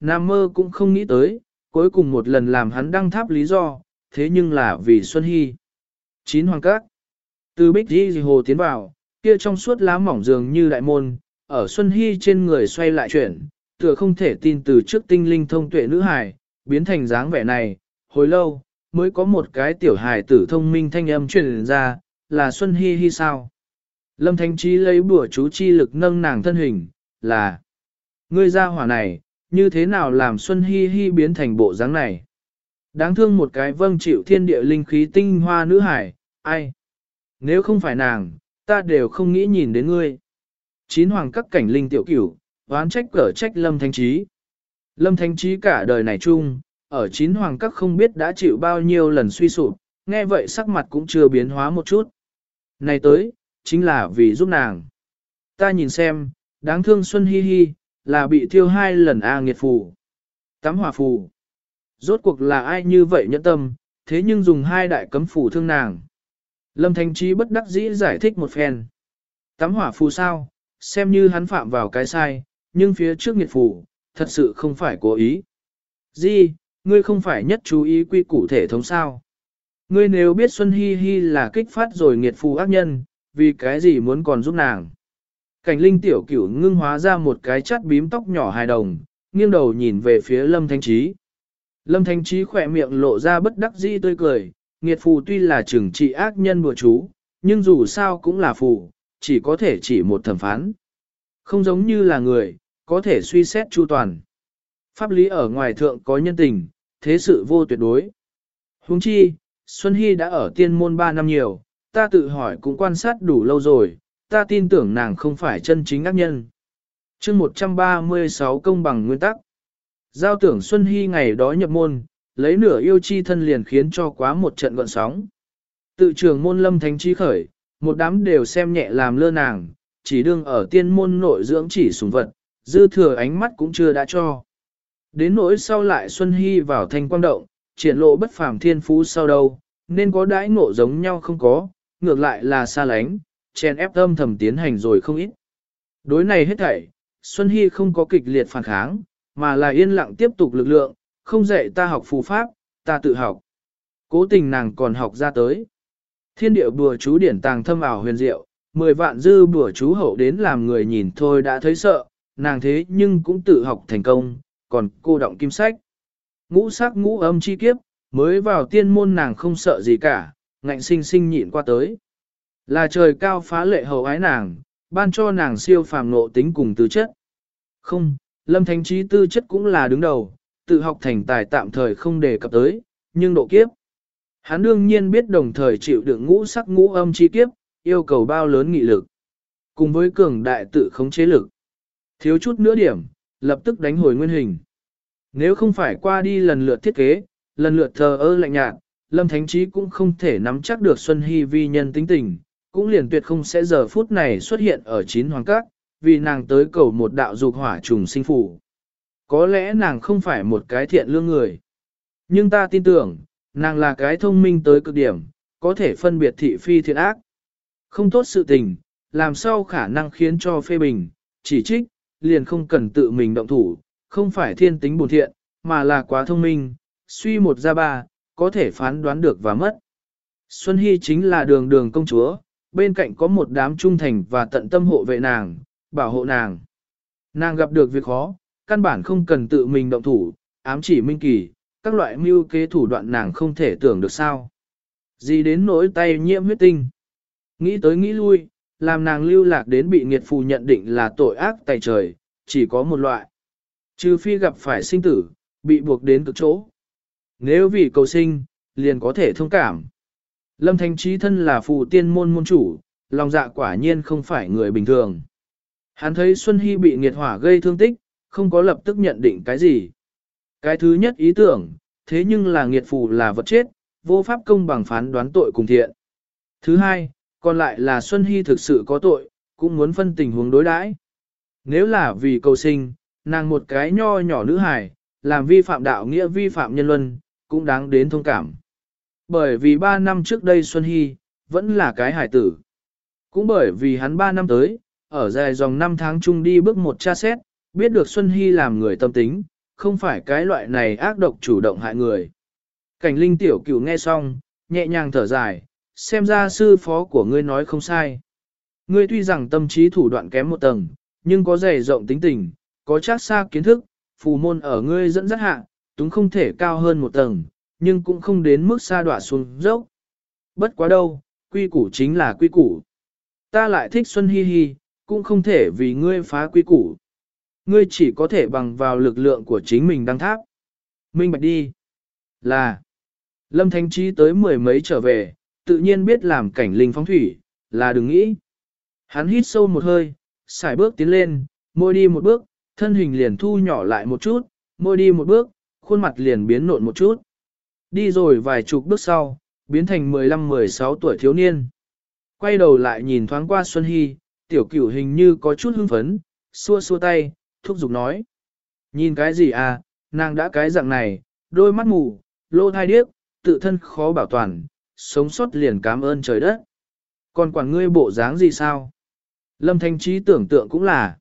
Nam mơ cũng không nghĩ tới, cuối cùng một lần làm hắn đăng tháp lý do, thế nhưng là vì Xuân Hy. Chín hoàng các. Từ bích đi hồ tiến vào, kia trong suốt lá mỏng dường như đại môn, ở Xuân Hy trên người xoay lại chuyển, tựa không thể tin từ trước tinh linh thông tuệ nữ hài, biến thành dáng vẻ này, hồi lâu, mới có một cái tiểu hài tử thông minh thanh âm truyền ra, là Xuân Hy Hy sao. Lâm Thánh Trí lấy bùa chú chi lực nâng nàng thân hình, là Ngươi ra hỏa này, như thế nào làm Xuân Hi Hi biến thành bộ dáng này? Đáng thương một cái vâng chịu thiên địa linh khí tinh hoa nữ hải, ai? Nếu không phải nàng, ta đều không nghĩ nhìn đến ngươi. Chín hoàng các cảnh linh tiểu cửu, oán trách cở trách Lâm Thánh Trí. Lâm Thánh Trí cả đời này chung, ở chín hoàng các không biết đã chịu bao nhiêu lần suy sụp, nghe vậy sắc mặt cũng chưa biến hóa một chút. Này tới, chính là vì giúp nàng. Ta nhìn xem, đáng thương Xuân Hi Hi, là bị thiêu hai lần A nghiệt phù. Tắm hỏa phù. Rốt cuộc là ai như vậy nhẫn tâm, thế nhưng dùng hai đại cấm phù thương nàng. Lâm Thanh Trí bất đắc dĩ giải thích một phen. Tắm hỏa phù sao, xem như hắn phạm vào cái sai, nhưng phía trước nghiệt phù, thật sự không phải cố ý. Di, ngươi không phải nhất chú ý quy củ thể thống sao. Ngươi nếu biết Xuân Hi Hi là kích phát rồi nghiệt phù ác nhân, vì cái gì muốn còn giúp nàng. Cảnh linh tiểu cửu ngưng hóa ra một cái chát bím tóc nhỏ hài đồng, nghiêng đầu nhìn về phía lâm thanh trí. Lâm thanh trí khỏe miệng lộ ra bất đắc dĩ tươi cười, nghiệt phù tuy là trừng trị ác nhân bùa chú, nhưng dù sao cũng là phù, chỉ có thể chỉ một thẩm phán. Không giống như là người, có thể suy xét chu toàn. Pháp lý ở ngoài thượng có nhân tình, thế sự vô tuyệt đối. Huống chi, Xuân Hy đã ở tiên môn 3 năm nhiều, ta tự hỏi cũng quan sát đủ lâu rồi, ta tin tưởng nàng không phải chân chính ác nhân. chương 136 công bằng nguyên tắc. Giao tưởng Xuân Hy ngày đó nhập môn, lấy nửa yêu chi thân liền khiến cho quá một trận gọn sóng. Tự trường môn lâm thánh trí khởi, một đám đều xem nhẹ làm lơ nàng, chỉ đương ở tiên môn nội dưỡng chỉ sùng vật, dư thừa ánh mắt cũng chưa đã cho. Đến nỗi sau lại Xuân Hy vào thanh quang động, triển lộ bất phàm thiên phú sau đâu, nên có đãi ngộ giống nhau không có, ngược lại là xa lánh, chen ép âm thầm tiến hành rồi không ít. Đối này hết thảy, Xuân Hy không có kịch liệt phản kháng, mà là yên lặng tiếp tục lực lượng, không dạy ta học phù pháp, ta tự học. Cố tình nàng còn học ra tới. Thiên địa bùa chú điển tàng thâm ảo huyền diệu, mười vạn dư bùa chú hậu đến làm người nhìn thôi đã thấy sợ, nàng thế nhưng cũng tự học thành công, còn cô động kim sách. Ngũ sắc ngũ âm chi kiếp, mới vào tiên môn nàng không sợ gì cả, ngạnh sinh sinh nhịn qua tới. Là trời cao phá lệ hậu ái nàng, ban cho nàng siêu phàm nộ tính cùng tư chất. Không, lâm thánh trí tư chất cũng là đứng đầu, tự học thành tài tạm thời không đề cập tới, nhưng độ kiếp. Hắn đương nhiên biết đồng thời chịu đựng ngũ sắc ngũ âm chi kiếp, yêu cầu bao lớn nghị lực. Cùng với cường đại tự khống chế lực. Thiếu chút nữa điểm, lập tức đánh hồi nguyên hình. Nếu không phải qua đi lần lượt thiết kế, lần lượt thờ ơ lạnh nhạt, Lâm Thánh Trí cũng không thể nắm chắc được Xuân Hy vi nhân tính tình, cũng liền tuyệt không sẽ giờ phút này xuất hiện ở chín hoàng các, vì nàng tới cầu một đạo dục hỏa trùng sinh phủ. Có lẽ nàng không phải một cái thiện lương người. Nhưng ta tin tưởng, nàng là cái thông minh tới cực điểm, có thể phân biệt thị phi thiện ác. Không tốt sự tình, làm sao khả năng khiến cho phê bình, chỉ trích, liền không cần tự mình động thủ, không phải thiên tính buồn thiện, mà là quá thông minh, suy một ra ba, có thể phán đoán được và mất. Xuân Hy chính là đường đường công chúa, bên cạnh có một đám trung thành và tận tâm hộ vệ nàng, bảo hộ nàng. Nàng gặp được việc khó, căn bản không cần tự mình động thủ, ám chỉ minh kỳ, các loại mưu kế thủ đoạn nàng không thể tưởng được sao. Gì đến nỗi tay nhiễm huyết tinh. Nghĩ tới nghĩ lui, làm nàng lưu lạc đến bị nghiệt phù nhận định là tội ác tài trời, chỉ có một loại. Trừ phi gặp phải sinh tử, bị buộc đến cực chỗ. Nếu vì cầu sinh, liền có thể thông cảm. Lâm Thanh Trí thân là phụ tiên môn môn chủ, lòng dạ quả nhiên không phải người bình thường. Hắn thấy Xuân Hy bị nghiệt hỏa gây thương tích, không có lập tức nhận định cái gì. Cái thứ nhất ý tưởng, thế nhưng là nghiệt phù là vật chết, vô pháp công bằng phán đoán tội cùng thiện. Thứ hai, còn lại là Xuân Hy thực sự có tội, cũng muốn phân tình huống đối đãi. Nếu là vì cầu sinh, nàng một cái nho nhỏ nữ hài, làm vi phạm đạo nghĩa vi phạm nhân luân, cũng đáng đến thông cảm. Bởi vì 3 năm trước đây Xuân Hy, vẫn là cái hải tử. Cũng bởi vì hắn 3 năm tới, ở dài dòng năm tháng chung đi bước một tra xét, biết được Xuân Hy làm người tâm tính, không phải cái loại này ác độc chủ động hại người. Cảnh linh tiểu cửu nghe xong, nhẹ nhàng thở dài, xem ra sư phó của ngươi nói không sai. Ngươi tuy rằng tâm trí thủ đoạn kém một tầng, nhưng có dày rộng tính tình, có chắc xa kiến thức, phù môn ở ngươi dẫn dắt hạ, túng không thể cao hơn một tầng, nhưng cũng không đến mức xa đọa xuống dốc. Bất quá đâu, quy củ chính là quy củ. Ta lại thích Xuân Hi Hi, cũng không thể vì ngươi phá quy củ. Ngươi chỉ có thể bằng vào lực lượng của chính mình đăng tháp. Minh bạch đi. Là. Lâm Thánh Trí tới mười mấy trở về, tự nhiên biết làm cảnh linh phóng thủy, là đừng nghĩ. Hắn hít sâu một hơi, xài bước tiến lên, môi đi một bước, thân hình liền thu nhỏ lại một chút, môi đi một bước, khuôn mặt liền biến nộn một chút. Đi rồi vài chục bước sau, biến thành 15-16 tuổi thiếu niên. Quay đầu lại nhìn thoáng qua Xuân Hy, tiểu cửu hình như có chút hưng phấn, xua xua tay, thúc giục nói. Nhìn cái gì à, nàng đã cái dạng này, đôi mắt mù, lô thai điếc, tự thân khó bảo toàn, sống sót liền cảm ơn trời đất. Còn quản ngươi bộ dáng gì sao? Lâm Thanh Trí tưởng tượng cũng là.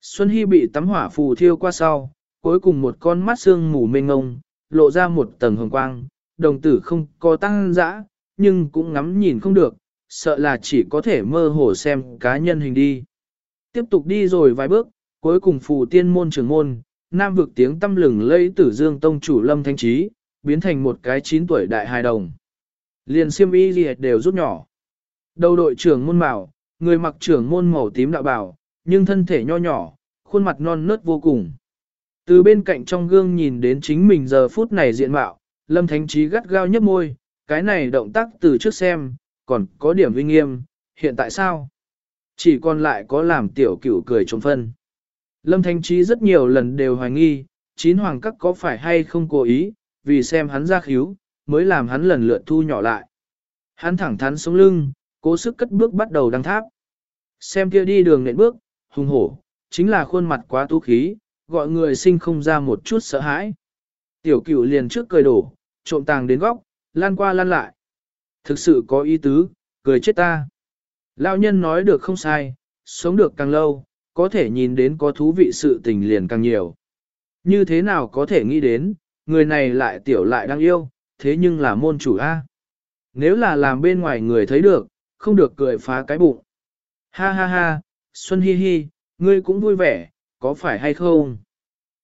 Xuân Hy bị tắm hỏa phù thiêu qua sau, cuối cùng một con mắt xương mù mênh ngông, lộ ra một tầng hồng quang, đồng tử không có tăng dã, nhưng cũng ngắm nhìn không được, sợ là chỉ có thể mơ hồ xem cá nhân hình đi. Tiếp tục đi rồi vài bước, cuối cùng phù tiên môn trưởng môn, nam vực tiếng tâm lừng lây tử dương tông chủ lâm thanh trí, biến thành một cái 9 tuổi đại hài đồng. Liền siêm y gì đều rút nhỏ. Đầu đội trưởng môn bảo, người mặc trưởng môn màu tím đạo bảo, nhưng thân thể nho nhỏ, khuôn mặt non nớt vô cùng. Từ bên cạnh trong gương nhìn đến chính mình giờ phút này diện mạo, lâm thánh trí gắt gao nhấp môi, cái này động tác từ trước xem, còn có điểm uy nghiêm, hiện tại sao? Chỉ còn lại có làm tiểu cửu cười trống phân. Lâm Thánh Trí rất nhiều lần đều hoài nghi, chín hoàng các có phải hay không cố ý, vì xem hắn ra khíu, mới làm hắn lần lượt thu nhỏ lại. Hắn thẳng thắn sống lưng, cố sức cất bước bắt đầu đăng tháp. Xem kia đi đường nện bước, hùng hổ, chính là khuôn mặt quá tú khí, gọi người sinh không ra một chút sợ hãi. Tiểu cửu liền trước cười đổ, trộm tàng đến góc, lan qua lan lại. Thực sự có ý tứ, cười chết ta. Lão nhân nói được không sai, sống được càng lâu, có thể nhìn đến có thú vị sự tình liền càng nhiều. Như thế nào có thể nghĩ đến, người này lại tiểu lại đang yêu, thế nhưng là môn chủ A. Nếu là làm bên ngoài người thấy được, không được cười phá cái bụng. Ha ha ha, Xuân Hi Hi, ngươi cũng vui vẻ, có phải hay không?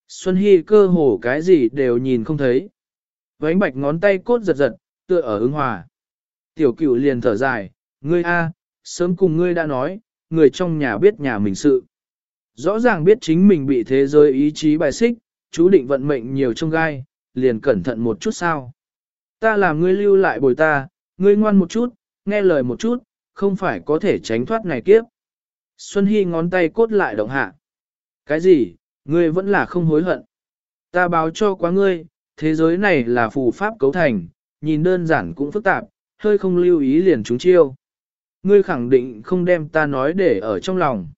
Xuân Hi cơ hồ cái gì đều nhìn không thấy. Vánh bạch ngón tay cốt giật giật, tựa ở ứng hòa. Tiểu cửu liền thở dài, ngươi a, sớm cùng ngươi đã nói, người trong nhà biết nhà mình sự. Rõ ràng biết chính mình bị thế giới ý chí bài xích, chú định vận mệnh nhiều trong gai, liền cẩn thận một chút sao. Ta làm ngươi lưu lại bồi ta, ngươi ngoan một chút, nghe lời một chút, không phải có thể tránh thoát này kiếp. Xuân Hy ngón tay cốt lại động hạ. Cái gì, ngươi vẫn là không hối hận. Ta báo cho quá ngươi, thế giới này là phù pháp cấu thành, nhìn đơn giản cũng phức tạp, hơi không lưu ý liền trúng chiêu. Ngươi khẳng định không đem ta nói để ở trong lòng.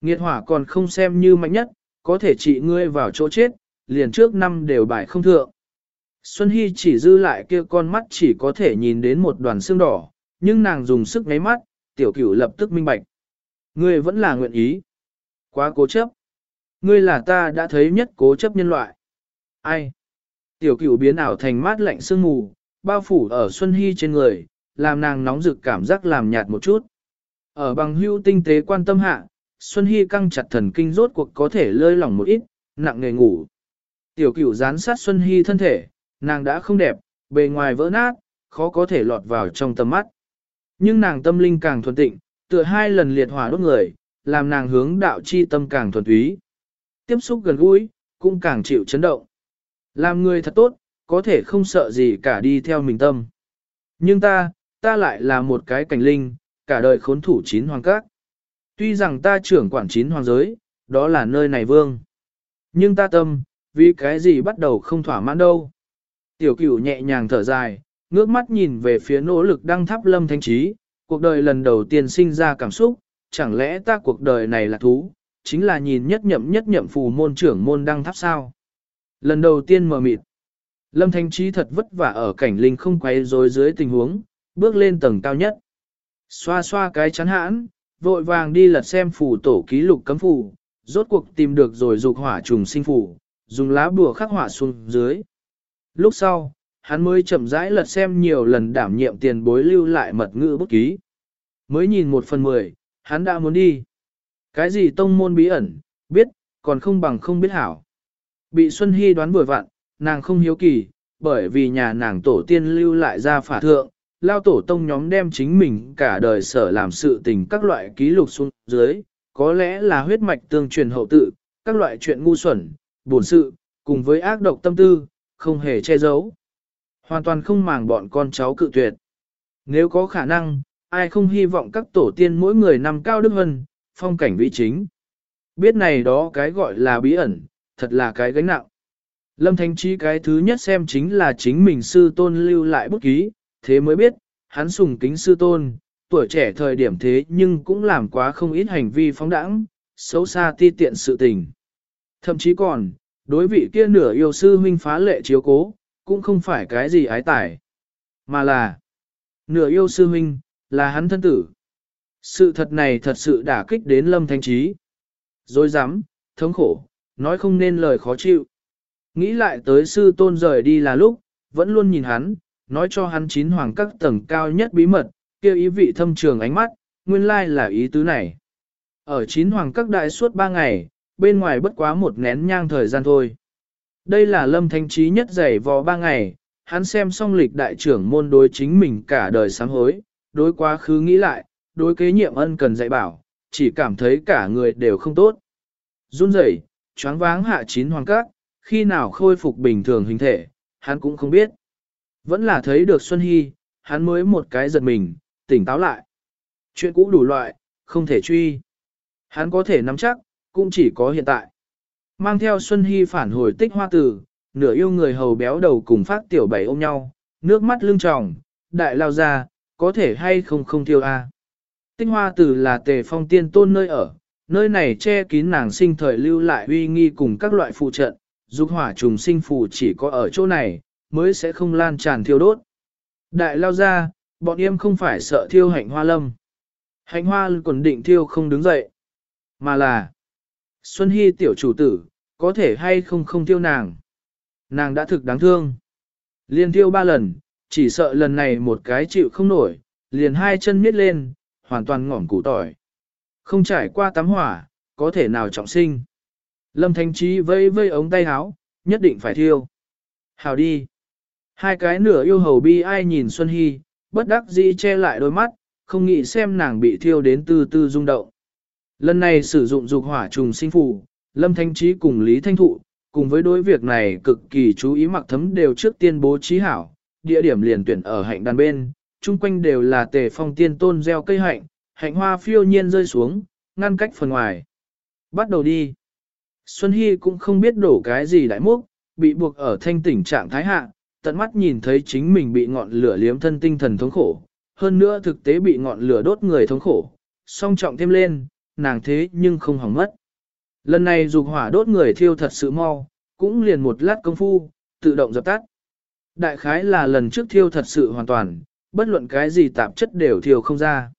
Nghiệt hỏa còn không xem như mạnh nhất, có thể trị ngươi vào chỗ chết, liền trước năm đều bài không thượng. Xuân Hy chỉ dư lại kia con mắt chỉ có thể nhìn đến một đoàn xương đỏ, nhưng nàng dùng sức ngáy mắt, tiểu cửu lập tức minh bạch. Ngươi vẫn là nguyện ý. Quá cố chấp. Ngươi là ta đã thấy nhất cố chấp nhân loại. Ai? Tiểu cửu biến ảo thành mát lạnh sương mù, bao phủ ở Xuân Hy trên người, làm nàng nóng rực cảm giác làm nhạt một chút. Ở bằng hưu tinh tế quan tâm hạ, Xuân Hy căng chặt thần kinh rốt cuộc có thể lơi lỏng một ít, nặng nghề ngủ. Tiểu cửu gián sát Xuân Hy thân thể, nàng đã không đẹp, bề ngoài vỡ nát, khó có thể lọt vào trong tầm mắt. Nhưng nàng tâm linh càng thuần tịnh, tựa hai lần liệt hỏa đốt người, làm nàng hướng đạo chi tâm càng thuần túy. Tiếp xúc gần gũi, cũng càng chịu chấn động. Làm người thật tốt, có thể không sợ gì cả đi theo mình tâm. Nhưng ta, ta lại là một cái cảnh linh, cả đời khốn thủ chín hoàng các. Tuy rằng ta trưởng quản chín hoàng giới, đó là nơi này vương. Nhưng ta tâm, vì cái gì bắt đầu không thỏa mãn đâu. Tiểu cửu nhẹ nhàng thở dài, ngước mắt nhìn về phía nỗ lực đăng tháp lâm thanh trí, cuộc đời lần đầu tiên sinh ra cảm xúc, chẳng lẽ ta cuộc đời này là thú, chính là nhìn nhất nhậm nhất nhậm phù môn trưởng môn đăng tháp sao. Lần đầu tiên mờ mịt, lâm thanh trí thật vất vả ở cảnh linh không quay rối dưới tình huống, bước lên tầng cao nhất. Xoa xoa cái chắn hãn, vội vàng đi lật xem phù tổ ký lục cấm phù, rốt cuộc tìm được rồi dục hỏa trùng sinh phù, dùng lá bùa khắc hỏa xuống dưới. Lúc sau, hắn mới chậm rãi lật xem nhiều lần đảm nhiệm tiền bối lưu lại mật ngữ bút ký. Mới nhìn một phần mười, hắn đã muốn đi. Cái gì tông môn bí ẩn, biết, còn không bằng không biết hảo. Bị Xuân Hy đoán vừa vặn, nàng không hiếu kỳ, bởi vì nhà nàng tổ tiên lưu lại ra phả thượng, lao tổ tông nhóm đem chính mình cả đời sở làm sự tình các loại ký lục xuống dưới, có lẽ là huyết mạch tương truyền hậu tự, các loại chuyện ngu xuẩn, buồn sự, cùng với ác độc tâm tư, không hề che giấu. Hoàn toàn không màng bọn con cháu cự tuyệt. Nếu có khả năng, ai không hy vọng các tổ tiên mỗi người nằm cao đức hơn, phong cảnh vĩ chính. Biết này đó cái gọi là bí ẩn, thật là cái gánh nặng. Lâm Thánh Trí cái thứ nhất xem chính là chính mình sư tôn lưu lại bút ký, thế mới biết, hắn sùng kính sư tôn, tuổi trẻ thời điểm thế nhưng cũng làm quá không ít hành vi phóng đẳng, xấu xa ti tiện sự tình. Thậm chí còn, đối vị kia nửa yêu sư huynh phá lệ chiếu cố, cũng không phải cái gì ái tải, mà là nửa yêu sư huynh, là hắn thân tử. Sự thật này thật sự đả kích đến lâm thanh trí. Dối dám, thống khổ, nói không nên lời khó chịu. Nghĩ lại tới sư tôn rời đi là lúc, vẫn luôn nhìn hắn, nói cho hắn chín hoàng các tầng cao nhất bí mật, kêu ý vị thâm trường ánh mắt, nguyên lai là ý tứ này. Ở chín hoàng các đại suốt ba ngày, bên ngoài bất quá một nén nhang thời gian thôi. Đây là lâm thanh trí nhất dày vò ba ngày, hắn xem xong lịch đại trưởng môn đối chính mình cả đời sáng hối, đối quá khứ nghĩ lại, đối kế nhiệm ân cần dạy bảo, chỉ cảm thấy cả người đều không tốt. Run rẩy, choáng váng hạ chín hoàng các, khi nào khôi phục bình thường hình thể, hắn cũng không biết. Vẫn là thấy được Xuân Hy, hắn mới một cái giật mình, tỉnh táo lại. Chuyện cũ đủ loại, không thể truy. Hắn có thể nắm chắc, cũng chỉ có hiện tại. Mang theo Xuân Hy phản hồi tích hoa tử, nửa yêu người hầu béo đầu cùng phát tiểu bảy ôm nhau, nước mắt lưng tròng, đại lao ra, có thể hay không không thiêu a. Tinh hoa tử là tề phong tiên tôn nơi ở, nơi này che kín nàng sinh thời lưu lại uy nghi cùng các loại phụ trận, dục hỏa trùng sinh phù chỉ có ở chỗ này, mới sẽ không lan tràn thiêu đốt. Đại lao ra, bọn em không phải sợ thiêu hạnh hoa lâm. Hạnh hoa còn định thiêu không đứng dậy, mà là Xuân Hy tiểu chủ tử, có thể hay không không thiêu nàng. Nàng đã thực đáng thương. Liên thiêu ba lần, chỉ sợ lần này một cái chịu không nổi, liền hai chân miết lên, hoàn toàn ngỏm củ tỏi. Không trải qua tắm hỏa, có thể nào trọng sinh. Lâm Thanh Trí vây vây ống tay áo, nhất định phải thiêu. Hào đi. Hai cái nửa yêu hầu bi ai nhìn Xuân Hy, bất đắc dĩ che lại đôi mắt, không nghĩ xem nàng bị thiêu đến từ từ rung động. Lần này sử dụng dục hỏa trùng sinh phù, Lâm Thanh Trí cùng Lý Thanh Thụ, cùng với đối việc này cực kỳ chú ý mặc thấm đều trước tiên bố trí hảo, địa điểm liền tuyển ở hạnh đàn bên, chung quanh đều là tề phong tiên tôn gieo cây hạnh, hạnh hoa phiêu nhiên rơi xuống, ngăn cách phần ngoài. Bắt đầu đi. Xuân Hy cũng không biết đổ cái gì đại múc, bị buộc ở thanh tỉnh trạng thái hạ, tận mắt nhìn thấy chính mình bị ngọn lửa liếm thân tinh thần thống khổ, hơn nữa thực tế bị ngọn lửa đốt người thống khổ, song trọng thêm lên, nàng thế nhưng không hỏng mất. Lần này dục hỏa đốt người thiêu thật sự mau, cũng liền một lát công phu, tự động dập tắt. Đại khái là lần trước thiêu thật sự hoàn toàn, bất luận cái gì tạp chất đều thiều không ra.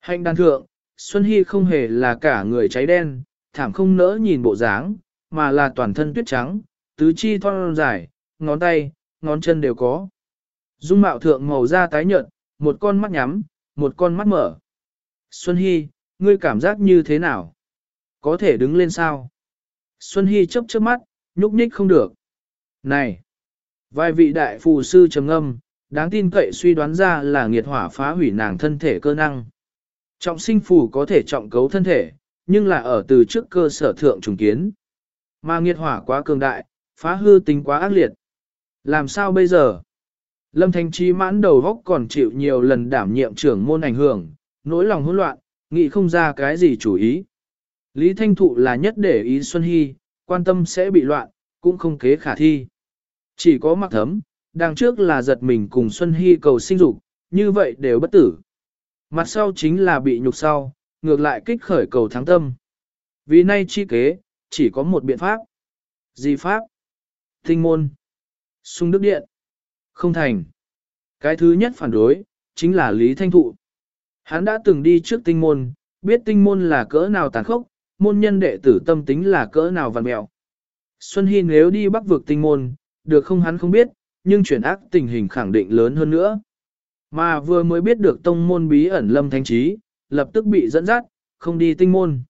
Hành đàn thượng, Xuân Hy không hề là cả người cháy đen, thảm không nỡ nhìn bộ dáng, mà là toàn thân tuyết trắng, tứ chi thon dài, ngón tay, ngón chân đều có. Dung mạo thượng màu da tái nhợt, một con mắt nhắm, một con mắt mở. Xuân Hy, ngươi cảm giác như thế nào? Có thể đứng lên sao? Xuân Hy chớp chớp mắt, nhúc nhích không được. Này! Vài vị đại phù sư trầm ngâm, đáng tin cậy suy đoán ra là nghiệt hỏa phá hủy nàng thân thể cơ năng. Trọng sinh phù có thể trọng cấu thân thể, nhưng là ở từ trước cơ sở thượng trùng kiến. Mà nghiệt hỏa quá cường đại, phá hư tính quá ác liệt. Làm sao bây giờ? Lâm Thanh Trí mãn đầu góc còn chịu nhiều lần đảm nhiệm trưởng môn ảnh hưởng, nỗi lòng hỗn loạn, nghĩ không ra cái gì chủ ý. Lý Thanh Thụ là nhất để ý Xuân Hy, quan tâm sẽ bị loạn, cũng không kế khả thi. Chỉ có mặc thấm, đằng trước là giật mình cùng Xuân Hy cầu sinh dục, như vậy đều bất tử. Mặt sau chính là bị nhục sau, ngược lại kích khởi cầu thắng tâm. Vì nay chi kế, chỉ có một biện pháp. Gì pháp? Tinh môn. Xung đức điện. Không thành. Cái thứ nhất phản đối, chính là Lý Thanh Thụ. Hắn đã từng đi trước tinh môn, biết tinh môn là cỡ nào tàn khốc, môn nhân đệ tử tâm tính là cỡ nào vằn mẹo. Xuân Hy nếu đi bắc vực tinh môn, được không hắn không biết, nhưng chuyển ác tình hình khẳng định lớn hơn nữa. Mà vừa mới biết được tông môn bí ẩn lâm thánh trí, lập tức bị dẫn dắt, không đi tinh môn.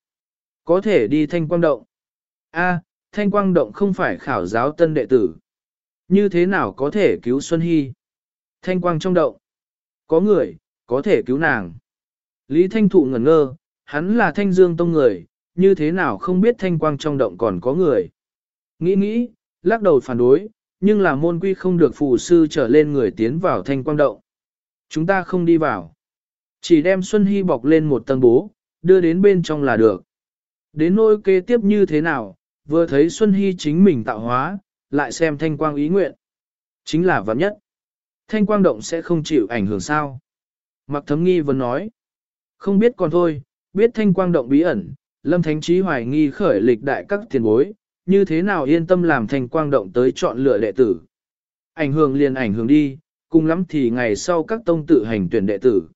Có thể đi thanh quang động. A, thanh quang động không phải khảo giáo tân đệ tử. Như thế nào có thể cứu Xuân Hy? Thanh quang trong động. Có người, có thể cứu nàng. Lý Thanh Thụ ngẩn ngơ, hắn là thanh dương tông người, như thế nào không biết thanh quang trong động còn có người. Nghĩ nghĩ, lắc đầu phản đối, nhưng là môn quy không được phù sư trở lên người tiến vào thanh quang động. Chúng ta không đi vào. Chỉ đem Xuân Hy bọc lên một tầng bố, đưa đến bên trong là được. Đến nỗi kế tiếp như thế nào, vừa thấy Xuân Hy chính mình tạo hóa, lại xem thanh quang ý nguyện. Chính là vạn nhất. Thanh quang động sẽ không chịu ảnh hưởng sao. Mặc thấm nghi vẫn nói. Không biết còn thôi, biết thanh quang động bí ẩn, lâm thánh trí hoài nghi khởi lịch đại các tiền bối, như thế nào yên tâm làm thành quang động tới chọn lựa đệ tử. Ảnh hưởng liền ảnh hưởng đi, cùng lắm thì ngày sau các tông tự hành tuyển đệ tử.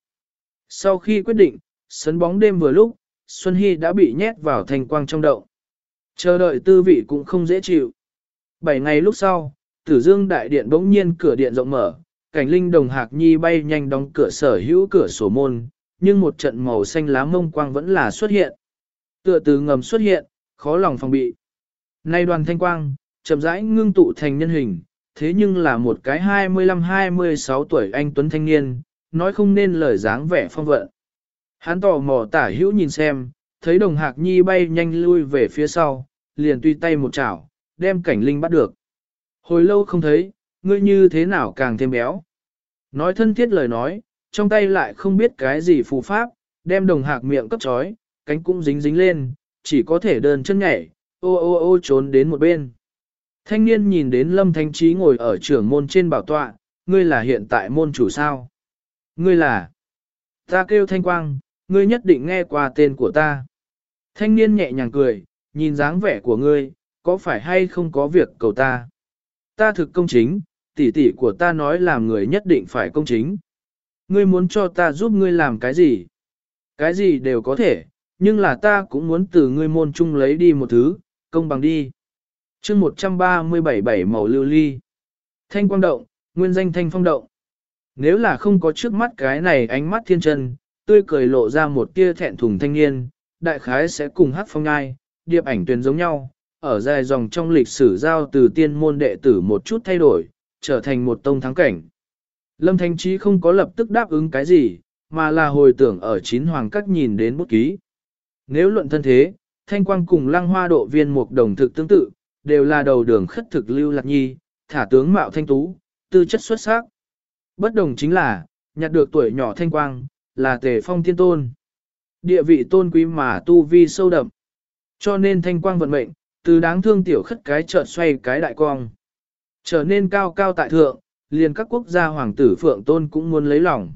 Sau khi quyết định, sân bóng đêm vừa lúc, Xuân Hy đã bị nhét vào thành quang trong động. Chờ đợi tư vị cũng không dễ chịu. Bảy ngày lúc sau, tử dương đại điện bỗng nhiên cửa điện rộng mở, cảnh linh đồng hạc nhi bay nhanh đóng cửa sở hữu cửa sổ môn, nhưng một trận màu xanh lá mông quang vẫn là xuất hiện. Tựa từ ngầm xuất hiện, khó lòng phòng bị. Nay đoàn thanh quang, chậm rãi ngưng tụ thành nhân hình, thế nhưng là một cái 25-26 tuổi anh Tuấn thanh niên, nói không nên lời dáng vẻ phong vận. Hắn tò mò tả hữu nhìn xem, thấy đồng hạc nhi bay nhanh lui về phía sau, liền tuy tay một chảo, đem cảnh linh bắt được. Hồi lâu không thấy, ngươi như thế nào càng thêm béo. Nói thân thiết lời nói, trong tay lại không biết cái gì phù pháp, đem đồng hạc miệng cấp trói, cánh cũng dính dính lên, chỉ có thể đơn chân nhảy, ô ô ô trốn đến một bên. Thanh niên nhìn đến Lâm Thánh Trí ngồi ở trưởng môn trên bảo tọa, ngươi là hiện tại môn chủ sao? Ngươi là... Ta kêu Thanh Quang, ngươi nhất định nghe qua tên của ta. Thanh niên nhẹ nhàng cười, nhìn dáng vẻ của ngươi, có phải hay không có việc cầu ta? Ta thực công chính, tỷ tỷ của ta nói làm người nhất định phải công chính. Ngươi muốn cho ta giúp ngươi làm cái gì? Cái gì đều có thể, nhưng là ta cũng muốn từ ngươi môn chung lấy đi một thứ, công bằng đi. chương 137 bảy màu lưu ly. Thanh quang động, nguyên danh thanh phong động. Nếu là không có trước mắt cái này ánh mắt thiên chân, tươi cười lộ ra một tia thẹn thùng thanh niên, đại khái sẽ cùng hát phong ngai, điệp ảnh tuyến giống nhau, ở dài dòng trong lịch sử giao từ tiên môn đệ tử một chút thay đổi, trở thành một tông thắng cảnh. Lâm Thanh Trí không có lập tức đáp ứng cái gì, mà là hồi tưởng ở chín hoàng các nhìn đến bút ký. Nếu luận thân thế, Thanh Quang cùng lăng hoa độ viên Mục đồng thực tương tự, đều là đầu đường khất thực lưu lạc nhi, thả tướng mạo thanh tú, tư chất xuất sắc. Bất đồng chính là, nhặt được tuổi nhỏ Thanh Quang, là tề phong tiên tôn. Địa vị tôn quý mà tu vi sâu đậm. Cho nên Thanh Quang vận mệnh, từ đáng thương tiểu khất cái chợt xoay cái đại cong. Trở nên cao cao tại thượng, liền các quốc gia hoàng tử phượng tôn cũng muốn lấy lòng.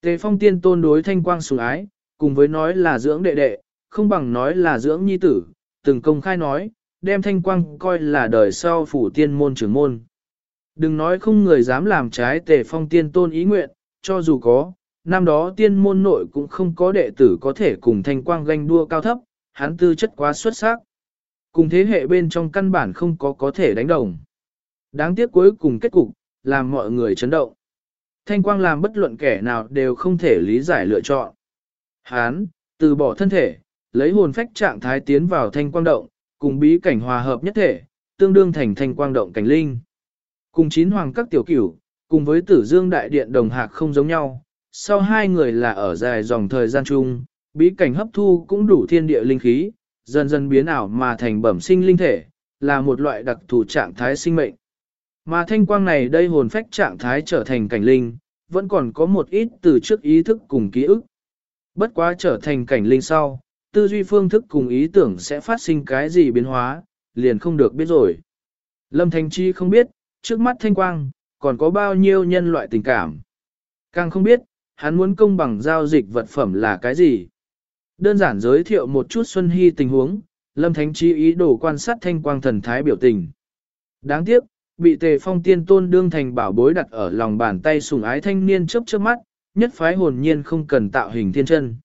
Tề phong tiên tôn đối thanh quang sủng ái, cùng với nói là dưỡng đệ đệ, không bằng nói là dưỡng nhi tử, từng công khai nói, đem thanh quang coi là đời sau phủ tiên môn trưởng môn. Đừng nói không người dám làm trái tề phong tiên tôn ý nguyện, cho dù có, năm đó tiên môn nội cũng không có đệ tử có thể cùng thanh quang ganh đua cao thấp, hắn tư chất quá xuất sắc. Cùng thế hệ bên trong căn bản không có có thể đánh đồng. Đáng tiếc cuối cùng kết cục, làm mọi người chấn động. Thanh quang làm bất luận kẻ nào đều không thể lý giải lựa chọn. Hán, từ bỏ thân thể, lấy hồn phách trạng thái tiến vào thanh quang động, cùng bí cảnh hòa hợp nhất thể, tương đương thành thanh quang động cảnh linh. Cùng chín hoàng các tiểu cửu, cùng với tử dương đại điện đồng hạc không giống nhau, sau hai người là ở dài dòng thời gian chung, bí cảnh hấp thu cũng đủ thiên địa linh khí, dần dần biến ảo mà thành bẩm sinh linh thể, là một loại đặc thù trạng thái sinh mệnh. Mà thanh quang này đây hồn phách trạng thái trở thành cảnh linh, vẫn còn có một ít từ trước ý thức cùng ký ức. Bất quá trở thành cảnh linh sau, tư duy phương thức cùng ý tưởng sẽ phát sinh cái gì biến hóa, liền không được biết rồi. Lâm Thanh Chi không biết, trước mắt thanh quang, còn có bao nhiêu nhân loại tình cảm. Càng không biết, hắn muốn công bằng giao dịch vật phẩm là cái gì. Đơn giản giới thiệu một chút Xuân Hy tình huống, Lâm Thánh Chi ý đồ quan sát thanh quang thần thái biểu tình. Đáng tiếc, bị tề phong tiên tôn đương thành bảo bối đặt ở lòng bàn tay sùng ái thanh niên chớp chớp mắt, nhất phái hồn nhiên không cần tạo hình thiên chân.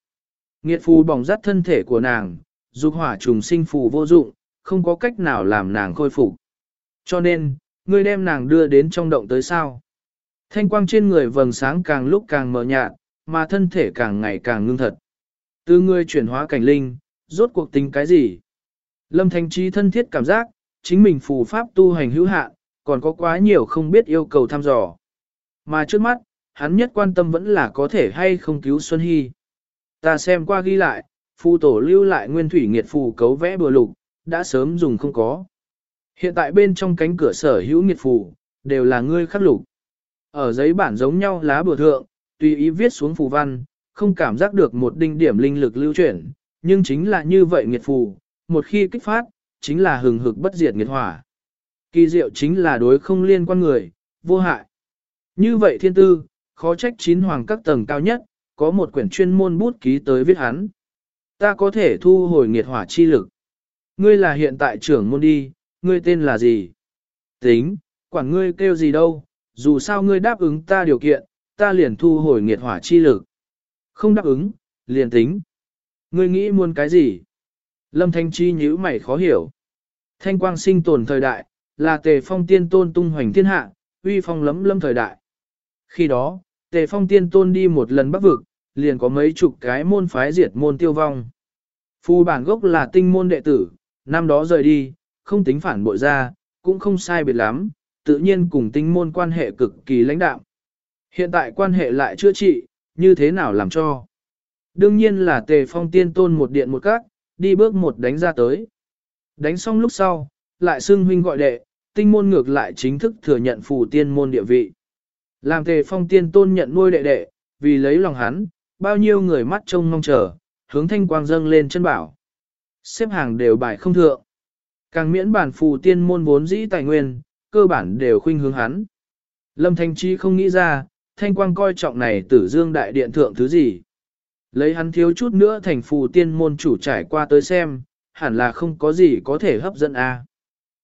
Nghiệt phù bỏng rát thân thể của nàng, dục hỏa trùng sinh phù vô dụng, không có cách nào làm nàng khôi phục. Cho nên, ngươi đem nàng đưa đến trong động tới sao. Thanh quang trên người vầng sáng càng lúc càng mờ nhạt, mà thân thể càng ngày càng ngưng thật. Từ ngươi chuyển hóa cảnh linh, rốt cuộc tính cái gì? Lâm Thanh Trí thân thiết cảm giác, chính mình phù pháp tu hành hữu hạn, còn có quá nhiều không biết yêu cầu thăm dò. Mà trước mắt, hắn nhất quan tâm vẫn là có thể hay không cứu Xuân Hy. Ta xem qua ghi lại, phù tổ lưu lại nguyên thủy nghiệt phù cấu vẽ bừa lục, đã sớm dùng không có. Hiện tại bên trong cánh cửa sở hữu nghiệt phù, đều là ngươi khắc lục. Ở giấy bản giống nhau lá bừa thượng, tùy ý viết xuống phù văn, không cảm giác được một đinh điểm linh lực lưu chuyển, nhưng chính là như vậy nghiệt phù, một khi kích phát, chính là hừng hực bất diệt nghiệt hỏa. Kỳ diệu chính là đối không liên quan người, vô hại. Như vậy thiên tư, khó trách chín hoàng các tầng cao nhất, có một quyển chuyên môn bút ký tới viết hắn. Ta có thể thu hồi nghiệt hỏa chi lực. Ngươi là hiện tại trưởng môn đi, ngươi tên là gì? Tính, quản ngươi kêu gì đâu, dù sao ngươi đáp ứng ta điều kiện, ta liền thu hồi nghiệt hỏa chi lực. Không đáp ứng, liền tính. Ngươi nghĩ muốn cái gì? Lâm Thanh Chi nhíu mày khó hiểu. Thanh quang sinh tồn thời đại, là tề phong tiên tôn tung hoành thiên hạ, uy phong lấm lâm thời đại. Khi đó, tề phong tiên tôn đi một lần bắc vực, liền có mấy chục cái môn phái diệt môn tiêu vong. Phu bản gốc là tinh môn đệ tử, năm đó rời đi, không tính phản bội ra, cũng không sai biệt lắm, tự nhiên cùng tinh môn quan hệ cực kỳ lãnh đạo. Hiện tại quan hệ lại chưa trị, như thế nào làm cho? Đương nhiên là tề phong tiên tôn một điện một cát, đi bước một đánh ra tới. Đánh xong lúc sau, lại xưng huynh gọi đệ, tinh môn ngược lại chính thức thừa nhận phù tiên môn địa vị. Làm tề phong tiên tôn nhận nuôi đệ đệ, vì lấy lòng hắn, bao nhiêu người mắt trông mong chờ, hướng thanh quang dâng lên chân bảo. Xếp hàng đều bài không thượng. Càng miễn bản phù tiên môn vốn dĩ tài nguyên, cơ bản đều khuynh hướng hắn. Lâm Thanh Chi không nghĩ ra, thanh quang coi trọng này tử dương đại điện thượng thứ gì. Lấy hắn thiếu chút nữa thành phù tiên môn chủ trải qua tới xem, hẳn là không có gì có thể hấp dẫn a.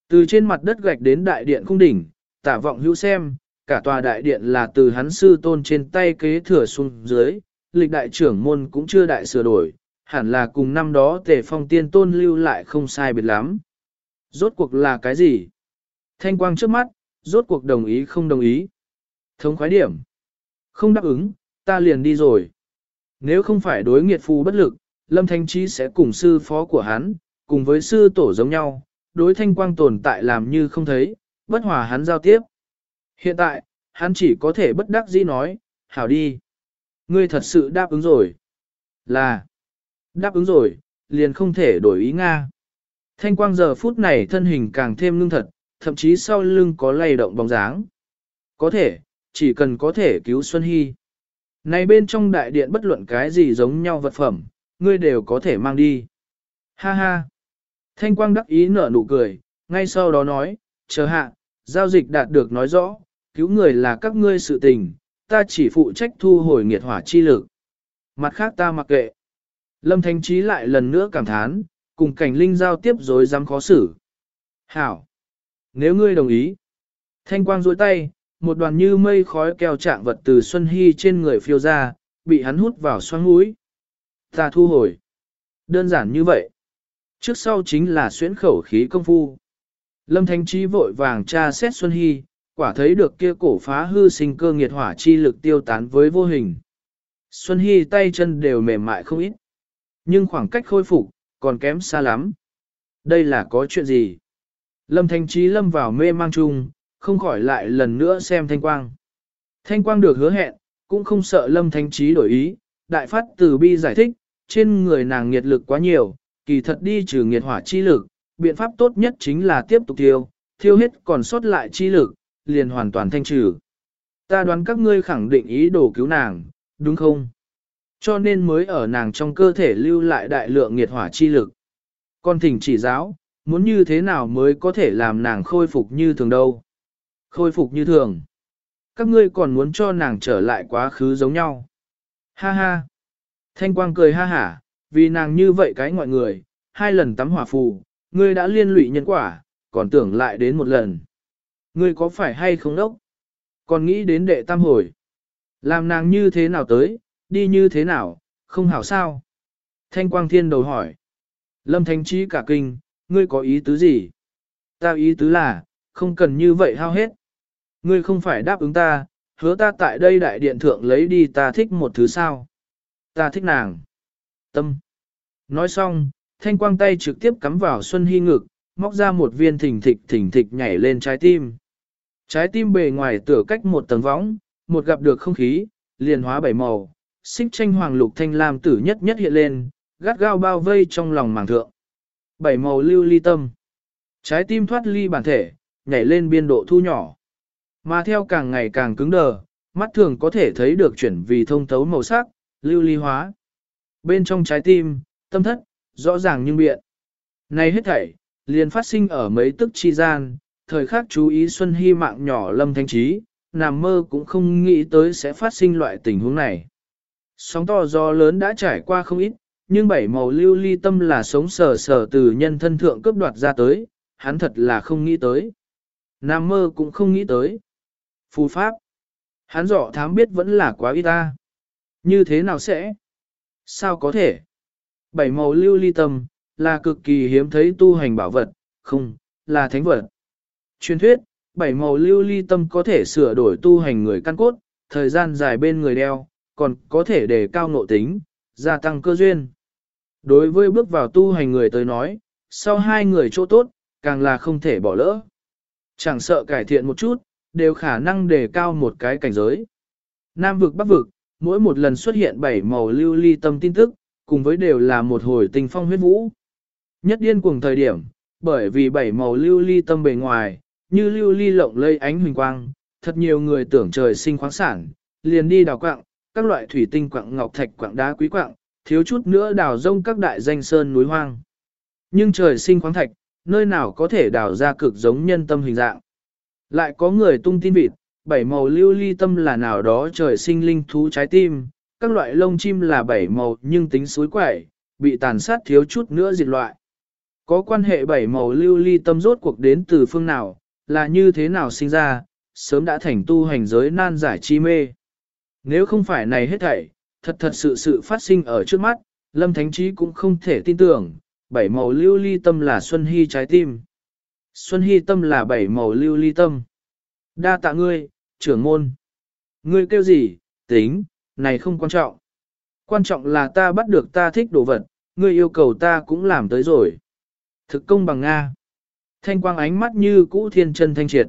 Từ trên mặt đất gạch đến đại điện cung đỉnh, tả vọng hữu xem, cả tòa đại điện là từ hắn sư tôn trên tay kế thừa xuống dưới, lịch đại trưởng môn cũng chưa đại sửa đổi, hẳn là cùng năm đó tề phong tiên tôn lưu lại không sai biệt lắm. Rốt cuộc là cái gì? Thanh quang trước mắt, rốt cuộc đồng ý không đồng ý. Thống khoái điểm. Không đáp ứng, ta liền đi rồi. Nếu không phải đối nghiệt phù bất lực, Lâm Thanh Trí sẽ cùng sư phó của hắn, cùng với sư tổ giống nhau, đối thanh quang tồn tại làm như không thấy, bất hòa hắn giao tiếp. Hiện tại, hắn chỉ có thể bất đắc dĩ nói, hảo đi. Ngươi thật sự đáp ứng rồi. Là, đáp ứng rồi, liền không thể đổi ý Nga. Thanh quang giờ phút này thân hình càng thêm ngưng thật, thậm chí sau lưng có lay động bóng dáng. Có thể, chỉ cần có thể cứu Xuân Hy. Này bên trong đại điện bất luận cái gì giống nhau vật phẩm, ngươi đều có thể mang đi. Ha ha. Thanh quang đắc ý nở nụ cười, ngay sau đó nói, chờ hạ, giao dịch đạt được nói rõ, cứu người là các ngươi sự tình, ta chỉ phụ trách thu hồi nghiệt hỏa chi lực. Mặt khác ta mặc kệ. Lâm Thanh Trí lại lần nữa cảm thán, cùng cảnh linh giao tiếp rồi dám khó xử. Hảo! Nếu ngươi đồng ý. Thanh quang duỗi tay, một đoàn như mây khói keo trạng vật từ Xuân Hy trên người phiêu ra, bị hắn hút vào xoang mũi. Ta thu hồi. Đơn giản như vậy. Trước sau chính là xuyễn khẩu khí công phu. Lâm Thanh Trí vội vàng tra xét Xuân Hy, quả thấy được kia cổ phá hư sinh cơ nghiệt hỏa chi lực tiêu tán với vô hình. Xuân Hy tay chân đều mềm mại không ít. Nhưng khoảng cách khôi phục, còn kém xa lắm. Đây là có chuyện gì? Lâm Thanh Trí lâm vào mê mang chung, không khỏi lại lần nữa xem Thanh Quang. Thanh Quang được hứa hẹn, cũng không sợ Lâm Thanh Trí đổi ý, đại phát từ bi giải thích, trên người nàng nghiệt lực quá nhiều, kỳ thật đi trừ nghiệt hỏa chi lực, biện pháp tốt nhất chính là tiếp tục thiêu, thiêu hết còn sót lại chi lực, liền hoàn toàn thanh trừ. Ta đoán các ngươi khẳng định ý đồ cứu nàng, đúng không? Cho nên mới ở nàng trong cơ thể lưu lại đại lượng nghiệt hỏa chi lực. Con thỉnh chỉ giáo, muốn như thế nào mới có thể làm nàng khôi phục như thường đâu? Khôi phục như thường. Các ngươi còn muốn cho nàng trở lại quá khứ giống nhau. Ha ha. Thanh quang cười ha hả, vì nàng như vậy cái ngoại người, hai lần tắm hỏa phù, ngươi đã liên lụy nhân quả, còn tưởng lại đến một lần. Ngươi có phải hay không đốc? Còn nghĩ đến đệ tam hồi. Làm nàng như thế nào tới, đi như thế nào, không hảo sao? Thanh quang thiên đầu hỏi. Lâm Thánh Trí cả kinh, ngươi có ý tứ gì? Ta ý tứ là, không cần như vậy hao hết. Ngươi không phải đáp ứng ta, hứa ta tại đây đại điện thượng lấy đi ta thích một thứ sao. Ta thích nàng. Tâm. Nói xong, thanh quang tay trực tiếp cắm vào Xuân Hy ngực, móc ra một viên thỉnh thịch thỉnh thịch nhảy lên trái tim. Trái tim bề ngoài tựa cách một tầng võng, một gặp được không khí, liền hóa bảy màu, xích tranh hoàng lục thanh lam tử nhất nhất hiện lên, gắt gao bao vây trong lòng màng thượng. Bảy màu lưu ly tâm. Trái tim thoát ly bản thể, nhảy lên biên độ thu nhỏ. Mà theo càng ngày càng cứng đờ, mắt thường có thể thấy được chuyển vì thông thấu màu sắc, lưu ly hóa. Bên trong trái tim, tâm thất, rõ ràng nhưng biện. Này hết thảy, liền phát sinh ở mấy tức chi gian, thời khắc chú ý Xuân Hy mạng nhỏ lâm thanh trí, nằm mơ cũng không nghĩ tới sẽ phát sinh loại tình huống này. Sóng to gió lớn đã trải qua không ít, nhưng bảy màu lưu ly tâm là sống sờ sờ từ nhân thân thượng cướp đoạt ra tới, hắn thật là không nghĩ tới. Nam mơ cũng không nghĩ tới. Phù pháp. Hắn dọ thám biết vẫn là quá ít ta. Như thế nào sẽ? Sao có thể? Bảy màu lưu ly tâm, là cực kỳ hiếm thấy tu hành bảo vật, không, là thánh vật. Truyền thuyết, bảy màu lưu ly tâm có thể sửa đổi tu hành người căn cốt, thời gian dài bên người đeo, còn có thể đề cao nội tính, gia tăng cơ duyên. Đối với bước vào tu hành người tới nói, sau hai người chỗ tốt, càng là không thể bỏ lỡ. Chẳng sợ cải thiện một chút, đều khả năng đề cao một cái cảnh giới. Nam vực Bắc vực, mỗi một lần xuất hiện bảy màu lưu ly tâm tin tức, cùng với đều là một hồi tình phong huyết vũ. Nhất điên cuồng thời điểm, bởi vì bảy màu lưu ly tâm bề ngoài, như lưu ly lộng lây ánh huỳnh quang, thật nhiều người tưởng trời sinh khoáng sản, liền đi đào quạng, các loại thủy tinh quạng ngọc thạch quạng đá quý quạng, thiếu chút nữa đào rông các đại danh sơn núi hoang. Nhưng trời sinh khoáng thạch, nơi nào có thể đào ra cực giống nhân tâm hình dạng. Lại có người tung tin vịt, bảy màu lưu ly tâm là nào đó trời sinh linh thú trái tim, các loại lông chim là bảy màu nhưng tính suối quẩy, bị tàn sát thiếu chút nữa diệt loại. Có quan hệ bảy màu lưu ly tâm rốt cuộc đến từ phương nào, là như thế nào sinh ra, sớm đã thành tu hành giới nan giải chi mê. Nếu không phải này hết thảy, thật thật sự sự phát sinh ở trước mắt, Lâm Thánh Trí cũng không thể tin tưởng, bảy màu lưu ly tâm là Xuân Hy trái tim. Xuân Hy tâm là bảy màu lưu ly tâm. Đa tạ ngươi, trưởng môn. Ngươi kêu gì, tính, này không quan trọng. Quan trọng là ta bắt được ta thích đồ vật, ngươi yêu cầu ta cũng làm tới rồi. Thực công bằng Nga. Thanh quang ánh mắt như cũ thiên chân thanh triệt.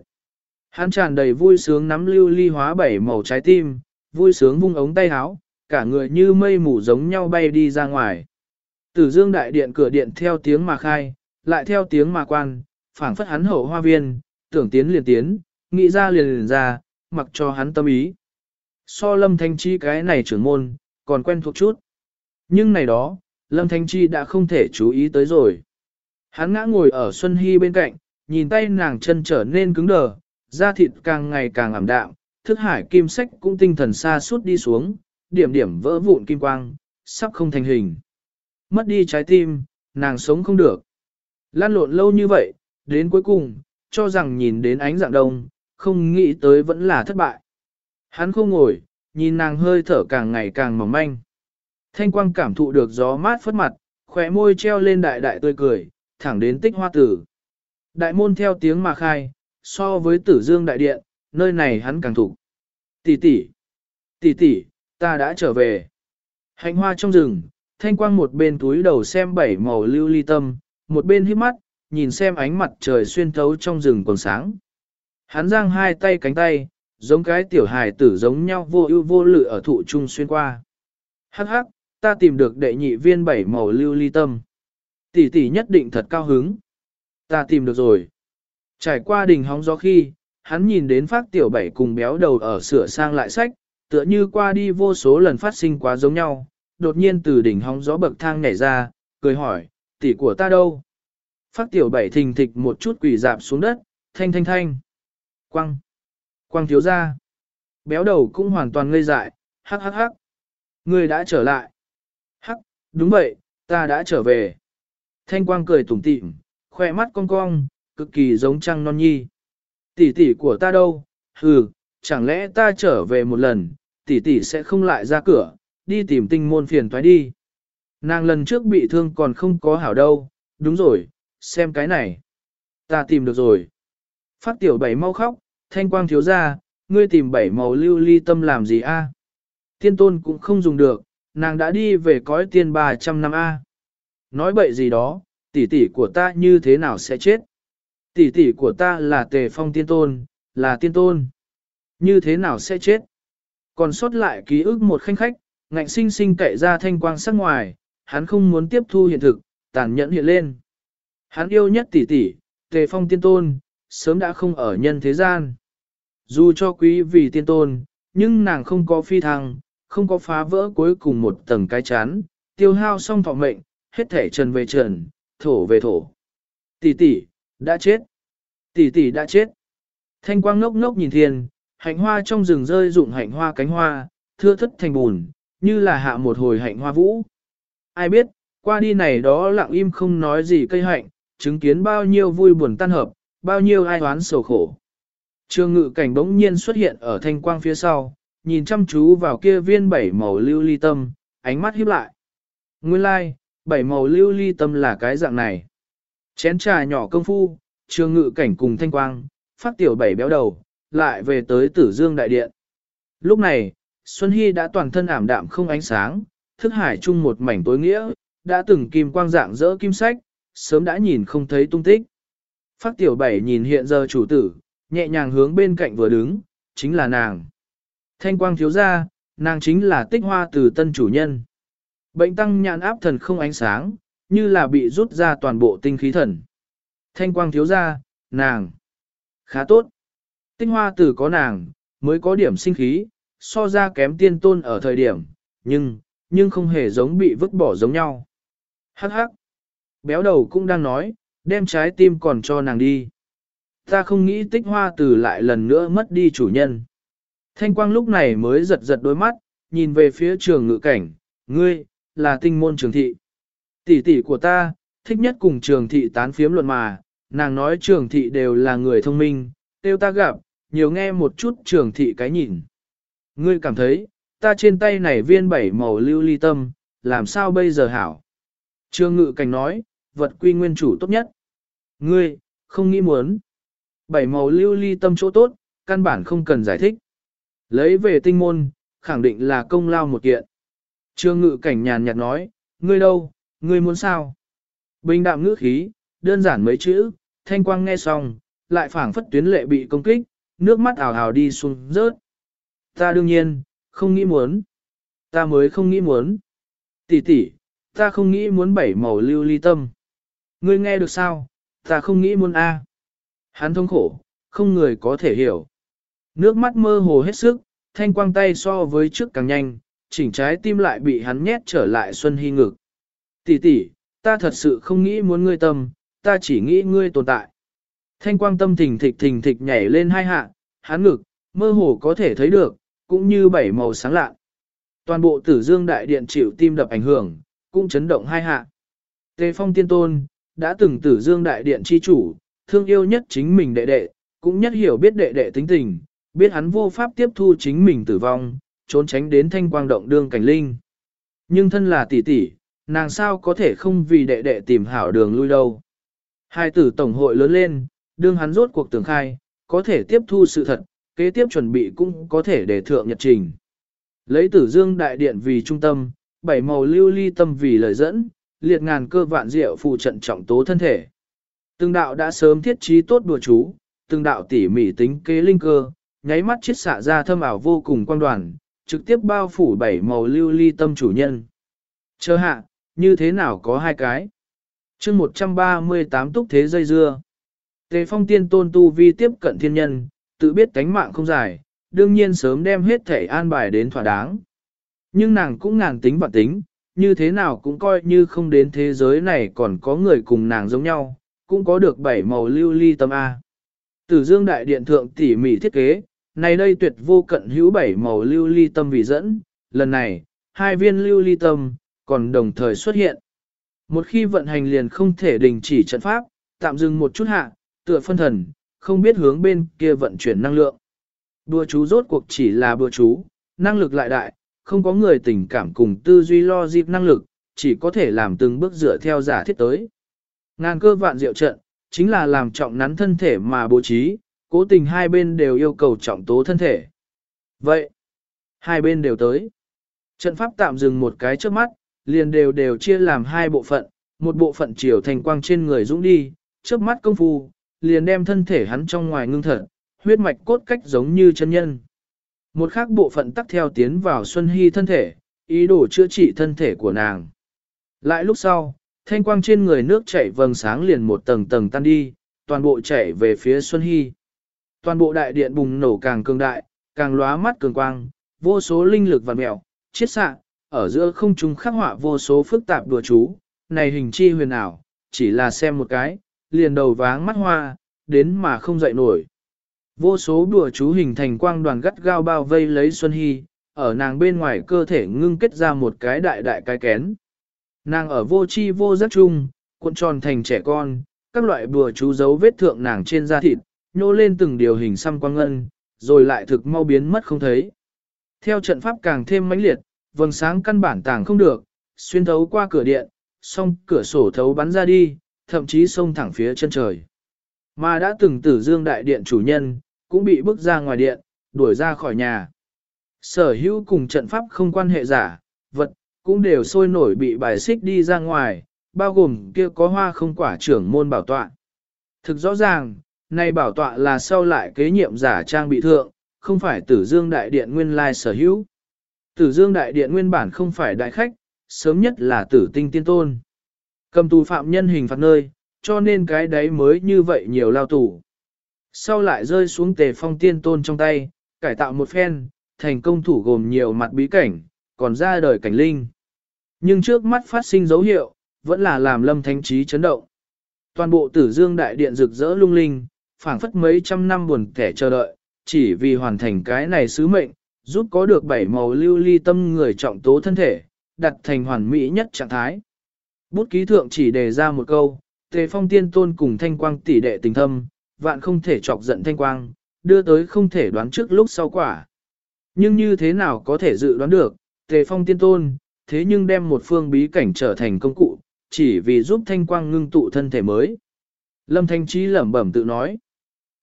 Hắn tràn đầy vui sướng nắm lưu ly hóa bảy màu trái tim, vui sướng vung ống tay áo, cả người như mây mù giống nhau bay đi ra ngoài. Tử dương đại điện cửa điện theo tiếng mà khai, lại theo tiếng mà quan, phảng phất hắn hậu hoa viên, tưởng tiến liền tiến, nghĩ ra liền liền ra, mặc cho hắn tâm ý. So lâm thanh chi cái này trưởng môn, còn quen thuộc chút. Nhưng này đó, lâm thanh chi đã không thể chú ý tới rồi. Hắn ngã ngồi ở Xuân Hy bên cạnh, nhìn tay nàng chân trở nên cứng đờ, da thịt càng ngày càng ảm đạm, thức hải kim sách cũng tinh thần xa suốt đi xuống, điểm điểm vỡ vụn kim quang, sắp không thành hình. Mất đi trái tim, nàng sống không được. Lan lộn lâu như vậy, đến cuối cùng, cho rằng nhìn đến ánh dạng đông, không nghĩ tới vẫn là thất bại. Hắn không ngồi, nhìn nàng hơi thở càng ngày càng mỏng manh. Thanh quang cảm thụ được gió mát phất mặt, khóe môi treo lên đại đại tươi cười, thẳng đến tích hoa tử. Đại môn theo tiếng mà khai, so với tử dương đại điện, nơi này hắn càng thủ. Tỷ tỷ, tỷ tỷ, ta đã trở về. Hạnh hoa trong rừng, thanh quang một bên túi đầu xem bảy màu lưu ly tâm, một bên hít mắt, nhìn xem ánh mặt trời xuyên thấu trong rừng còn sáng. Hắn giang hai tay cánh tay, giống cái tiểu hài tử giống nhau vô ưu vô lự ở thụ trung xuyên qua. Hắc hắc, ta tìm được đệ nhị viên bảy màu lưu ly tâm. Tỷ tỷ nhất định thật cao hứng. Ta tìm được rồi. Trải qua đỉnh hóng gió khi, hắn nhìn đến phát tiểu bảy cùng béo đầu ở sửa sang lại sách, tựa như qua đi vô số lần phát sinh quá giống nhau, đột nhiên từ đỉnh hóng gió bậc thang nhảy ra, cười hỏi, tỷ của ta đâu? Phát tiểu bảy thình thịch một chút quỷ dạp xuống đất, thanh thanh thanh. Quăng. Quăng thiếu ra. Béo đầu cũng hoàn toàn ngây dại, hắc hắc hắc. Người đã trở lại. Hắc, đúng vậy, ta đã trở về. Thanh quang cười tủm tỉm, khoe mắt cong cong, cực kỳ giống trăng non nhi. Tỷ tỷ của ta đâu? Hừ, chẳng lẽ ta trở về một lần, tỷ tỷ sẽ không lại ra cửa, đi tìm tinh môn phiền toái đi. Nàng lần trước bị thương còn không có hảo đâu, đúng rồi, xem cái này. Ta tìm được rồi. Phát tiểu bảy mau khóc, thanh quang thiếu ra, ngươi tìm bảy màu lưu ly tâm làm gì a? Tiên tôn cũng không dùng được, nàng đã đi về cõi tiên 300 năm a. Nói bậy gì đó, tỷ tỷ của ta như thế nào sẽ chết? Tỷ tỷ của ta là tề phong tiên tôn, là tiên tôn. Như thế nào sẽ chết? Còn sót lại ký ức một khanh khách, ngạnh sinh sinh cậy ra thanh quang sắc ngoài, hắn không muốn tiếp thu hiện thực, tàn nhẫn hiện lên. Hắn yêu nhất tỷ tỷ, tề phong tiên tôn, sớm đã không ở nhân thế gian. Dù cho quý vì tiên tôn, nhưng nàng không có phi thăng, không có phá vỡ cuối cùng một tầng cái chán, tiêu hao xong thọ mệnh, hết thể trần về trần, thổ về thổ. Tỷ tỷ, đã chết. Tỷ tỷ đã chết. Thanh quang ngốc ngốc nhìn thiên, hạnh hoa trong rừng rơi rụng hạnh hoa cánh hoa, thưa thất thành bùn, như là hạ một hồi hạnh hoa vũ. Ai biết, qua đi này đó lặng im không nói gì cây hạnh, chứng kiến bao nhiêu vui buồn tan hợp, bao nhiêu ai oán sầu khổ. Trương ngự cảnh bỗng nhiên xuất hiện ở thanh quang phía sau, nhìn chăm chú vào kia viên bảy màu lưu ly tâm, ánh mắt híp lại. Nguyên lai, like, bảy màu lưu ly tâm là cái dạng này. Chén trà nhỏ công phu, trương ngự cảnh cùng thanh quang, phát tiểu bảy béo đầu, lại về tới tử dương đại điện. Lúc này, Xuân Hy đã toàn thân ảm đạm không ánh sáng, thức hải chung một mảnh tối nghĩa, đã từng kim quang dạng dỡ kim sách, sớm đã nhìn không thấy tung tích. Phát tiểu bảy nhìn hiện giờ chủ tử, nhẹ nhàng hướng bên cạnh vừa đứng, chính là nàng. Thanh quang thiếu ra, nàng chính là tích hoa từ tân chủ nhân. Bệnh tăng nhãn áp thần không ánh sáng, như là bị rút ra toàn bộ tinh khí thần. Thanh quang thiếu ra, nàng. Khá tốt. Tinh hoa tử có nàng, mới có điểm sinh khí, so ra kém tiên tôn ở thời điểm, nhưng, nhưng không hề giống bị vứt bỏ giống nhau. Hắc hắc. Béo đầu cũng đang nói, đem trái tim còn cho nàng đi. Ta không nghĩ tích hoa tử lại lần nữa mất đi chủ nhân. Thanh quang lúc này mới giật giật đôi mắt, nhìn về phía trường ngự cảnh, ngươi, là tinh môn trường thị. Tỷ tỷ của ta, thích nhất cùng trường thị tán phiếm luận mà, nàng nói trường thị đều là người thông minh, tiêu ta gặp, nhiều nghe một chút trường thị cái nhìn. Ngươi cảm thấy, ta trên tay này viên bảy màu lưu ly tâm, làm sao bây giờ hảo? trương ngự cảnh nói, vật quy nguyên chủ tốt nhất. Ngươi, không nghĩ muốn. Bảy màu lưu ly tâm chỗ tốt, căn bản không cần giải thích. Lấy về tinh môn, khẳng định là công lao một kiện. Trương ngự cảnh nhàn nhạt nói, ngươi đâu, ngươi muốn sao? Bình đạm ngữ khí, đơn giản mấy chữ, thanh quang nghe xong, lại phảng phất tuyến lệ bị công kích, nước mắt ảo ảo đi xuống rớt. Ta đương nhiên, không nghĩ muốn. Ta mới không nghĩ muốn. Tỷ tỷ, ta không nghĩ muốn bảy màu lưu ly tâm. Ngươi nghe được sao? Ta không nghĩ muốn A. Hắn thông khổ, không người có thể hiểu. Nước mắt mơ hồ hết sức, thanh quang tay so với trước càng nhanh, chỉnh trái tim lại bị hắn nhét trở lại Xuân Hy ngực. Tỷ tỷ, ta thật sự không nghĩ muốn ngươi tâm, ta chỉ nghĩ ngươi tồn tại. Thanh quang tâm thình thịch thình thịch nhảy lên hai hạ, hắn ngực, mơ hồ có thể thấy được, cũng như bảy màu sáng lạ. Toàn bộ tử dương đại điện chịu tim đập ảnh hưởng, cũng chấn động hai hạ. Tề phong tiên tôn, đã từng tử dương đại điện chi chủ, thương yêu nhất chính mình đệ đệ, cũng nhất hiểu biết đệ đệ tính tình, biết hắn vô pháp tiếp thu chính mình tử vong, trốn tránh đến thanh quang động đương cảnh linh. Nhưng thân là tỷ tỷ, nàng sao có thể không vì đệ đệ tìm hảo đường lui đâu. Hai tử tổng hội lớn lên, đương hắn rốt cuộc tường khai, có thể tiếp thu sự thật, kế tiếp chuẩn bị cũng có thể để thượng nhật trình. Lấy tử dương đại điện vì trung tâm, bảy màu lưu ly tâm vì lời dẫn, liệt ngàn cơ vạn diệu phụ trận trọng tố thân thể. Từng đạo đã sớm thiết trí tốt đùa chú, từng đạo tỉ mỉ tính kế linh cơ, nháy mắt chiết xạ ra thâm ảo vô cùng quang đoàn, trực tiếp bao phủ bảy màu lưu ly tâm chủ nhân. Chờ hạ, như thế nào có hai cái? chương 138 túc thế dây dưa. Tề phong tiên tôn tu vi tiếp cận thiên nhân, tự biết tánh mạng không dài, đương nhiên sớm đem hết thể an bài đến thỏa đáng. Nhưng nàng cũng ngàn tính và tính, như thế nào cũng coi như không đến thế giới này còn có người cùng nàng giống nhau, cũng có được bảy màu lưu ly tâm A. Tử dương đại điện thượng tỉ mỉ thiết kế, này đây tuyệt vô cận hữu bảy màu lưu ly tâm vì dẫn, lần này, hai viên lưu ly tâm, còn đồng thời xuất hiện. Một khi vận hành liền không thể đình chỉ trận pháp, tạm dừng một chút hạ, tựa phân thần, không biết hướng bên kia vận chuyển năng lượng. Bùa chú rốt cuộc chỉ là bùa chú, năng lực lại đại, không có người tình cảm cùng tư duy lo dịp năng lực, chỉ có thể làm từng bước dựa theo giả thiết tới. Ngàn cơ vạn diệu trận, chính là làm trọng nắn thân thể mà bố trí, cố tình hai bên đều yêu cầu trọng tố thân thể. Vậy, hai bên đều tới. Trận pháp tạm dừng một cái trước mắt, liền đều đều chia làm hai bộ phận, một bộ phận chiều thành quang trên người dũng đi, trước mắt công phu, liền đem thân thể hắn trong ngoài ngưng thật, huyết mạch cốt cách giống như chân nhân. Một khác bộ phận tắc theo tiến vào Xuân Hy thân thể, ý đồ chữa trị thân thể của nàng. Lại lúc sau, thanh quang trên người nước chảy vầng sáng liền một tầng tầng tan đi, toàn bộ chảy về phía Xuân Hy. Toàn bộ đại điện bùng nổ càng cường đại, càng lóa mắt cường quang, vô số linh lực vằn mèo, chiết xạ, ở giữa không trung khắc họa vô số phức tạp đùa chú, này hình chi huyền ảo, chỉ là xem một cái, liền đầu váng mắt hoa, đến mà không dậy nổi. Vô số đùa chú hình thành quang đoàn gắt gao bao vây lấy Xuân Hy, ở nàng bên ngoài cơ thể ngưng kết ra một cái đại đại cái kén. Nàng ở vô chi vô giác chung, cuộn tròn thành trẻ con, các loại bùa chú dấu vết thượng nàng trên da thịt, nhô lên từng điều hình xăm quang ngân, rồi lại thực mau biến mất không thấy. Theo trận pháp càng thêm mãnh liệt, vầng sáng căn bản tàng không được, xuyên thấu qua cửa điện, song cửa sổ thấu bắn ra đi, thậm chí xông thẳng phía chân trời. Mà đã từng tử dương đại điện chủ nhân, cũng bị bước ra ngoài điện, đuổi ra khỏi nhà. Sở hữu cùng trận pháp không quan hệ giả, vật, cũng đều sôi nổi bị bài xích đi ra ngoài, bao gồm kia có hoa không quả trưởng môn bảo tọa. Thực rõ ràng, này bảo tọa là sau lại kế nhiệm giả trang bị thượng, không phải tử dương đại điện nguyên lai sở hữu. Tử dương đại điện nguyên bản không phải đại khách, sớm nhất là tử tinh tiên tôn. Cầm tù phạm nhân hình phạt nơi, cho nên cái đấy mới như vậy nhiều lao tù. Sau lại rơi xuống tề phong tiên tôn trong tay, cải tạo một phen, thành công thủ gồm nhiều mặt bí cảnh, còn ra đời cảnh linh. Nhưng trước mắt phát sinh dấu hiệu, vẫn là làm lâm thánh trí chấn động. Toàn bộ tử dương đại điện rực rỡ lung linh, phảng phất mấy trăm năm buồn kẻ chờ đợi, chỉ vì hoàn thành cái này sứ mệnh, giúp có được bảy màu lưu ly tâm người trọng tố thân thể, đặt thành hoàn mỹ nhất trạng thái. Bút ký thượng chỉ đề ra một câu, tề phong tiên tôn cùng thanh quang tỷ đệ tình thâm, vạn không thể chọc giận thanh quang, đưa tới không thể đoán trước lúc sau quả. Nhưng như thế nào có thể dự đoán được, tề phong tiên tôn, thế nhưng đem một phương bí cảnh trở thành công cụ, chỉ vì giúp thanh quang ngưng tụ thân thể mới. Lâm Thanh Trí lẩm bẩm tự nói.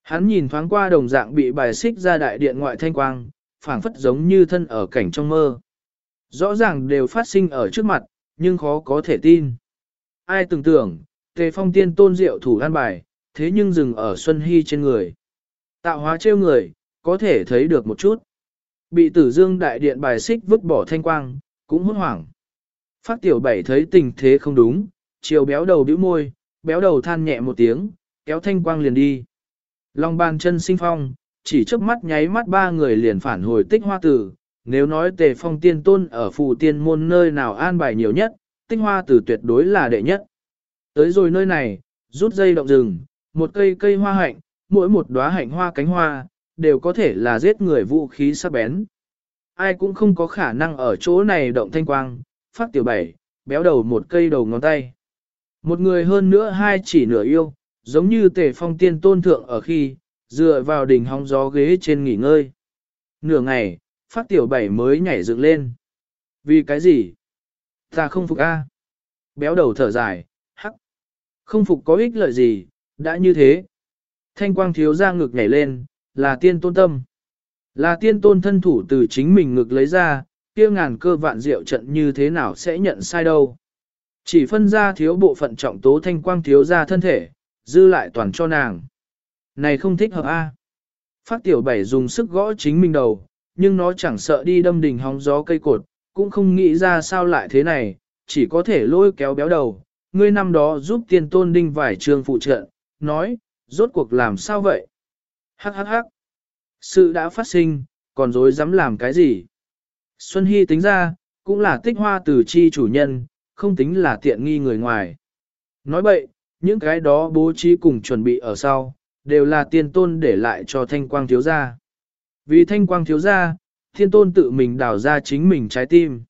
Hắn nhìn thoáng qua đồng dạng bị bài xích ra đại điện ngoại thanh quang, phảng phất giống như thân ở cảnh trong mơ. Rõ ràng đều phát sinh ở trước mặt, nhưng khó có thể tin. Ai tưởng tưởng, tề phong tiên tôn diệu thủ an bài, thế nhưng dừng ở Xuân Hy trên người. Tạo hóa trêu người, có thể thấy được một chút. Bị tử dương đại điện bài xích vứt bỏ thanh quang, cũng hốt hoảng. Phát tiểu bảy thấy tình thế không đúng, chiều béo đầu bĩu môi, béo đầu than nhẹ một tiếng, kéo thanh quang liền đi. Long bàn chân sinh phong, chỉ trước mắt nháy mắt ba người liền phản hồi tích hoa tử. Nếu nói tề phong tiên tôn ở phù tiên môn nơi nào an bài nhiều nhất, tích hoa tử tuyệt đối là đệ nhất. Tới rồi nơi này, rút dây động rừng, một cây cây hoa hạnh, mỗi một đóa hạnh hoa cánh hoa, đều có thể là giết người vũ khí sắc bén. Ai cũng không có khả năng ở chỗ này động thanh quang, phát tiểu bảy, béo đầu một cây đầu ngón tay. Một người hơn nữa hai chỉ nửa yêu, giống như tề phong tiên tôn thượng ở khi, dựa vào đỉnh hóng gió ghế trên nghỉ ngơi. Nửa ngày, phát tiểu bảy mới nhảy dựng lên. Vì cái gì? Ta không phục A. Béo đầu thở dài, hắc. Không phục có ích lợi gì, đã như thế. Thanh quang thiếu ra ngực nhảy lên, là tiên tôn tâm. Là tiên tôn thân thủ từ chính mình ngực lấy ra, kia ngàn cơ vạn diệu trận như thế nào sẽ nhận sai đâu. Chỉ phân ra thiếu bộ phận trọng tố thanh quang thiếu ra thân thể, dư lại toàn cho nàng. Này không thích hợp a. Phát tiểu bảy dùng sức gõ chính mình đầu, nhưng nó chẳng sợ đi đâm đình hóng gió cây cột, cũng không nghĩ ra sao lại thế này, chỉ có thể lôi kéo béo đầu. Ngươi năm đó giúp tiên tôn đinh vải trường phụ trợ, nói, rốt cuộc làm sao vậy? Hắc hắc hắc. Sự đã phát sinh, còn dối dám làm cái gì? Xuân Hy tính ra, cũng là tích hoa từ chi chủ nhân, không tính là tiện nghi người ngoài. Nói bậy những cái đó bố trí cùng chuẩn bị ở sau, đều là tiên tôn để lại cho thanh quang thiếu gia. Vì thanh quang thiếu gia, thiên tôn tự mình đào ra chính mình trái tim.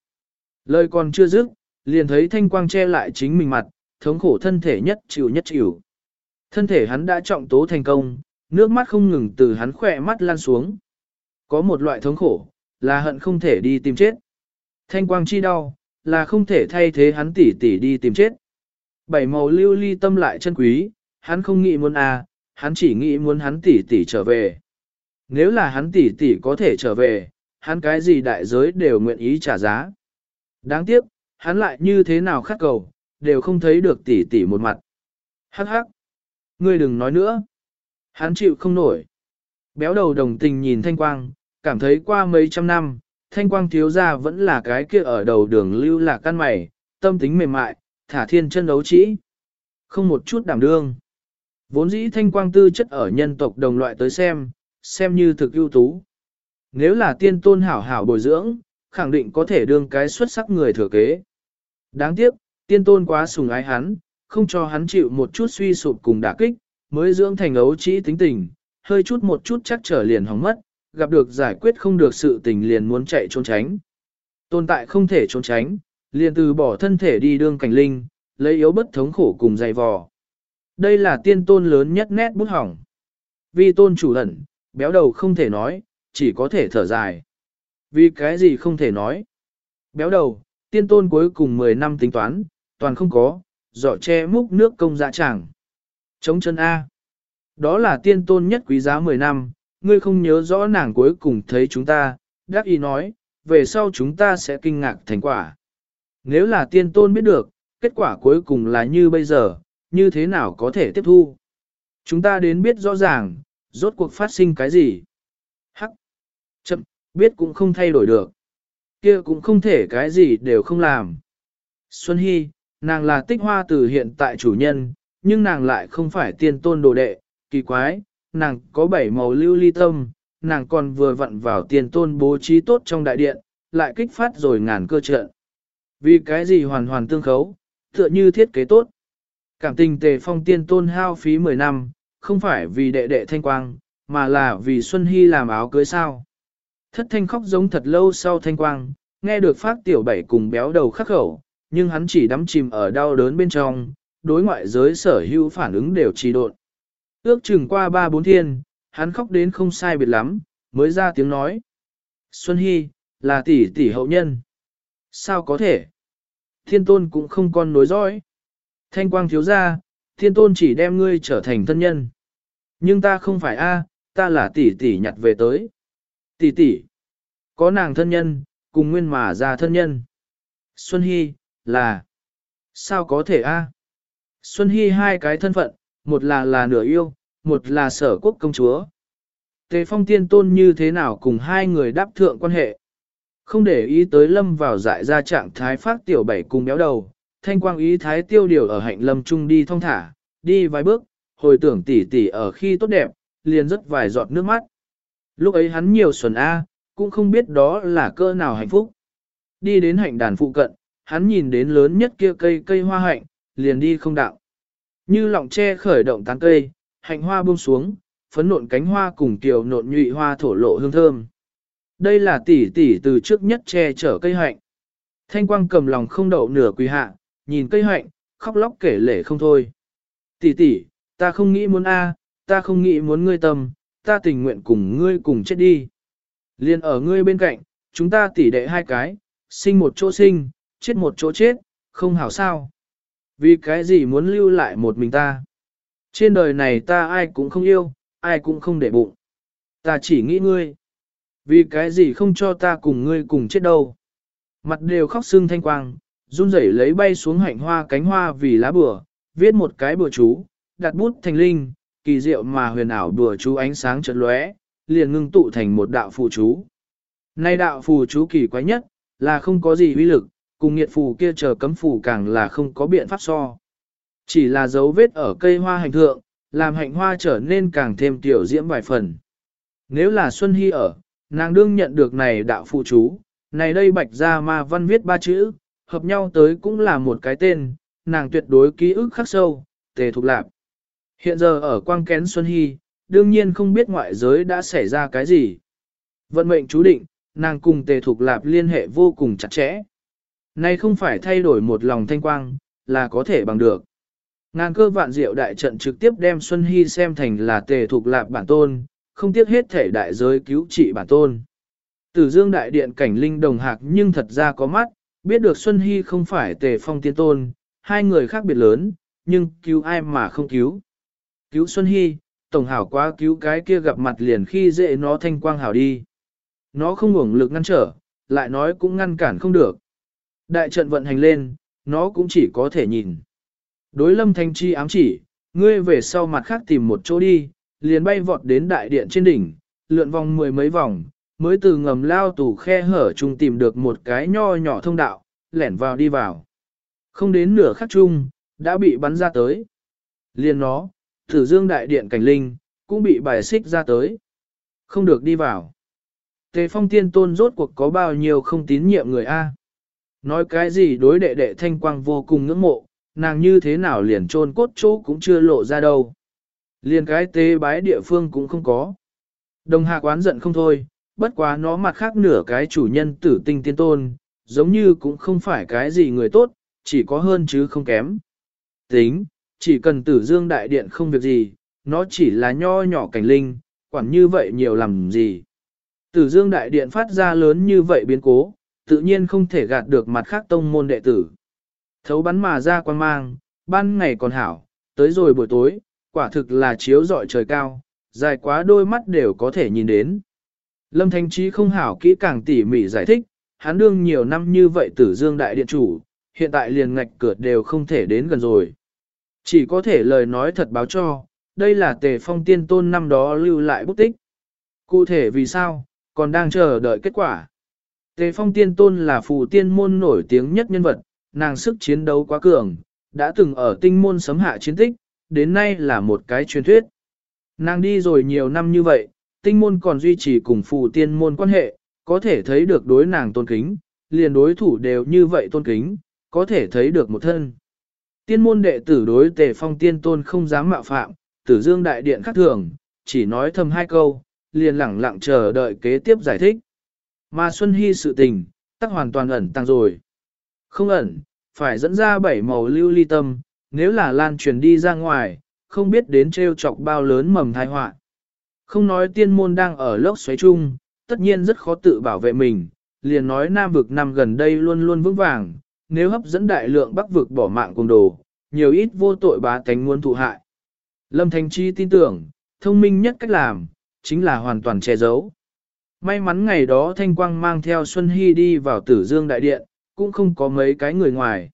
Lời còn chưa dứt, liền thấy thanh quang che lại chính mình mặt, thống khổ thân thể nhất chịu nhất chịu. Thân thể hắn đã trọng tố thành công, nước mắt không ngừng từ hắn khỏe mắt lan xuống. Có một loại thống khổ, là hận không thể đi tìm chết. Thanh quang chi đau, là không thể thay thế hắn tỉ tỉ đi tìm chết. Bảy màu lưu ly tâm lại chân quý, hắn không nghĩ muốn a, hắn chỉ nghĩ muốn hắn tỷ tỷ trở về. Nếu là hắn tỷ tỷ có thể trở về, hắn cái gì đại giới đều nguyện ý trả giá. Đáng tiếc, hắn lại như thế nào khát cầu, đều không thấy được tỷ tỷ một mặt. Hắc hắc. Ngươi đừng nói nữa. Hắn chịu không nổi. Béo đầu đồng tình nhìn thanh quang, cảm thấy qua mấy trăm năm, thanh quang thiếu gia vẫn là cái kia ở đầu đường lưu lạc căn mày, tâm tính mềm mại, thả thiên chân đấu trĩ. Không một chút đảm đương. Vốn dĩ thanh quang tư chất ở nhân tộc đồng loại tới xem, xem như thực ưu tú. Nếu là tiên tôn hảo hảo bồi dưỡng, khẳng định có thể đương cái xuất sắc người thừa kế. Đáng tiếc, tiên tôn quá sùng ái hắn, không cho hắn chịu một chút suy sụp cùng đả kích, mới dưỡng thành ấu trĩ tính tình, hơi chút một chút chắc trở liền hỏng mất, gặp được giải quyết không được sự tình liền muốn chạy trốn tránh. Tồn tại không thể trốn tránh, liền từ bỏ thân thể đi đương cảnh linh, lấy yếu bất thống khổ cùng dày vò. Đây là tiên tôn lớn nhất nét bút hỏng. Vì tôn chủ lẩn béo đầu không thể nói, chỉ có thể thở dài. Vì cái gì không thể nói. Béo đầu, tiên tôn cuối cùng 10 năm tính toán, toàn không có, dọ che múc nước công dạ chẳng. Chống chân A. Đó là tiên tôn nhất quý giá 10 năm, ngươi không nhớ rõ nàng cuối cùng thấy chúng ta, đắc ý nói, về sau chúng ta sẽ kinh ngạc thành quả. Nếu là tiên tôn biết được, kết quả cuối cùng là như bây giờ, như thế nào có thể tiếp thu? Chúng ta đến biết rõ ràng, rốt cuộc phát sinh cái gì? Hắc! Chậm, biết cũng không thay đổi được. kia cũng không thể cái gì đều không làm. Xuân Hy, nàng là tích hoa từ hiện tại chủ nhân, nhưng nàng lại không phải tiên tôn đồ đệ, kỳ quái, nàng có bảy màu lưu ly tâm, nàng còn vừa vặn vào tiên tôn bố trí tốt trong đại điện, lại kích phát rồi ngàn cơ trận. Vì cái gì hoàn hoàn tương khấu, tựa như thiết kế tốt. Cảm tình tề phong tiên tôn hao phí 10 năm, không phải vì đệ đệ thanh quang, mà là vì Xuân Hy làm áo cưới sao. Thất thanh khóc giống thật lâu sau thanh quang, nghe được phát tiểu bảy cùng béo đầu khắc khẩu, nhưng hắn chỉ đắm chìm ở đau đớn bên trong, đối ngoại giới sở hữu phản ứng đều trì độn. Ước chừng qua ba bốn thiên, hắn khóc đến không sai biệt lắm, mới ra tiếng nói. Xuân Hy, là tỷ tỷ hậu nhân. Sao có thể? Thiên tôn cũng không còn nối dõi. Thanh quang thiếu ra, thiên tôn chỉ đem ngươi trở thành thân nhân. Nhưng ta không phải a, ta là tỷ tỷ nhặt về tới. Tỷ tỷ, có nàng thân nhân, cùng nguyên mà ra thân nhân. Xuân Hy, là, sao có thể a? Xuân Hy hai cái thân phận, một là là nửa yêu, một là sở quốc công chúa. Tề phong tiên tôn như thế nào cùng hai người đáp thượng quan hệ. Không để ý tới lâm vào dại ra trạng thái phát tiểu bảy cùng béo đầu, thanh quang ý thái tiêu điều ở hạnh lâm trung đi thong thả, đi vài bước, hồi tưởng tỉ tỉ ở khi tốt đẹp, liền rất vài giọt nước mắt. Lúc ấy hắn nhiều xuân A, cũng không biết đó là cơ nào hạnh phúc. Đi đến hạnh đàn phụ cận, hắn nhìn đến lớn nhất kia cây cây hoa hạnh, liền đi không đạo. Như lọng tre khởi động tán cây, hạnh hoa buông xuống, phấn nộn cánh hoa cùng tiểu nộn nhụy hoa thổ lộ hương thơm. Đây là tỷ tỷ từ trước nhất che chở cây hạnh. Thanh quang cầm lòng không đậu nửa quỳ hạ, nhìn cây hạnh, khóc lóc kể lể không thôi. Tỷ tỷ, ta không nghĩ muốn A, ta không nghĩ muốn ngươi tâm, ta tình nguyện cùng ngươi cùng chết đi. Liên ở ngươi bên cạnh, chúng ta tỷ đệ hai cái, sinh một chỗ sinh, chết một chỗ chết, không hảo sao. Vì cái gì muốn lưu lại một mình ta? Trên đời này ta ai cũng không yêu, ai cũng không để bụng. Ta chỉ nghĩ ngươi. Vì cái gì không cho ta cùng ngươi cùng chết đâu. Mặt đều khóc sưng thanh quang, run rẩy lấy bay xuống hạnh hoa cánh hoa vì lá bừa, viết một cái bừa chú, đặt bút thành linh, kỳ diệu mà huyền ảo bừa chú ánh sáng chợt lóe, liền ngưng tụ thành một đạo phù chú. Nay đạo phù chú kỳ quái nhất, là không có gì uy lực, cùng nghiệt phù kia chờ cấm phù càng là không có biện pháp so. Chỉ là dấu vết ở cây hoa hành thượng, làm hạnh hoa trở nên càng thêm tiểu diễm vài phần. Nếu là Xuân Hy ở, nàng đương nhận được này đạo phụ chú, này đây bạch ra ma văn viết ba chữ, hợp nhau tới cũng là một cái tên, nàng tuyệt đối ký ức khắc sâu, tề thục lạp. Hiện giờ ở quang kén Xuân Hy, đương nhiên không biết ngoại giới đã xảy ra cái gì. Vận mệnh chú định, nàng cùng tề thục lạp liên hệ vô cùng chặt chẽ. Nay không phải thay đổi một lòng thanh quang, là có thể bằng được. Ngàn cơ vạn diệu đại trận trực tiếp đem Xuân Hy xem thành là tề thục lạp bản tôn, không tiếc hết thể đại giới cứu trị bản tôn. Tử dương đại điện cảnh linh đồng hạc nhưng thật ra có mắt, biết được Xuân Hy không phải tề phong tiên tôn, hai người khác biệt lớn, nhưng cứu ai mà không cứu. Cứu Xuân Hy, tổng hảo quá cứu cái kia gặp mặt liền khi dễ nó thanh quang hảo đi. Nó không ngủng lực ngăn trở, lại nói cũng ngăn cản không được. Đại trận vận hành lên, nó cũng chỉ có thể nhìn. Đối lâm thanh chi ám chỉ, ngươi về sau mặt khác tìm một chỗ đi, liền bay vọt đến đại điện trên đỉnh, lượn vòng mười mấy vòng, mới từ ngầm lao tủ khe hở chung tìm được một cái nho nhỏ thông đạo, lẻn vào đi vào. Không đến nửa khắc chung, đã bị bắn ra tới. Liền nó, thử dương đại điện cảnh linh, cũng bị bài xích ra tới. Không được đi vào. Tề phong tiên tôn rốt cuộc có bao nhiêu không tín nhiệm người A. Nói cái gì đối đệ đệ thanh quang vô cùng ngưỡng mộ, nàng như thế nào liền trôn cốt chỗ cũng chưa lộ ra đâu. Liền cái tế bái địa phương cũng không có. Đồng hạ quán giận không thôi, bất quá nó mặt khác nửa cái chủ nhân tử tinh tiên tôn, giống như cũng không phải cái gì người tốt, chỉ có hơn chứ không kém. Tính, chỉ cần tử dương đại điện không việc gì, nó chỉ là nho nhỏ cảnh linh, quản như vậy nhiều làm gì. Tử dương đại điện phát ra lớn như vậy biến cố, tự nhiên không thể gạt được mặt khác tông môn đệ tử. Thấu bắn mà ra quan mang, ban ngày còn hảo, tới rồi buổi tối, quả thực là chiếu rọi trời cao, dài quá đôi mắt đều có thể nhìn đến. Lâm Thanh Trí không hảo kỹ càng tỉ mỉ giải thích, hắn đương nhiều năm như vậy tử dương đại điện chủ, hiện tại liền ngạch cửa đều không thể đến gần rồi. Chỉ có thể lời nói thật báo cho, đây là tề phong tiên tôn năm đó lưu lại bút tích. Cụ thể vì sao, còn đang chờ đợi kết quả. Tề phong tiên tôn là phù tiên môn nổi tiếng nhất nhân vật, nàng sức chiến đấu quá cường, đã từng ở tinh môn sấm hạ chiến tích, đến nay là một cái truyền thuyết. Nàng đi rồi nhiều năm như vậy, tinh môn còn duy trì cùng phù tiên môn quan hệ, có thể thấy được đối nàng tôn kính, liền đối thủ đều như vậy tôn kính, có thể thấy được một thân. Tiên môn đệ tử đối tề phong tiên tôn không dám mạo phạm, tử dương đại điện khắc thường, chỉ nói thầm hai câu, liền lẳng lặng chờ đợi kế tiếp giải thích. Mà Xuân Hy sự tình, tắc hoàn toàn ẩn tăng rồi. Không ẩn, phải dẫn ra bảy màu lưu ly tâm, nếu là lan truyền đi ra ngoài, không biết đến trêu chọc bao lớn mầm thai họa. Không nói tiên môn đang ở lốc xoáy chung, tất nhiên rất khó tự bảo vệ mình, liền nói nam vực năm gần đây luôn luôn vững vàng, nếu hấp dẫn đại lượng bắc vực bỏ mạng cùng đồ, nhiều ít vô tội bá tánh muốn thụ hại. Lâm Thanh Chi tin tưởng, thông minh nhất cách làm, chính là hoàn toàn che giấu. May mắn ngày đó Thanh Quang mang theo Xuân Hy đi vào tử dương đại điện, cũng không có mấy cái người ngoài.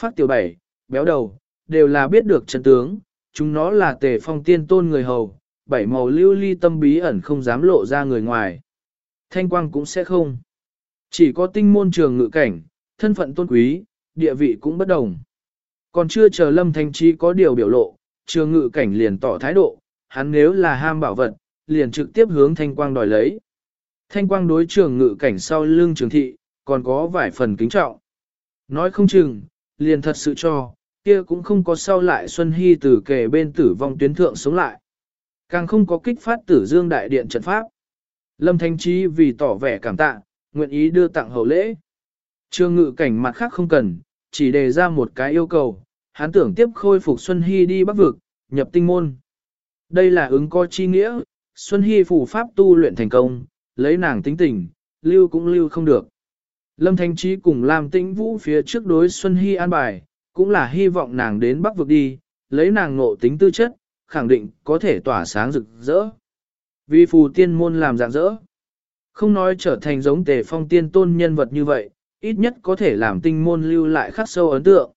Phát tiểu bảy, béo đầu, đều là biết được chân tướng, chúng nó là tề phong tiên tôn người hầu, bảy màu lưu ly tâm bí ẩn không dám lộ ra người ngoài. Thanh Quang cũng sẽ không. Chỉ có tinh môn trường ngự cảnh, thân phận tôn quý, địa vị cũng bất đồng. Còn chưa chờ Lâm Thanh Chi có điều biểu lộ, trường ngự cảnh liền tỏ thái độ, hắn nếu là ham bảo vật, liền trực tiếp hướng Thanh Quang đòi lấy. Thanh Quang đối trường ngự cảnh sau lưng trường thị, còn có vài phần kính trọng. Nói không chừng, liền thật sự cho, kia cũng không có sau lại Xuân Hy từ kề bên tử vong tuyến thượng sống lại. Càng không có kích phát tử dương đại điện trận pháp. Lâm Thanh Chi vì tỏ vẻ cảm tạ, nguyện ý đưa tặng hậu lễ. trương ngự cảnh mặt khác không cần, chỉ đề ra một cái yêu cầu, hắn tưởng tiếp khôi phục Xuân Hy đi bắc vực, nhập tinh môn. Đây là ứng co chi nghĩa, Xuân Hy phủ pháp tu luyện thành công, lấy nàng tính tình, lưu cũng lưu không được. Lâm Thanh Trí cùng Lam tĩnh vũ phía trước đối Xuân Hy an bài, cũng là hy vọng nàng đến bắc vực đi, lấy nàng ngộ tính tư chất, khẳng định có thể tỏa sáng rực rỡ. Vì phù tiên môn làm dạng rỡ, Không nói trở thành giống tề phong tiên tôn nhân vật như vậy, ít nhất có thể làm tinh môn lưu lại khắc sâu ấn tượng.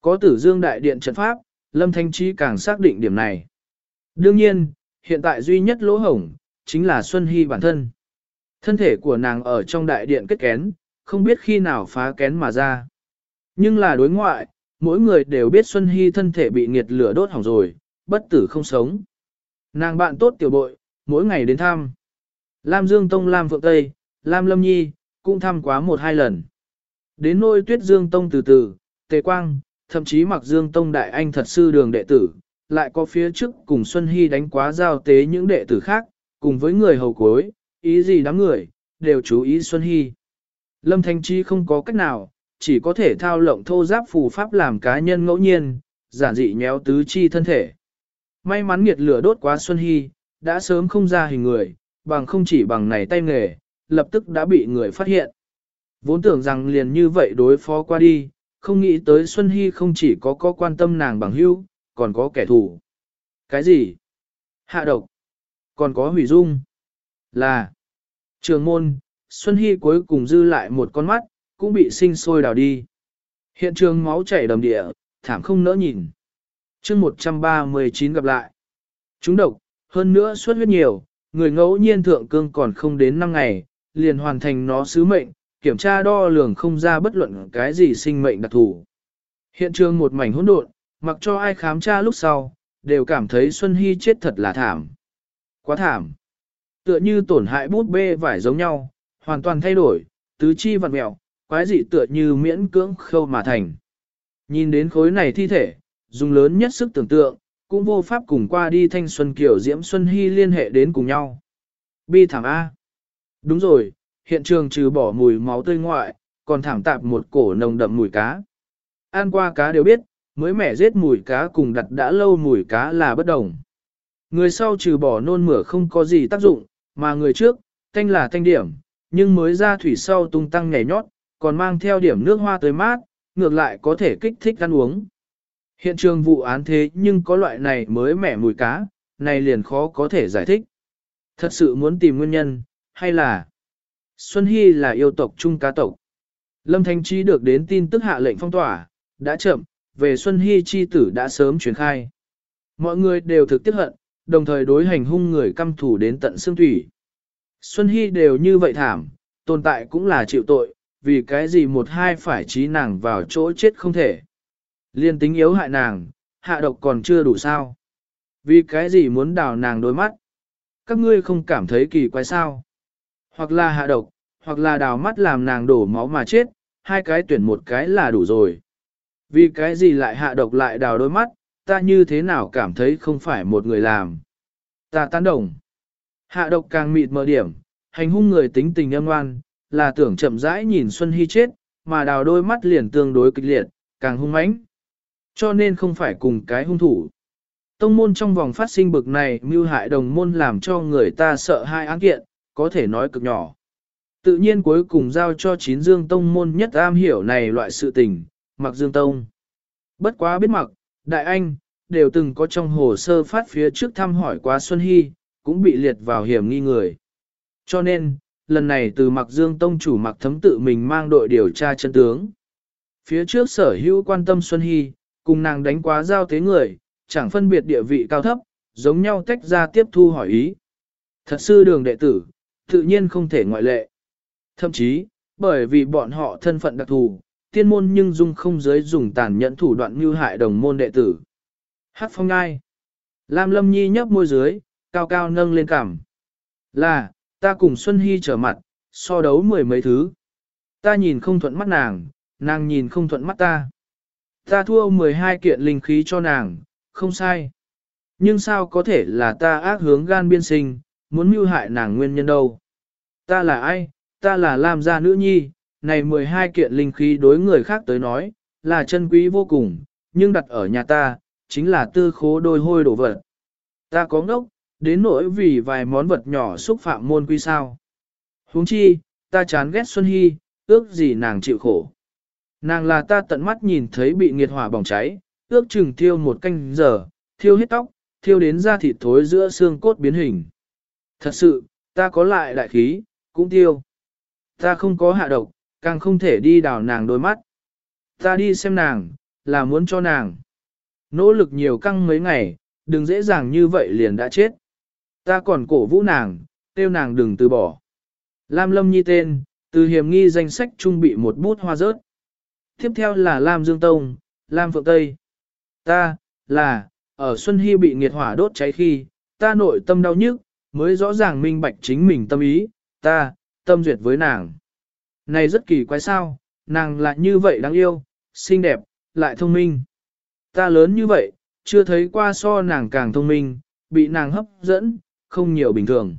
Có tử dương đại điện trận pháp, Lâm Thanh Trí càng xác định điểm này. Đương nhiên, hiện tại duy nhất lỗ hổng, chính là Xuân Hy bản thân. Thân thể của nàng ở trong đại điện kết kén, không biết khi nào phá kén mà ra. Nhưng là đối ngoại, mỗi người đều biết Xuân Hy thân thể bị nghiệt lửa đốt hỏng rồi, bất tử không sống. Nàng bạn tốt tiểu bội, mỗi ngày đến thăm. Lam Dương Tông Lam Phượng Tây, Lam Lâm Nhi, cũng thăm quá một hai lần. Đến nôi tuyết Dương Tông từ từ, Tề Quang, thậm chí mặc Dương Tông Đại Anh thật sư đường đệ tử, lại có phía trước cùng Xuân Hy đánh quá giao tế những đệ tử khác, cùng với người hầu cuối, ý gì đám người, đều chú ý Xuân Hy. Lâm Thanh Chi không có cách nào, chỉ có thể thao lộng thô giáp phù pháp làm cá nhân ngẫu nhiên, giản dị nhéo tứ chi thân thể. May mắn nghiệt lửa đốt quá Xuân Hy, đã sớm không ra hình người, bằng không chỉ bằng này tay nghề, lập tức đã bị người phát hiện. Vốn tưởng rằng liền như vậy đối phó qua đi, không nghĩ tới Xuân Hy không chỉ có có quan tâm nàng bằng hữu, còn có kẻ thù. Cái gì? Hạ độc. Còn có hủy dung. Là. Trường môn, Xuân Hy cuối cùng dư lại một con mắt, cũng bị sinh sôi đào đi. Hiện trường máu chảy đầm địa, thảm không nỡ nhìn. chương 139 gặp lại. Chúng độc, hơn nữa xuất huyết nhiều, người ngẫu nhiên thượng cương còn không đến 5 ngày, liền hoàn thành nó sứ mệnh, kiểm tra đo lường không ra bất luận cái gì sinh mệnh đặc thù. Hiện trường một mảnh hỗn độn, mặc cho ai khám tra lúc sau, đều cảm thấy Xuân Hy chết thật là thảm. Quá thảm. Tựa như tổn hại bút bê vải giống nhau, hoàn toàn thay đổi, tứ chi vặn mẹo, quái dị tựa như miễn cưỡng khâu mà thành. Nhìn đến khối này thi thể, dùng lớn nhất sức tưởng tượng, cũng vô pháp cùng qua đi thanh xuân kiểu diễm xuân hy liên hệ đến cùng nhau. Bi thảm A. Đúng rồi, hiện trường trừ bỏ mùi máu tươi ngoại, còn thảm tạp một cổ nồng đậm mùi cá. Ăn qua cá đều biết, mới mẻ giết mùi cá cùng đặt đã lâu mùi cá là bất đồng. Người sau trừ bỏ nôn mửa không có gì tác dụng, mà người trước, thanh là thanh điểm, nhưng mới ra thủy sau tung tăng nhảy nhót, còn mang theo điểm nước hoa tới mát, ngược lại có thể kích thích ăn uống. Hiện trường vụ án thế nhưng có loại này mới mẻ mùi cá, này liền khó có thể giải thích. Thật sự muốn tìm nguyên nhân, hay là Xuân Hy là yêu tộc trung cá tộc. Lâm Thanh Trí được đến tin tức hạ lệnh phong tỏa, đã chậm, về Xuân Hy chi tử đã sớm truyền khai. Mọi người đều thực tiếc hận, đồng thời đối hành hung người căm thủ đến tận xương thủy. Xuân Hy đều như vậy thảm, tồn tại cũng là chịu tội, vì cái gì một hai phải trí nàng vào chỗ chết không thể. Liên tính yếu hại nàng, hạ độc còn chưa đủ sao. Vì cái gì muốn đào nàng đôi mắt? Các ngươi không cảm thấy kỳ quái sao? Hoặc là hạ độc, hoặc là đào mắt làm nàng đổ máu mà chết, hai cái tuyển một cái là đủ rồi. Vì cái gì lại hạ độc lại đào đôi mắt, ta như thế nào cảm thấy không phải một người làm. Ta tán đồng. Hạ độc càng mịt mờ điểm, hành hung người tính tình âm ngoan, là tưởng chậm rãi nhìn Xuân Hy chết, mà đào đôi mắt liền tương đối kịch liệt, càng hung mãnh. Cho nên không phải cùng cái hung thủ. Tông môn trong vòng phát sinh bực này mưu hại đồng môn làm cho người ta sợ hai án kiện, có thể nói cực nhỏ. Tự nhiên cuối cùng giao cho chín dương tông môn nhất am hiểu này loại sự tình, mặc dương tông. Bất quá biết mặc, đại anh, đều từng có trong hồ sơ phát phía trước thăm hỏi qua Xuân Hy, cũng bị liệt vào hiểm nghi người. Cho nên, lần này từ mặc dương tông chủ mặc thấm tự mình mang đội điều tra chân tướng. Phía trước sở hữu quan tâm Xuân Hy, cùng nàng đánh quá giao tế người, chẳng phân biệt địa vị cao thấp, giống nhau tách ra tiếp thu hỏi ý. Thật sư đường đệ tử, tự nhiên không thể ngoại lệ. Thậm chí, bởi vì bọn họ thân phận đặc thù, tiên môn nhưng dung không giới dùng tàn nhẫn thủ đoạn như hại đồng môn đệ tử. Hát phong ngai. Lam lâm nhi nhấp môi dưới, cao cao nâng lên cằm. Là, ta cùng Xuân Hy trở mặt, so đấu mười mấy thứ. Ta nhìn không thuận mắt nàng, nàng nhìn không thuận mắt ta. Ta thua 12 kiện linh khí cho nàng, không sai. Nhưng sao có thể là ta ác hướng gan biên sinh, muốn mưu hại nàng nguyên nhân đâu? Ta là ai? Ta là Lam gia nữ nhi, này 12 kiện linh khí đối người khác tới nói, là chân quý vô cùng, nhưng đặt ở nhà ta, chính là tư khố đôi hôi đổ vật. Ta có ngốc, đến nỗi vì vài món vật nhỏ xúc phạm môn quy sao. huống chi, ta chán ghét Xuân Hy, ước gì nàng chịu khổ. Nàng là ta tận mắt nhìn thấy bị nghiệt hỏa bỏng cháy, ước chừng thiêu một canh giờ, thiêu hết tóc, thiêu đến da thịt thối giữa xương cốt biến hình. Thật sự, ta có lại đại khí, cũng tiêu. Ta không có hạ độc, càng không thể đi đào nàng đôi mắt. Ta đi xem nàng, là muốn cho nàng. Nỗ lực nhiều căng mấy ngày, đừng dễ dàng như vậy liền đã chết. Ta còn cổ vũ nàng, tiêu nàng đừng từ bỏ. Lam Lâm Nhi tên, từ hiểm nghi danh sách trung bị một bút hoa rớt. Tiếp theo là Lam Dương Tông, Lam Phượng Tây. Ta, là, ở Xuân Hy bị nghiệt hỏa đốt cháy khi, ta nội tâm đau nhức, mới rõ ràng minh bạch chính mình tâm ý, ta, tâm duyệt với nàng. Này rất kỳ quái sao, nàng lại như vậy đáng yêu, xinh đẹp, lại thông minh. Ta lớn như vậy, chưa thấy qua so nàng càng thông minh, bị nàng hấp dẫn, không nhiều bình thường.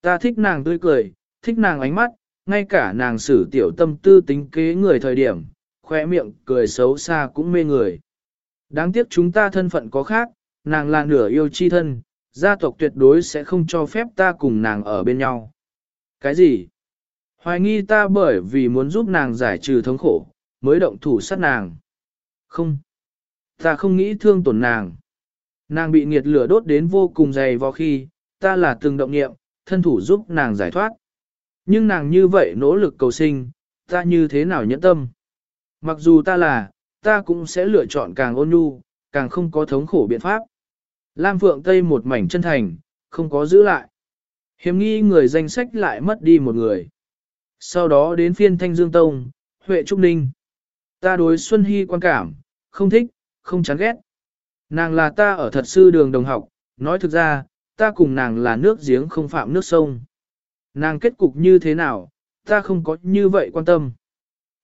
Ta thích nàng tươi cười, thích nàng ánh mắt, ngay cả nàng xử tiểu tâm tư tính kế người thời điểm, khoe miệng cười xấu xa cũng mê người. Đáng tiếc chúng ta thân phận có khác, nàng là nửa yêu chi thân, gia tộc tuyệt đối sẽ không cho phép ta cùng nàng ở bên nhau. Cái gì? Hoài nghi ta bởi vì muốn giúp nàng giải trừ thống khổ, mới động thủ sát nàng. Không, ta không nghĩ thương tổn nàng. Nàng bị nghiệt lửa đốt đến vô cùng dày vào khi, ta là từng động nghiệm, thân thủ giúp nàng giải thoát. Nhưng nàng như vậy nỗ lực cầu sinh, ta như thế nào nhẫn tâm. Mặc dù ta là, ta cũng sẽ lựa chọn càng ôn nhu, càng không có thống khổ biện pháp. Lam Phượng Tây một mảnh chân thành, không có giữ lại. Hiếm nghi người danh sách lại mất đi một người. Sau đó đến phiên Thanh Dương Tông, Huệ Trúc Ninh. Ta đối Xuân Hy quan cảm, không thích, không chán ghét. Nàng là ta ở thật sư đường đồng học, nói thực ra, ta cùng nàng là nước giếng không phạm nước sông. Nàng kết cục như thế nào, ta không có như vậy quan tâm.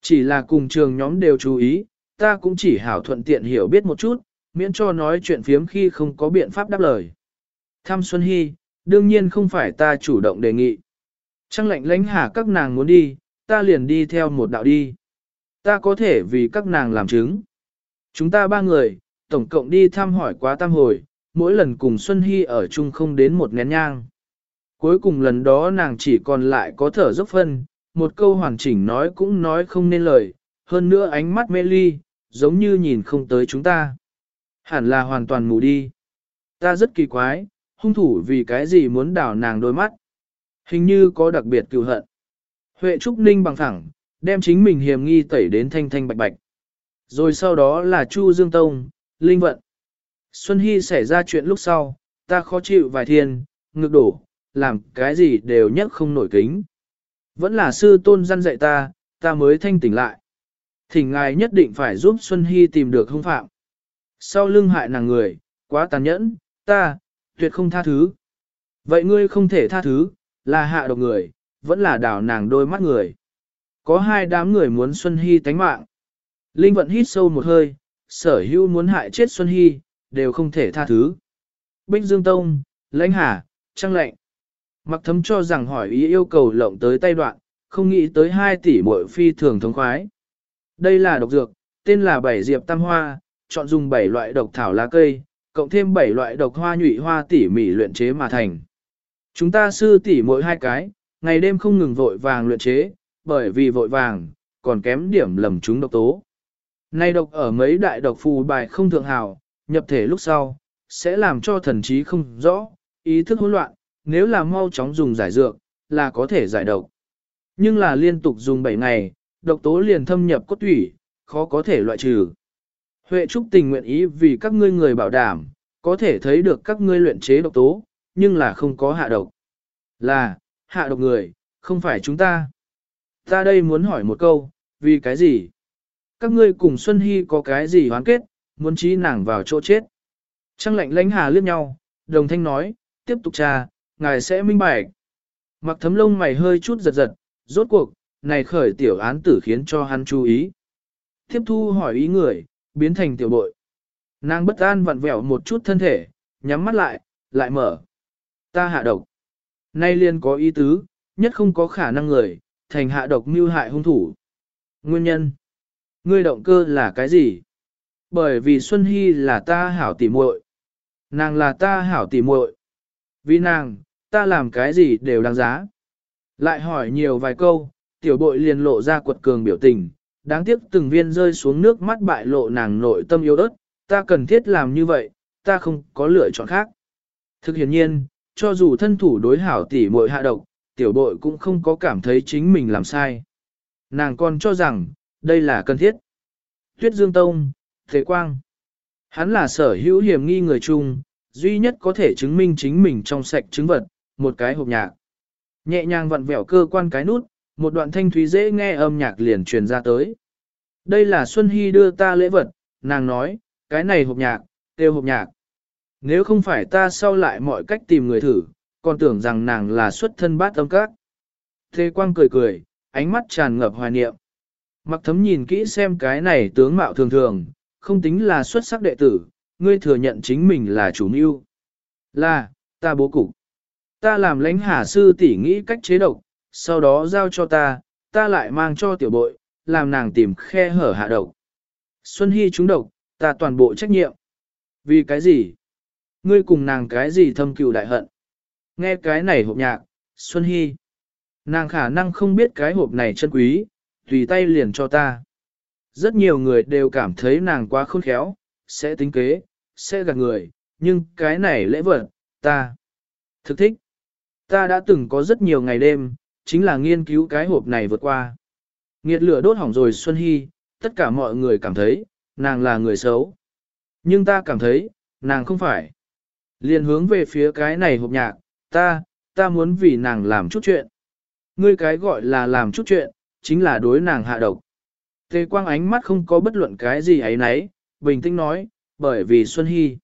Chỉ là cùng trường nhóm đều chú ý, ta cũng chỉ hảo thuận tiện hiểu biết một chút, miễn cho nói chuyện phiếm khi không có biện pháp đáp lời. Thăm Xuân Hy, đương nhiên không phải ta chủ động đề nghị. Trăng lệnh lãnh hà các nàng muốn đi, ta liền đi theo một đạo đi. Ta có thể vì các nàng làm chứng. Chúng ta ba người, tổng cộng đi thăm hỏi quá tam hồi, mỗi lần cùng Xuân Hy ở chung không đến một nén nhang. Cuối cùng lần đó nàng chỉ còn lại có thở dốc phân, một câu hoàn chỉnh nói cũng nói không nên lời, hơn nữa ánh mắt mê ly, giống như nhìn không tới chúng ta. Hẳn là hoàn toàn mù đi. Ta rất kỳ quái, hung thủ vì cái gì muốn đảo nàng đôi mắt. Hình như có đặc biệt cựu hận. Huệ Trúc Ninh bằng thẳng, đem chính mình hiểm nghi tẩy đến thanh thanh bạch bạch. Rồi sau đó là Chu Dương Tông, Linh Vận. Xuân Hy xảy ra chuyện lúc sau, ta khó chịu vài thiên, ngực đổ, làm cái gì đều nhất không nổi kính. Vẫn là sư tôn dân dạy ta, ta mới thanh tỉnh lại. Thỉnh ngài nhất định phải giúp Xuân Hy tìm được hung phạm. Sau lưng hại nàng người, quá tàn nhẫn, ta, tuyệt không tha thứ. Vậy ngươi không thể tha thứ, là hạ độc người, vẫn là đảo nàng đôi mắt người. Có hai đám người muốn Xuân Hy tánh mạng. Linh vận hít sâu một hơi, sở hữu muốn hại chết Xuân Hy, đều không thể tha thứ. Bích Dương Tông, lãnh hà, trăng lệnh. Mặc thấm cho rằng hỏi ý yêu cầu lộng tới tay đoạn, không nghĩ tới 2 tỷ mỗi phi thường thống khoái. Đây là độc dược, tên là bảy diệp tam hoa, chọn dùng 7 loại độc thảo lá cây, cộng thêm 7 loại độc hoa nhụy hoa tỉ mỉ luyện chế mà thành. Chúng ta sư tỉ mỗi hai cái, ngày đêm không ngừng vội vàng luyện chế, bởi vì vội vàng, còn kém điểm lầm chúng độc tố. Nay độc ở mấy đại độc phù bài không thượng hào, nhập thể lúc sau, sẽ làm cho thần trí không rõ, ý thức hỗn loạn, nếu là mau chóng dùng giải dược, là có thể giải độc. Nhưng là liên tục dùng 7 ngày, độc tố liền thâm nhập cốt thủy, khó có thể loại trừ. Huệ Trúc tình nguyện ý vì các ngươi người bảo đảm, có thể thấy được các ngươi luyện chế độc tố, nhưng là không có hạ độc. Là, hạ độc người, không phải chúng ta. Ta đây muốn hỏi một câu, vì cái gì? Các ngươi cùng Xuân Hy có cái gì hoán kết, muốn trí nàng vào chỗ chết? Trăng lạnh lánh hà liếc nhau, đồng thanh nói, tiếp tục tra, ngài sẽ minh bạch. Mặc thấm lông mày hơi chút giật giật, rốt cuộc, này khởi tiểu án tử khiến cho hắn chú ý. Tiếp thu hỏi ý người, biến thành tiểu bội. Nàng bất an vặn vẹo một chút thân thể, nhắm mắt lại, lại mở. Ta hạ độc. Nay liền có ý tứ, nhất không có khả năng người, thành hạ độc mưu hại hung thủ. Nguyên nhân. Ngươi động cơ là cái gì? Bởi vì Xuân Hy là ta hảo tỉ muội. Nàng là ta hảo tỉ muội. Vì nàng, ta làm cái gì đều đáng giá. Lại hỏi nhiều vài câu, tiểu bội liền lộ ra quật cường biểu tình, đáng tiếc từng viên rơi xuống nước mắt bại lộ nàng nội tâm yếu ớt, ta cần thiết làm như vậy, ta không có lựa chọn khác. Thực hiện nhiên, cho dù thân thủ đối hảo tỷ muội hạ độc, tiểu bội cũng không có cảm thấy chính mình làm sai. Nàng còn cho rằng, đây là cần thiết. Tuyết Dương Tông, Thế Quang. Hắn là sở hữu hiểm nghi người chung, duy nhất có thể chứng minh chính mình trong sạch chứng vật, một cái hộp nhạc. Nhẹ nhàng vặn vẹo cơ quan cái nút, một đoạn thanh thúy dễ nghe âm nhạc liền truyền ra tới. Đây là Xuân Hy đưa ta lễ vật, nàng nói, cái này hộp nhạc, kêu hộp nhạc. Nếu không phải ta sau lại mọi cách tìm người thử, còn tưởng rằng nàng là xuất thân bát âm các. Thế quang cười cười, ánh mắt tràn ngập hoài niệm. Mặc thấm nhìn kỹ xem cái này tướng mạo thường thường, không tính là xuất sắc đệ tử, ngươi thừa nhận chính mình là chủ mưu. Là, ta bố cục. Ta làm lãnh hà sư tỷ nghĩ cách chế độc, sau đó giao cho ta, ta lại mang cho tiểu bội, làm nàng tìm khe hở hạ độc. Xuân Hy trúng độc, ta toàn bộ trách nhiệm. Vì cái gì? Ngươi cùng nàng cái gì thâm cừu đại hận? Nghe cái này hộp nhạc, Xuân Hy. Nàng khả năng không biết cái hộp này chân quý, tùy tay liền cho ta rất nhiều người đều cảm thấy nàng quá khôn khéo, sẽ tính kế, sẽ gạt người, nhưng cái này lễ vật, ta thực thích. Ta đã từng có rất nhiều ngày đêm, chính là nghiên cứu cái hộp này vượt qua. Nghiệt lửa đốt hỏng rồi Xuân Hy, tất cả mọi người cảm thấy, nàng là người xấu. Nhưng ta cảm thấy, nàng không phải. Liền hướng về phía cái này hộp nhạc, ta, ta muốn vì nàng làm chút chuyện. Ngươi cái gọi là làm chút chuyện, chính là đối nàng hạ độc. Tề quang ánh mắt không có bất luận cái gì ấy nấy, bình tĩnh nói, bởi vì Xuân Hy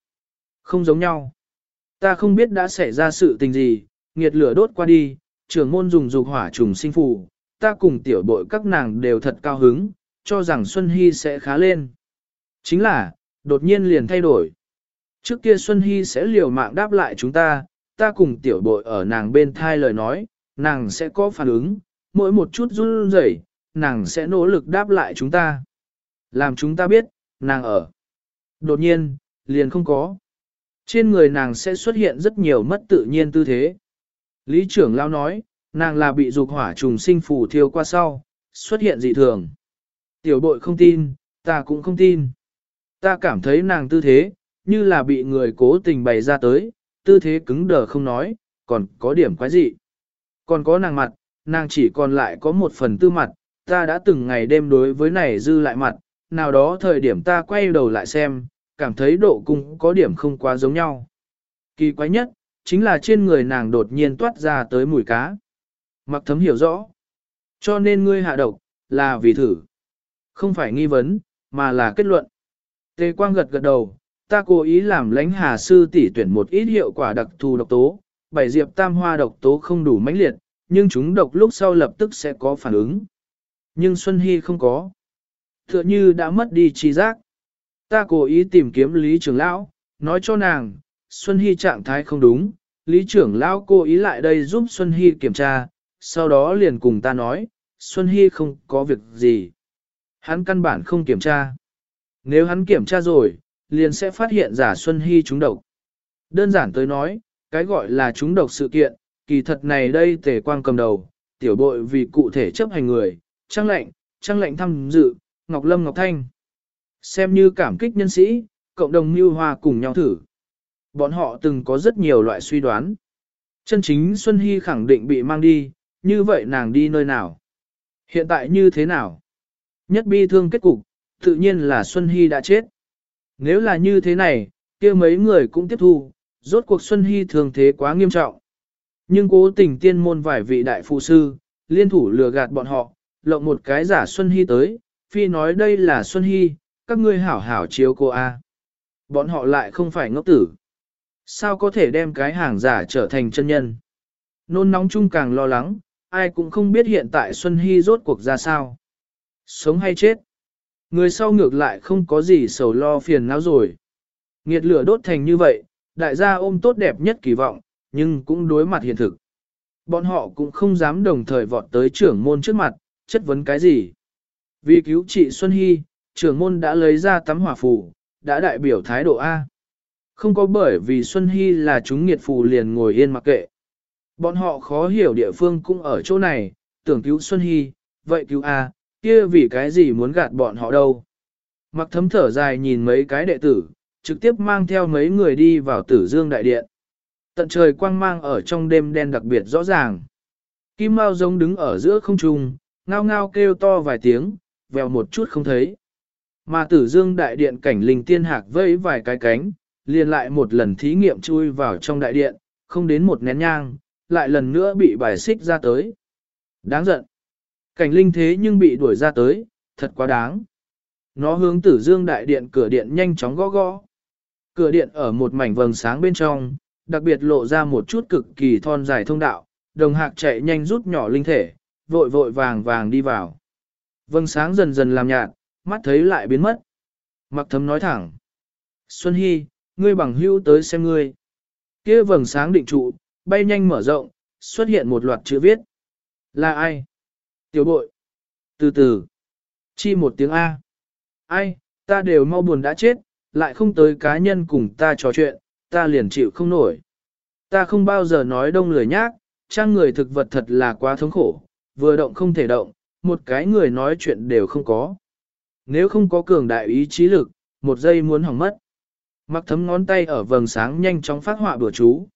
không giống nhau. Ta không biết đã xảy ra sự tình gì, nghiệt lửa đốt qua đi, trưởng môn dùng dục hỏa trùng sinh phù, ta cùng tiểu bội các nàng đều thật cao hứng, cho rằng Xuân Hy sẽ khá lên. Chính là, đột nhiên liền thay đổi. Trước kia Xuân Hy sẽ liều mạng đáp lại chúng ta, ta cùng tiểu bội ở nàng bên thai lời nói, nàng sẽ có phản ứng, mỗi một chút run rẩy, nàng sẽ nỗ lực đáp lại chúng ta. Làm chúng ta biết, nàng ở. Đột nhiên, liền không có. Trên người nàng sẽ xuất hiện rất nhiều mất tự nhiên tư thế. Lý trưởng lao nói, nàng là bị dục hỏa trùng sinh phù thiêu qua sau, xuất hiện dị thường. Tiểu bội không tin, ta cũng không tin. Ta cảm thấy nàng tư thế, như là bị người cố tình bày ra tới, tư thế cứng đờ không nói, còn có điểm quái dị. Còn có nàng mặt, nàng chỉ còn lại có một phần tư mặt, ta đã từng ngày đêm đối với này dư lại mặt, nào đó thời điểm ta quay đầu lại xem, cảm thấy độ cung có điểm không quá giống nhau. Kỳ quái nhất, chính là trên người nàng đột nhiên toát ra tới mùi cá. Mặc thấm hiểu rõ. Cho nên ngươi hạ độc, là vì thử. Không phải nghi vấn, mà là kết luận. Tề quang gật gật đầu, ta cố ý làm lãnh hà sư tỷ tuyển một ít hiệu quả đặc thù độc tố, bảy diệp tam hoa độc tố không đủ mãnh liệt, nhưng chúng độc lúc sau lập tức sẽ có phản ứng. Nhưng Xuân Hy không có. Tựa như đã mất đi trí giác. Ta cố ý tìm kiếm Lý trưởng lão, nói cho nàng, Xuân Hy trạng thái không đúng, Lý trưởng lão cố ý lại đây giúp Xuân Hy kiểm tra, sau đó liền cùng ta nói, Xuân Hy không có việc gì. Hắn căn bản không kiểm tra. Nếu hắn kiểm tra rồi, liền sẽ phát hiện giả Xuân Hy trúng độc. Đơn giản tới nói, cái gọi là trúng độc sự kiện, kỳ thật này đây tề quang cầm đầu, tiểu bội vì cụ thể chấp hành người, trang lệnh, trang lệnh thăm dự, Ngọc Lâm Ngọc Thanh. Xem như cảm kích nhân sĩ, cộng đồng mưu hòa cùng nhau thử. Bọn họ từng có rất nhiều loại suy đoán. Chân chính Xuân Hy khẳng định bị mang đi, như vậy nàng đi nơi nào? Hiện tại như thế nào? Nhất bi thương kết cục, tự nhiên là Xuân Hy đã chết. Nếu là như thế này, kia mấy người cũng tiếp thu, rốt cuộc Xuân Hy thường thế quá nghiêm trọng. Nhưng cố tình tiên môn vài vị đại phụ sư, liên thủ lừa gạt bọn họ, lộng một cái giả Xuân Hy tới, phi nói đây là Xuân Hy, các ngươi hảo hảo chiếu cô A. Bọn họ lại không phải ngốc tử. Sao có thể đem cái hàng giả trở thành chân nhân? Nôn nóng chung càng lo lắng, ai cũng không biết hiện tại Xuân Hy rốt cuộc ra sao. Sống hay chết? Người sau ngược lại không có gì sầu lo phiền não rồi. Nghiệt lửa đốt thành như vậy, đại gia ôm tốt đẹp nhất kỳ vọng, nhưng cũng đối mặt hiện thực. Bọn họ cũng không dám đồng thời vọt tới trưởng môn trước mặt, chất vấn cái gì. Vì cứu trị Xuân Hy, trưởng môn đã lấy ra tấm hỏa phù, đã đại biểu thái độ A. Không có bởi vì Xuân Hy là chúng nghiệt phù liền ngồi yên mặc kệ. Bọn họ khó hiểu địa phương cũng ở chỗ này, tưởng cứu Xuân Hy, vậy cứu A, kia vì cái gì muốn gạt bọn họ đâu. Mặc thấm thở dài nhìn mấy cái đệ tử, trực tiếp mang theo mấy người đi vào tử dương đại điện. Tận trời quang mang ở trong đêm đen đặc biệt rõ ràng. Kim Mao giống đứng ở giữa không trung, ngao ngao kêu to vài tiếng, vèo một chút không thấy. Mà tử dương đại điện cảnh linh tiên hạc vẫy vài cái cánh, liền lại một lần thí nghiệm chui vào trong đại điện, không đến một nén nhang, lại lần nữa bị bài xích ra tới. Đáng giận. Cảnh linh thế nhưng bị đuổi ra tới, thật quá đáng. Nó hướng tử dương đại điện cửa điện nhanh chóng gõ gõ. Cửa điện ở một mảnh vầng sáng bên trong, đặc biệt lộ ra một chút cực kỳ thon dài thông đạo, đồng hạc chạy nhanh rút nhỏ linh thể, vội vội vàng vàng đi vào. Vầng sáng dần dần làm nhạt, mắt thấy lại biến mất. Mặc thấm nói thẳng. Xuân Hy, ngươi bằng hữu tới xem ngươi. kia vầng sáng định trụ, bay nhanh mở rộng, xuất hiện một loạt chữ viết. Là ai? Tiểu bội. Từ từ. Chi một tiếng A. Ai, ta đều mau buồn đã chết, lại không tới cá nhân cùng ta trò chuyện, ta liền chịu không nổi. Ta không bao giờ nói đông lười nhác, trang người thực vật thật là quá thống khổ, vừa động không thể động, một cái người nói chuyện đều không có. nếu không có cường đại ý chí lực, một giây muốn hỏng mất. Mặc thấm ngón tay ở vầng sáng nhanh chóng phát họa bữa chú.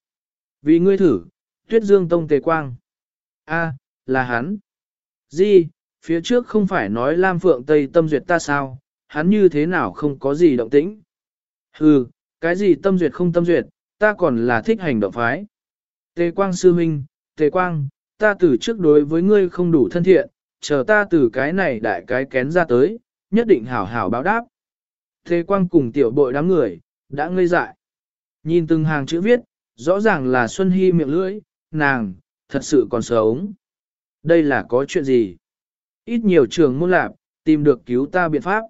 Vì ngươi thử, tuyết dương tông tề quang. a là hắn. Di, phía trước không phải nói Lam Phượng Tây tâm duyệt ta sao, hắn như thế nào không có gì động tĩnh. Hừ, cái gì tâm duyệt không tâm duyệt, ta còn là thích hành động phái. Tề quang sư huynh, tề quang, ta từ trước đối với ngươi không đủ thân thiện, chờ ta từ cái này đại cái kén ra tới, nhất định hảo hảo báo đáp. Thế quang cùng tiểu bội đám người, đã ngây dại. Nhìn từng hàng chữ viết, rõ ràng là Xuân Hy miệng lưỡi, nàng, thật sự còn sống. Đây là có chuyện gì? Ít nhiều trường môn lạp, tìm được cứu ta biện pháp.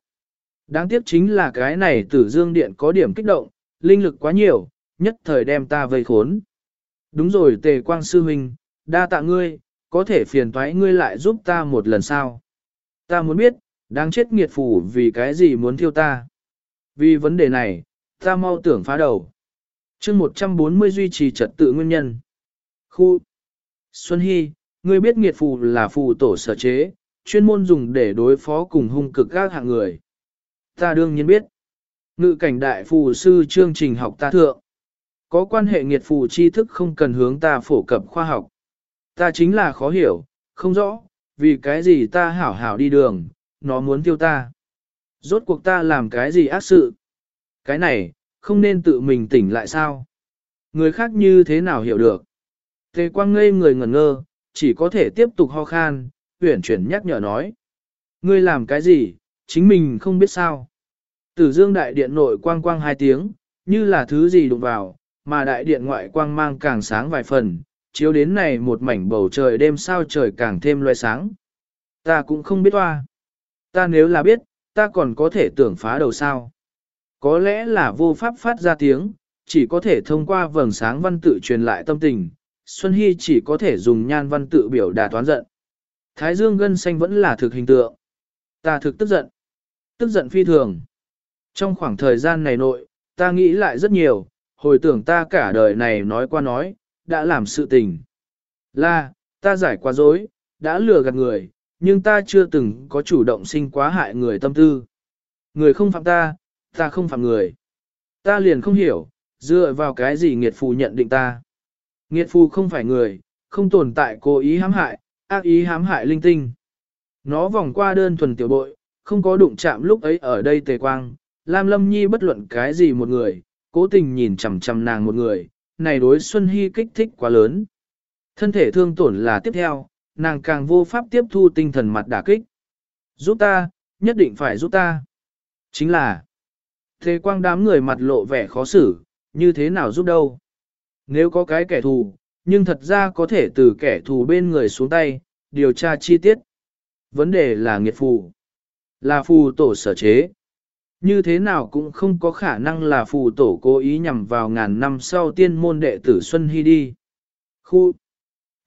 Đáng tiếc chính là cái này tử dương điện có điểm kích động, linh lực quá nhiều, nhất thời đem ta vây khốn. Đúng rồi tề quang sư huynh, đa tạ ngươi, có thể phiền thoái ngươi lại giúp ta một lần sao. Ta muốn biết, đáng chết nghiệt phủ vì cái gì muốn thiêu ta. Vì vấn đề này, ta mau tưởng phá đầu. chương 140 duy trì trật tự nguyên nhân. Khu Xuân Hy, ngươi biết nghiệt phù là phù tổ sở chế, chuyên môn dùng để đối phó cùng hung cực các hạng người. Ta đương nhiên biết. Ngự cảnh đại phù sư chương trình học ta thượng. Có quan hệ nghiệt phù tri thức không cần hướng ta phổ cập khoa học. Ta chính là khó hiểu, không rõ, vì cái gì ta hảo hảo đi đường, nó muốn tiêu ta. Rốt cuộc ta làm cái gì ác sự? Cái này, không nên tự mình tỉnh lại sao? Người khác như thế nào hiểu được? Tề quang ngây người ngẩn ngơ, chỉ có thể tiếp tục ho khan, huyển chuyển nhắc nhở nói. Ngươi làm cái gì, chính mình không biết sao. Tử dương đại điện nội quang quang hai tiếng, như là thứ gì đụng vào, mà đại điện ngoại quang mang càng sáng vài phần, chiếu đến này một mảnh bầu trời đêm sao trời càng thêm loe sáng. Ta cũng không biết hoa. Ta nếu là biết, ta còn có thể tưởng phá đầu sao. Có lẽ là vô pháp phát ra tiếng, chỉ có thể thông qua vầng sáng văn tự truyền lại tâm tình, Xuân Hy chỉ có thể dùng nhan văn tự biểu đà toán giận. Thái dương gân xanh vẫn là thực hình tượng. Ta thực tức giận. Tức giận phi thường. Trong khoảng thời gian này nội, ta nghĩ lại rất nhiều, hồi tưởng ta cả đời này nói qua nói, đã làm sự tình. Là, ta giải quá dối, đã lừa gạt người, nhưng ta chưa từng có chủ động sinh quá hại người tâm tư. Người không phạm ta, ta không phạm người. Ta liền không hiểu, dựa vào cái gì nghiệt phù nhận định ta. Nghiệt phù không phải người, không tồn tại cố ý hãm hại, ác ý hãm hại linh tinh. Nó vòng qua đơn thuần tiểu bội, không có đụng chạm lúc ấy ở đây tề quang, Lam Lâm Nhi bất luận cái gì một người, cố tình nhìn chằm chằm nàng một người, này đối Xuân Hy kích thích quá lớn. Thân thể thương tổn là tiếp theo, nàng càng vô pháp tiếp thu tinh thần mặt đả kích. Giúp ta, nhất định phải giúp ta. Chính là, thế quang đám người mặt lộ vẻ khó xử, như thế nào giúp đâu. Nếu có cái kẻ thù, nhưng thật ra có thể từ kẻ thù bên người xuống tay, điều tra chi tiết. Vấn đề là nghiệt phù. Là phù tổ sở chế. Như thế nào cũng không có khả năng là phù tổ cố ý nhằm vào ngàn năm sau tiên môn đệ tử Xuân Hy đi. Khu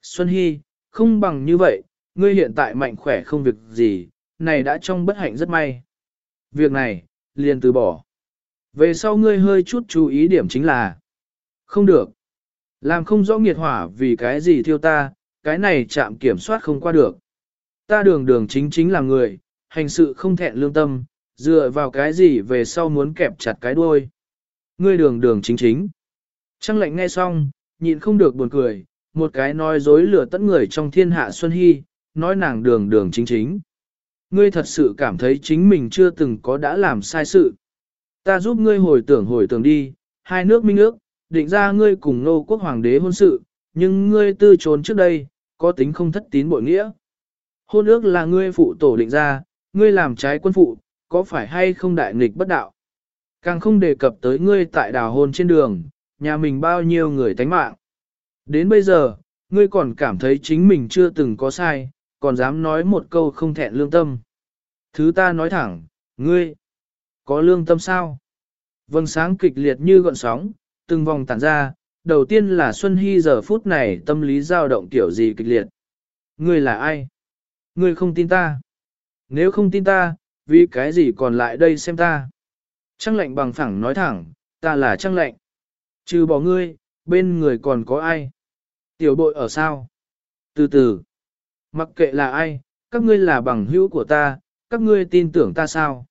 Xuân Hy, không bằng như vậy, ngươi hiện tại mạnh khỏe không việc gì, này đã trong bất hạnh rất may. Việc này, liền từ bỏ. Về sau ngươi hơi chút chú ý điểm chính là Không được. Làm không rõ nghiệt hỏa vì cái gì thiêu ta, cái này chạm kiểm soát không qua được. Ta đường đường chính chính là người, hành sự không thẹn lương tâm, dựa vào cái gì về sau muốn kẹp chặt cái đuôi. Ngươi đường đường chính chính. Trăng lệnh nghe xong, nhịn không được buồn cười, một cái nói dối lửa tất người trong thiên hạ Xuân Hy, nói nàng đường đường chính chính. Ngươi thật sự cảm thấy chính mình chưa từng có đã làm sai sự. Ta giúp ngươi hồi tưởng hồi tưởng đi, hai nước minh ước, định ra ngươi cùng nô quốc hoàng đế hôn sự, nhưng ngươi tư trốn trước đây, có tính không thất tín bội nghĩa. Hôn ước là ngươi phụ tổ định ra, ngươi làm trái quân phụ, có phải hay không đại nghịch bất đạo. Càng không đề cập tới ngươi tại đào hôn trên đường, nhà mình bao nhiêu người tánh mạng. Đến bây giờ, ngươi còn cảm thấy chính mình chưa từng có sai, còn dám nói một câu không thẹn lương tâm. Thứ ta nói thẳng, ngươi, có lương tâm sao? Vâng sáng kịch liệt như gọn sóng, từng vòng tản ra, đầu tiên là Xuân Hy giờ phút này tâm lý dao động kiểu gì kịch liệt. Ngươi là ai? Ngươi không tin ta. Nếu không tin ta, vì cái gì còn lại đây xem ta? Trăng lệnh bằng phẳng nói thẳng, ta là trăng lệnh. Trừ bỏ ngươi, bên người còn có ai? Tiểu bội ở sao? Từ từ. Mặc kệ là ai, các ngươi là bằng hữu của ta, các ngươi tin tưởng ta sao?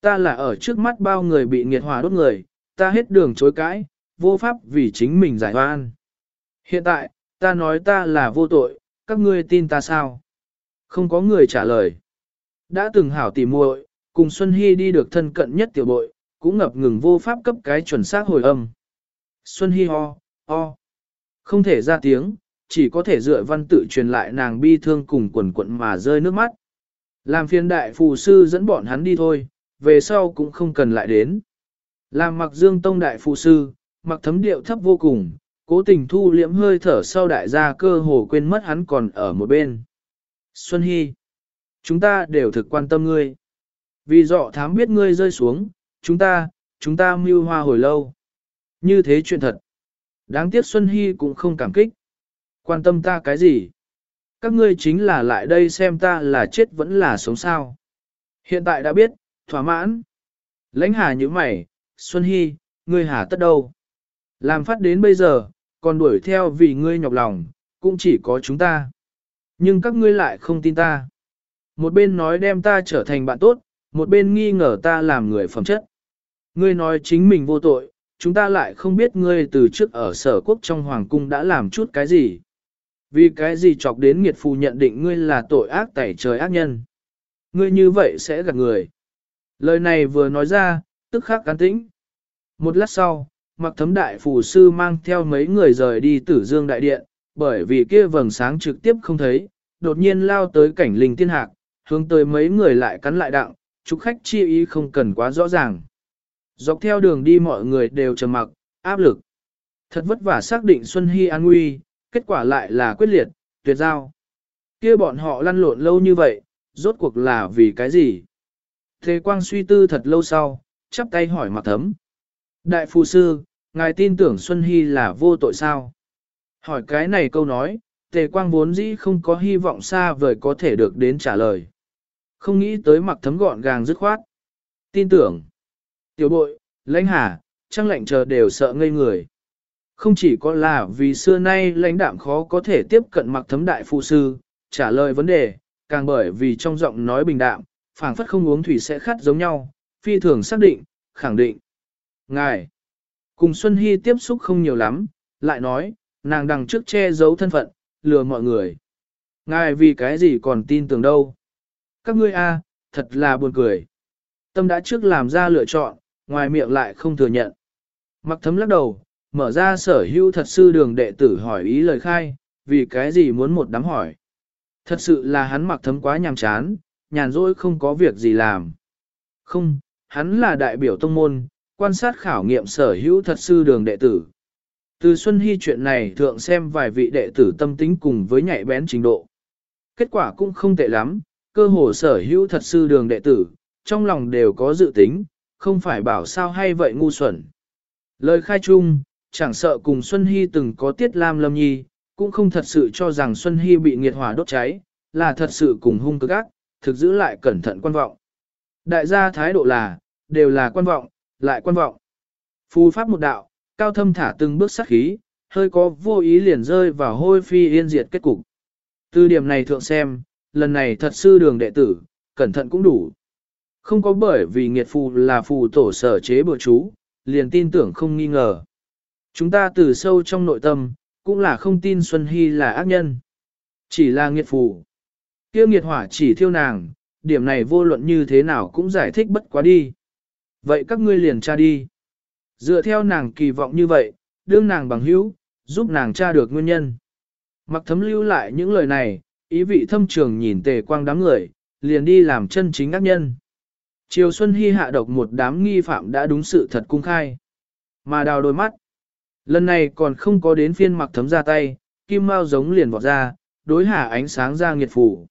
Ta là ở trước mắt bao người bị nghiệt hỏa đốt người, ta hết đường chối cãi, vô pháp vì chính mình giải oan. Hiện tại, ta nói ta là vô tội, các ngươi tin ta sao? Không có người trả lời. Đã từng hảo tỉ muội, cùng Xuân Hy đi được thân cận nhất tiểu bội, cũng ngập ngừng vô pháp cấp cái chuẩn xác hồi âm. Xuân Hy ho, ho. Không thể ra tiếng, chỉ có thể dựa văn tự truyền lại nàng bi thương cùng quần quận mà rơi nước mắt. Làm phiền đại phù sư dẫn bọn hắn đi thôi, về sau cũng không cần lại đến. Làm mặc dương tông đại phù sư, mặc thấm điệu thấp vô cùng, cố tình thu liễm hơi thở sau đại gia cơ hồ quên mất hắn còn ở một bên. Xuân Hy, chúng ta đều thực quan tâm ngươi. Vì dọ thám biết ngươi rơi xuống, chúng ta, chúng ta mưu hoa hồi lâu. Như thế chuyện thật. Đáng tiếc Xuân Hy cũng không cảm kích. Quan tâm ta cái gì? Các ngươi chính là lại đây xem ta là chết vẫn là sống sao. Hiện tại đã biết, thỏa mãn. Lãnh hà như mày, Xuân Hy, ngươi hà tất đâu? Làm phát đến bây giờ, còn đuổi theo vì ngươi nhọc lòng, cũng chỉ có chúng ta. Nhưng các ngươi lại không tin ta. Một bên nói đem ta trở thành bạn tốt, một bên nghi ngờ ta làm người phẩm chất. Ngươi nói chính mình vô tội, chúng ta lại không biết ngươi từ trước ở sở quốc trong hoàng cung đã làm chút cái gì. Vì cái gì chọc đến nghiệt phù nhận định ngươi là tội ác tẩy trời ác nhân. Ngươi như vậy sẽ gạt người. Lời này vừa nói ra, tức khắc cán tĩnh. Một lát sau, mặc thấm đại phù sư mang theo mấy người rời đi tử dương đại điện, bởi vì kia vầng sáng trực tiếp không thấy, đột nhiên lao tới cảnh linh tiên hạc, hướng tới mấy người lại cắn lại đặng, chúc khách chi ý không cần quá rõ ràng. Dọc theo đường đi mọi người đều trầm mặc, áp lực. Thật vất vả xác định Xuân Hy an nguy, kết quả lại là quyết liệt, tuyệt giao. kia bọn họ lăn lộn lâu như vậy, rốt cuộc là vì cái gì? Thế quang suy tư thật lâu sau, chắp tay hỏi mặt thấm. Đại phù sư, ngài tin tưởng Xuân Hy là vô tội sao? Hỏi cái này câu nói, tề quang vốn dĩ không có hy vọng xa vời có thể được đến trả lời. Không nghĩ tới mặc thấm gọn gàng dứt khoát. Tin tưởng. Tiểu bội, lãnh hà, trăng lệnh chờ đều sợ ngây người. Không chỉ có là vì xưa nay lãnh đạm khó có thể tiếp cận mặc thấm đại phụ sư, trả lời vấn đề, càng bởi vì trong giọng nói bình đạm, phảng phất không uống thủy sẽ khát giống nhau, phi thường xác định, khẳng định. Ngài, cùng Xuân Hy tiếp xúc không nhiều lắm, lại nói, nàng đằng trước che giấu thân phận, lừa mọi người. Ngài vì cái gì còn tin tưởng đâu. Các ngươi a, à, thật là buồn cười. Tâm đã trước làm ra lựa chọn, ngoài miệng lại không thừa nhận. Mặc thấm lắc đầu, mở ra sở hữu thật sư đường đệ tử hỏi ý lời khai, vì cái gì muốn một đám hỏi. Thật sự là hắn mặc thấm quá nhàm chán, nhàn rỗi không có việc gì làm. Không, hắn là đại biểu tông môn, quan sát khảo nghiệm sở hữu thật sư đường đệ tử. Từ Xuân Hy chuyện này thượng xem vài vị đệ tử tâm tính cùng với nhạy bén trình độ. Kết quả cũng không tệ lắm, cơ hồ sở hữu thật sư đường đệ tử, trong lòng đều có dự tính, không phải bảo sao hay vậy ngu xuẩn. Lời khai chung, chẳng sợ cùng Xuân Hy từng có tiết lam lâm nhi, cũng không thật sự cho rằng Xuân Hy bị nghiệt hỏa đốt cháy, là thật sự cùng hung cực ác, thực giữ lại cẩn thận quan vọng. Đại gia thái độ là, đều là quan vọng, lại quan vọng. Phù pháp một đạo, cao thâm thả từng bước sắc khí, hơi có vô ý liền rơi vào hôi phi yên diệt kết cục. Từ điểm này thượng xem, lần này thật sư đường đệ tử, cẩn thận cũng đủ. Không có bởi vì nghiệt phù là phù tổ sở chế bữa chú, liền tin tưởng không nghi ngờ. Chúng ta từ sâu trong nội tâm, cũng là không tin Xuân Hy là ác nhân. Chỉ là nghiệt phù. kia nghiệt hỏa chỉ thiêu nàng, điểm này vô luận như thế nào cũng giải thích bất quá đi. Vậy các ngươi liền tra đi. Dựa theo nàng kỳ vọng như vậy, đương nàng bằng hữu, giúp nàng tra được nguyên nhân. Mặc thấm lưu lại những lời này, ý vị thâm trường nhìn tề quang đám người, liền đi làm chân chính ác nhân. Triều Xuân Hy hạ độc một đám nghi phạm đã đúng sự thật cung khai. Mà đào đôi mắt. Lần này còn không có đến phiên mặc thấm ra tay, kim mao giống liền vọt ra, đối hạ ánh sáng ra nghiệt phủ.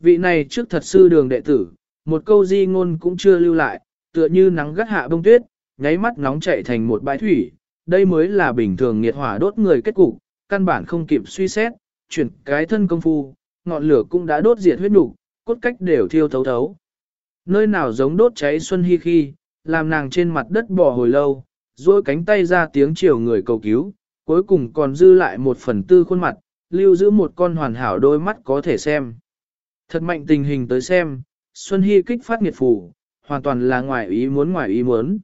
Vị này trước thật sư đường đệ tử, một câu di ngôn cũng chưa lưu lại, tựa như nắng gắt hạ bông tuyết, nháy mắt nóng chạy thành một bãi thủy, đây mới là bình thường nghiệt hỏa đốt người kết cục, căn bản không kịp suy xét, chuyển cái thân công phu, ngọn lửa cũng đã đốt diệt huyết nục, cốt cách đều thiêu thấu thấu. Nơi nào giống đốt cháy Xuân Hy khi, làm nàng trên mặt đất bò hồi lâu, duỗi cánh tay ra tiếng chiều người cầu cứu, cuối cùng còn dư lại một phần tư khuôn mặt, lưu giữ một con hoàn hảo đôi mắt có thể xem. Thật mạnh tình hình tới xem, Xuân Hy kích phát nghiệt phủ, hoàn toàn là ngoài ý muốn ngoài ý muốn.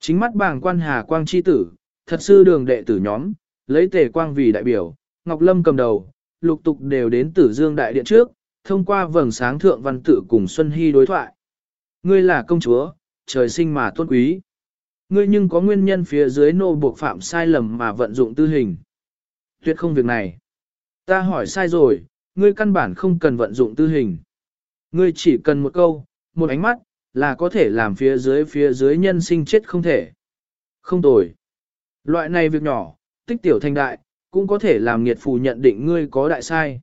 Chính mắt bàng quan hà quang chi tử, thật sư đường đệ tử nhóm, lấy tề quang vì đại biểu, Ngọc Lâm cầm đầu, lục tục đều đến tử dương đại điện trước, thông qua vầng sáng thượng văn tự cùng Xuân Hy đối thoại. Ngươi là công chúa, trời sinh mà tôn quý. Ngươi nhưng có nguyên nhân phía dưới nô buộc phạm sai lầm mà vận dụng tư hình. Tuyệt không việc này. Ta hỏi sai rồi, ngươi căn bản không cần vận dụng tư hình. Ngươi chỉ cần một câu, một ánh mắt, là có thể làm phía dưới phía dưới nhân sinh chết không thể. Không tồi. Loại này việc nhỏ, tích tiểu thành đại, cũng có thể làm nghiệt phù nhận định ngươi có đại sai.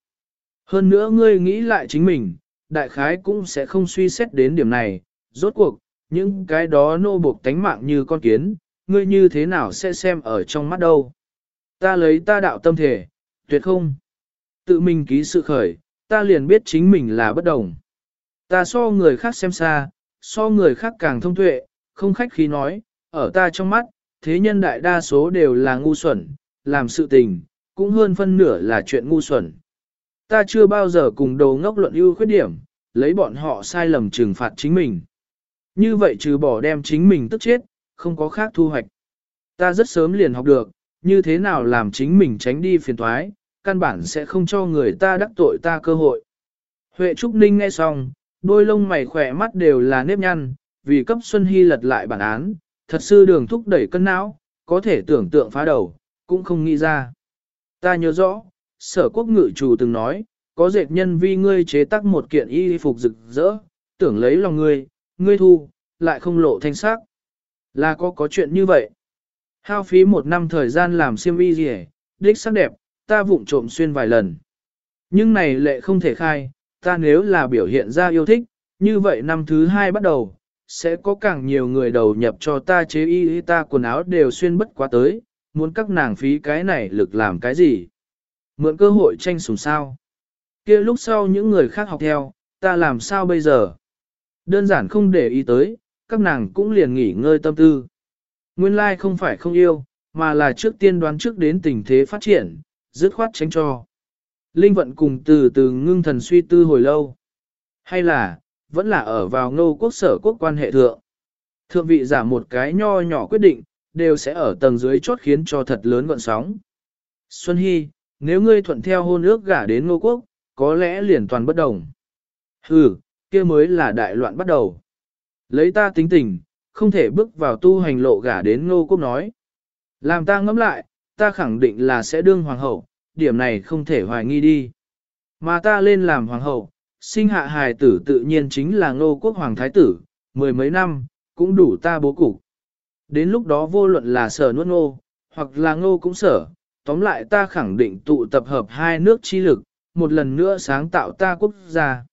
Hơn nữa ngươi nghĩ lại chính mình, đại khái cũng sẽ không suy xét đến điểm này, rốt cuộc, những cái đó nô buộc tánh mạng như con kiến, ngươi như thế nào sẽ xem ở trong mắt đâu. Ta lấy ta đạo tâm thể, tuyệt không. Tự mình ký sự khởi, ta liền biết chính mình là bất đồng. Ta so người khác xem xa, so người khác càng thông tuệ, không khách khí nói, ở ta trong mắt, thế nhân đại đa số đều là ngu xuẩn, làm sự tình, cũng hơn phân nửa là chuyện ngu xuẩn. Ta chưa bao giờ cùng đầu ngốc luận ưu khuyết điểm, lấy bọn họ sai lầm trừng phạt chính mình. Như vậy trừ bỏ đem chính mình tức chết, không có khác thu hoạch. Ta rất sớm liền học được, như thế nào làm chính mình tránh đi phiền thoái, căn bản sẽ không cho người ta đắc tội ta cơ hội. Huệ Trúc Ninh nghe xong, đôi lông mày khỏe mắt đều là nếp nhăn, vì cấp Xuân Hy lật lại bản án, thật sư đường thúc đẩy cân não, có thể tưởng tượng phá đầu, cũng không nghĩ ra. Ta nhớ rõ, sở quốc ngự chủ từng nói, có dệt nhân vi ngươi chế tác một kiện y phục rực rỡ, tưởng lấy lòng ngươi, ngươi thu, lại không lộ thanh sắc. Là có có chuyện như vậy. Hao phí một năm thời gian làm xiêm y gì đích sắc đẹp, ta vụng trộm xuyên vài lần. Nhưng này lệ không thể khai, ta nếu là biểu hiện ra yêu thích, như vậy năm thứ hai bắt đầu, sẽ có càng nhiều người đầu nhập cho ta chế y ta quần áo đều xuyên bất quá tới, muốn các nàng phí cái này lực làm cái gì. Mượn cơ hội tranh sủng sao. kia lúc sau những người khác học theo, ta làm sao bây giờ? Đơn giản không để ý tới, các nàng cũng liền nghỉ ngơi tâm tư. Nguyên lai like không phải không yêu, mà là trước tiên đoán trước đến tình thế phát triển, dứt khoát tránh cho. Linh vận cùng từ từ ngưng thần suy tư hồi lâu. Hay là, vẫn là ở vào ngô quốc sở quốc quan hệ thượng. Thượng vị giả một cái nho nhỏ quyết định, đều sẽ ở tầng dưới chốt khiến cho thật lớn gọn sóng. Xuân Hy, nếu ngươi thuận theo hôn ước gả đến ngô quốc, có lẽ liền toàn bất đồng. Ừ, kia mới là đại loạn bắt đầu. Lấy ta tính tình, không thể bước vào tu hành lộ gả đến ngô quốc nói. Làm ta ngẫm lại, ta khẳng định là sẽ đương hoàng hậu, điểm này không thể hoài nghi đi. Mà ta lên làm hoàng hậu, sinh hạ hài tử tự nhiên chính là ngô quốc hoàng thái tử, mười mấy năm, cũng đủ ta bố cục. Đến lúc đó vô luận là sở nuốt ngô, hoặc là ngô cũng sở, tóm lại ta khẳng định tụ tập hợp hai nước chi lực, một lần nữa sáng tạo ta quốc gia.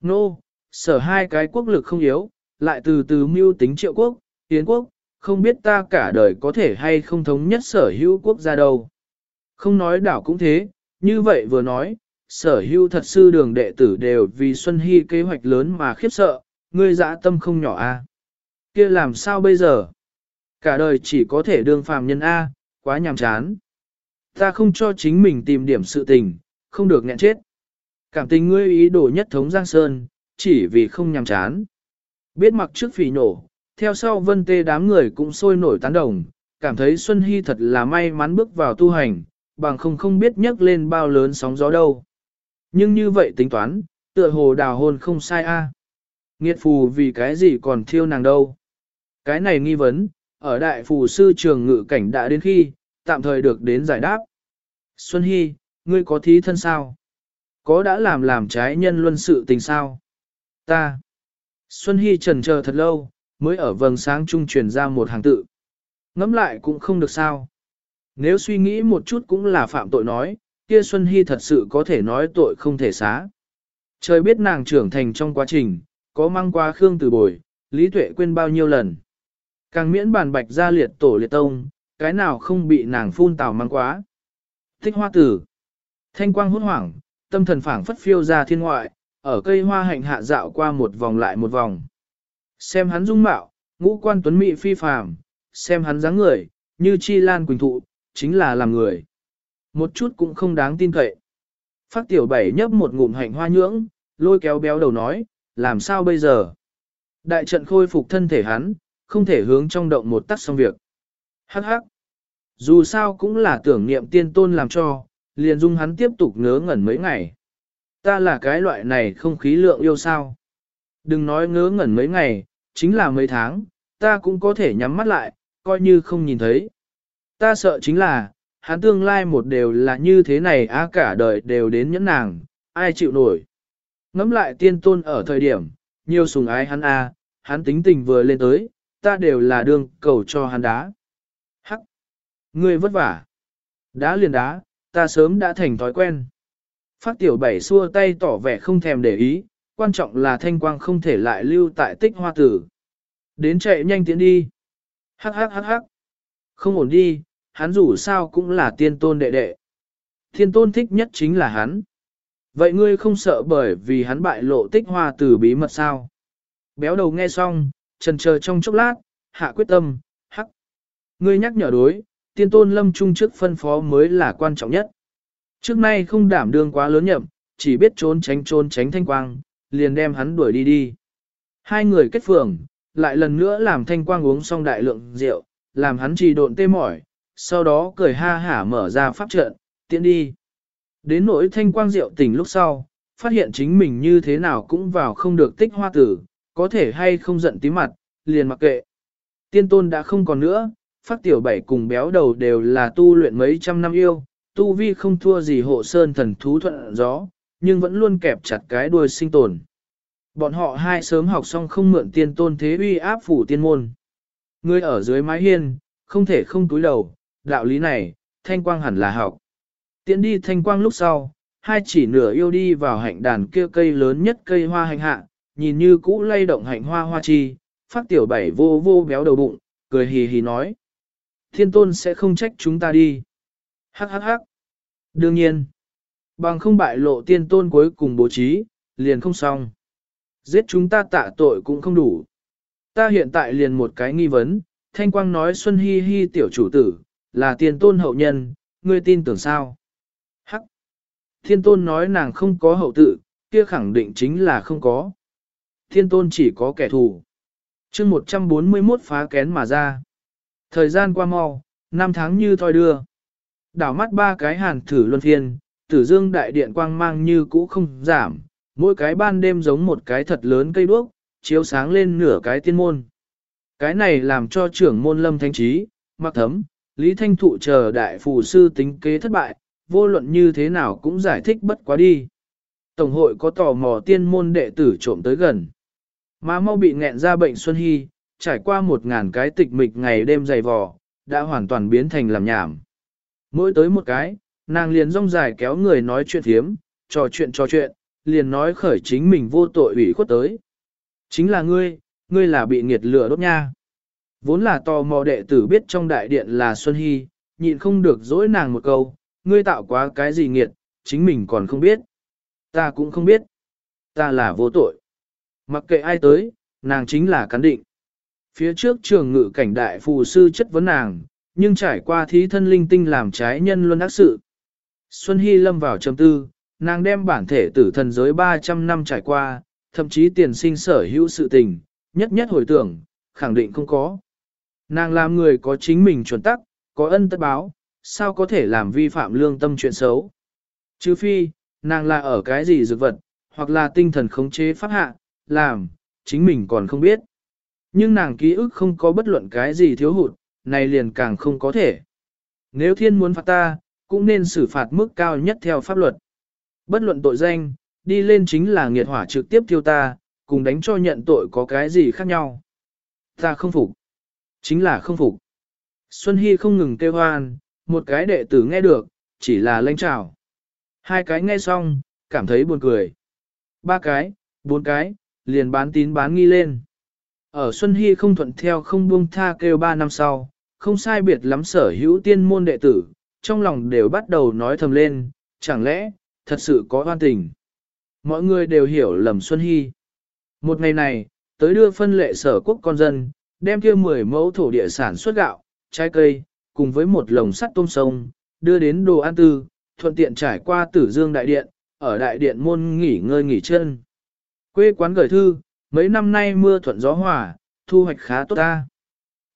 Ngô, sở hai cái quốc lực không yếu, lại từ từ mưu tính triệu quốc, tiến quốc, không biết ta cả đời có thể hay không thống nhất sở hữu quốc gia đâu. Không nói đảo cũng thế, như vậy vừa nói, sở hữu thật sư đường đệ tử đều vì Xuân Hy kế hoạch lớn mà khiếp sợ, ngươi dã tâm không nhỏ a. kia làm sao bây giờ? Cả đời chỉ có thể đương phàm nhân A, quá nhàm chán. Ta không cho chính mình tìm điểm sự tình, không được nghẹn chết. Cảm tình ngươi ý đồ nhất thống Giang Sơn, chỉ vì không nhàm chán. Biết mặc trước phỉ nổ, theo sau vân tê đám người cũng sôi nổi tán đồng, cảm thấy Xuân Hy thật là may mắn bước vào tu hành, bằng không không biết nhấc lên bao lớn sóng gió đâu. Nhưng như vậy tính toán, tựa hồ đào hôn không sai a. Nghiệt phù vì cái gì còn thiêu nàng đâu. Cái này nghi vấn, ở đại phù sư trường ngự cảnh đã đến khi, tạm thời được đến giải đáp. Xuân Hy, ngươi có thí thân sao? Có đã làm làm trái nhân luân sự tình sao? Ta. Xuân Hy trần chờ thật lâu, mới ở vầng sáng trung truyền ra một hàng tự. Ngắm lại cũng không được sao. Nếu suy nghĩ một chút cũng là phạm tội nói, kia Xuân Hy thật sự có thể nói tội không thể xá. Trời biết nàng trưởng thành trong quá trình, có mang qua Khương từ bồi, Lý Tuệ quên bao nhiêu lần. Càng miễn bàn bạch ra liệt tổ liệt tông, cái nào không bị nàng phun tào mang quá. Thích hoa tử. Thanh quang hốt hoảng, tâm thần phảng phất phiêu ra thiên ngoại, ở cây hoa hạnh hạ dạo qua một vòng lại một vòng. Xem hắn dung mạo, ngũ quan tuấn mỹ phi phàm, xem hắn dáng người, như chi lan quỳnh thụ, chính là làm người. Một chút cũng không đáng tin cậy. Phát tiểu bảy nhấp một ngụm hạnh hoa nhưỡng, lôi kéo béo đầu nói, làm sao bây giờ? Đại trận khôi phục thân thể hắn, không thể hướng trong động một tắt xong việc. Hắc hắc. Dù sao cũng là tưởng niệm tiên tôn làm cho, liền dung hắn tiếp tục ngớ ngẩn mấy ngày. Ta là cái loại này không khí lượng yêu sao. Đừng nói ngớ ngẩn mấy ngày, chính là mấy tháng, ta cũng có thể nhắm mắt lại, coi như không nhìn thấy. Ta sợ chính là, hắn tương lai một đều là như thế này á cả đời đều đến nhẫn nàng, ai chịu nổi. Ngắm lại tiên tôn ở thời điểm, nhiều sùng ái hắn a, hắn tính tình vừa lên tới, ta đều là đương cầu cho hắn đá. Hắc! Ngươi vất vả. Đá liền đá, ta sớm đã thành thói quen. Phát tiểu bảy xua tay tỏ vẻ không thèm để ý, quan trọng là thanh quang không thể lại lưu tại tích hoa tử. Đến chạy nhanh tiến đi. Hắc hắc hắc hắc. Không ổn đi, hắn dù sao cũng là tiên tôn đệ đệ. Thiên tôn thích nhất chính là hắn. Vậy ngươi không sợ bởi vì hắn bại lộ tích hoa tử bí mật sao? Béo đầu nghe xong, trần chờ trong chốc lát, hạ quyết tâm, hắc. Ngươi nhắc nhở đối, tiên tôn lâm trung trước phân phó mới là quan trọng nhất. Trước nay không đảm đương quá lớn nhậm, chỉ biết trốn tránh trốn tránh thanh quang, liền đem hắn đuổi đi đi. Hai người kết phường, lại lần nữa làm thanh quang uống xong đại lượng rượu, làm hắn trì độn tê mỏi, sau đó cười ha hả mở ra pháp trận, tiện đi. Đến nỗi thanh quang rượu tỉnh lúc sau, phát hiện chính mình như thế nào cũng vào không được tích hoa tử, có thể hay không giận tí mặt, liền mặc kệ. Tiên tôn đã không còn nữa, phát tiểu bảy cùng béo đầu đều là tu luyện mấy trăm năm yêu, tu vi không thua gì hộ sơn thần thú thuận gió, nhưng vẫn luôn kẹp chặt cái đuôi sinh tồn. Bọn họ hai sớm học xong không mượn tiên tôn thế uy áp phủ tiên môn. Người ở dưới mái hiên, không thể không túi đầu, đạo lý này, thanh quang hẳn là học. Tiến đi thanh quang lúc sau, hai chỉ nửa yêu đi vào hạnh đàn kia cây lớn nhất cây hoa hành hạ, nhìn như cũ lay động hạnh hoa hoa chi, phát tiểu bảy vô vô béo đầu bụng, cười hì hì nói. Thiên tôn sẽ không trách chúng ta đi. Hắc hắc hắc. Đương nhiên, bằng không bại lộ tiên tôn cuối cùng bố trí, liền không xong. Giết chúng ta tạ tội cũng không đủ. Ta hiện tại liền một cái nghi vấn, Thanh Quang nói Xuân Hi Hi tiểu chủ tử, là tiên tôn hậu nhân, ngươi tin tưởng sao? Hắc! Thiên tôn nói nàng không có hậu tự, kia khẳng định chính là không có. Thiên tôn chỉ có kẻ thù. chương 141 phá kén mà ra. Thời gian qua mau, năm tháng như thoi đưa. Đảo mắt ba cái hàn thử luân phiên, tử dương đại điện quang mang như cũ không giảm, mỗi cái ban đêm giống một cái thật lớn cây đuốc, chiếu sáng lên nửa cái tiên môn. Cái này làm cho trưởng môn lâm thanh trí, mặc thấm, Lý Thanh Thụ chờ đại phù sư tính kế thất bại, vô luận như thế nào cũng giải thích bất quá đi. Tổng hội có tò mò tiên môn đệ tử trộm tới gần. Mà mau bị nghẹn ra bệnh Xuân Hy, trải qua một ngàn cái tịch mịch ngày đêm dày vò, đã hoàn toàn biến thành làm nhảm. Mỗi tới một cái, nàng liền rong dài kéo người nói chuyện thiếm, trò chuyện trò chuyện, liền nói khởi chính mình vô tội ủy khuất tới. Chính là ngươi, ngươi là bị nghiệt lửa đốt nha. Vốn là tò mò đệ tử biết trong đại điện là Xuân Hy, nhịn không được dỗi nàng một câu, ngươi tạo quá cái gì nghiệt, chính mình còn không biết. Ta cũng không biết. Ta là vô tội. Mặc kệ ai tới, nàng chính là cán định. Phía trước trường ngự cảnh đại phù sư chất vấn nàng, nhưng trải qua thí thân linh tinh làm trái nhân luân ác sự. Xuân Hy lâm vào trầm tư, nàng đem bản thể tử thần giới 300 năm trải qua, thậm chí tiền sinh sở hữu sự tình, nhất nhất hồi tưởng, khẳng định không có. Nàng làm người có chính mình chuẩn tắc, có ân tất báo, sao có thể làm vi phạm lương tâm chuyện xấu. Chứ phi, nàng là ở cái gì dược vật, hoặc là tinh thần khống chế pháp hạ, làm, chính mình còn không biết. Nhưng nàng ký ức không có bất luận cái gì thiếu hụt, này liền càng không có thể. Nếu thiên muốn phạt ta, cũng nên xử phạt mức cao nhất theo pháp luật. Bất luận tội danh, đi lên chính là nghiệt hỏa trực tiếp tiêu ta, cùng đánh cho nhận tội có cái gì khác nhau. Ta không phục. Chính là không phục. Xuân Hy không ngừng kêu hoan, một cái đệ tử nghe được, chỉ là lanh trào. Hai cái nghe xong, cảm thấy buồn cười. Ba cái, bốn cái, liền bán tín bán nghi lên. Ở Xuân Hy không thuận theo không buông tha kêu ba năm sau, không sai biệt lắm sở hữu tiên môn đệ tử, trong lòng đều bắt đầu nói thầm lên, chẳng lẽ, thật sự có oan tình. Mọi người đều hiểu lầm Xuân Hy. Một ngày này, tới đưa phân lệ sở quốc con dân, đem kia 10 mẫu thổ địa sản xuất gạo, trái cây, cùng với một lồng sắt tôm sông, đưa đến đồ an tư, thuận tiện trải qua tử dương đại điện, ở đại điện môn nghỉ ngơi nghỉ chân. Quê quán gửi thư, mấy năm nay mưa thuận gió hòa, thu hoạch khá tốt ta.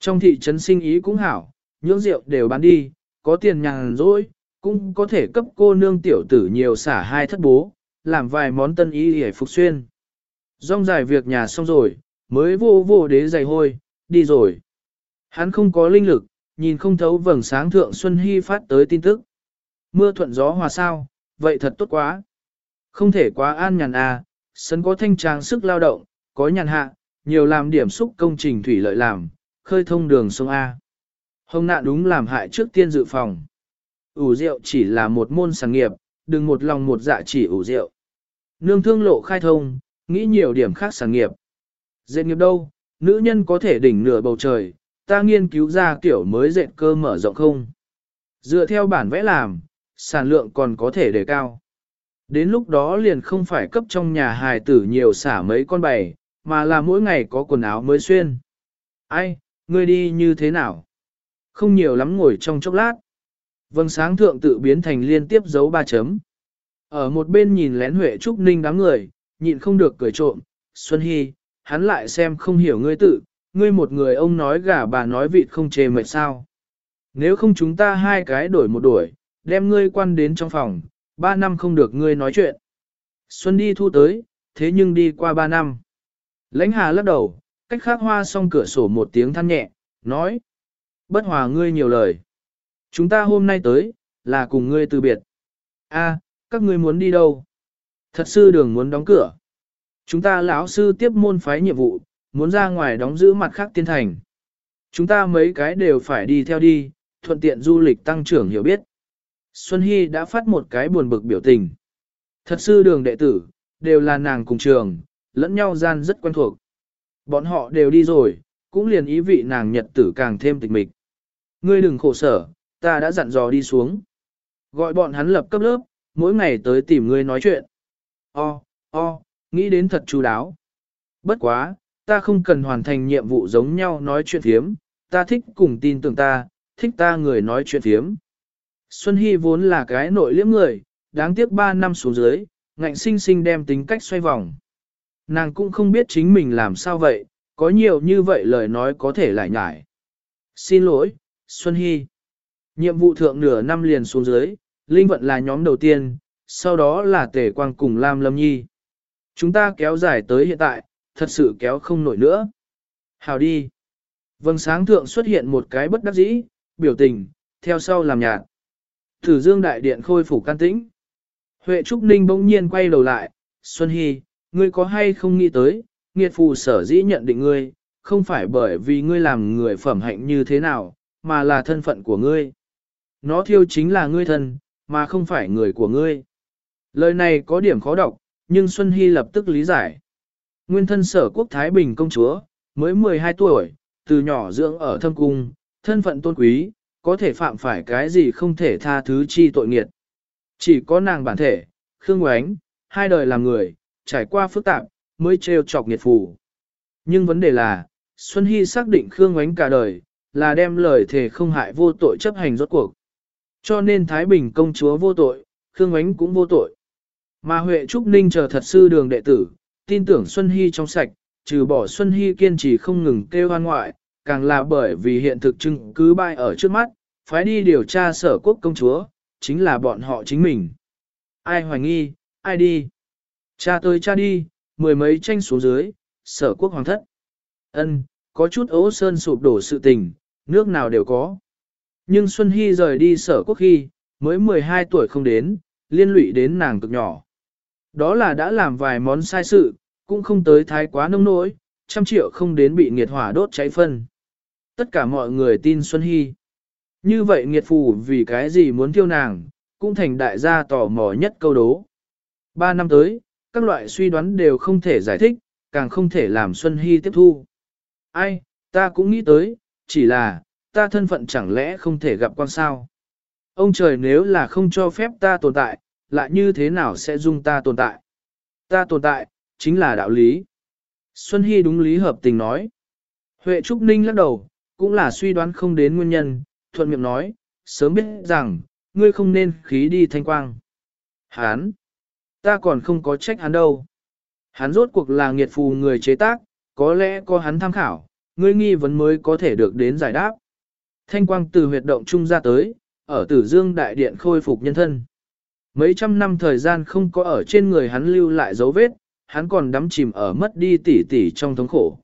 Trong thị trấn sinh ý cũng hảo, nhưỡng rượu đều bán đi, có tiền nhàn rỗi, cũng có thể cấp cô nương tiểu tử nhiều xả hai thất bố, làm vài món tân ý để phục xuyên. Rong dài việc nhà xong rồi, mới vô vô đế giày hôi, đi rồi. Hắn không có linh lực, nhìn không thấu vầng sáng thượng Xuân Hy phát tới tin tức. Mưa thuận gió hòa sao, vậy thật tốt quá. Không thể quá an nhàn à, sân có thanh trang sức lao động, có nhàn hạ, nhiều làm điểm xúc công trình thủy lợi làm, khơi thông đường sông A. Hồng nạn đúng làm hại trước tiên dự phòng. ủ rượu chỉ là một môn sản nghiệp, đừng một lòng một dạ chỉ ủ rượu. Nương thương lộ khai thông, nghĩ nhiều điểm khác sản nghiệp. Dệt nghiệp đâu, nữ nhân có thể đỉnh nửa bầu trời, ta nghiên cứu ra kiểu mới dệt cơ mở rộng không. Dựa theo bản vẽ làm, sản lượng còn có thể đề cao. Đến lúc đó liền không phải cấp trong nhà hài tử nhiều xả mấy con bày, mà là mỗi ngày có quần áo mới xuyên. Ai, ngươi đi như thế nào? Không nhiều lắm ngồi trong chốc lát. Vâng sáng thượng tự biến thành liên tiếp dấu ba chấm. Ở một bên nhìn lén Huệ Trúc Ninh đám người, nhịn không được cười trộm. Xuân Hy, hắn lại xem không hiểu ngươi tự, ngươi một người ông nói gà bà nói vịt không chê mệt sao. Nếu không chúng ta hai cái đổi một đuổi, đem ngươi quan đến trong phòng, ba năm không được ngươi nói chuyện. Xuân đi thu tới, thế nhưng đi qua ba năm. Lãnh hà lắc đầu, cách khác hoa xong cửa sổ một tiếng than nhẹ, nói. Bất hòa ngươi nhiều lời. Chúng ta hôm nay tới, là cùng ngươi từ biệt. A, các ngươi muốn đi đâu? Thật sư đường muốn đóng cửa. Chúng ta lão sư tiếp môn phái nhiệm vụ, muốn ra ngoài đóng giữ mặt khác tiên thành. Chúng ta mấy cái đều phải đi theo đi, thuận tiện du lịch tăng trưởng hiểu biết. Xuân Hy đã phát một cái buồn bực biểu tình. Thật sư đường đệ tử, đều là nàng cùng trường, lẫn nhau gian rất quen thuộc. Bọn họ đều đi rồi, cũng liền ý vị nàng nhật tử càng thêm tịch mịch. Ngươi đừng khổ sở, ta đã dặn dò đi xuống. Gọi bọn hắn lập cấp lớp, mỗi ngày tới tìm ngươi nói chuyện. O, o, nghĩ đến thật chú đáo. Bất quá, ta không cần hoàn thành nhiệm vụ giống nhau nói chuyện thiếm, ta thích cùng tin tưởng ta, thích ta người nói chuyện thiếm. Xuân Hy vốn là cái nội liễm người, đáng tiếc 3 năm xuống dưới, ngạnh sinh sinh đem tính cách xoay vòng. Nàng cũng không biết chính mình làm sao vậy, có nhiều như vậy lời nói có thể lại nhải. Xin lỗi, Xuân Hy. Nhiệm vụ thượng nửa năm liền xuống dưới, Linh Vận là nhóm đầu tiên, sau đó là Tề Quang cùng Lam Lâm Nhi. Chúng ta kéo dài tới hiện tại, thật sự kéo không nổi nữa. Hào đi. Vâng sáng thượng xuất hiện một cái bất đắc dĩ, biểu tình, theo sau làm nhạt. Thử dương đại điện khôi phục can tĩnh. Huệ Trúc Ninh bỗng nhiên quay đầu lại, Xuân Hy, ngươi có hay không nghĩ tới, nghiệt phù sở dĩ nhận định ngươi, không phải bởi vì ngươi làm người phẩm hạnh như thế nào, mà là thân phận của ngươi. Nó thiêu chính là ngươi thân, mà không phải người của ngươi. Lời này có điểm khó đọc, nhưng Xuân Hy lập tức lý giải. Nguyên thân sở quốc Thái Bình công chúa, mới 12 tuổi, từ nhỏ dưỡng ở thâm cung, thân phận tôn quý, có thể phạm phải cái gì không thể tha thứ chi tội nghiệt. Chỉ có nàng bản thể, Khương Ngoánh, hai đời làm người, trải qua phức tạp, mới trêu chọc nghiệt phù. Nhưng vấn đề là, Xuân Hy xác định Khương Ngoánh cả đời, là đem lời thề không hại vô tội chấp hành rốt cuộc. Cho nên Thái Bình công chúa vô tội, Khương Ngoánh cũng vô tội. Mà Huệ Trúc Ninh chờ thật sư đường đệ tử, tin tưởng Xuân Hy trong sạch, trừ bỏ Xuân Hy kiên trì không ngừng kêu hoan ngoại, càng là bởi vì hiện thực chứng cứ bại ở trước mắt, phải đi điều tra sở quốc công chúa, chính là bọn họ chính mình. Ai hoài nghi, ai đi. Cha tôi cha đi, mười mấy tranh xuống dưới, sở quốc hoàng thất. ân có chút ấu sơn sụp đổ sự tình, nước nào đều có. Nhưng Xuân Hy rời đi sở quốc khi, mới 12 tuổi không đến, liên lụy đến nàng cực nhỏ. Đó là đã làm vài món sai sự, cũng không tới thái quá nông nỗi, trăm triệu không đến bị nghiệt hỏa đốt cháy phân. Tất cả mọi người tin Xuân Hy. Như vậy nghiệt phù vì cái gì muốn thiêu nàng, cũng thành đại gia tò mò nhất câu đố. Ba năm tới, các loại suy đoán đều không thể giải thích, càng không thể làm Xuân Hy tiếp thu. Ai, ta cũng nghĩ tới, chỉ là, ta thân phận chẳng lẽ không thể gặp quan sao. Ông trời nếu là không cho phép ta tồn tại, lại như thế nào sẽ dung ta tồn tại? Ta tồn tại, chính là đạo lý. Xuân Hy đúng lý hợp tình nói. Huệ Trúc Ninh lắc đầu, cũng là suy đoán không đến nguyên nhân, thuận miệng nói, sớm biết rằng, ngươi không nên khí đi thanh quang. Hán! Ta còn không có trách hắn đâu. Hắn rốt cuộc là nghiệt phù người chế tác, có lẽ có hắn tham khảo, ngươi nghi vấn mới có thể được đến giải đáp. Thanh quang từ huyệt động trung ra tới, ở tử dương đại điện khôi phục nhân thân. Mấy trăm năm thời gian không có ở trên người hắn lưu lại dấu vết, hắn còn đắm chìm ở mất đi tỉ tỉ trong thống khổ.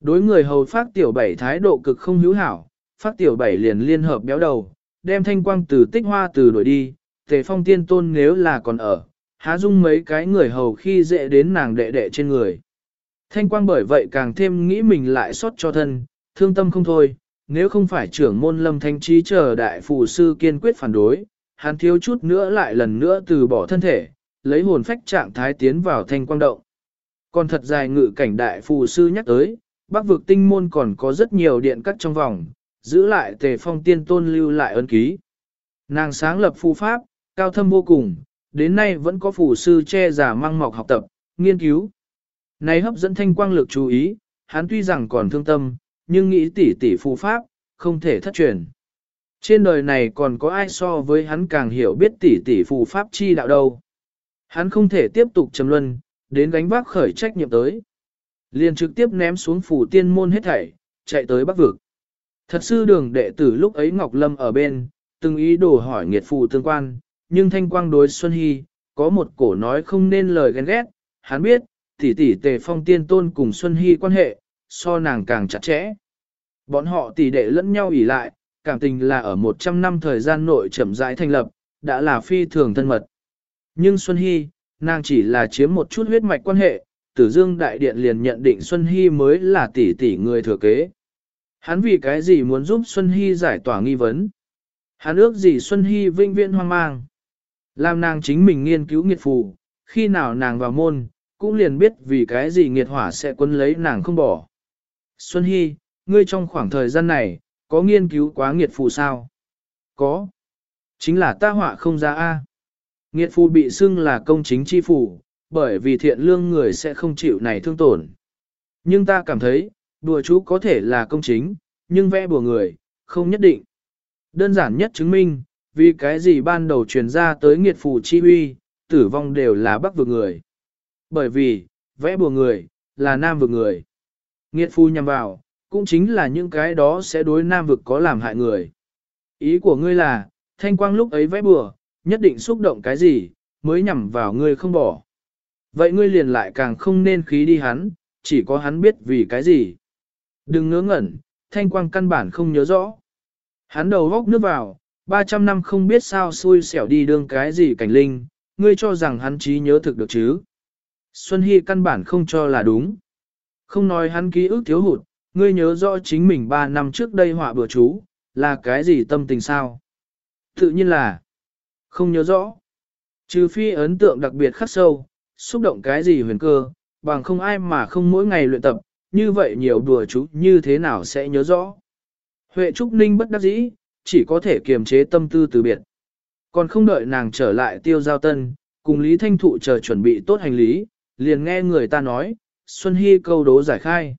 Đối người hầu phát tiểu bảy thái độ cực không hữu hảo, phát tiểu bảy liền liên hợp béo đầu, đem thanh quang từ tích hoa từ đuổi đi, tề phong tiên tôn nếu là còn ở, há dung mấy cái người hầu khi dễ đến nàng đệ đệ trên người. Thanh quang bởi vậy càng thêm nghĩ mình lại xót cho thân, thương tâm không thôi, nếu không phải trưởng môn lâm thanh trí chờ đại phụ sư kiên quyết phản đối, hắn thiếu chút nữa lại lần nữa từ bỏ thân thể, lấy hồn phách trạng thái tiến vào thanh quang động. Còn thật dài ngự cảnh đại phù sư nhắc tới, bác vực tinh môn còn có rất nhiều điện cắt trong vòng, giữ lại tề phong tiên tôn lưu lại ấn ký. Nàng sáng lập phù pháp, cao thâm vô cùng, đến nay vẫn có phù sư che giả mang mọc học tập, nghiên cứu. Này hấp dẫn thanh quang lực chú ý, hắn tuy rằng còn thương tâm, nhưng nghĩ tỷ tỷ phù pháp, không thể thất truyền. Trên đời này còn có ai so với hắn càng hiểu biết tỷ tỷ phù pháp chi đạo đâu. Hắn không thể tiếp tục trầm luân, đến gánh vác khởi trách nhiệm tới. Liền trực tiếp ném xuống phủ tiên môn hết thảy, chạy tới bắc vực. Thật sư đường đệ tử lúc ấy Ngọc Lâm ở bên, từng ý đồ hỏi nghiệt phụ tương quan, nhưng thanh quang đối Xuân Hy, có một cổ nói không nên lời ghen ghét, hắn biết, tỷ tỷ tề phong tiên tôn cùng Xuân Hy quan hệ, so nàng càng chặt chẽ. Bọn họ tỷ đệ lẫn nhau ỉ lại, cảm tình là ở 100 năm thời gian nội chậm rãi thành lập, đã là phi thường thân mật. Nhưng Xuân Hy, nàng chỉ là chiếm một chút huyết mạch quan hệ, Tử Dương Đại Điện liền nhận định Xuân Hy mới là tỷ tỷ người thừa kế. Hắn vì cái gì muốn giúp Xuân Hy giải tỏa nghi vấn? Hắn ước gì Xuân Hy vinh viễn hoang mang? Làm nàng chính mình nghiên cứu nghiệt phù, khi nào nàng vào môn, cũng liền biết vì cái gì nghiệt hỏa sẽ quân lấy nàng không bỏ. Xuân Hy, ngươi trong khoảng thời gian này, có nghiên cứu quá nghiệt phù sao? Có. Chính là ta họa không ra A. Nghiệt phù bị xưng là công chính chi phù, bởi vì thiện lương người sẽ không chịu này thương tổn. Nhưng ta cảm thấy, đùa chú có thể là công chính, nhưng vẽ bùa người, không nhất định. Đơn giản nhất chứng minh, vì cái gì ban đầu truyền ra tới nghiệt phù chi huy, tử vong đều là bắc vực người. Bởi vì, vẽ bùa người, là nam vực người. Nghiệt phù nhằm vào, cũng chính là những cái đó sẽ đối nam vực có làm hại người. Ý của ngươi là, thanh quang lúc ấy vẽ bùa, nhất định xúc động cái gì, mới nhằm vào ngươi không bỏ. Vậy ngươi liền lại càng không nên khí đi hắn, chỉ có hắn biết vì cái gì. Đừng ngớ ngẩn, thanh quang căn bản không nhớ rõ. Hắn đầu góc nước vào, 300 năm không biết sao xui xẻo đi đương cái gì cảnh linh, ngươi cho rằng hắn trí nhớ thực được chứ. Xuân Hy căn bản không cho là đúng. Không nói hắn ký ức thiếu hụt, ngươi nhớ rõ chính mình 3 năm trước đây họa bữa chú, là cái gì tâm tình sao? Tự nhiên là, không nhớ rõ. Trừ phi ấn tượng đặc biệt khắc sâu, xúc động cái gì huyền cơ, bằng không ai mà không mỗi ngày luyện tập, như vậy nhiều đùa chú như thế nào sẽ nhớ rõ. Huệ Trúc Ninh bất đắc dĩ, chỉ có thể kiềm chế tâm tư từ biệt. Còn không đợi nàng trở lại tiêu giao tân, cùng Lý Thanh Thụ chờ chuẩn bị tốt hành lý, liền nghe người ta nói, Xuân Hy câu đố giải khai.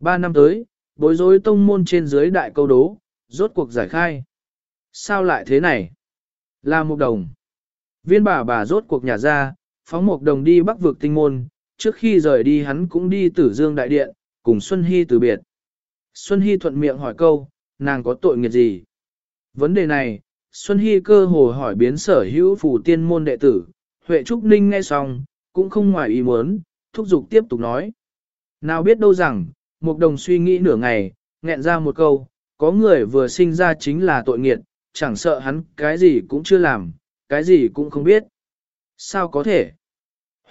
Ba năm tới, bối rối tông môn trên dưới đại câu đố, rốt cuộc giải khai. Sao lại thế này? Là một đồng. Viên bà bà rốt cuộc nhà ra, phóng một đồng đi bắc vực tinh môn, trước khi rời đi hắn cũng đi tử dương đại điện, cùng Xuân Hy từ biệt. Xuân Hy thuận miệng hỏi câu, nàng có tội nghiệp gì? Vấn đề này, Xuân Hy cơ hồ hỏi biến sở hữu phủ tiên môn đệ tử, Huệ Trúc Ninh nghe xong, cũng không ngoài ý muốn, thúc giục tiếp tục nói. Nào biết đâu rằng, một đồng suy nghĩ nửa ngày, nghẹn ra một câu, có người vừa sinh ra chính là tội nghiệt, chẳng sợ hắn cái gì cũng chưa làm, cái gì cũng không biết. Sao có thể?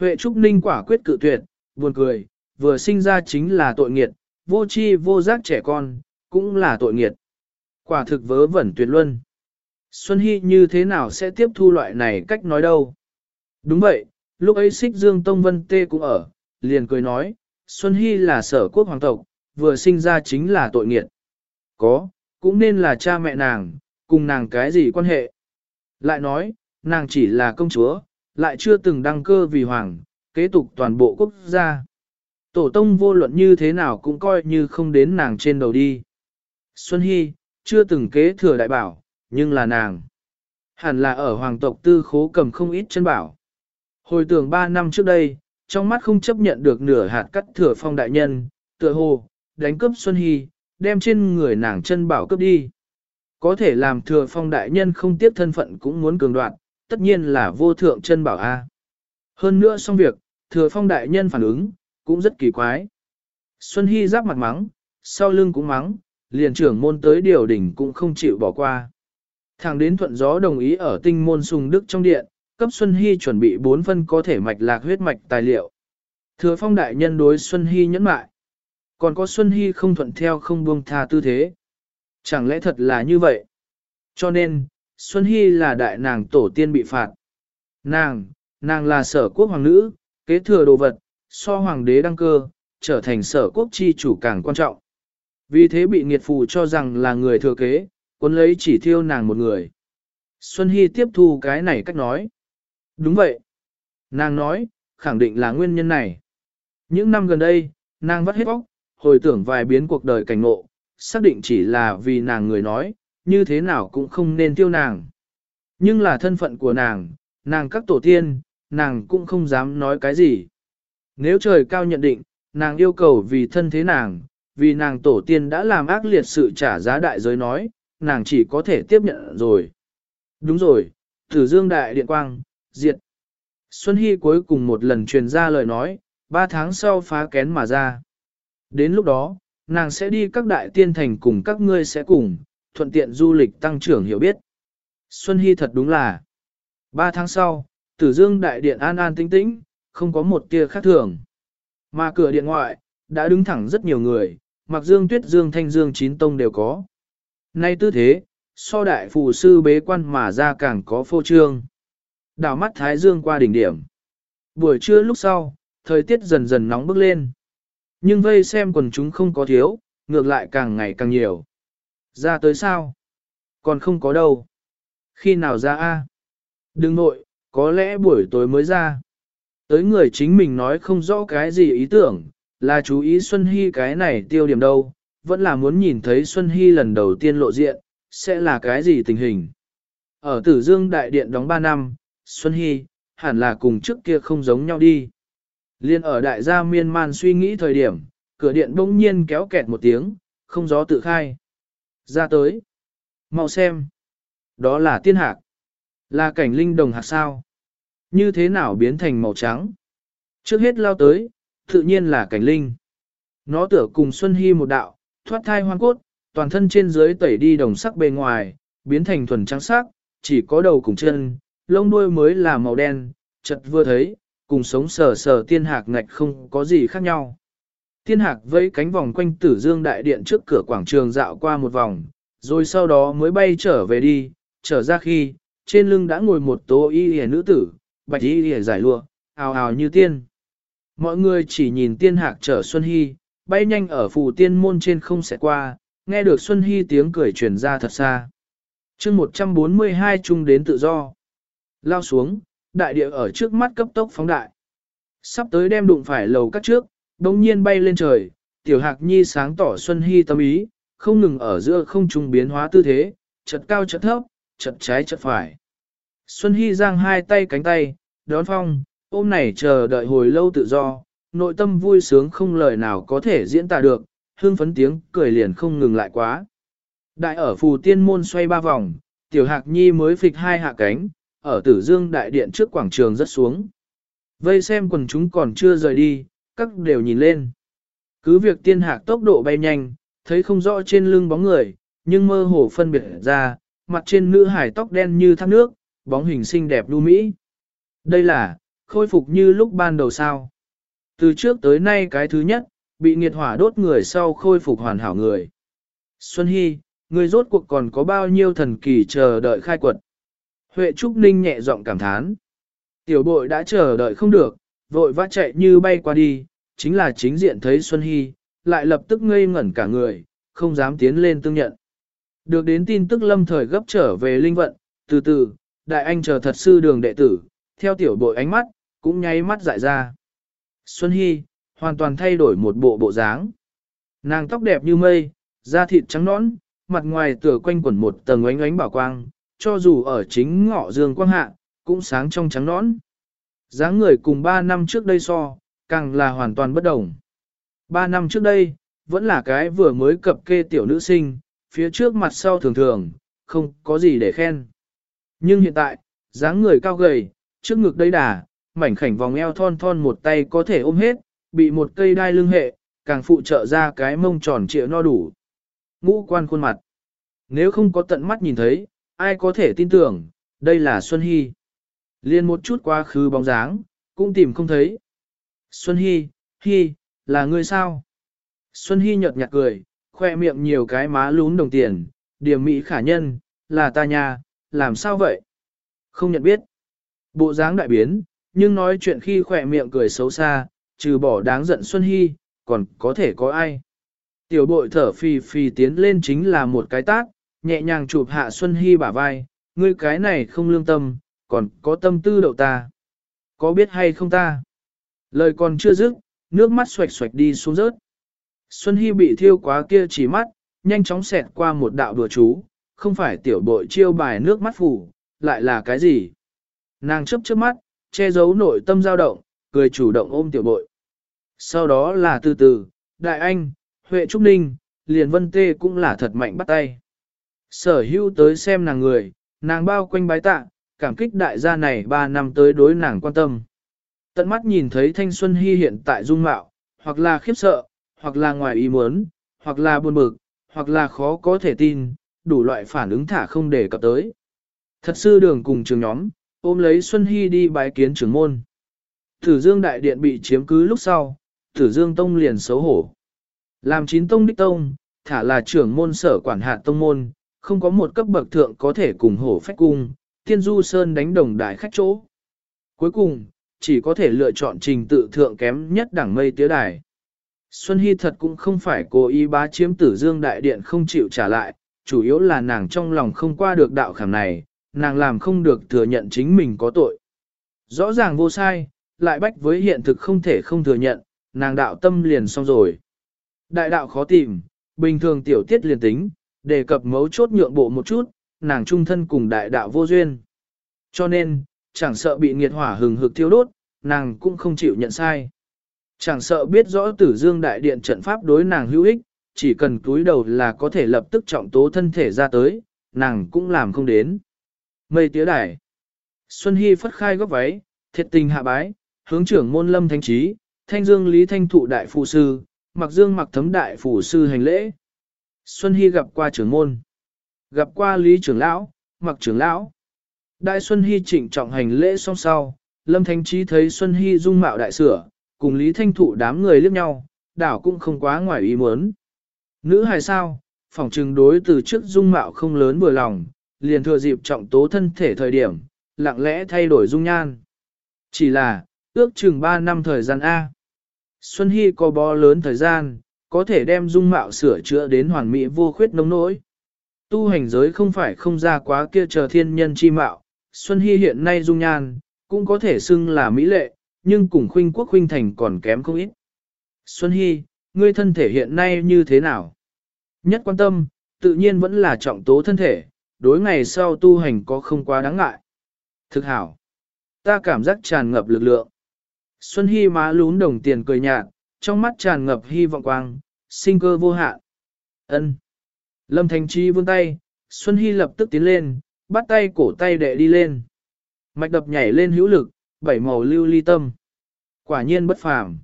Huệ Trúc Ninh quả quyết cự tuyệt, buồn cười, vừa sinh ra chính là tội nghiệt, vô chi vô giác trẻ con, cũng là tội nghiệt. Quả thực vớ vẩn tuyệt luân. Xuân Hy như thế nào sẽ tiếp thu loại này cách nói đâu? Đúng vậy, lúc ấy xích Dương Tông Vân Tê cũng ở, liền cười nói, Xuân Hy là sở quốc hoàng tộc, vừa sinh ra chính là tội nghiệt. Có, cũng nên là cha mẹ nàng, cùng nàng cái gì quan hệ. Lại nói, nàng chỉ là công chúa, lại chưa từng đăng cơ vì hoàng, kế tục toàn bộ quốc gia. Tổ tông vô luận như thế nào cũng coi như không đến nàng trên đầu đi. Xuân Hy, chưa từng kế thừa đại bảo, nhưng là nàng. Hẳn là ở hoàng tộc tư khố cầm không ít chân bảo. Hồi tưởng 3 năm trước đây, trong mắt không chấp nhận được nửa hạt cắt thừa phong đại nhân, tựa hồ, đánh cướp Xuân Hy, đem trên người nàng chân bảo cướp đi. Có thể làm thừa phong đại nhân không tiếp thân phận cũng muốn cường đoạt, tất nhiên là vô thượng chân bảo A. Hơn nữa xong việc, thừa phong đại nhân phản ứng, cũng rất kỳ quái. Xuân Hy giáp mặt mắng, sau lưng cũng mắng, liền trưởng môn tới điều đỉnh cũng không chịu bỏ qua. Thẳng đến thuận gió đồng ý ở tinh môn sùng đức trong điện, cấp Xuân Hy chuẩn bị 4 phân có thể mạch lạc huyết mạch tài liệu. Thừa phong đại nhân đối Xuân Hy nhẫn mại. Còn có Xuân Hy không thuận theo không buông tha tư thế. Chẳng lẽ thật là như vậy? Cho nên, Xuân Hy là đại nàng tổ tiên bị phạt. Nàng, nàng là sở quốc hoàng nữ, kế thừa đồ vật, so hoàng đế đăng cơ, trở thành sở quốc chi chủ càng quan trọng. Vì thế bị nghiệt phù cho rằng là người thừa kế, quân lấy chỉ thiêu nàng một người. Xuân Hy tiếp thu cái này cách nói. Đúng vậy. Nàng nói, khẳng định là nguyên nhân này. Những năm gần đây, nàng vắt hết óc, hồi tưởng vài biến cuộc đời cảnh ngộ, xác định chỉ là vì nàng người nói, như thế nào cũng không nên tiêu nàng. Nhưng là thân phận của nàng, nàng các tổ tiên, nàng cũng không dám nói cái gì. Nếu trời cao nhận định, nàng yêu cầu vì thân thế nàng, vì nàng tổ tiên đã làm ác liệt sự trả giá đại giới nói, nàng chỉ có thể tiếp nhận rồi. Đúng rồi, Tử Dương Đại Điện Quang, diệt. Xuân Hy cuối cùng một lần truyền ra lời nói, ba tháng sau phá kén mà ra. Đến lúc đó, nàng sẽ đi các đại tiên thành cùng các ngươi sẽ cùng, thuận tiện du lịch tăng trưởng hiểu biết. Xuân Hy thật đúng là, ba tháng sau, Tử Dương Đại Điện an an tĩnh tĩnh, không có một tia khác thường. Mà cửa điện ngoại, đã đứng thẳng rất nhiều người, mặc dương tuyết dương thanh dương chín tông đều có. Nay tư thế, so đại phù sư bế quan mà ra càng có phô trương. Đảo mắt thái dương qua đỉnh điểm. Buổi trưa lúc sau, thời tiết dần dần nóng bức lên. Nhưng vây xem quần chúng không có thiếu, ngược lại càng ngày càng nhiều. Ra tới sao? Còn không có đâu. Khi nào ra a? Đừng nội, có lẽ buổi tối mới ra. Tới người chính mình nói không rõ cái gì ý tưởng, là chú ý Xuân Hy cái này tiêu điểm đâu, vẫn là muốn nhìn thấy Xuân Hy lần đầu tiên lộ diện, sẽ là cái gì tình hình. Ở Tử Dương Đại Điện đóng 3 năm, Xuân Hy, hẳn là cùng trước kia không giống nhau đi. Liên ở đại gia miên man suy nghĩ thời điểm, cửa điện bỗng nhiên kéo kẹt một tiếng, không gió tự khai. Ra tới. mau xem. Đó là tiên hạc. Là cảnh linh đồng hạc sao. Như thế nào biến thành màu trắng? Trước hết lao tới, tự nhiên là cảnh linh. Nó tựa cùng Xuân Hy một đạo, thoát thai hoang cốt, toàn thân trên dưới tẩy đi đồng sắc bề ngoài, biến thành thuần trắng sắc, chỉ có đầu cùng chân, lông đuôi mới là màu đen, chật vừa thấy, cùng sống sờ sờ tiên hạc ngạch không có gì khác nhau. Thiên hạc vẫy cánh vòng quanh tử dương đại điện trước cửa quảng trường dạo qua một vòng, rồi sau đó mới bay trở về đi, trở ra khi, trên lưng đã ngồi một tố y hề nữ tử, bạch y hề giải lụa, ào ào như tiên. Mọi người chỉ nhìn tiên hạc trở Xuân Hy, bay nhanh ở phù tiên môn trên không sẽ qua, nghe được Xuân Hy tiếng cười truyền ra thật xa. chương 142 chung đến tự do. Lao xuống, đại địa ở trước mắt cấp tốc phóng đại. Sắp tới đem đụng phải lầu cắt trước, đồng nhiên bay lên trời, tiểu hạc nhi sáng tỏ Xuân Hy tâm ý, không ngừng ở giữa không trung biến hóa tư thế, chật cao chật thấp, chật trái chật phải. Xuân Hy giang hai tay cánh tay, đón phong, ôm này chờ đợi hồi lâu tự do, nội tâm vui sướng không lời nào có thể diễn tả được, hương phấn tiếng cười liền không ngừng lại quá. Đại ở phù tiên môn xoay ba vòng, tiểu hạc nhi mới phịch hai hạ cánh, ở tử dương đại điện trước quảng trường rất xuống. Vây xem quần chúng còn chưa rời đi, các đều nhìn lên. Cứ việc tiên hạc tốc độ bay nhanh, thấy không rõ trên lưng bóng người, nhưng mơ hồ phân biệt ra, mặt trên nữ hải tóc đen như thác nước, bóng hình xinh đẹp lưu mỹ. Đây là, khôi phục như lúc ban đầu sao. Từ trước tới nay cái thứ nhất, bị nghiệt hỏa đốt người sau khôi phục hoàn hảo người. Xuân Hy, người rốt cuộc còn có bao nhiêu thần kỳ chờ đợi khai quật. Huệ Trúc Ninh nhẹ giọng cảm thán. Tiểu bội đã chờ đợi không được, vội vã chạy như bay qua đi, chính là chính diện thấy Xuân Hy, lại lập tức ngây ngẩn cả người, không dám tiến lên tương nhận. Được đến tin tức lâm thời gấp trở về linh vận, từ từ, đại anh chờ thật sư đường đệ tử, theo tiểu bội ánh mắt, cũng nháy mắt dại ra. Xuân Hy, hoàn toàn thay đổi một bộ bộ dáng. Nàng tóc đẹp như mây, da thịt trắng nõn, mặt ngoài tựa quanh quẩn một tầng ánh ánh bảo quang, cho dù ở chính ngọ dương quang hạ, cũng sáng trong trắng nõn. dáng người cùng ba năm trước đây so, càng là hoàn toàn bất đồng. Ba năm trước đây, vẫn là cái vừa mới cập kê tiểu nữ sinh, phía trước mặt sau thường thường, không có gì để khen. Nhưng hiện tại, dáng người cao gầy, trước ngực đầy đà, mảnh khảnh vòng eo thon thon một tay có thể ôm hết, bị một cây đai lưng hệ, càng phụ trợ ra cái mông tròn trịa no đủ. Ngũ quan khuôn mặt. Nếu không có tận mắt nhìn thấy, ai có thể tin tưởng, đây là Xuân Hy. Liên một chút quá khứ bóng dáng, cũng tìm không thấy. Xuân Hy, Hy, là ngươi sao? Xuân Hy nhợt nhạt cười, khoe miệng nhiều cái má lún đồng tiền, điểm mỹ khả nhân, là ta nhà, làm sao vậy? Không nhận biết. Bộ dáng đại biến, nhưng nói chuyện khi khoe miệng cười xấu xa, trừ bỏ đáng giận Xuân Hy, còn có thể có ai. Tiểu bội thở phì phì tiến lên chính là một cái tác, nhẹ nhàng chụp hạ Xuân Hy bả vai, ngươi cái này không lương tâm, còn có tâm tư đậu ta. Có biết hay không ta? Lời còn chưa dứt, nước mắt xoạch xoạch đi xuống rớt. Xuân Hy bị thiêu quá kia chỉ mắt, nhanh chóng xẹt qua một đạo đùa chú, không phải tiểu bội chiêu bài nước mắt phủ, lại là cái gì? Nàng chấp trước mắt, che giấu nội tâm dao động, cười chủ động ôm tiểu bội. Sau đó là từ từ, Đại Anh, Huệ Trúc Ninh, liền vân tê cũng là thật mạnh bắt tay. Sở hữu tới xem nàng người, nàng bao quanh bái tạ, cảm kích đại gia này 3 năm tới đối nàng quan tâm. Tận mắt nhìn thấy thanh xuân hy hiện tại dung mạo, hoặc là khiếp sợ, hoặc là ngoài ý muốn, hoặc là buồn bực, hoặc là khó có thể tin, đủ loại phản ứng thả không để cập tới. Thật sư đường cùng trường nhóm, ôm lấy Xuân Hy đi bái kiến trưởng môn. Tử Dương Đại Điện bị chiếm cứ lúc sau, Tử Dương Tông liền xấu hổ. Làm chín tông đích tông, thả là trưởng môn sở quản hạt tông môn, không có một cấp bậc thượng có thể cùng hổ phách cung, thiên du sơn đánh đồng đại khách chỗ. Cuối cùng, chỉ có thể lựa chọn trình tự thượng kém nhất đẳng mây tía đài. Xuân Hy thật cũng không phải cố ý bá chiếm tử dương đại điện không chịu trả lại, chủ yếu là nàng trong lòng không qua được đạo khảm này, nàng làm không được thừa nhận chính mình có tội. Rõ ràng vô sai, lại bách với hiện thực không thể không thừa nhận, nàng đạo tâm liền xong rồi. Đại đạo khó tìm, bình thường tiểu tiết liền tính, đề cập mấu chốt nhượng bộ một chút, nàng trung thân cùng đại đạo vô duyên. Cho nên, chẳng sợ bị nghiệt hỏa hừng hực thiêu đốt, nàng cũng không chịu nhận sai. Chẳng sợ biết rõ tử dương đại điện trận pháp đối nàng hữu ích, chỉ cần túi đầu là có thể lập tức trọng tố thân thể ra tới, nàng cũng làm không đến. Mây tía đài. Xuân Hy phất khai góc váy, thiệt tình hạ bái, hướng trưởng môn lâm thanh trí, thanh dương lý thanh thụ đại phụ sư, mặc dương mặc thấm đại phụ sư hành lễ. Xuân Hy gặp qua trưởng môn, gặp qua lý trưởng lão, mặc trưởng lão. Đại Xuân Hy trịnh trọng hành lễ xong sau, lâm thanh trí thấy Xuân Hy dung mạo đại sửa, cùng lý thanh thụ đám người liếc nhau, đảo cũng không quá ngoài ý muốn. Nữ hài sao, phỏng trừng đối từ trước dung mạo không lớn vừa lòng, liền thừa dịp trọng tố thân thể thời điểm, lặng lẽ thay đổi dung nhan. Chỉ là, ước chừng 3 năm thời gian A. Xuân Hy có bó lớn thời gian, có thể đem dung mạo sửa chữa đến hoàn mỹ vô khuyết nông nỗi. Tu hành giới không phải không ra quá kia chờ thiên nhân chi mạo, Xuân Hy hiện nay dung nhan, cũng có thể xưng là mỹ lệ, nhưng cùng khuynh quốc khuynh thành còn kém không ít. Xuân Hy, ngươi thân thể hiện nay như thế nào? Nhất quan tâm, tự nhiên vẫn là trọng tố thân thể, đối ngày sau tu hành có không quá đáng ngại. Thực hảo. Ta cảm giác tràn ngập lực lượng. Xuân Hy má lún đồng tiền cười nhạt, trong mắt tràn ngập hy vọng quang, sinh cơ vô hạn. Ân. Lâm Thành Chi vươn tay, Xuân Hy lập tức tiến lên, bắt tay cổ tay đệ đi lên. Mạch đập nhảy lên hữu lực, bảy màu lưu ly tâm. Quả nhiên bất phàm.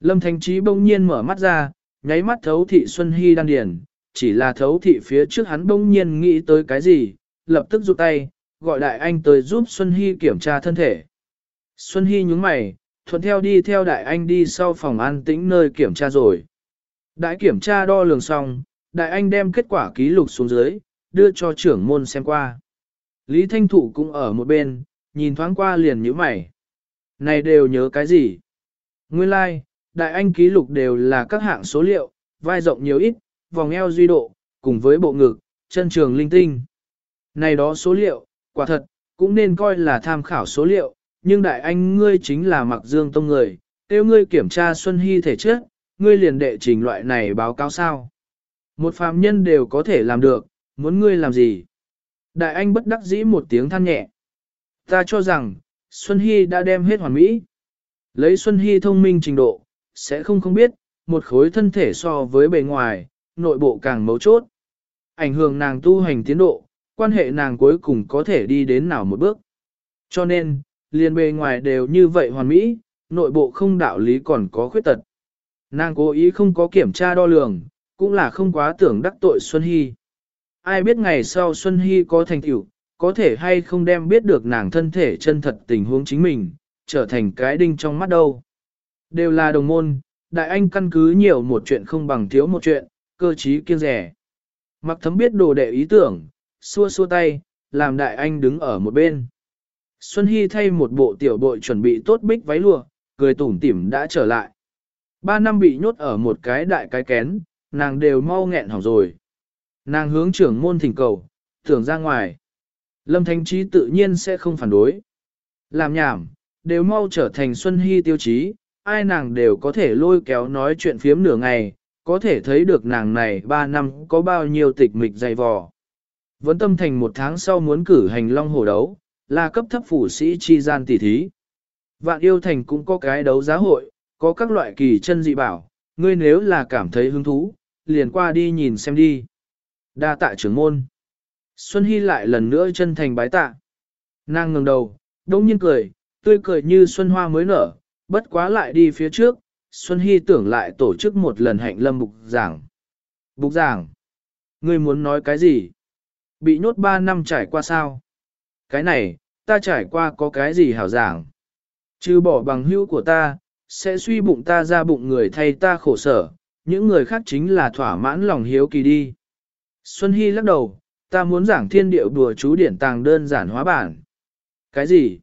Lâm thánh trí bỗng nhiên mở mắt ra, nháy mắt thấu thị Xuân Hy đan điền, chỉ là thấu thị phía trước hắn bỗng nhiên nghĩ tới cái gì, lập tức rụt tay, gọi đại anh tới giúp Xuân Hy kiểm tra thân thể. Xuân Hy nhúng mày, thuận theo đi theo đại anh đi sau phòng an tĩnh nơi kiểm tra rồi. Đại kiểm tra đo lường xong, đại anh đem kết quả ký lục xuống dưới, đưa cho trưởng môn xem qua. Lý Thanh Thụ cũng ở một bên, nhìn thoáng qua liền nhíu mày. Này đều nhớ cái gì? Nguyên lai, like, đại anh ký lục đều là các hạng số liệu, vai rộng nhiều ít, vòng eo duy độ, cùng với bộ ngực, chân trường linh tinh. Này đó số liệu, quả thật, cũng nên coi là tham khảo số liệu, nhưng đại anh ngươi chính là mặc dương tông người, tiêu ngươi kiểm tra Xuân Hy thể chất, ngươi liền đệ trình loại này báo cáo sao. Một phàm nhân đều có thể làm được, muốn ngươi làm gì? Đại anh bất đắc dĩ một tiếng than nhẹ. Ta cho rằng, Xuân Hy đã đem hết hoàn mỹ. Lấy Xuân Hy thông minh trình độ, sẽ không không biết, một khối thân thể so với bề ngoài, nội bộ càng mấu chốt. Ảnh hưởng nàng tu hành tiến độ, quan hệ nàng cuối cùng có thể đi đến nào một bước. Cho nên, liền bề ngoài đều như vậy hoàn mỹ, nội bộ không đạo lý còn có khuyết tật. Nàng cố ý không có kiểm tra đo lường, cũng là không quá tưởng đắc tội Xuân Hy. Ai biết ngày sau Xuân Hy có thành tựu, có thể hay không đem biết được nàng thân thể chân thật tình huống chính mình, trở thành cái đinh trong mắt đâu. Đều là đồng môn, đại anh căn cứ nhiều một chuyện không bằng thiếu một chuyện, cơ trí kiêng rẻ. Mặc thấm biết đồ đệ ý tưởng, xua xua tay, làm đại anh đứng ở một bên. Xuân Hy thay một bộ tiểu bội chuẩn bị tốt bích váy lụa, cười tủm tỉm đã trở lại. Ba năm bị nhốt ở một cái đại cái kén, nàng đều mau nghẹn hỏng rồi. Nàng hướng trưởng môn thỉnh cầu, tưởng ra ngoài. Lâm Thánh Trí tự nhiên sẽ không phản đối. Làm nhảm, đều mau trở thành Xuân Hy tiêu chí, ai nàng đều có thể lôi kéo nói chuyện phiếm nửa ngày, có thể thấy được nàng này 3 năm có bao nhiêu tịch mịch dày vò. Vẫn tâm thành một tháng sau muốn cử hành long hổ đấu, là cấp thấp phủ sĩ chi gian tỷ thí. Vạn yêu thành cũng có cái đấu giá hội, có các loại kỳ chân dị bảo, ngươi nếu là cảm thấy hứng thú, liền qua đi nhìn xem đi. Đa tạ trưởng môn. Xuân Hy lại lần nữa chân thành bái tạ. Nàng ngẩng đầu, đông nhiên cười, tươi cười như xuân hoa mới nở, bất quá lại đi phía trước, Xuân Hy tưởng lại tổ chức một lần hạnh lâm bục giảng. Bục giảng? Ngươi muốn nói cái gì? Bị nhốt ba năm trải qua sao? Cái này, ta trải qua có cái gì hảo giảng? Trừ bỏ bằng hữu của ta, sẽ suy bụng ta ra bụng người thay ta khổ sở, những người khác chính là thỏa mãn lòng hiếu kỳ đi. Xuân Hy lắc đầu, ta muốn giảng thiên điệu đùa chú điển tàng đơn giản hóa bản. Cái gì?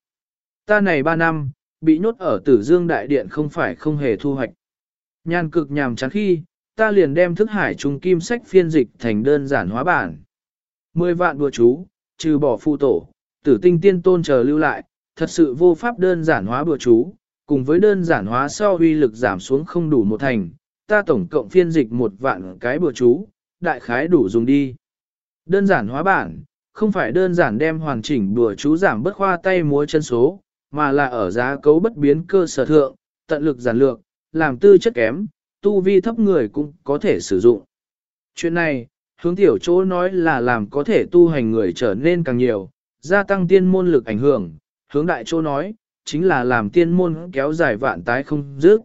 Ta này ba năm, bị nhốt ở tử dương đại điện không phải không hề thu hoạch. Nhàn cực nhàm chán khi, ta liền đem thức hải trung kim sách phiên dịch thành đơn giản hóa bản. Mười vạn đùa chú, trừ bỏ phụ tổ, tử tinh tiên tôn chờ lưu lại, thật sự vô pháp đơn giản hóa bừa chú, cùng với đơn giản hóa sau uy lực giảm xuống không đủ một thành, ta tổng cộng phiên dịch một vạn cái bừa chú, đại khái đủ dùng đi. Đơn giản hóa bản, không phải đơn giản đem hoàn chỉnh bùa chú giảm bất khoa tay múa chân số, mà là ở giá cấu bất biến cơ sở thượng, tận lực giản lược, làm tư chất kém, tu vi thấp người cũng có thể sử dụng. Chuyện này, hướng tiểu chỗ nói là làm có thể tu hành người trở nên càng nhiều, gia tăng tiên môn lực ảnh hưởng, hướng đại chỗ nói, chính là làm tiên môn kéo dài vạn tái không dứt.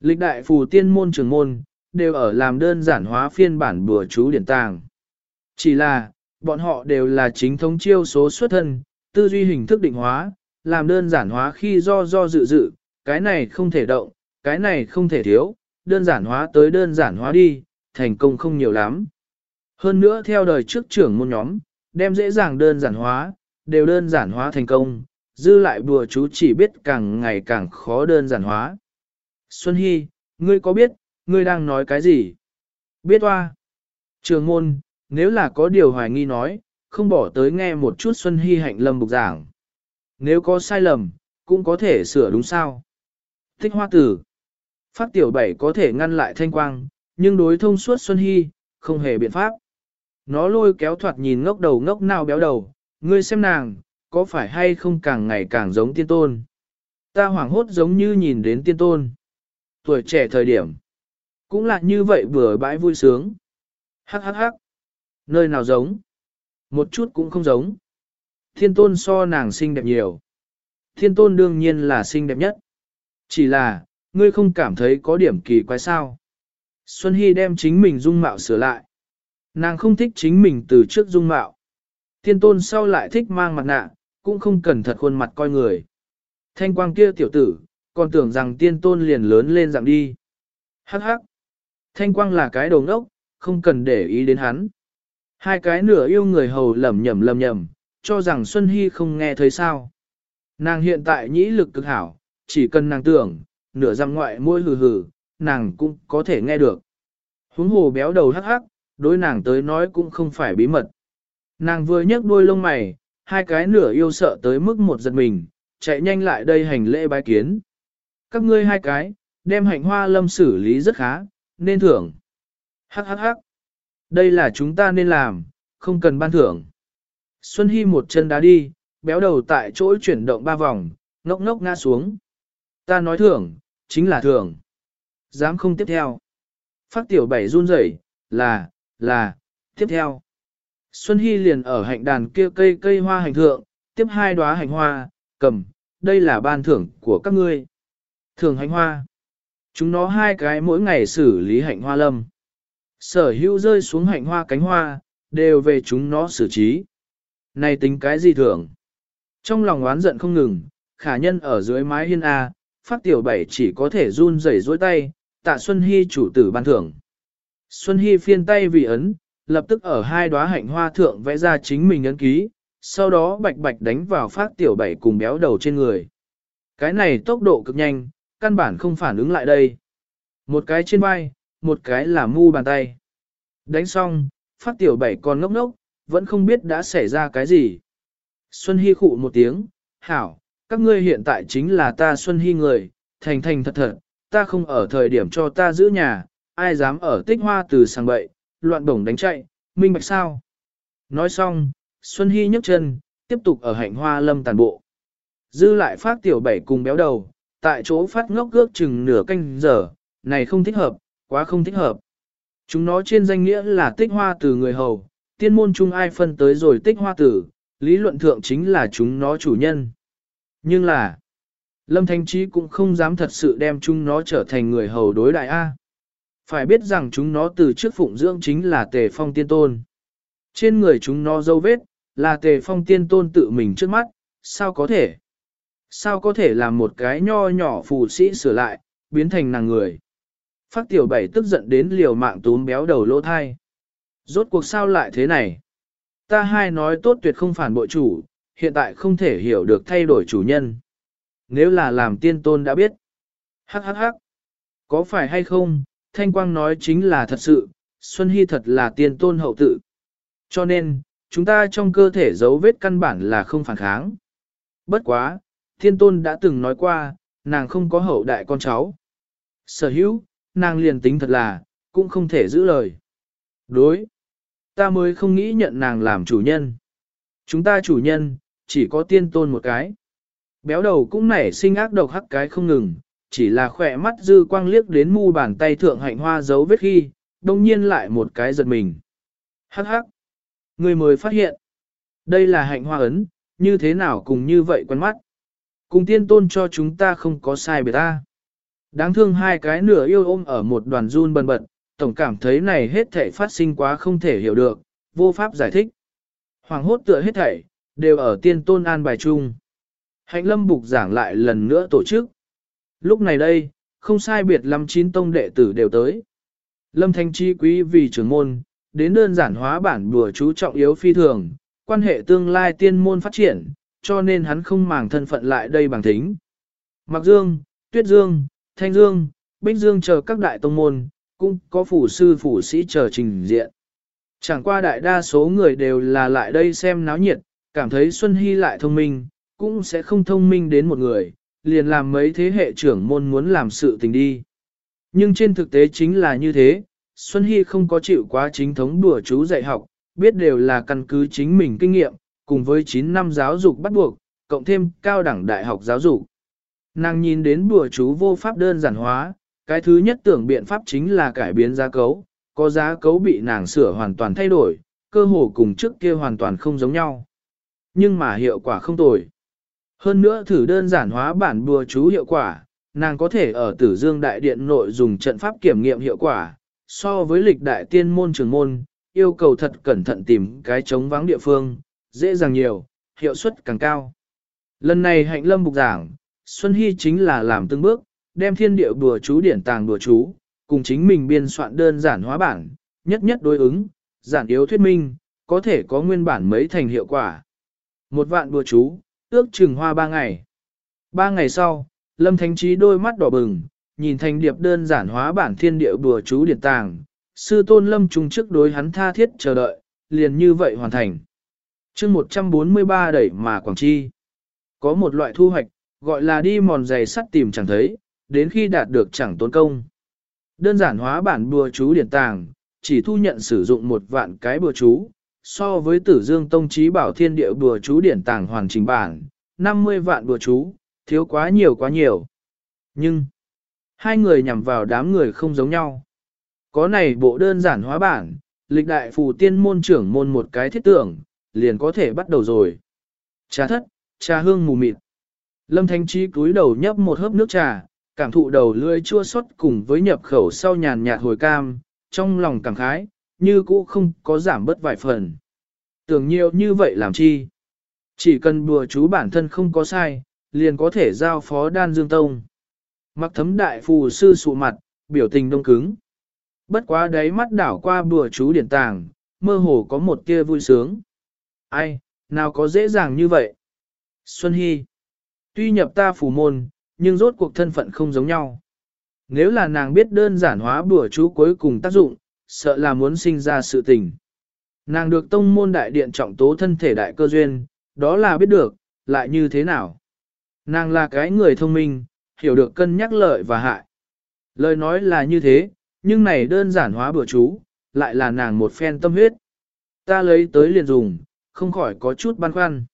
Lịch đại phù tiên môn trường môn, đều ở làm đơn giản hóa phiên bản bùa chú điển tàng. Chỉ là, bọn họ đều là chính thống chiêu số xuất thân, tư duy hình thức định hóa, làm đơn giản hóa khi do do dự dự, cái này không thể động, cái này không thể thiếu, đơn giản hóa tới đơn giản hóa đi, thành công không nhiều lắm. Hơn nữa theo đời trước trưởng môn nhóm, đem dễ dàng đơn giản hóa, đều đơn giản hóa thành công, dư lại bùa chú chỉ biết càng ngày càng khó đơn giản hóa. Xuân Hy, ngươi có biết, ngươi đang nói cái gì? Biết hoa. Trường môn, nếu là có điều hoài nghi nói, không bỏ tới nghe một chút Xuân Hy hạnh lâm bục giảng. Nếu có sai lầm, cũng có thể sửa đúng sao. Thích hoa tử. Phát tiểu bảy có thể ngăn lại thanh quang, nhưng đối thông suốt Xuân Hy, không hề biện pháp. Nó lôi kéo thoạt nhìn ngốc đầu ngốc nào béo đầu, ngươi xem nàng, có phải hay không càng ngày càng giống tiên tôn. Ta hoảng hốt giống như nhìn đến tiên tôn. Tuổi trẻ thời điểm, cũng là như vậy vừa bãi vui sướng. Hắc hắc hắc. Nơi nào giống? Một chút cũng không giống. Thiên tôn so nàng xinh đẹp nhiều. Thiên tôn đương nhiên là xinh đẹp nhất. Chỉ là, ngươi không cảm thấy có điểm kỳ quái sao. Xuân Hy đem chính mình dung mạo sửa lại. Nàng không thích chính mình từ trước dung mạo. Thiên tôn sau lại thích mang mặt nạ, cũng không cần thật khuôn mặt coi người. Thanh quang kia tiểu tử, còn tưởng rằng tiên tôn liền lớn lên dạng đi. Hắc hắc. Thanh quang là cái đồ ngốc, không cần để ý đến hắn. Hai cái nửa yêu người hầu lầm nhầm lầm nhầm, cho rằng Xuân Hy không nghe thấy sao. Nàng hiện tại nhĩ lực cực hảo, chỉ cần nàng tưởng, nửa răng ngoại môi hừ hừ, nàng cũng có thể nghe được. Huống hồ béo đầu hắc hắc, đối nàng tới nói cũng không phải bí mật. Nàng vừa nhấc đuôi lông mày, hai cái nửa yêu sợ tới mức một giật mình, chạy nhanh lại đây hành lễ bái kiến. Các ngươi hai cái, đem hạnh hoa lâm xử lý rất khá, nên thưởng. Hắc hắc hắc. Đây là chúng ta nên làm, không cần ban thưởng. Xuân Hy một chân đá đi, béo đầu tại chỗ chuyển động ba vòng, ngốc ngốc ngã xuống. Ta nói thưởng, chính là thưởng. Dám không tiếp theo. Phát tiểu bảy run rẩy, là, là, tiếp theo. Xuân Hy liền ở hạnh đàn kia cây cây hoa hành thượng, tiếp hai đóa hành hoa, cầm, đây là ban thưởng của các ngươi. Thưởng hành hoa. Chúng nó hai cái mỗi ngày xử lý hạnh hoa lâm. Sở hữu rơi xuống hạnh hoa cánh hoa, đều về chúng nó xử trí. Này tính cái gì thường Trong lòng oán giận không ngừng, khả nhân ở dưới mái hiên A, phát tiểu bảy chỉ có thể run rẩy dối tay, tạ Xuân Hy chủ tử ban thưởng. Xuân Hy phiên tay vì ấn, lập tức ở hai đóa hạnh hoa thượng vẽ ra chính mình ấn ký, sau đó bạch bạch đánh vào phát tiểu bảy cùng béo đầu trên người. Cái này tốc độ cực nhanh, căn bản không phản ứng lại đây. Một cái trên vai, một cái là mu bàn tay. Đánh xong, phát tiểu bảy còn ngốc ngốc, vẫn không biết đã xảy ra cái gì. Xuân Hy khụ một tiếng, hảo, các ngươi hiện tại chính là ta Xuân Hy người, thành thành thật thật, ta không ở thời điểm cho ta giữ nhà, ai dám ở tích hoa từ sang bậy, loạn bổng đánh chạy, minh bạch sao. Nói xong, Xuân Hy nhấc chân, tiếp tục ở hạnh hoa lâm tàn bộ. Dư lại phát tiểu bảy cùng béo đầu, tại chỗ phát ngốc ước chừng nửa canh giờ, này không thích hợp, quá không thích hợp. Chúng nó trên danh nghĩa là tích hoa từ người hầu, tiên môn chung ai phân tới rồi tích hoa tử, lý luận thượng chính là chúng nó chủ nhân. Nhưng là, Lâm Thanh Trí cũng không dám thật sự đem chúng nó trở thành người hầu đối đại A. Phải biết rằng chúng nó từ trước phụng dưỡng chính là tề phong tiên tôn. Trên người chúng nó dấu vết, là tề phong tiên tôn tự mình trước mắt, sao có thể? Sao có thể làm một cái nho nhỏ phù sĩ sửa lại, biến thành nàng người? Phát tiểu bảy tức giận đến liều mạng túm béo đầu lỗ thai. Rốt cuộc sao lại thế này? Ta hai nói tốt tuyệt không phản bội chủ, hiện tại không thể hiểu được thay đổi chủ nhân. Nếu là làm tiên tôn đã biết. Hắc hắc hắc. Có phải hay không, Thanh Quang nói chính là thật sự, Xuân Hy thật là tiên tôn hậu tự. Cho nên, chúng ta trong cơ thể dấu vết căn bản là không phản kháng. Bất quá, thiên tôn đã từng nói qua, nàng không có hậu đại con cháu. Sở hữu, nàng liền tính thật là, cũng không thể giữ lời. Đối, ta mới không nghĩ nhận nàng làm chủ nhân. Chúng ta chủ nhân, chỉ có tiên tôn một cái. Béo đầu cũng nảy sinh ác độc hắc cái không ngừng, chỉ là khỏe mắt dư quang liếc đến mu bàn tay thượng hạnh hoa dấu vết khi, đông nhiên lại một cái giật mình. Hắc hắc, người mới phát hiện. Đây là hạnh hoa ấn, như thế nào cùng như vậy quen mắt. Cùng tiên tôn cho chúng ta không có sai biệt ta. Đáng thương hai cái nửa yêu ôm ở một đoàn run bần bật, tổng cảm thấy này hết thảy phát sinh quá không thể hiểu được, vô pháp giải thích. Hoàng hốt tựa hết thảy, đều ở tiên tôn an bài chung. Hạnh lâm bục giảng lại lần nữa tổ chức. Lúc này đây, không sai biệt lắm chín tông đệ tử đều tới. Lâm Thanh Chi quý vì trưởng môn, đến đơn giản hóa bản bùa chú trọng yếu phi thường, quan hệ tương lai tiên môn phát triển, cho nên hắn không màng thân phận lại đây bằng thính. Mặc Dương, Tuyết Dương, Thanh Dương, Bích Dương chờ các đại tông môn, cũng có phủ sư phủ sĩ chờ trình diện. Chẳng qua đại đa số người đều là lại đây xem náo nhiệt, cảm thấy Xuân Hy lại thông minh, cũng sẽ không thông minh đến một người, liền làm mấy thế hệ trưởng môn muốn làm sự tình đi. Nhưng trên thực tế chính là như thế, Xuân Hy không có chịu quá chính thống đùa chú dạy học, biết đều là căn cứ chính mình kinh nghiệm, cùng với 9 năm giáo dục bắt buộc, cộng thêm cao đẳng đại học giáo dục. Nàng nhìn đến bùa chú vô pháp đơn giản hóa, cái thứ nhất tưởng biện pháp chính là cải biến giá cấu, có giá cấu bị nàng sửa hoàn toàn thay đổi, cơ hồ cùng trước kia hoàn toàn không giống nhau. Nhưng mà hiệu quả không tồi. Hơn nữa thử đơn giản hóa bản bùa chú hiệu quả, nàng có thể ở tử dương đại điện nội dùng trận pháp kiểm nghiệm hiệu quả, so với lịch đại tiên môn trường môn, yêu cầu thật cẩn thận tìm cái chống vắng địa phương, dễ dàng nhiều, hiệu suất càng cao. Lần này hạnh lâm bục giảng, Xuân Hy chính là làm từng bước, đem thiên địa bùa chú điển tàng bùa chú, cùng chính mình biên soạn đơn giản hóa bản, nhất nhất đối ứng, giản yếu thuyết minh, có thể có nguyên bản mấy thành hiệu quả. Một vạn bùa chú, ước chừng hoa ba ngày. Ba ngày sau, Lâm Thánh Trí đôi mắt đỏ bừng, nhìn thành điệp đơn giản hóa bản thiên địa bùa chú điển tàng, sư tôn Lâm trung trước đối hắn tha thiết chờ đợi, liền như vậy hoàn thành chương 143 đẩy mà Quảng Chi. Có một loại thu hoạch, gọi là đi mòn giày sắt tìm chẳng thấy, đến khi đạt được chẳng tốn công. Đơn giản hóa bản bùa chú điển tàng, chỉ thu nhận sử dụng một vạn cái bùa chú, so với tử dương tông trí bảo thiên địa bùa chú điển tàng hoàn chỉnh bản, 50 vạn bùa chú, thiếu quá nhiều quá nhiều. Nhưng, hai người nhằm vào đám người không giống nhau. Có này bộ đơn giản hóa bản, lịch đại phù tiên môn trưởng môn một cái thiết tưởng, liền có thể bắt đầu rồi. Trà thất, trà hương mù mịt. Lâm Thanh Trí cúi đầu nhấp một hớp nước trà, cảm thụ đầu lưỡi chua xót cùng với nhập khẩu sau nhàn nhạt hồi cam, trong lòng cảm khái, như cũ không có giảm bớt vài phần. Tưởng nhiều như vậy làm chi? Chỉ cần bùa chú bản thân không có sai, liền có thể giao phó đan dương tông. Mặc thấm đại phù sư sụ mặt, biểu tình đông cứng. Bất quá đáy mắt đảo qua bùa chú điển tàng, mơ hồ có một tia vui sướng. Ai, nào có dễ dàng như vậy? Xuân Hy. Tuy nhập ta phủ môn, nhưng rốt cuộc thân phận không giống nhau. Nếu là nàng biết đơn giản hóa bùa chú cuối cùng tác dụng, sợ là muốn sinh ra sự tình. Nàng được tông môn đại điện trọng tố thân thể đại cơ duyên, đó là biết được, lại như thế nào. Nàng là cái người thông minh, hiểu được cân nhắc lợi và hại. Lời nói là như thế, nhưng này đơn giản hóa bữa chú, lại là nàng một phen tâm huyết. Ta lấy tới liền dùng, không khỏi có chút băn khoăn.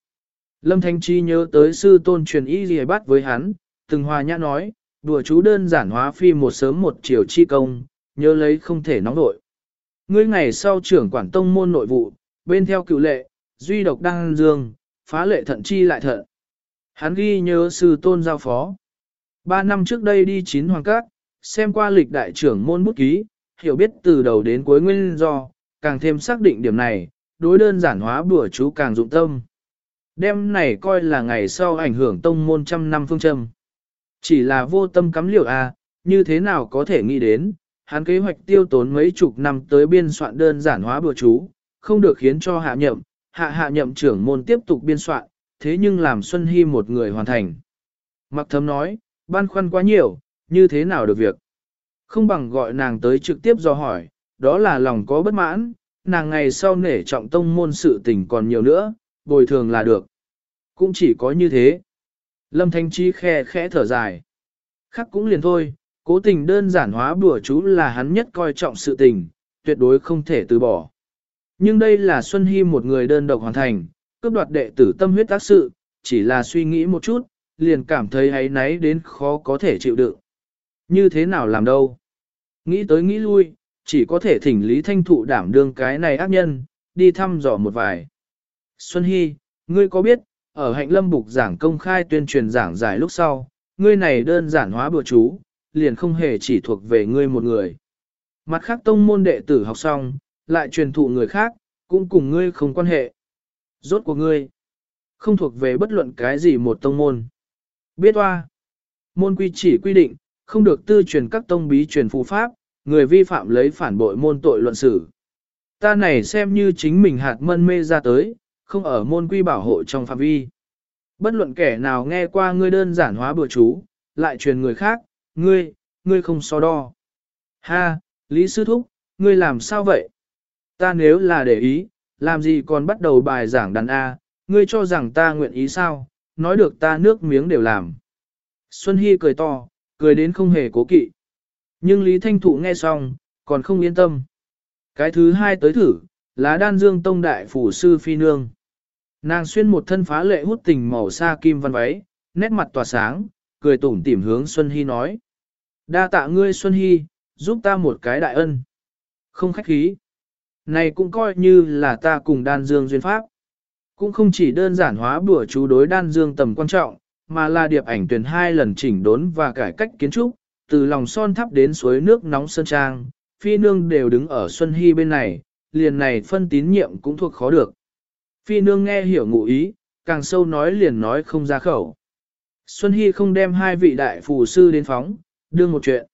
Lâm Thanh Chi nhớ tới sư tôn truyền y gì bắt với hắn, từng hòa nhã nói, đùa chú đơn giản hóa phi một sớm một chiều chi công, nhớ lấy không thể nóng nội. Ngươi ngày sau trưởng quản tông môn nội vụ, bên theo cựu lệ, duy độc đăng dương, phá lệ thận chi lại thận. Hắn ghi nhớ sư tôn giao phó. Ba năm trước đây đi chín hoàng cát, xem qua lịch đại trưởng môn bút ký, hiểu biết từ đầu đến cuối nguyên do, càng thêm xác định điểm này, đối đơn giản hóa bùa chú càng dụng tâm. Đêm này coi là ngày sau ảnh hưởng tông môn trăm năm phương châm. Chỉ là vô tâm cắm liều à, như thế nào có thể nghĩ đến, hắn kế hoạch tiêu tốn mấy chục năm tới biên soạn đơn giản hóa bùa chú, không được khiến cho hạ nhậm, hạ hạ nhậm trưởng môn tiếp tục biên soạn, thế nhưng làm Xuân Hy một người hoàn thành. Mặc thấm nói, băn khoăn quá nhiều, như thế nào được việc. Không bằng gọi nàng tới trực tiếp do hỏi, đó là lòng có bất mãn, nàng ngày sau nể trọng tông môn sự tình còn nhiều nữa, bồi thường là được. Cũng chỉ có như thế. Lâm Thanh Chi khe khẽ thở dài. Khắc cũng liền thôi, cố tình đơn giản hóa bùa chú là hắn nhất coi trọng sự tình, tuyệt đối không thể từ bỏ. Nhưng đây là Xuân Hy một người đơn độc hoàn thành, cướp đoạt đệ tử tâm huyết tác sự, chỉ là suy nghĩ một chút, liền cảm thấy ấy náy đến khó có thể chịu đựng. Như thế nào làm đâu? Nghĩ tới nghĩ lui, chỉ có thể thỉnh Lý Thanh Thụ đảm đương cái này ác nhân, đi thăm dò một vài. Xuân Hy, ngươi có biết, ở hạnh lâm bục giảng công khai tuyên truyền giảng giải lúc sau, ngươi này đơn giản hóa bữa chú, liền không hề chỉ thuộc về ngươi một người. Mặt khác tông môn đệ tử học xong, lại truyền thụ người khác, cũng cùng ngươi không quan hệ. Rốt của ngươi, không thuộc về bất luận cái gì một tông môn. Biết hoa, môn quy chỉ quy định, không được tư truyền các tông bí truyền phù pháp, người vi phạm lấy phản bội môn tội luận xử. Ta này xem như chính mình hạt mân mê ra tới, không ở môn quy bảo hộ trong phạm vi. Bất luận kẻ nào nghe qua ngươi đơn giản hóa bừa chú, lại truyền người khác, ngươi, ngươi không so đo. Ha, Lý Sư Thúc, ngươi làm sao vậy? Ta nếu là để ý, làm gì còn bắt đầu bài giảng đàn A, ngươi cho rằng ta nguyện ý sao, nói được ta nước miếng đều làm. Xuân Hy cười to, cười đến không hề cố kỵ. Nhưng Lý Thanh Thụ nghe xong, còn không yên tâm. Cái thứ hai tới thử, là đan dương tông đại phủ sư phi nương. Nàng xuyên một thân phá lệ hút tình màu xa kim văn váy, nét mặt tỏa sáng, cười tủm tỉm hướng Xuân Hy nói. Đa tạ ngươi Xuân Hy, giúp ta một cái đại ân. Không khách khí. Này cũng coi như là ta cùng đan dương duyên pháp. Cũng không chỉ đơn giản hóa bùa chú đối đan dương tầm quan trọng, mà là điệp ảnh tuyển hai lần chỉnh đốn và cải cách kiến trúc, từ lòng son thắp đến suối nước nóng sơn trang, phi nương đều đứng ở Xuân Hy bên này, liền này phân tín nhiệm cũng thuộc khó được. Phi nương nghe hiểu ngụ ý, càng sâu nói liền nói không ra khẩu. Xuân Hy không đem hai vị đại phù sư đến phóng, đương một chuyện.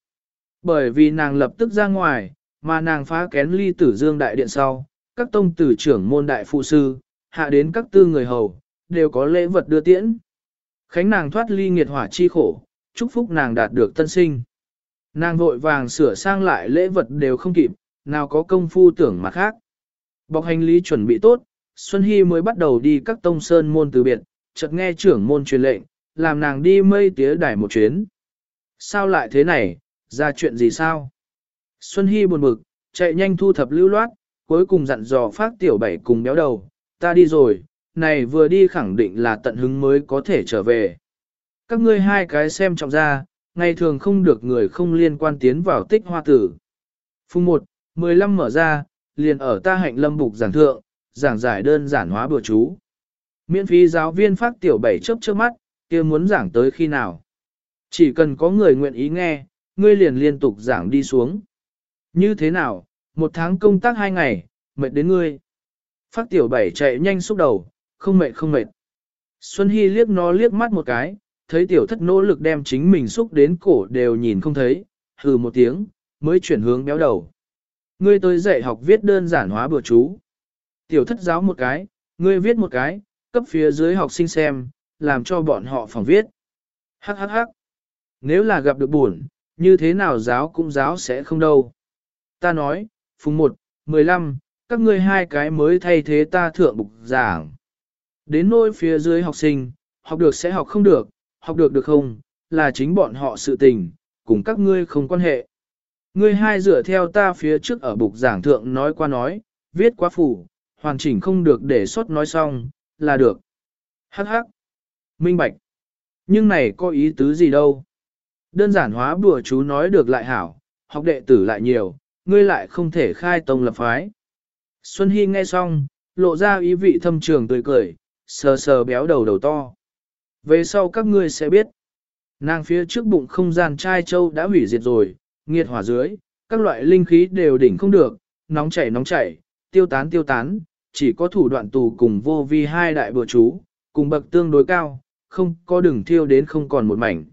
Bởi vì nàng lập tức ra ngoài, mà nàng phá kén ly tử dương đại điện sau, các tông tử trưởng môn đại phụ sư, hạ đến các tư người hầu, đều có lễ vật đưa tiễn. Khánh nàng thoát ly nghiệt hỏa chi khổ, chúc phúc nàng đạt được tân sinh. Nàng vội vàng sửa sang lại lễ vật đều không kịp, nào có công phu tưởng mặt khác. Bọc hành lý chuẩn bị tốt, Xuân Hy mới bắt đầu đi các tông sơn môn từ biệt, chợt nghe trưởng môn truyền lệnh, làm nàng đi mây tía đài một chuyến. Sao lại thế này, ra chuyện gì sao? Xuân Hy buồn bực, chạy nhanh thu thập lưu loát, cuối cùng dặn dò phát tiểu bảy cùng béo đầu, ta đi rồi, này vừa đi khẳng định là tận hứng mới có thể trở về. Các ngươi hai cái xem trọng ra, ngày thường không được người không liên quan tiến vào tích hoa tử. Phùng 1, 15 mở ra, liền ở ta hạnh lâm bục giảng thượng, giảng giải đơn giản hóa bừa chú. Miễn phí giáo viên phát tiểu bảy chớp trước mắt, kia muốn giảng tới khi nào. Chỉ cần có người nguyện ý nghe, ngươi liền liên tục giảng đi xuống. Như thế nào, một tháng công tác hai ngày, mệt đến ngươi. Phát tiểu bảy chạy nhanh xúc đầu, không mệt không mệt. Xuân Hy liếc nó liếc mắt một cái, thấy tiểu thất nỗ lực đem chính mình xúc đến cổ đều nhìn không thấy, hừ một tiếng, mới chuyển hướng béo đầu. Ngươi tới dạy học viết đơn giản hóa bừa chú. Tiểu thất giáo một cái, ngươi viết một cái, cấp phía dưới học sinh xem, làm cho bọn họ phòng viết. Hắc hắc hắc. Nếu là gặp được buồn, như thế nào giáo cũng giáo sẽ không đâu. Ta nói, phùng 1, 15, các ngươi hai cái mới thay thế ta thượng bục giảng. Đến nôi phía dưới học sinh, học được sẽ học không được, học được được không, là chính bọn họ sự tình, cùng các ngươi không quan hệ. Ngươi hai dựa theo ta phía trước ở bục giảng thượng nói qua nói, viết quá phủ, hoàn chỉnh không được để xuất nói xong, là được. Hắc hắc. Minh bạch. Nhưng này có ý tứ gì đâu. Đơn giản hóa bùa chú nói được lại hảo, học đệ tử lại nhiều, ngươi lại không thể khai tông lập phái. Xuân Hy nghe xong, lộ ra ý vị thâm trường tươi cười, sờ sờ béo đầu đầu to. Về sau các ngươi sẽ biết, nàng phía trước bụng không gian trai châu đã hủy diệt rồi, nghiệt hỏa dưới, các loại linh khí đều đỉnh không được, nóng chảy nóng chảy, tiêu tán tiêu tán, chỉ có thủ đoạn tù cùng vô vi hai đại bừa chú, cùng bậc tương đối cao, không có đường thiêu đến không còn một mảnh.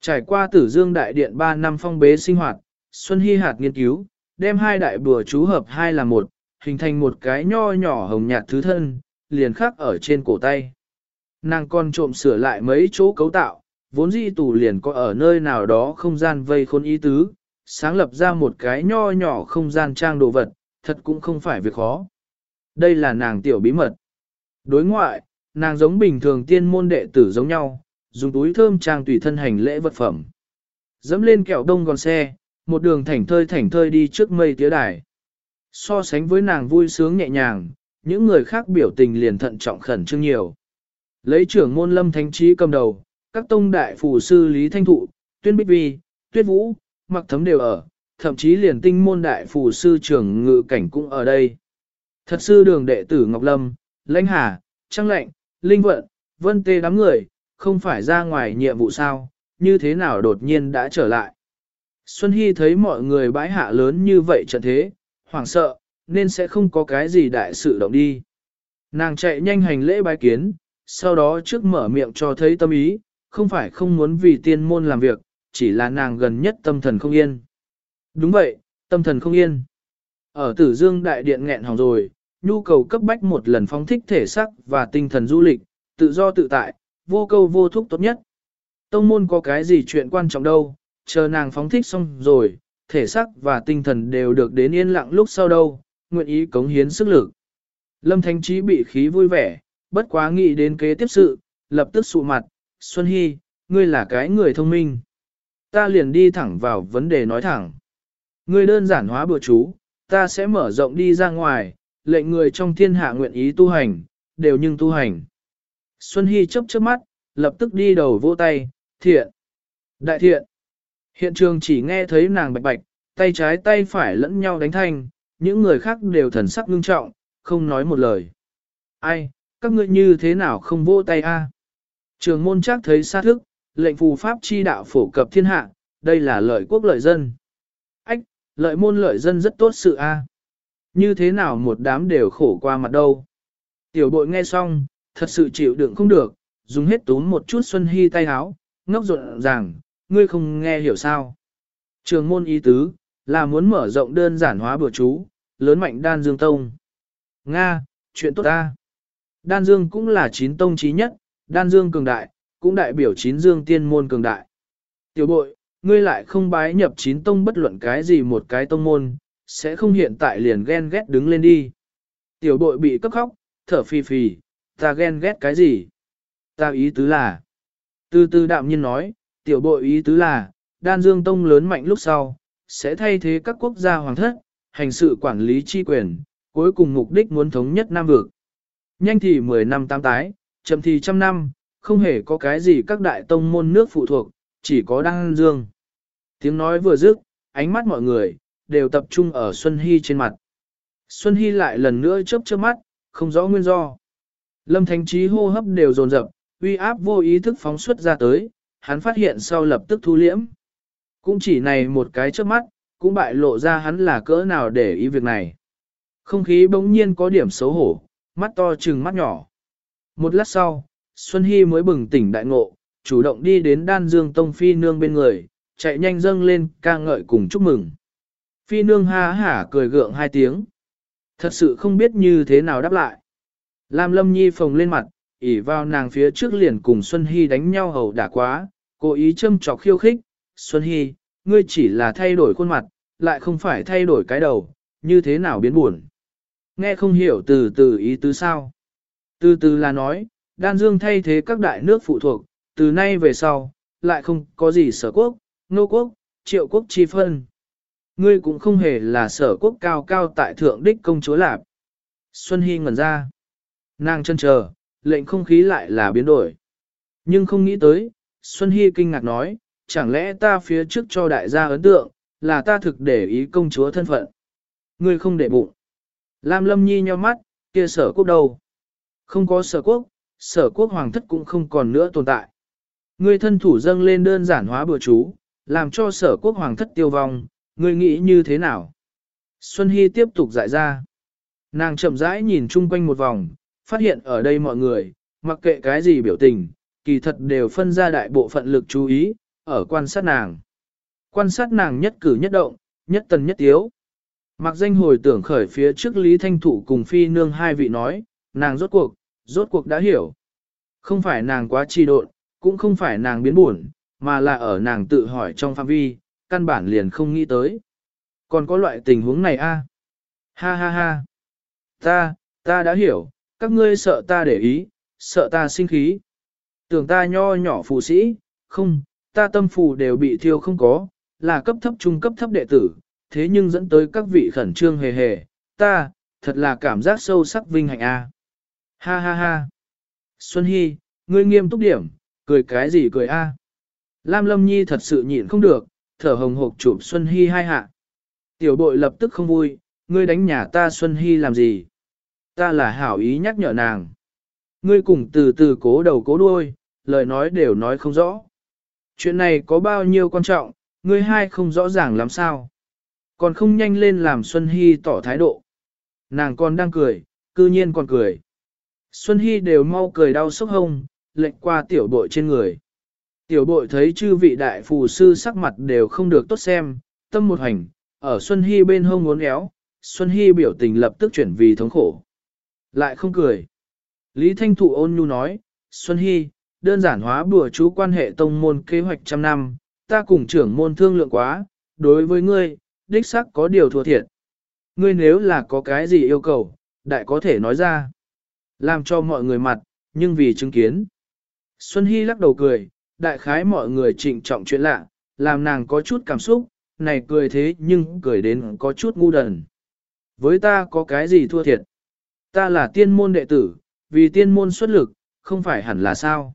Trải qua tử dương đại điện 3 năm phong bế sinh hoạt, Xuân Hy hạt nghiên cứu, đem hai đại bừa chú hợp hai là một, hình thành một cái nho nhỏ hồng nhạt thứ thân, liền khắc ở trên cổ tay. Nàng còn trộm sửa lại mấy chỗ cấu tạo, vốn dĩ tủ liền có ở nơi nào đó không gian vây khôn ý tứ, sáng lập ra một cái nho nhỏ không gian trang đồ vật, thật cũng không phải việc khó. Đây là nàng tiểu bí mật. Đối ngoại, nàng giống bình thường tiên môn đệ tử giống nhau, dùng túi thơm trang tùy thân hành lễ vật phẩm. Dẫm lên kẹo đông gòn xe, một đường thảnh thơi thảnh thơi đi trước mây tía đài. So sánh với nàng vui sướng nhẹ nhàng, những người khác biểu tình liền thận trọng khẩn trương nhiều. Lấy trưởng môn lâm thánh trí cầm đầu, các tông đại phù sư Lý Thanh Thụ, Tuyên Bích Vi, Tuyết Vũ, Mặc Thấm đều ở, thậm chí liền tinh môn đại phù sư trưởng ngự cảnh cũng ở đây. Thật sư đường đệ tử Ngọc Lâm, Lãnh Hà, Trăng Lệnh, Linh Vận, Vân Tê đám người, không phải ra ngoài nhiệm vụ sao, như thế nào đột nhiên đã trở lại. Xuân Hy thấy mọi người bãi hạ lớn như vậy trận thế, hoảng sợ, nên sẽ không có cái gì đại sự động đi. Nàng chạy nhanh hành lễ bái kiến, sau đó trước mở miệng cho thấy tâm ý, không phải không muốn vì tiên môn làm việc, chỉ là nàng gần nhất tâm thần không yên. Đúng vậy, tâm thần không yên. Ở tử dương đại điện nghẹn hỏng rồi, nhu cầu cấp bách một lần phóng thích thể sắc và tinh thần du lịch, tự do tự tại, vô câu vô thúc tốt nhất. Tông môn có cái gì chuyện quan trọng đâu, chờ nàng phóng thích xong rồi, thể sắc và tinh thần đều được đến yên lặng lúc sau đâu, nguyện ý cống hiến sức lực. Lâm Thánh Trí bị khí vui vẻ, bất quá nghĩ đến kế tiếp sự, lập tức sụ mặt, Xuân Hy, ngươi là cái người thông minh. Ta liền đi thẳng vào vấn đề nói thẳng. Ngươi đơn giản hóa bữa chú, ta sẽ mở rộng đi ra ngoài, lệnh người trong thiên hạ nguyện ý tu hành, đều nhưng tu hành. Xuân Hy chấp chớp mắt, lập tức đi đầu vỗ tay, thiện, đại thiện. Hiện trường chỉ nghe thấy nàng bạch bạch, tay trái tay phải lẫn nhau đánh thanh, những người khác đều thần sắc ngưng trọng, không nói một lời. Ai, các ngươi như thế nào không vỗ tay a? Trường môn chắc thấy xa thức, lệnh phù pháp chi đạo phổ cập thiên hạ, đây là lợi quốc lợi dân. Ách, lợi môn lợi dân rất tốt sự a. Như thế nào một đám đều khổ qua mặt đâu. Tiểu bội nghe xong, thật sự chịu đựng không được, dùng hết tốn một chút Xuân Hy tay háo, ngốc rộn ràng, ngươi không nghe hiểu sao. Trường môn ý tứ, là muốn mở rộng đơn giản hóa bữa chú, lớn mạnh đan dương tông. Nga, chuyện tốt ta. Đan dương cũng là chín tông trí nhất, đan dương cường đại, cũng đại biểu chín dương tiên môn cường đại. Tiểu bội, ngươi lại không bái nhập chín tông bất luận cái gì một cái tông môn, sẽ không hiện tại liền ghen ghét đứng lên đi. Tiểu bội bị cấp khóc, thở phì phì, ta ghen ghét cái gì? Ta ý tứ là, từ từ đạm nhiên nói, tiểu bội ý tứ là, đan dương tông lớn mạnh lúc sau, sẽ thay thế các quốc gia hoàng thất, hành sự quản lý chi quyền, cuối cùng mục đích muốn thống nhất Nam vực. Nhanh thì 10 năm tám tái, chậm thì trăm năm, không hề có cái gì các đại tông môn nước phụ thuộc, Chỉ có đăng dương. Tiếng nói vừa dứt, ánh mắt mọi người, đều tập trung ở Xuân Hy trên mặt. Xuân Hy lại lần nữa chớp chớp mắt, không rõ nguyên do. Lâm Thánh Trí hô hấp đều dồn dập, uy áp vô ý thức phóng xuất ra tới, hắn phát hiện sau lập tức thu liễm. Cũng chỉ này một cái chớp mắt, cũng bại lộ ra hắn là cỡ nào để ý việc này. Không khí bỗng nhiên có điểm xấu hổ, mắt to chừng mắt nhỏ. Một lát sau, Xuân Hy mới bừng tỉnh đại ngộ, chủ động đi đến đan dương tông phi nương bên người, chạy nhanh dâng lên ca ngợi cùng chúc mừng. Phi nương ha hả cười gượng hai tiếng. Thật sự không biết như thế nào đáp lại. Lam Lâm Nhi phồng lên mặt, ỉ vào nàng phía trước liền cùng Xuân Hy đánh nhau hầu đả quá, cố ý châm trọc khiêu khích. Xuân Hy, ngươi chỉ là thay đổi khuôn mặt, lại không phải thay đổi cái đầu, như thế nào biến buồn. Nghe không hiểu từ từ ý tứ sao. Từ từ là nói, đan dương thay thế các đại nước phụ thuộc, từ nay về sau, lại không có gì sở quốc, nô quốc, triệu quốc chi phân. Ngươi cũng không hề là sở quốc cao cao tại thượng đích công chúa lạp. Xuân Hy ngẩn ra. Nàng chân chờ, lệnh không khí lại là biến đổi. Nhưng không nghĩ tới, Xuân Hy kinh ngạc nói, chẳng lẽ ta phía trước cho đại gia ấn tượng, là ta thực để ý công chúa thân phận. Ngươi không để bụng. Lam Lâm Nhi nheo mắt, kia sở quốc đâu? Không có sở quốc, sở quốc hoàng thất cũng không còn nữa tồn tại. Ngươi thân thủ dâng lên đơn giản hóa bừa chú, làm cho sở quốc hoàng thất tiêu vong, ngươi nghĩ như thế nào? Xuân Hy tiếp tục giải ra. Nàng chậm rãi nhìn chung quanh một vòng, phát hiện ở đây mọi người, mặc kệ cái gì biểu tình, kỳ thật đều phân ra đại bộ phận lực chú ý, ở quan sát nàng. Quan sát nàng nhất cử nhất động, nhất tần nhất tiếu. Mặc danh hồi tưởng khởi phía trước Lý Thanh Thụ cùng Phi Nương hai vị nói, nàng rốt cuộc, rốt cuộc đã hiểu. Không phải nàng quá trì độn, cũng không phải nàng biến buồn, mà là ở nàng tự hỏi trong phạm vi, căn bản liền không nghĩ tới. Còn có loại tình huống này a? Ha ha ha. Ta, ta đã hiểu, các ngươi sợ ta để ý, sợ ta sinh khí. Tưởng ta nho nhỏ phù sĩ, không, ta tâm phù đều bị thiêu không có, là cấp thấp trung cấp thấp đệ tử, thế nhưng dẫn tới các vị khẩn trương hề hề, ta, thật là cảm giác sâu sắc vinh hạnh a. Ha ha ha. Xuân Hy, ngươi nghiêm túc điểm, cười cái gì cười a? Lam Lâm Nhi thật sự nhịn không được, thở hồng hộc chụp Xuân Hy hai hạ. Tiểu bội lập tức không vui, ngươi đánh nhà ta Xuân Hy làm gì? Ta là hảo ý nhắc nhở nàng. Ngươi cùng từ từ cố đầu cố đuôi, lời nói đều nói không rõ. Chuyện này có bao nhiêu quan trọng, ngươi hai không rõ ràng làm sao. Còn không nhanh lên làm Xuân Hy tỏ thái độ. Nàng còn đang cười, cư nhiên còn cười. Xuân Hy đều mau cười đau sốc hông, lệnh qua tiểu bội trên người. Tiểu bội thấy chư vị đại phù sư sắc mặt đều không được tốt xem, tâm một hành, ở Xuân Hy bên hông ngốn éo, Xuân Hy biểu tình lập tức chuyển vì thống khổ. Lại không cười. Lý Thanh Thụ ôn nhu nói, Xuân Hy, đơn giản hóa bùa chú quan hệ tông môn kế hoạch trăm năm, ta cùng trưởng môn thương lượng quá, đối với ngươi, đích xác có điều thua thiệt. Ngươi nếu là có cái gì yêu cầu, đại có thể nói ra. Làm cho mọi người mặt, nhưng vì chứng kiến. Xuân Hy lắc đầu cười, đại khái mọi người trịnh trọng chuyện lạ, làm nàng có chút cảm xúc, này cười thế nhưng cười đến có chút ngu đần. Với ta có cái gì thua thiệt? Ta là tiên môn đệ tử, vì tiên môn xuất lực, không phải hẳn là sao?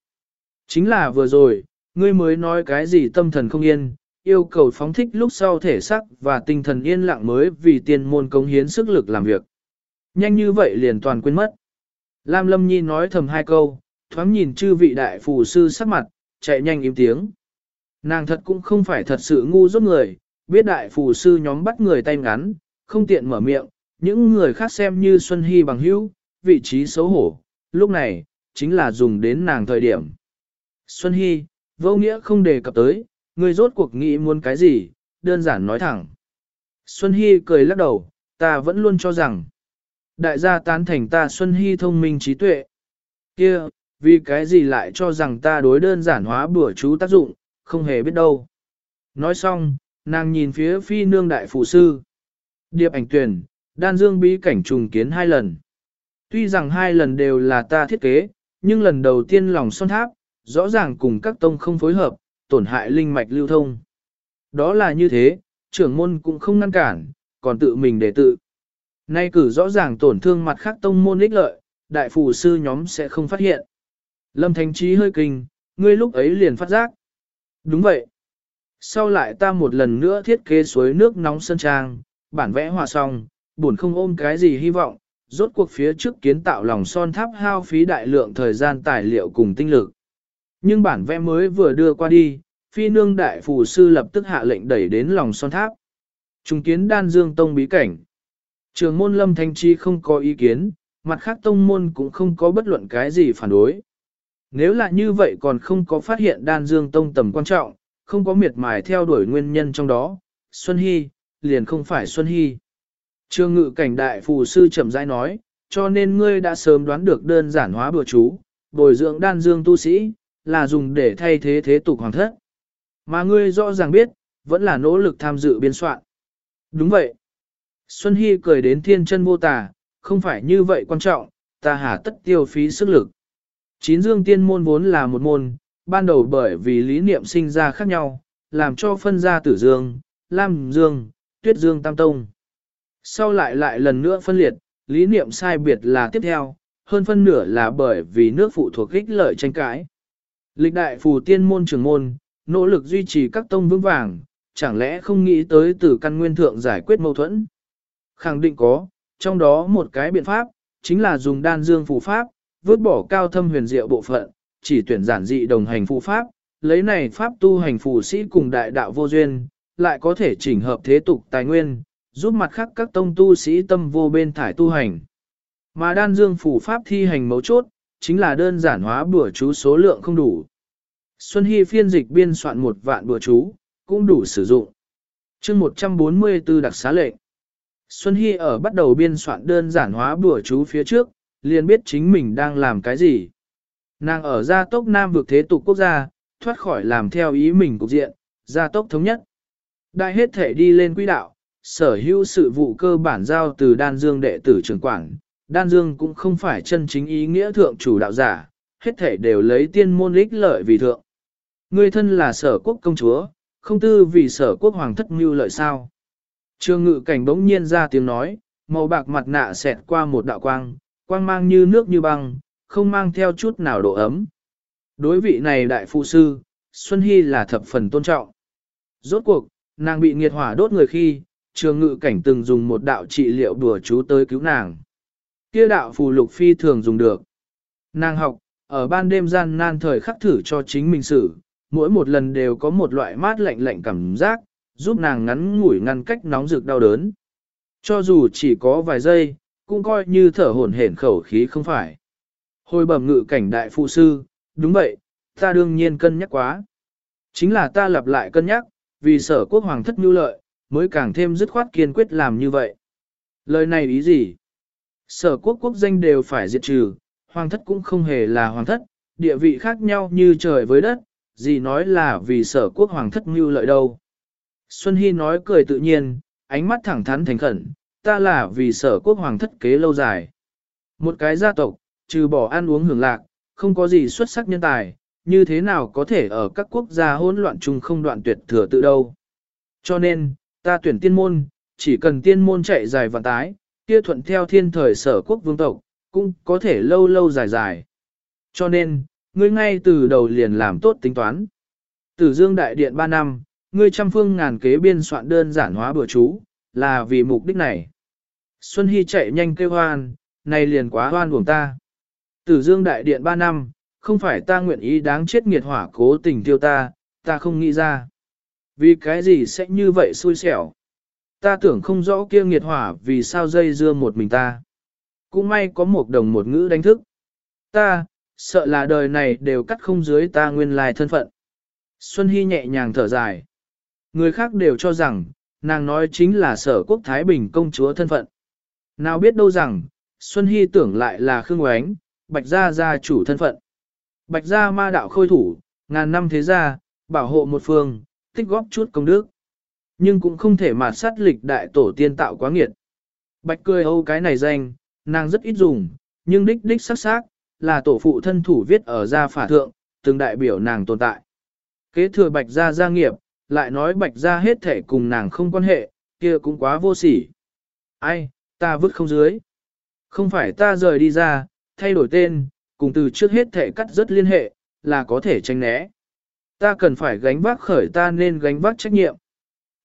Chính là vừa rồi, ngươi mới nói cái gì tâm thần không yên, yêu cầu phóng thích lúc sau thể sắc và tinh thần yên lặng mới vì tiên môn công hiến sức lực làm việc. Nhanh như vậy liền toàn quên mất. Lam Lâm Nhi nói thầm hai câu, thoáng nhìn chư vị đại phù sư sắc mặt, chạy nhanh im tiếng. Nàng thật cũng không phải thật sự ngu dốt người, biết đại phù sư nhóm bắt người tay ngắn, không tiện mở miệng, những người khác xem như Xuân Hy bằng hữu, vị trí xấu hổ, lúc này, chính là dùng đến nàng thời điểm. Xuân Hy, vô nghĩa không đề cập tới, Ngươi rốt cuộc nghĩ muốn cái gì, đơn giản nói thẳng. Xuân Hy cười lắc đầu, ta vẫn luôn cho rằng, đại gia tán thành ta Xuân Hy thông minh trí tuệ. kia vì cái gì lại cho rằng ta đối đơn giản hóa bữa chú tác dụng, không hề biết đâu. Nói xong, nàng nhìn phía phi nương đại phụ sư. Điệp ảnh tuyển, đan dương bí cảnh trùng kiến hai lần. Tuy rằng hai lần đều là ta thiết kế, nhưng lần đầu tiên lòng son tháp, rõ ràng cùng các tông không phối hợp, tổn hại linh mạch lưu thông. Đó là như thế, trưởng môn cũng không ngăn cản, còn tự mình để tự. Nay cử rõ ràng tổn thương mặt khác tông môn ích lợi, đại phù sư nhóm sẽ không phát hiện. Lâm Thánh Trí hơi kinh, ngươi lúc ấy liền phát giác. Đúng vậy. Sau lại ta một lần nữa thiết kế suối nước nóng sơn trang, bản vẽ hòa xong, buồn không ôm cái gì hy vọng, rốt cuộc phía trước kiến tạo lòng son tháp hao phí đại lượng thời gian tài liệu cùng tinh lực. Nhưng bản vẽ mới vừa đưa qua đi, phi nương đại phù sư lập tức hạ lệnh đẩy đến lòng son tháp. Trung kiến đan dương tông bí cảnh. Trường môn lâm thanh chi không có ý kiến, mặt khác tông môn cũng không có bất luận cái gì phản đối. Nếu là như vậy còn không có phát hiện đan dương tông tầm quan trọng, không có miệt mài theo đuổi nguyên nhân trong đó, Xuân Hy, liền không phải Xuân Hy. Trương ngự cảnh đại phù sư chậm rãi nói, cho nên ngươi đã sớm đoán được đơn giản hóa bừa chú, bồi dưỡng đan dương tu sĩ, là dùng để thay thế thế tục hoàng thất. Mà ngươi rõ ràng biết, vẫn là nỗ lực tham dự biên soạn. Đúng vậy. Xuân Hy cười đến thiên chân vô tả, không phải như vậy quan trọng, ta hà tất tiêu phí sức lực. Chín dương tiên môn vốn là một môn, ban đầu bởi vì lý niệm sinh ra khác nhau, làm cho phân ra tử dương, lam dương, tuyết dương tam tông. Sau lại lại lần nữa phân liệt, lý niệm sai biệt là tiếp theo, hơn phân nửa là bởi vì nước phụ thuộc ích lợi tranh cãi. Lịch đại phù tiên môn trưởng môn, nỗ lực duy trì các tông vững vàng, chẳng lẽ không nghĩ tới từ căn nguyên thượng giải quyết mâu thuẫn? Khẳng định có, trong đó một cái biện pháp, chính là dùng đan dương phù pháp, vứt bỏ cao thâm huyền diệu bộ phận, chỉ tuyển giản dị đồng hành phù pháp, lấy này pháp tu hành phù sĩ cùng đại đạo vô duyên, lại có thể chỉnh hợp thế tục tài nguyên, giúp mặt khác các tông tu sĩ tâm vô bên thải tu hành. Mà đan dương phù pháp thi hành mấu chốt, chính là đơn giản hóa bữa chú số lượng không đủ. Xuân Hy phiên dịch biên soạn một vạn bữa chú, cũng đủ sử dụng. chương 144 đặc xá lệnh. Xuân Hy ở bắt đầu biên soạn đơn giản hóa bữa chú phía trước, liền biết chính mình đang làm cái gì. Nàng ở gia tốc Nam vực thế tục quốc gia, thoát khỏi làm theo ý mình cục diện, gia tốc thống nhất. Đại hết thể đi lên quỹ đạo, sở hữu sự vụ cơ bản giao từ đan dương đệ tử trưởng quản. Đan dương cũng không phải chân chính ý nghĩa thượng chủ đạo giả, hết thể đều lấy tiên môn ích lợi vì thượng. Người thân là sở quốc công chúa, không tư vì sở quốc hoàng thất mưu lợi sao. Trương ngự cảnh bỗng nhiên ra tiếng nói, màu bạc mặt nạ xẹt qua một đạo quang, quang mang như nước như băng, không mang theo chút nào độ ấm. Đối vị này đại phụ sư, Xuân Hy là thập phần tôn trọng. Rốt cuộc, nàng bị nghiệt hỏa đốt người khi, trường ngự cảnh từng dùng một đạo trị liệu đùa chú tới cứu nàng. Kia đạo phù lục phi thường dùng được. Nàng học, ở ban đêm gian nan thời khắc thử cho chính mình xử, mỗi một lần đều có một loại mát lạnh lạnh cảm giác, giúp nàng ngắn ngủi ngăn cách nóng rực đau đớn. Cho dù chỉ có vài giây, cũng coi như thở hổn hển khẩu khí không phải. Hồi bẩm ngự cảnh đại phụ sư, đúng vậy, ta đương nhiên cân nhắc quá. Chính là ta lặp lại cân nhắc, vì sở quốc hoàng thất nhu lợi, mới càng thêm dứt khoát kiên quyết làm như vậy. Lời này ý gì? Sở quốc quốc danh đều phải diệt trừ, hoàng thất cũng không hề là hoàng thất, địa vị khác nhau như trời với đất, gì nói là vì sở quốc hoàng thất mưu lợi đâu. Xuân Hy nói cười tự nhiên, ánh mắt thẳng thắn thành khẩn, ta là vì sở quốc hoàng thất kế lâu dài. Một cái gia tộc, trừ bỏ ăn uống hưởng lạc, không có gì xuất sắc nhân tài, như thế nào có thể ở các quốc gia hỗn loạn chung không đoạn tuyệt thừa tự đâu. Cho nên, ta tuyển tiên môn, chỉ cần tiên môn chạy dài và tái, kia thuận theo thiên thời sở quốc vương tộc, cũng có thể lâu lâu dài dài. Cho nên, ngươi ngay từ đầu liền làm tốt tính toán. Tử Dương Đại Điện 3 năm, ngươi trăm phương ngàn kế biên soạn đơn giản hóa bữa chú, là vì mục đích này. Xuân Hy chạy nhanh kêu hoan, này liền quá hoan buồng ta. Tử Dương Đại Điện 3 năm, không phải ta nguyện ý đáng chết nghiệt hỏa cố tình tiêu ta, ta không nghĩ ra. Vì cái gì sẽ như vậy xui xẻo? Ta tưởng không rõ kia nghiệt hỏa vì sao dây dưa một mình ta. Cũng may có một đồng một ngữ đánh thức. Ta, sợ là đời này đều cắt không dưới ta nguyên lai thân phận. Xuân Hy nhẹ nhàng thở dài. Người khác đều cho rằng, nàng nói chính là sở quốc Thái Bình công chúa thân phận. Nào biết đâu rằng, Xuân Hy tưởng lại là Khương Oánh, Bạch Gia gia chủ thân phận. Bạch Gia ma đạo khôi thủ, ngàn năm thế gia, bảo hộ một phương, tích góp chút công đức. Nhưng cũng không thể mà sát lịch đại tổ tiên tạo quá nghiệt. Bạch cười âu cái này danh, nàng rất ít dùng, nhưng đích đích sắc sắc, là tổ phụ thân thủ viết ở gia phả thượng, từng đại biểu nàng tồn tại. Kế thừa bạch gia gia nghiệp, lại nói bạch gia hết thể cùng nàng không quan hệ, kia cũng quá vô sỉ. Ai, ta vứt không dưới. Không phải ta rời đi ra, thay đổi tên, cùng từ trước hết thể cắt rất liên hệ, là có thể tranh né. Ta cần phải gánh vác khởi ta nên gánh vác trách nhiệm.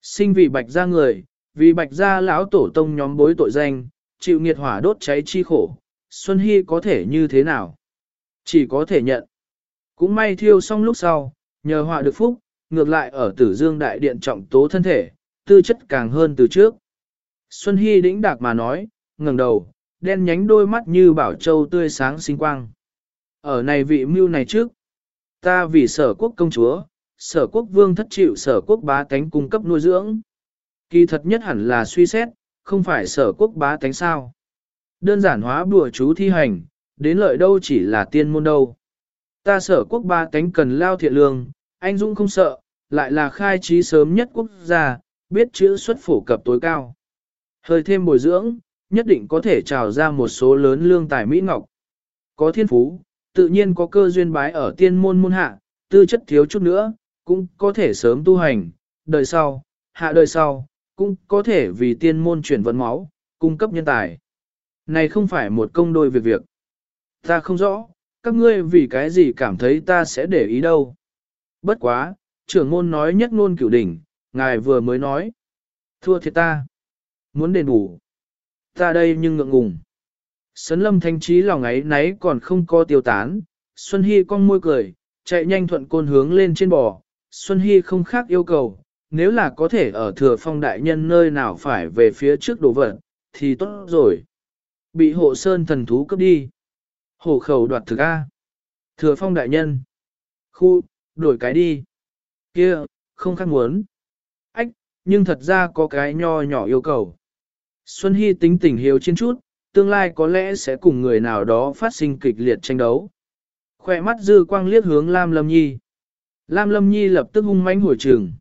Sinh vì bạch gia người, vì bạch gia lão tổ tông nhóm bối tội danh, chịu nghiệt hỏa đốt cháy chi khổ, Xuân Hy có thể như thế nào? Chỉ có thể nhận. Cũng may thiêu xong lúc sau, nhờ họa được phúc, ngược lại ở tử dương đại điện trọng tố thân thể, tư chất càng hơn từ trước. Xuân Hy đĩnh đạc mà nói, ngẩng đầu, đen nhánh đôi mắt như bảo châu tươi sáng sinh quang. Ở này vị mưu này trước, ta vì sở quốc công chúa, sở quốc vương thất chịu sở quốc bá tánh cung cấp nuôi dưỡng. Kỳ thật nhất hẳn là suy xét, không phải sở quốc bá tánh sao. Đơn giản hóa bùa chú thi hành, đến lợi đâu chỉ là tiên môn đâu. Ta sở quốc bá tánh cần lao thiện lương, anh dũng không sợ, lại là khai trí sớm nhất quốc gia, biết chữ xuất phổ cập tối cao. Hơi thêm bồi dưỡng, nhất định có thể trào ra một số lớn lương tài Mỹ Ngọc. Có thiên phú, tự nhiên có cơ duyên bái ở tiên môn môn hạ, tư chất thiếu chút nữa, cũng có thể sớm tu hành, đời sau, hạ đời sau, cũng có thể vì tiên môn chuyển vận máu, cung cấp nhân tài. Này không phải một công đôi việc việc. Ta không rõ, các ngươi vì cái gì cảm thấy ta sẽ để ý đâu. Bất quá, trưởng môn nói nhất ngôn cửu đỉnh, ngài vừa mới nói. Thua thiệt ta. Muốn đền bù. Ta đây nhưng ngượng ngùng. Sấn lâm thanh trí lòng ấy nấy còn không có tiêu tán. Xuân Hy cong môi cười, chạy nhanh thuận côn hướng lên trên bò. Xuân Hy không khác yêu cầu, nếu là có thể ở thừa phong đại nhân nơi nào phải về phía trước đồ vật, thì tốt rồi. Bị hộ sơn thần thú cướp đi. Hổ khẩu đoạt thực A. Thừa phong đại nhân. Khu, đổi cái đi. Kia, không khác muốn. Ách, nhưng thật ra có cái nho nhỏ yêu cầu. Xuân Hy tính tình hiếu trên chút, tương lai có lẽ sẽ cùng người nào đó phát sinh kịch liệt tranh đấu. Khoe mắt dư quang liếc hướng Lam Lâm Nhi. Lam Lâm Nhi lập tức hung mãnh hồi trường.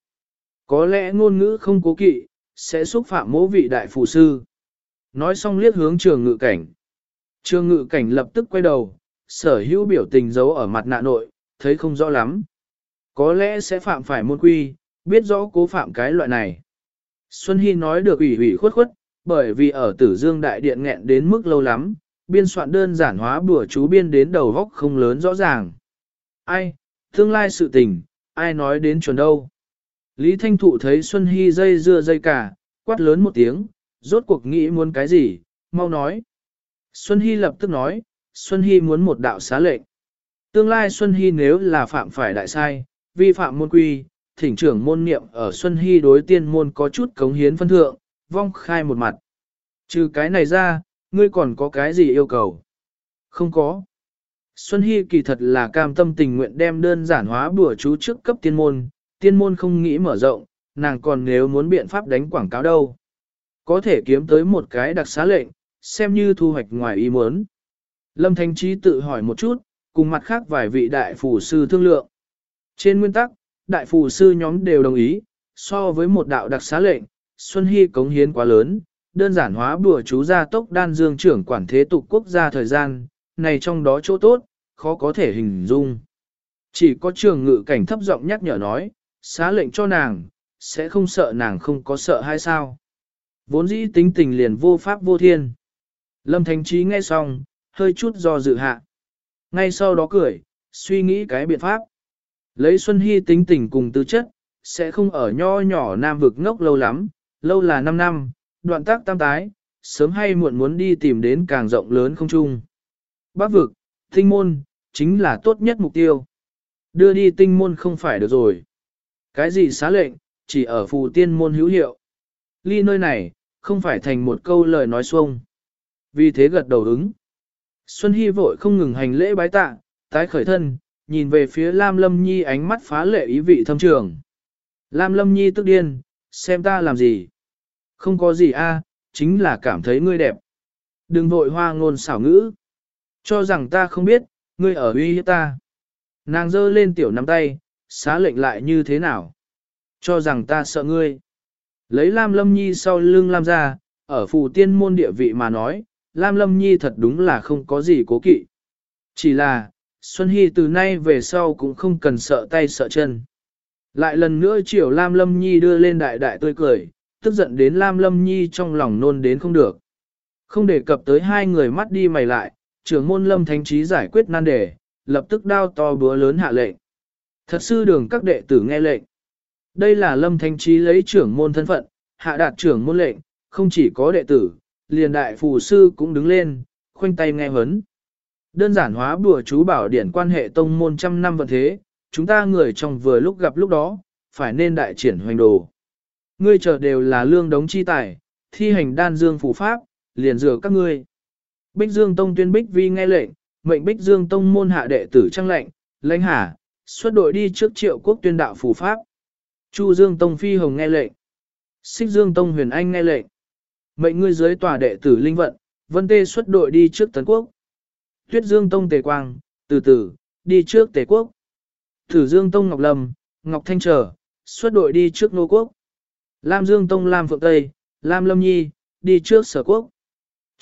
Có lẽ ngôn ngữ không cố kỵ, sẽ xúc phạm mỗ vị đại phụ sư. Nói xong liếc hướng trường ngự cảnh. Trường ngự cảnh lập tức quay đầu, sở hữu biểu tình giấu ở mặt nạ nội, thấy không rõ lắm. Có lẽ sẽ phạm phải môn quy, biết rõ cố phạm cái loại này. Xuân Hy nói được ủy ủy khuất khuất, bởi vì ở tử dương đại điện nghẹn đến mức lâu lắm, biên soạn đơn giản hóa bùa chú biên đến đầu góc không lớn rõ ràng. Ai, tương lai sự tình, ai nói đến chuẩn đâu. Lý Thanh Thụ thấy Xuân Hy dây dưa dây cả, quát lớn một tiếng, rốt cuộc nghĩ muốn cái gì, mau nói. Xuân Hy lập tức nói, Xuân Hy muốn một đạo xá lệnh. Tương lai Xuân Hy nếu là phạm phải đại sai, vi phạm môn quy, thỉnh trưởng môn niệm ở Xuân Hy đối tiên môn có chút cống hiến phân thượng, vong khai một mặt. Trừ cái này ra, ngươi còn có cái gì yêu cầu? Không có. Xuân Hy kỳ thật là cam tâm tình nguyện đem đơn giản hóa bùa chú trước cấp tiên môn, tiên môn không nghĩ mở rộng, nàng còn nếu muốn biện pháp đánh quảng cáo đâu. Có thể kiếm tới một cái đặc xá lệnh, xem như thu hoạch ngoài ý muốn. Lâm Thanh Trí tự hỏi một chút, cùng mặt khác vài vị đại phủ sư thương lượng. Trên nguyên tắc, đại phủ sư nhóm đều đồng ý, so với một đạo đặc xá lệnh, Xuân Hy cống hiến quá lớn, đơn giản hóa bùa chú gia tốc đan dương trưởng quản thế tục quốc gia thời gian, này trong đó chỗ tốt, khó có thể hình dung. Chỉ có trường ngự cảnh thấp giọng nhắc nhở nói, xá lệnh cho nàng, sẽ không sợ nàng không có sợ hay sao. Vốn dĩ tính tình liền vô pháp vô thiên. Lâm Thánh Trí nghe xong, hơi chút do dự hạ. Ngay sau đó cười, suy nghĩ cái biện pháp. Lấy Xuân Hy tính tình cùng tư chất, sẽ không ở nho nhỏ nam vực ngốc lâu lắm, lâu là 5 năm, đoạn tác tam tái, sớm hay muộn muốn đi tìm đến càng rộng lớn không chung. Bác vực, tinh môn, chính là tốt nhất mục tiêu. Đưa đi tinh môn không phải được rồi. Cái gì xá lệnh, chỉ ở phù tiên môn hữu hiệu. Ly nơi này, không phải thành một câu lời nói xuông. Vì thế gật đầu ứng. Xuân Hy vội không ngừng hành lễ bái tạ, tái khởi thân, nhìn về phía Lam Lâm Nhi ánh mắt phá lệ ý vị thâm trường. Lam Lâm Nhi tức điên, xem ta làm gì? Không có gì a, chính là cảm thấy ngươi đẹp. Đừng vội hoa ngôn xảo ngữ. Cho rằng ta không biết, ngươi ở uy hiếp ta. Nàng giơ lên tiểu nắm tay, xá lệnh lại như thế nào? Cho rằng ta sợ ngươi. Lấy Lam Lâm Nhi sau lưng Lam ra, ở phù tiên môn địa vị mà nói, Lam Lâm Nhi thật đúng là không có gì cố kỵ. Chỉ là, Xuân Hy từ nay về sau cũng không cần sợ tay sợ chân. Lại lần nữa chiều Lam Lâm Nhi đưa lên đại đại tươi cười, tức giận đến Lam Lâm Nhi trong lòng nôn đến không được. Không đề cập tới hai người mắt đi mày lại, trưởng môn Lâm Thánh Trí giải quyết nan đề, lập tức đao to búa lớn hạ lệnh. Thật sư đường các đệ tử nghe lệnh. Đây là lâm thanh trí lấy trưởng môn thân phận, hạ đạt trưởng môn lệnh, không chỉ có đệ tử, liền đại phù sư cũng đứng lên, khoanh tay nghe hấn. Đơn giản hóa bùa chú bảo điển quan hệ tông môn trăm năm vận thế, chúng ta người trong vừa lúc gặp lúc đó, phải nên đại triển hoành đồ. Ngươi chờ đều là lương đống chi tài, thi hành đan dương phù pháp, liền dựa các ngươi. Bích Dương Tông tuyên Bích Vi nghe lệnh, mệnh Bích Dương Tông môn hạ đệ tử trăng lệnh, lãnh hà, xuất đội đi trước triệu quốc tuyên đạo phù pháp. Chu Dương Tông Phi Hồng nghe lệnh. Xích Dương Tông Huyền Anh nghe lệnh. Mệnh ngươi dưới tòa đệ tử linh vận, vân tê xuất đội đi trước tấn quốc. Tuyết Dương Tông Tề Quang, từ từ, đi trước Tề Quốc. Thử Dương Tông Ngọc Lâm, Ngọc Thanh Trở, xuất đội đi trước Nô Quốc. Lam Dương Tông Lam Phượng Tây, Lam Lâm Nhi, đi trước Sở Quốc.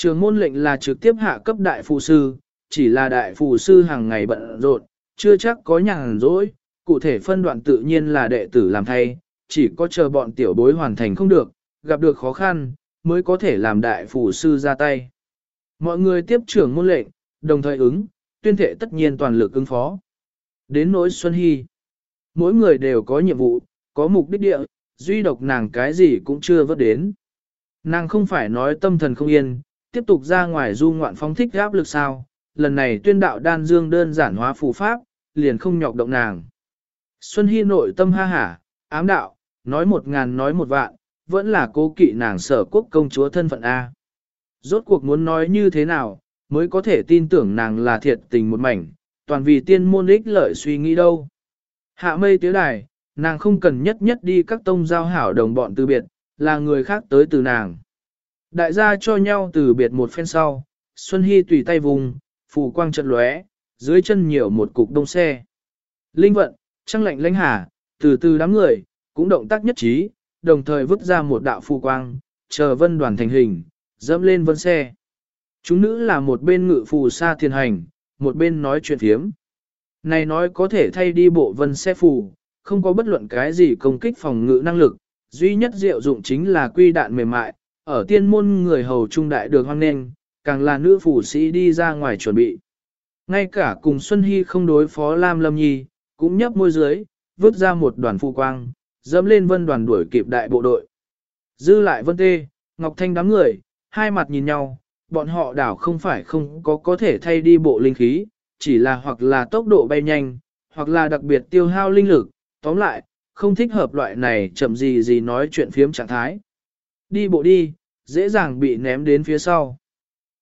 Trường môn lệnh là trực tiếp hạ cấp đại phù sư, chỉ là đại phù sư hàng ngày bận rộn, chưa chắc có nhàn rỗi, cụ thể phân đoạn tự nhiên là đệ tử làm thay, chỉ có chờ bọn tiểu bối hoàn thành không được, gặp được khó khăn, mới có thể làm đại phù sư ra tay. Mọi người tiếp trưởng môn lệnh, đồng thời ứng, tuyên thệ tất nhiên toàn lực ứng phó. Đến nỗi Xuân Hy, mỗi người đều có nhiệm vụ, có mục đích địa, duy độc nàng cái gì cũng chưa vớt đến. Nàng không phải nói tâm thần không yên, tiếp tục ra ngoài du ngoạn phong thích áp lực sao, lần này tuyên đạo đan dương đơn giản hóa phù pháp, liền không nhọc động nàng. Xuân Hy nội tâm ha hả, ám đạo, nói một ngàn nói một vạn, vẫn là cố kỵ nàng sở quốc công chúa thân phận A. Rốt cuộc muốn nói như thế nào, mới có thể tin tưởng nàng là thiệt tình một mảnh, toàn vì tiên môn ích lợi suy nghĩ đâu. Hạ mây tiếu đài, nàng không cần nhất nhất đi các tông giao hảo đồng bọn từ biệt, là người khác tới từ nàng. Đại gia cho nhau từ biệt một phen sau, Xuân Hy tùy tay vùng, phù quang trận lóe, dưới chân nhiều một cục đông xe. Linh vận, trăng lạnh lãnh hà, từ từ đám người, cũng động tác nhất trí, đồng thời vứt ra một đạo phù quang, chờ vân đoàn thành hình, dẫm lên vân xe. Chúng nữ là một bên ngự phù sa thiền hành, một bên nói chuyện phiếm. Này nói có thể thay đi bộ vân xe phù, không có bất luận cái gì công kích phòng ngự năng lực, duy nhất diệu dụng chính là quy đạn mềm mại, ở tiên môn người hầu trung đại được hoang nên, càng là nữ phủ sĩ đi ra ngoài chuẩn bị. Ngay cả cùng Xuân Hy không đối phó Lam Lâm Nhi, cũng nhấp môi dưới, vứt ra một đoàn phu quang, dẫm lên vân đoàn đuổi kịp đại bộ đội. Dư lại vân tê, Ngọc Thanh đám người, hai mặt nhìn nhau, bọn họ đảo không phải không có có thể thay đi bộ linh khí, chỉ là hoặc là tốc độ bay nhanh, hoặc là đặc biệt tiêu hao linh lực, tóm lại, không thích hợp loại này chậm gì gì nói chuyện phiếm trạng thái. Đi bộ đi, dễ dàng bị ném đến phía sau.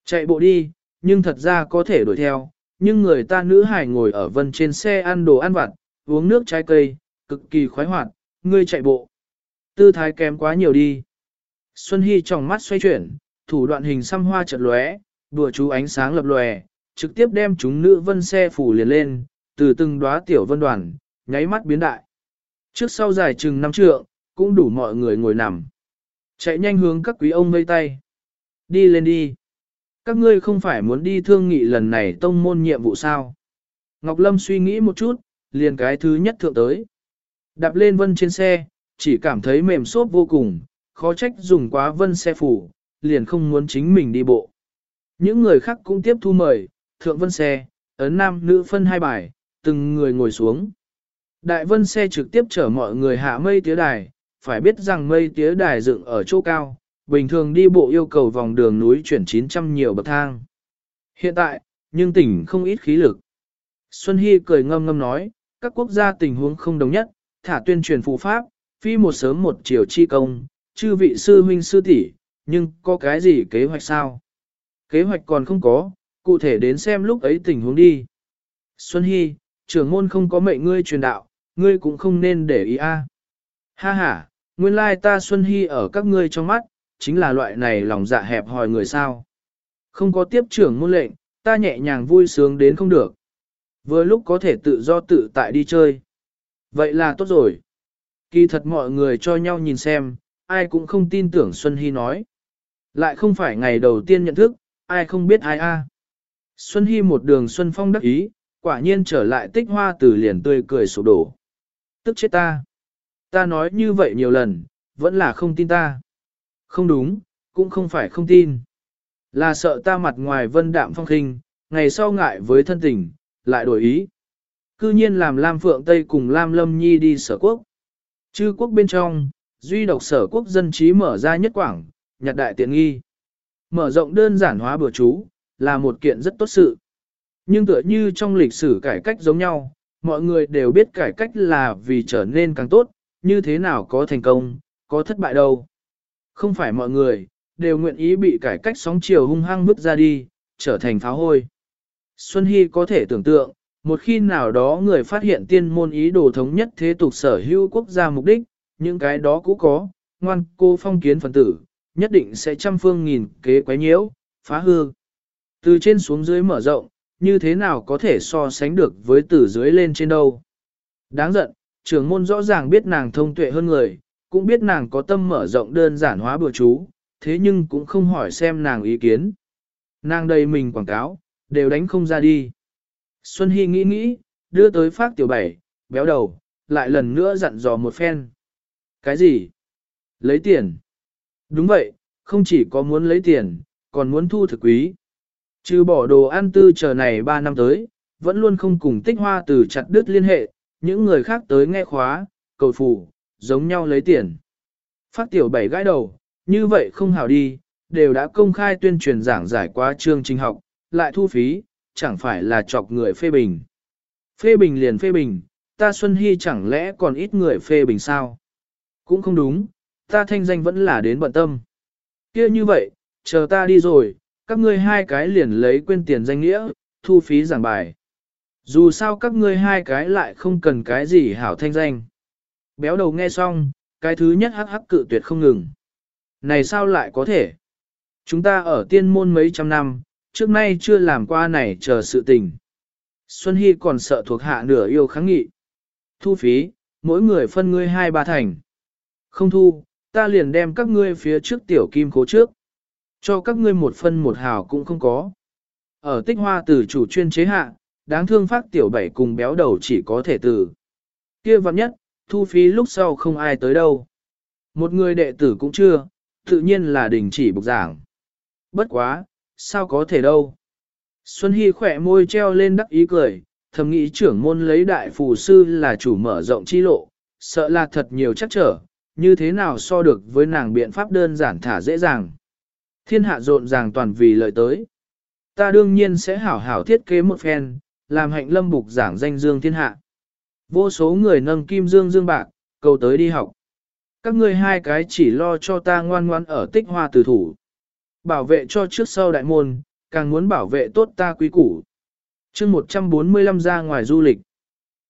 Chạy bộ đi, nhưng thật ra có thể đuổi theo, nhưng người ta nữ hải ngồi ở vân trên xe ăn đồ ăn vặt, uống nước trái cây, cực kỳ khoái hoạt, ngươi chạy bộ. Tư thái kém quá nhiều đi. Xuân Hy trong mắt xoay chuyển, thủ đoạn hình xăm hoa chợt lóe, đùa chú ánh sáng lập lòe, trực tiếp đem chúng nữ vân xe phủ liền lên, từ từng đóa tiểu vân đoàn, nháy mắt biến đại. Trước sau dài chừng năm trượng, cũng đủ mọi người ngồi nằm. Chạy nhanh hướng các quý ông vây tay. Đi lên đi. Các ngươi không phải muốn đi thương nghị lần này tông môn nhiệm vụ sao? Ngọc Lâm suy nghĩ một chút, liền cái thứ nhất thượng tới. Đạp lên vân trên xe, chỉ cảm thấy mềm xốp vô cùng, khó trách dùng quá vân xe phủ, liền không muốn chính mình đi bộ. Những người khác cũng tiếp thu mời, thượng vân xe, ấn nam nữ phân hai bài, từng người ngồi xuống. Đại vân xe trực tiếp chở mọi người hạ mây tía đài, phải biết rằng mây tía đài dựng ở chỗ cao, bình thường đi bộ yêu cầu vòng đường núi chuyển 900 nhiều bậc thang. Hiện tại, nhưng tỉnh không ít khí lực. Xuân Hy cười ngâm ngâm nói, các quốc gia tình huống không đồng nhất, thả tuyên truyền phù pháp, phi một sớm một chiều chi công, chư vị sư huynh sư tỷ, nhưng có cái gì kế hoạch sao? Kế hoạch còn không có, cụ thể đến xem lúc ấy tình huống đi. Xuân Hy, trưởng môn không có mệnh ngươi truyền đạo, ngươi cũng không nên để ý a. Ha ha, nguyên lai ta Xuân Hy ở các ngươi trong mắt, chính là loại này lòng dạ hẹp hòi người sao. Không có tiếp trưởng môn lệnh, ta nhẹ nhàng vui sướng đến không được. Vừa lúc có thể tự do tự tại đi chơi. Vậy là tốt rồi. Kỳ thật mọi người cho nhau nhìn xem, ai cũng không tin tưởng Xuân Hy nói. Lại không phải ngày đầu tiên nhận thức, ai không biết ai a. Xuân Hy một đường Xuân Phong đắc ý, quả nhiên trở lại tích hoa từ liền tươi cười sổ đổ. Tức chết ta. Ta nói như vậy nhiều lần, vẫn là không tin ta. Không đúng, cũng không phải không tin. Là sợ ta mặt ngoài vân đạm phong khinh, ngày sau ngại với thân tình, lại đổi ý. Cư nhiên làm Lam Phượng Tây cùng Lam Lâm Nhi đi sở quốc. Chư quốc bên trong, duy độc sở quốc dân trí mở ra nhất quảng, nhặt đại tiện nghi. Mở rộng đơn giản hóa bữa chú, là một kiện rất tốt sự. Nhưng tựa như trong lịch sử cải cách giống nhau, mọi người đều biết cải cách là vì trở nên càng tốt, như thế nào có thành công, có thất bại đâu. Không phải mọi người, đều nguyện ý bị cải cách sóng chiều hung hăng vứt ra đi, trở thành pháo hôi. Xuân Hy có thể tưởng tượng, một khi nào đó người phát hiện tiên môn ý đồ thống nhất thế tục sở hữu quốc gia mục đích, những cái đó cũ có, ngoan cô phong kiến phần tử, nhất định sẽ trăm phương nghìn kế quấy nhiễu, phá hư. Từ trên xuống dưới mở rộng, như thế nào có thể so sánh được với từ dưới lên trên đâu. Đáng giận, trưởng môn rõ ràng biết nàng thông tuệ hơn người, cũng biết nàng có tâm mở rộng đơn giản hóa bữa chú, thế nhưng cũng không hỏi xem nàng ý kiến. Nàng đầy mình quảng cáo, đều đánh không ra đi. Xuân Hy nghĩ nghĩ, đưa tới phát tiểu bảy, béo đầu, lại lần nữa dặn dò một phen. Cái gì? Lấy tiền. Đúng vậy, không chỉ có muốn lấy tiền, còn muốn thu thực quý. Chứ bỏ đồ ăn tư chờ này 3 năm tới, vẫn luôn không cùng tích hoa từ chặt đứt liên hệ, những người khác tới nghe khóa, cầu phủ, giống nhau lấy tiền. Phát tiểu bảy gãi đầu, như vậy không hảo đi, đều đã công khai tuyên truyền giảng giải qua chương trình học, lại thu phí, chẳng phải là chọc người phê bình. Phê bình liền phê bình, ta Xuân Hy chẳng lẽ còn ít người phê bình sao? Cũng không đúng, ta thanh danh vẫn là đến bận tâm. kia như vậy, chờ ta đi rồi, các ngươi hai cái liền lấy quên tiền danh nghĩa, thu phí giảng bài. Dù sao các ngươi hai cái lại không cần cái gì hảo thanh danh. Béo đầu nghe xong, cái thứ nhất hắc hắc cự tuyệt không ngừng. Này sao lại có thể? Chúng ta ở tiên môn mấy trăm năm, trước nay chưa làm qua này chờ sự tình. Xuân Hy còn sợ thuộc hạ nửa yêu kháng nghị. Thu phí, mỗi người phân ngươi hai ba thành. Không thu, ta liền đem các ngươi phía trước tiểu kim cố trước. Cho các ngươi một phân một hào cũng không có. Ở tích hoa Tử chủ chuyên chế hạ, đáng thương phát tiểu bảy cùng béo đầu chỉ có thể từ. kia vặn nhất, thu phí lúc sau không ai tới đâu. Một người đệ tử cũng chưa, tự nhiên là đình chỉ bục giảng. Bất quá, sao có thể đâu. Xuân Hy khỏe môi treo lên đắc ý cười, thầm nghĩ trưởng môn lấy đại phù sư là chủ mở rộng chi lộ, sợ là thật nhiều chắc trở, như thế nào so được với nàng biện pháp đơn giản thả dễ dàng. Thiên hạ rộn ràng toàn vì lợi tới. Ta đương nhiên sẽ hảo hảo thiết kế một phen, làm hạnh lâm bục giảng danh dương thiên hạ. Vô số người nâng kim dương dương bạc, cầu tới đi học. Các ngươi hai cái chỉ lo cho ta ngoan ngoan ở tích hoa tử thủ. Bảo vệ cho trước sau đại môn, càng muốn bảo vệ tốt ta quý củ. chương 145 ra ngoài du lịch.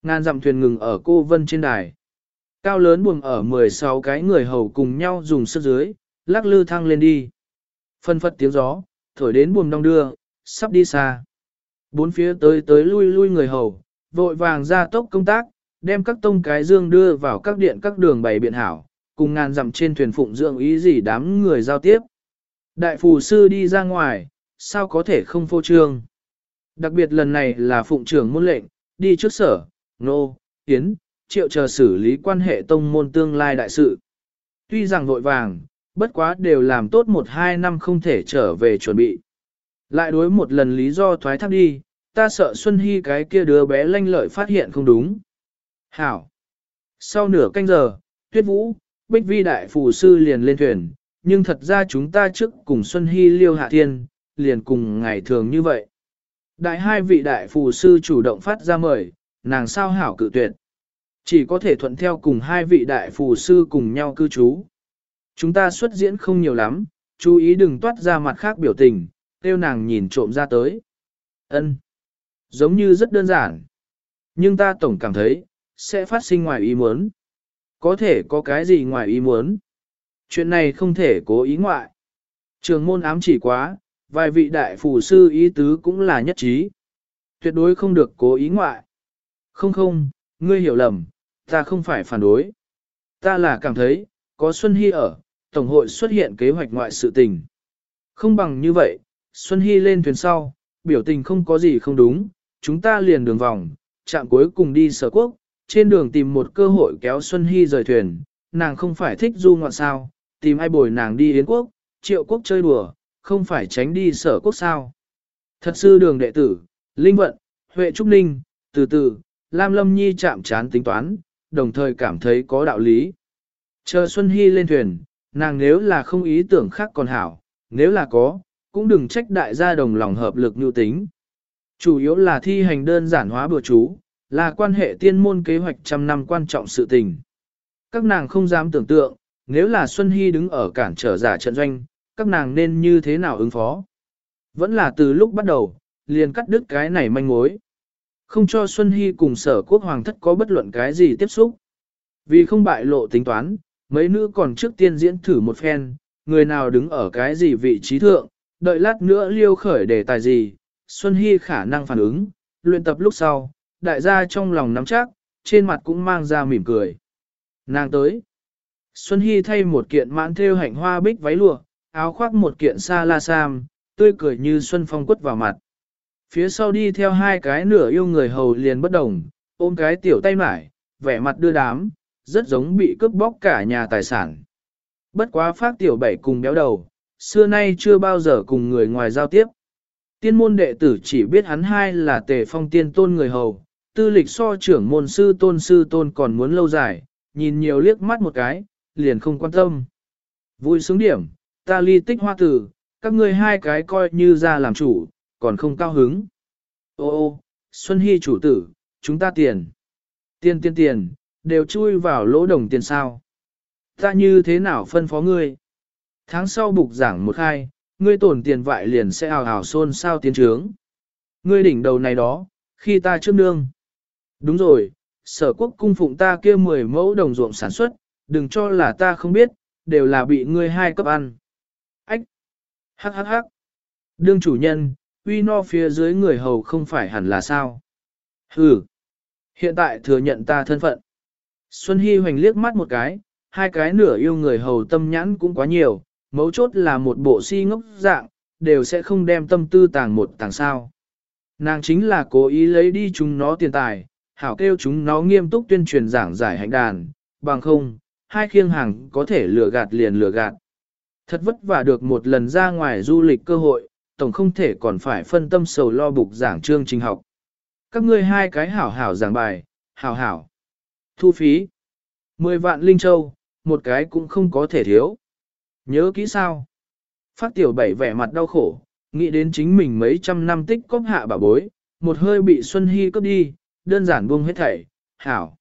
Ngàn dặm thuyền ngừng ở cô vân trên đài. Cao lớn buồm ở 16 cái người hầu cùng nhau dùng sức dưới, lắc lư thăng lên đi. Phân phật tiếng gió, thổi đến buồm đong đưa, sắp đi xa. Bốn phía tới tới lui lui người hầu, vội vàng ra tốc công tác, đem các tông cái dương đưa vào các điện các đường bày biện hảo, cùng ngàn dặm trên thuyền phụng dưỡng ý gì đám người giao tiếp. Đại phù sư đi ra ngoài, sao có thể không phô trương. Đặc biệt lần này là phụng trưởng môn lệnh, đi trước sở, nô, tiến, triệu chờ xử lý quan hệ tông môn tương lai đại sự. Tuy rằng vội vàng, bất quá đều làm tốt một hai năm không thể trở về chuẩn bị. Lại đối một lần lý do thoái thác đi, ta sợ Xuân Hy cái kia đứa bé lanh lợi phát hiện không đúng. Hảo. Sau nửa canh giờ, tuyết vũ, bích vi đại phù sư liền lên thuyền, nhưng thật ra chúng ta trước cùng Xuân Hy liêu hạ thiên, liền cùng ngày thường như vậy. Đại hai vị đại phù sư chủ động phát ra mời, nàng sao hảo cự tuyệt. Chỉ có thể thuận theo cùng hai vị đại phù sư cùng nhau cư trú. Chúng ta xuất diễn không nhiều lắm, chú ý đừng toát ra mặt khác biểu tình, tiêu nàng nhìn trộm ra tới. ân Giống như rất đơn giản. Nhưng ta tổng cảm thấy, sẽ phát sinh ngoài ý muốn. Có thể có cái gì ngoài ý muốn. Chuyện này không thể cố ý ngoại. Trường môn ám chỉ quá, vài vị đại phù sư ý tứ cũng là nhất trí. Tuyệt đối không được cố ý ngoại. Không không, ngươi hiểu lầm, ta không phải phản đối. Ta là cảm thấy, có Xuân Hy ở, Tổng hội xuất hiện kế hoạch ngoại sự tình. Không bằng như vậy, Xuân Hy lên thuyền sau, biểu tình không có gì không đúng, chúng ta liền đường vòng, chạm cuối cùng đi sở quốc, trên đường tìm một cơ hội kéo Xuân Hy rời thuyền, nàng không phải thích du ngoạn sao, tìm ai bồi nàng đi Yến quốc, triệu quốc chơi đùa, không phải tránh đi sở quốc sao. Thật sư đường đệ tử, Linh Vận, Huệ Trúc Ninh, từ từ, Lam Lâm Nhi chạm chán tính toán, đồng thời cảm thấy có đạo lý. Chờ Xuân Hy lên thuyền, nàng nếu là không ý tưởng khác còn hảo, nếu là có, cũng đừng trách đại gia đồng lòng hợp lực nhu tính. Chủ yếu là thi hành đơn giản hóa bừa chú, là quan hệ tiên môn kế hoạch trăm năm quan trọng sự tình. Các nàng không dám tưởng tượng, nếu là Xuân Hy đứng ở cản trở giả trận doanh, các nàng nên như thế nào ứng phó. Vẫn là từ lúc bắt đầu, liền cắt đứt cái này manh mối. Không cho Xuân Hy cùng sở quốc hoàng thất có bất luận cái gì tiếp xúc. Vì không bại lộ tính toán, mấy nữ còn trước tiên diễn thử một phen, người nào đứng ở cái gì vị trí thượng, đợi lát nữa liêu khởi đề tài gì, Xuân Hy khả năng phản ứng, luyện tập lúc sau, đại gia trong lòng nắm chắc, trên mặt cũng mang ra mỉm cười. Nàng tới. Xuân Hy thay một kiện mãn thêu hạnh hoa bích váy lụa, áo khoác một kiện sa la sam, tươi cười như xuân phong quất vào mặt. Phía sau đi theo hai cái nửa yêu người hầu liền bất đồng, ôm cái tiểu tay mải, vẻ mặt đưa đám, rất giống bị cướp bóc cả nhà tài sản. Bất quá phát tiểu bảy cùng béo đầu, xưa nay chưa bao giờ cùng người ngoài giao tiếp. Tiên môn đệ tử chỉ biết hắn hai là tề phong tiên tôn người hầu, tư lịch so trưởng môn sư tôn sư tôn còn muốn lâu dài, nhìn nhiều liếc mắt một cái, liền không quan tâm. Vui sướng điểm, ta ly tích hoa tử, các ngươi hai cái coi như ra làm chủ, còn không cao hứng. Ô ô, Xuân Hy chủ tử, chúng ta tiền. Tiền tiền tiền, đều chui vào lỗ đồng tiền sao. Ta như thế nào phân phó ngươi? Tháng sau bục giảng một khai, ngươi tổn tiền vại liền sẽ ào ào xôn sao tiến trướng. Ngươi đỉnh đầu này đó, khi ta trước nương. Đúng rồi, sở quốc cung phụng ta kia 10 mẫu đồng ruộng sản xuất, đừng cho là ta không biết, đều là bị ngươi hai cấp ăn. Ách! Hắc hắc hắc! Đương chủ nhân, uy no phía dưới người hầu không phải hẳn là sao? Hừ! Hiện tại thừa nhận ta thân phận. Xuân Hy hoành liếc mắt một cái, hai cái nửa yêu người hầu tâm nhãn cũng quá nhiều, mấu chốt là một bộ si ngốc dạng, đều sẽ không đem tâm tư tàng một tàng sao. Nàng chính là cố ý lấy đi chúng nó tiền tài, hảo kêu chúng nó nghiêm túc tuyên truyền giảng giải hạnh đàn, bằng không, hai khiêng hàng có thể lừa gạt liền lừa gạt. Thật vất vả được một lần ra ngoài du lịch cơ hội, tổng không thể còn phải phân tâm sầu lo bục giảng chương trình học. Các ngươi hai cái hảo hảo giảng bài, hảo hảo. Thu phí. Mười vạn linh châu, một cái cũng không có thể thiếu. Nhớ kỹ sao? Phát tiểu bảy vẻ mặt đau khổ, nghĩ đến chính mình mấy trăm năm tích cóp hạ bà bối, một hơi bị Xuân Hy cướp đi, đơn giản buông hết thảy, hảo.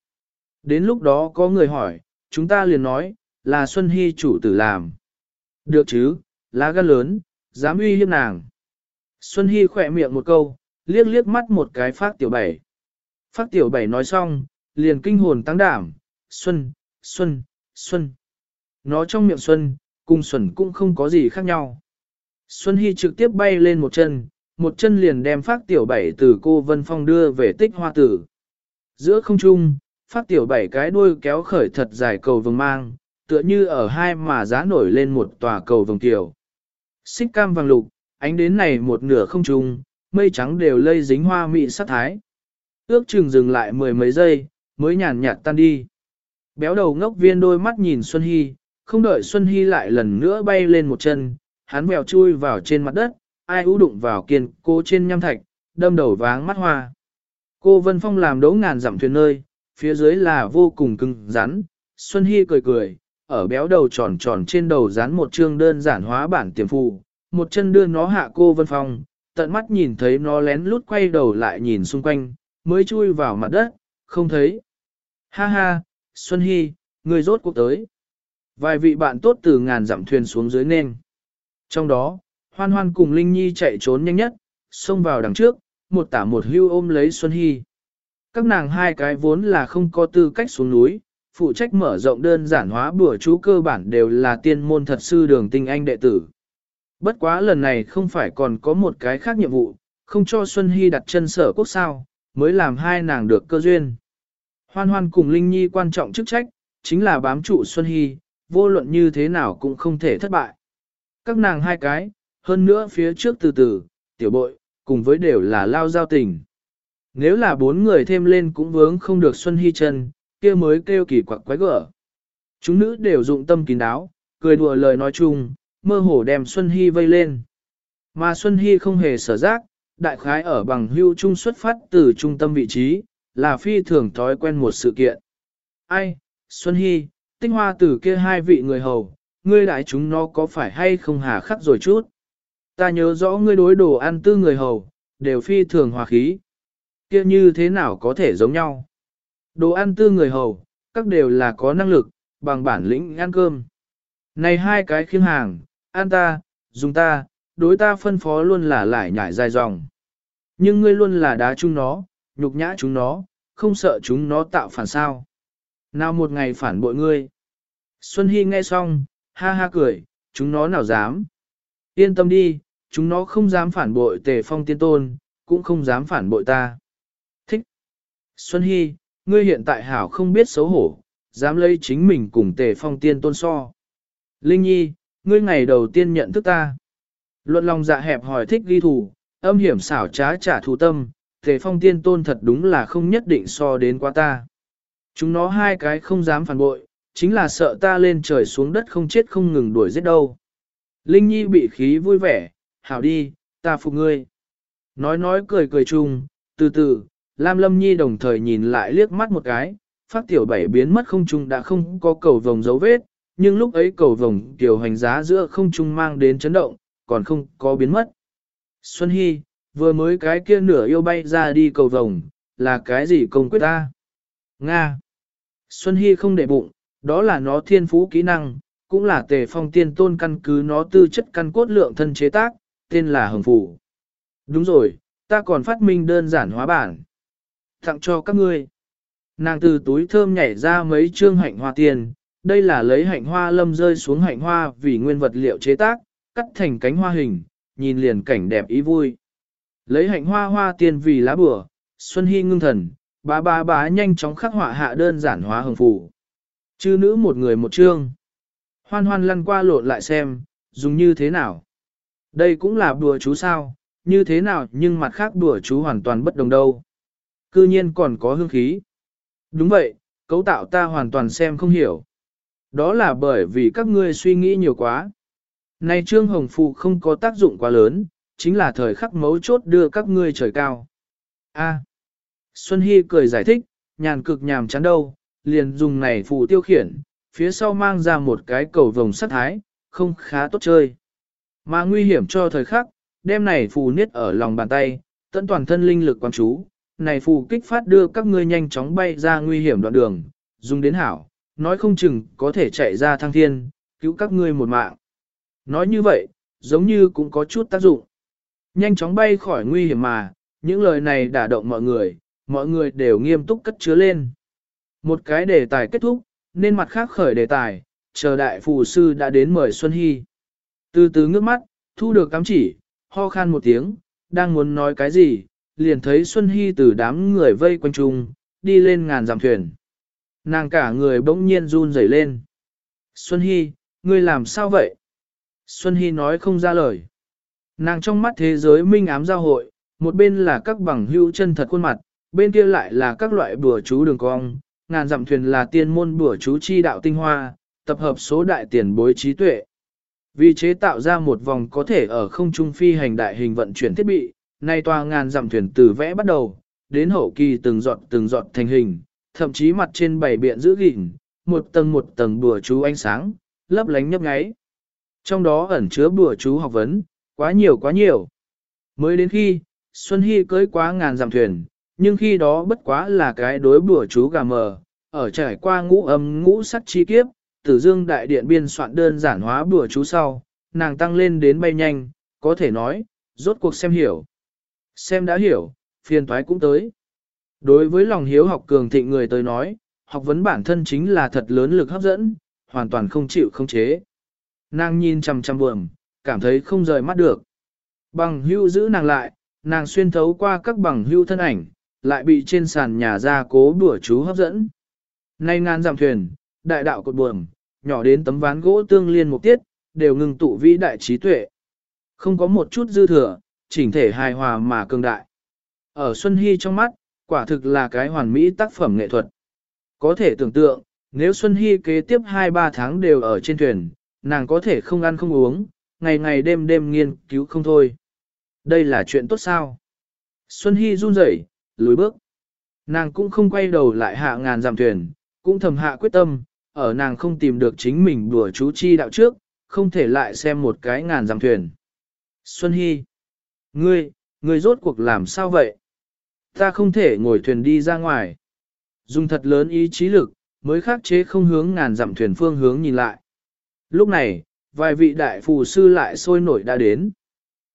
Đến lúc đó có người hỏi, chúng ta liền nói, là Xuân Hy chủ tử làm. Được chứ, lá gan lớn, dám uy hiếp nàng. Xuân Hy khỏe miệng một câu, liếc liếc mắt một cái phát tiểu bảy. Phát tiểu bảy nói xong, liền kinh hồn tăng đảm, Xuân, Xuân, Xuân. Nó trong miệng Xuân, cùng Xuân cũng không có gì khác nhau. Xuân Hy trực tiếp bay lên một chân, một chân liền đem phát tiểu bảy từ cô Vân Phong đưa về tích hoa tử. Giữa không trung, phát tiểu bảy cái đuôi kéo khởi thật dài cầu vồng mang, tựa như ở hai mà giá nổi lên một tòa cầu vồng tiểu. Xích cam vàng lục, ánh đến này một nửa không trung, mây trắng đều lây dính hoa mị sát thái. Ước chừng dừng lại mười mấy giây, mới nhàn nhạt tan đi. Béo đầu ngốc viên đôi mắt nhìn Xuân Hy, không đợi Xuân Hy lại lần nữa bay lên một chân, hắn mèo chui vào trên mặt đất, ai ú đụng vào kiên cô trên nham thạch, đâm đầu váng mắt hoa. Cô Vân Phong làm đấu ngàn dặm thuyền nơi, phía dưới là vô cùng cứng rắn, Xuân Hy cười cười, ở béo đầu tròn tròn trên đầu dán một chương đơn giản hóa bản tiềm phù, một chân đưa nó hạ cô Vân Phong, tận mắt nhìn thấy nó lén lút quay đầu lại nhìn xung quanh, mới chui vào mặt đất, không thấy. Ha ha, Xuân Hy, người rốt cuộc tới. Vài vị bạn tốt từ ngàn dặm thuyền xuống dưới nên. Trong đó, Hoan Hoan cùng Linh Nhi chạy trốn nhanh nhất, xông vào đằng trước, một tả một hưu ôm lấy Xuân Hy. Các nàng hai cái vốn là không có tư cách xuống núi, phụ trách mở rộng đơn giản hóa bữa chú cơ bản đều là tiên môn thật sư đường tinh anh đệ tử. Bất quá lần này không phải còn có một cái khác nhiệm vụ, không cho Xuân Hy đặt chân sở quốc sao, mới làm hai nàng được cơ duyên. Hoan hoan cùng Linh Nhi quan trọng chức trách, chính là bám trụ Xuân Hy, vô luận như thế nào cũng không thể thất bại. Các nàng hai cái, hơn nữa phía trước từ từ, tiểu bội, cùng với đều là lao giao tình. Nếu là bốn người thêm lên cũng vướng không được Xuân Hy chân, kia mới kêu kỳ quặc quái gở. Chúng nữ đều dụng tâm kín đáo, cười đùa lời nói chung, mơ hồ đem Xuân Hy vây lên. Mà Xuân Hy không hề sở giác, đại khái ở bằng hưu trung xuất phát từ trung tâm vị trí, là phi thường thói quen một sự kiện. Ai, Xuân Hy, tinh hoa từ kia hai vị người hầu, ngươi đại chúng nó có phải hay không hà khắc rồi chút. Ta nhớ rõ ngươi đối đồ ăn tư người hầu, đều phi thường hòa khí. Kia như thế nào có thể giống nhau? Đồ ăn tư người hầu, các đều là có năng lực, bằng bản lĩnh ăn cơm. Này hai cái khiêm hàng, ăn ta, dùng ta, đối ta phân phó luôn là lại nhảy dài dòng. Nhưng ngươi luôn là đá chúng nó, nhục nhã chúng nó, không sợ chúng nó tạo phản sao. Nào một ngày phản bội ngươi. Xuân Hy nghe xong, ha ha cười, chúng nó nào dám. Yên tâm đi, chúng nó không dám phản bội tề phong tiên tôn, cũng không dám phản bội ta. Thích. Xuân Hy, ngươi hiện tại hảo không biết xấu hổ, dám lấy chính mình cùng tề phong tiên tôn so. Linh Nhi, ngươi ngày đầu tiên nhận thức ta. Luận lòng dạ hẹp hỏi thích ghi thủ, âm hiểm xảo trá trả thù tâm, tề phong tiên tôn thật đúng là không nhất định so đến qua ta. Chúng nó hai cái không dám phản bội, chính là sợ ta lên trời xuống đất không chết không ngừng đuổi giết đâu. Linh Nhi bị khí vui vẻ, hảo đi, ta phục ngươi. Nói nói cười cười chung, từ từ, Lam Lâm Nhi đồng thời nhìn lại liếc mắt một cái, phát tiểu bảy biến mất không trung đã không có cầu vồng dấu vết, nhưng lúc ấy cầu vồng tiểu hành giá giữa không trung mang đến chấn động, còn không có biến mất. Xuân Hy, vừa mới cái kia nửa yêu bay ra đi cầu vồng, là cái gì công quyết ta? Nga. Xuân Hy không để bụng, đó là nó thiên phú kỹ năng, cũng là tề phong tiên tôn căn cứ nó tư chất căn cốt lượng thân chế tác, tên là hồng phủ. Đúng rồi, ta còn phát minh đơn giản hóa bản. Tặng cho các ngươi. Nàng từ túi thơm nhảy ra mấy trương hạnh hoa tiền, đây là lấy hạnh hoa lâm rơi xuống hạnh hoa vì nguyên vật liệu chế tác, cắt thành cánh hoa hình, nhìn liền cảnh đẹp ý vui. Lấy hạnh hoa hoa tiền vì lá bửa, Xuân Hy ngưng thần, bá bá bá nhanh chóng khắc họa hạ đơn giản hóa hồng phủ. Chư nữ một người một chương. Hoan hoan lăn qua lộn lại xem, dùng như thế nào. Đây cũng là đùa chú sao, như thế nào nhưng mặt khác đùa chú hoàn toàn bất đồng đâu. Cư nhiên còn có hương khí. Đúng vậy, cấu tạo ta hoàn toàn xem không hiểu. Đó là bởi vì các ngươi suy nghĩ nhiều quá. nay Trương Hồng Phụ không có tác dụng quá lớn, chính là thời khắc mấu chốt đưa các ngươi trời cao. A. Xuân Hy cười giải thích, nhàn cực nhàm chán đâu, liền dùng này phù tiêu khiển, phía sau mang ra một cái cầu vồng sắt thái, không khá tốt chơi. Mà nguy hiểm cho thời khắc, đem này phù niết ở lòng bàn tay, tận toàn thân linh lực quan chú, này phù kích phát đưa các ngươi nhanh chóng bay ra nguy hiểm đoạn đường, dùng đến hảo, nói không chừng có thể chạy ra thăng thiên, cứu các ngươi một mạng. Nói như vậy, giống như cũng có chút tác dụng. Nhanh chóng bay khỏi nguy hiểm mà, những lời này đả động mọi người, mọi người đều nghiêm túc cất chứa lên. Một cái đề tài kết thúc, nên mặt khác khởi đề tài, chờ đại phù sư đã đến mời Xuân Hy. Từ từ ngước mắt, thu được cắm chỉ, ho khan một tiếng, đang muốn nói cái gì, liền thấy Xuân Hy từ đám người vây quanh chung, đi lên ngàn dặm thuyền. Nàng cả người bỗng nhiên run rẩy lên. Xuân Hy, ngươi làm sao vậy? Xuân Hy nói không ra lời. Nàng trong mắt thế giới minh ám giao hội, một bên là các bằng hữu chân thật khuôn mặt, bên kia lại là các loại bùa chú đường cong, ngàn dặm thuyền là tiên môn bùa chú chi đạo tinh hoa, tập hợp số đại tiền bối trí tuệ. Vì chế tạo ra một vòng có thể ở không trung phi hành đại hình vận chuyển thiết bị, nay tòa ngàn dặm thuyền từ vẽ bắt đầu, đến hậu kỳ từng giọt từng giọt thành hình, thậm chí mặt trên bảy biện giữ gìn, một tầng một tầng bùa chú ánh sáng, lấp lánh nhấp nháy. Trong đó ẩn chứa bùa chú học vấn, quá nhiều quá nhiều. Mới đến khi, Xuân Hy cưới quá ngàn dặm thuyền, nhưng khi đó bất quá là cái đối bùa chú gà mờ, ở trải qua ngũ âm ngũ sắc chi kiếp, tử dương đại điện biên soạn đơn giản hóa bùa chú sau, nàng tăng lên đến bay nhanh, có thể nói, rốt cuộc xem hiểu. Xem đã hiểu, phiền thoái cũng tới. Đối với lòng hiếu học cường thịnh người tới nói, học vấn bản thân chính là thật lớn lực hấp dẫn, hoàn toàn không chịu không chế. Nàng nhìn chằm chằm buồm, cảm thấy không rời mắt được. Bằng hưu giữ nàng lại, nàng xuyên thấu qua các bằng hưu thân ảnh, lại bị trên sàn nhà ra cố đùa chú hấp dẫn. Nay ngàn dặm thuyền, đại đạo cột buồm, nhỏ đến tấm ván gỗ tương liên một tiết, đều ngừng tụ vĩ đại trí tuệ. Không có một chút dư thừa, chỉnh thể hài hòa mà cường đại. Ở Xuân Hy trong mắt, quả thực là cái hoàn mỹ tác phẩm nghệ thuật. Có thể tưởng tượng, nếu Xuân Hy kế tiếp 2-3 tháng đều ở trên thuyền, nàng có thể không ăn không uống, ngày ngày đêm đêm nghiên cứu không thôi. Đây là chuyện tốt sao? Xuân Hy run rẩy, lùi bước. Nàng cũng không quay đầu lại hạ ngàn giảm thuyền, cũng thầm hạ quyết tâm, ở nàng không tìm được chính mình đùa chú chi đạo trước, không thể lại xem một cái ngàn giảm thuyền. Xuân Hy, ngươi, ngươi rốt cuộc làm sao vậy? Ta không thể ngồi thuyền đi ra ngoài. Dùng thật lớn ý chí lực, mới khắc chế không hướng ngàn dặm thuyền phương hướng nhìn lại. Lúc này, vài vị đại phù sư lại sôi nổi đã đến.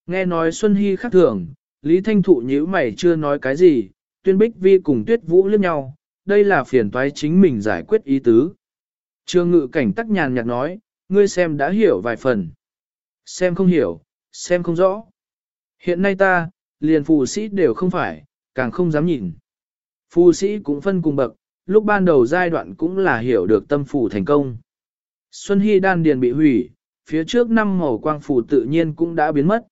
Nghe nói Xuân Hy khắc thường, Lý Thanh Thụ nhíu mày chưa nói cái gì, tuyên bích vi cùng tuyết vũ liếc nhau, đây là phiền toái chính mình giải quyết ý tứ. Trương ngự cảnh tắc nhàn nhạt nói, ngươi xem đã hiểu vài phần. Xem không hiểu, xem không rõ. Hiện nay ta, liền phù sĩ đều không phải, càng không dám nhìn. Phù sĩ cũng phân cùng bậc, lúc ban đầu giai đoạn cũng là hiểu được tâm phù thành công. Xuân Hy đan điền bị hủy, phía trước năm màu quang phù tự nhiên cũng đã biến mất.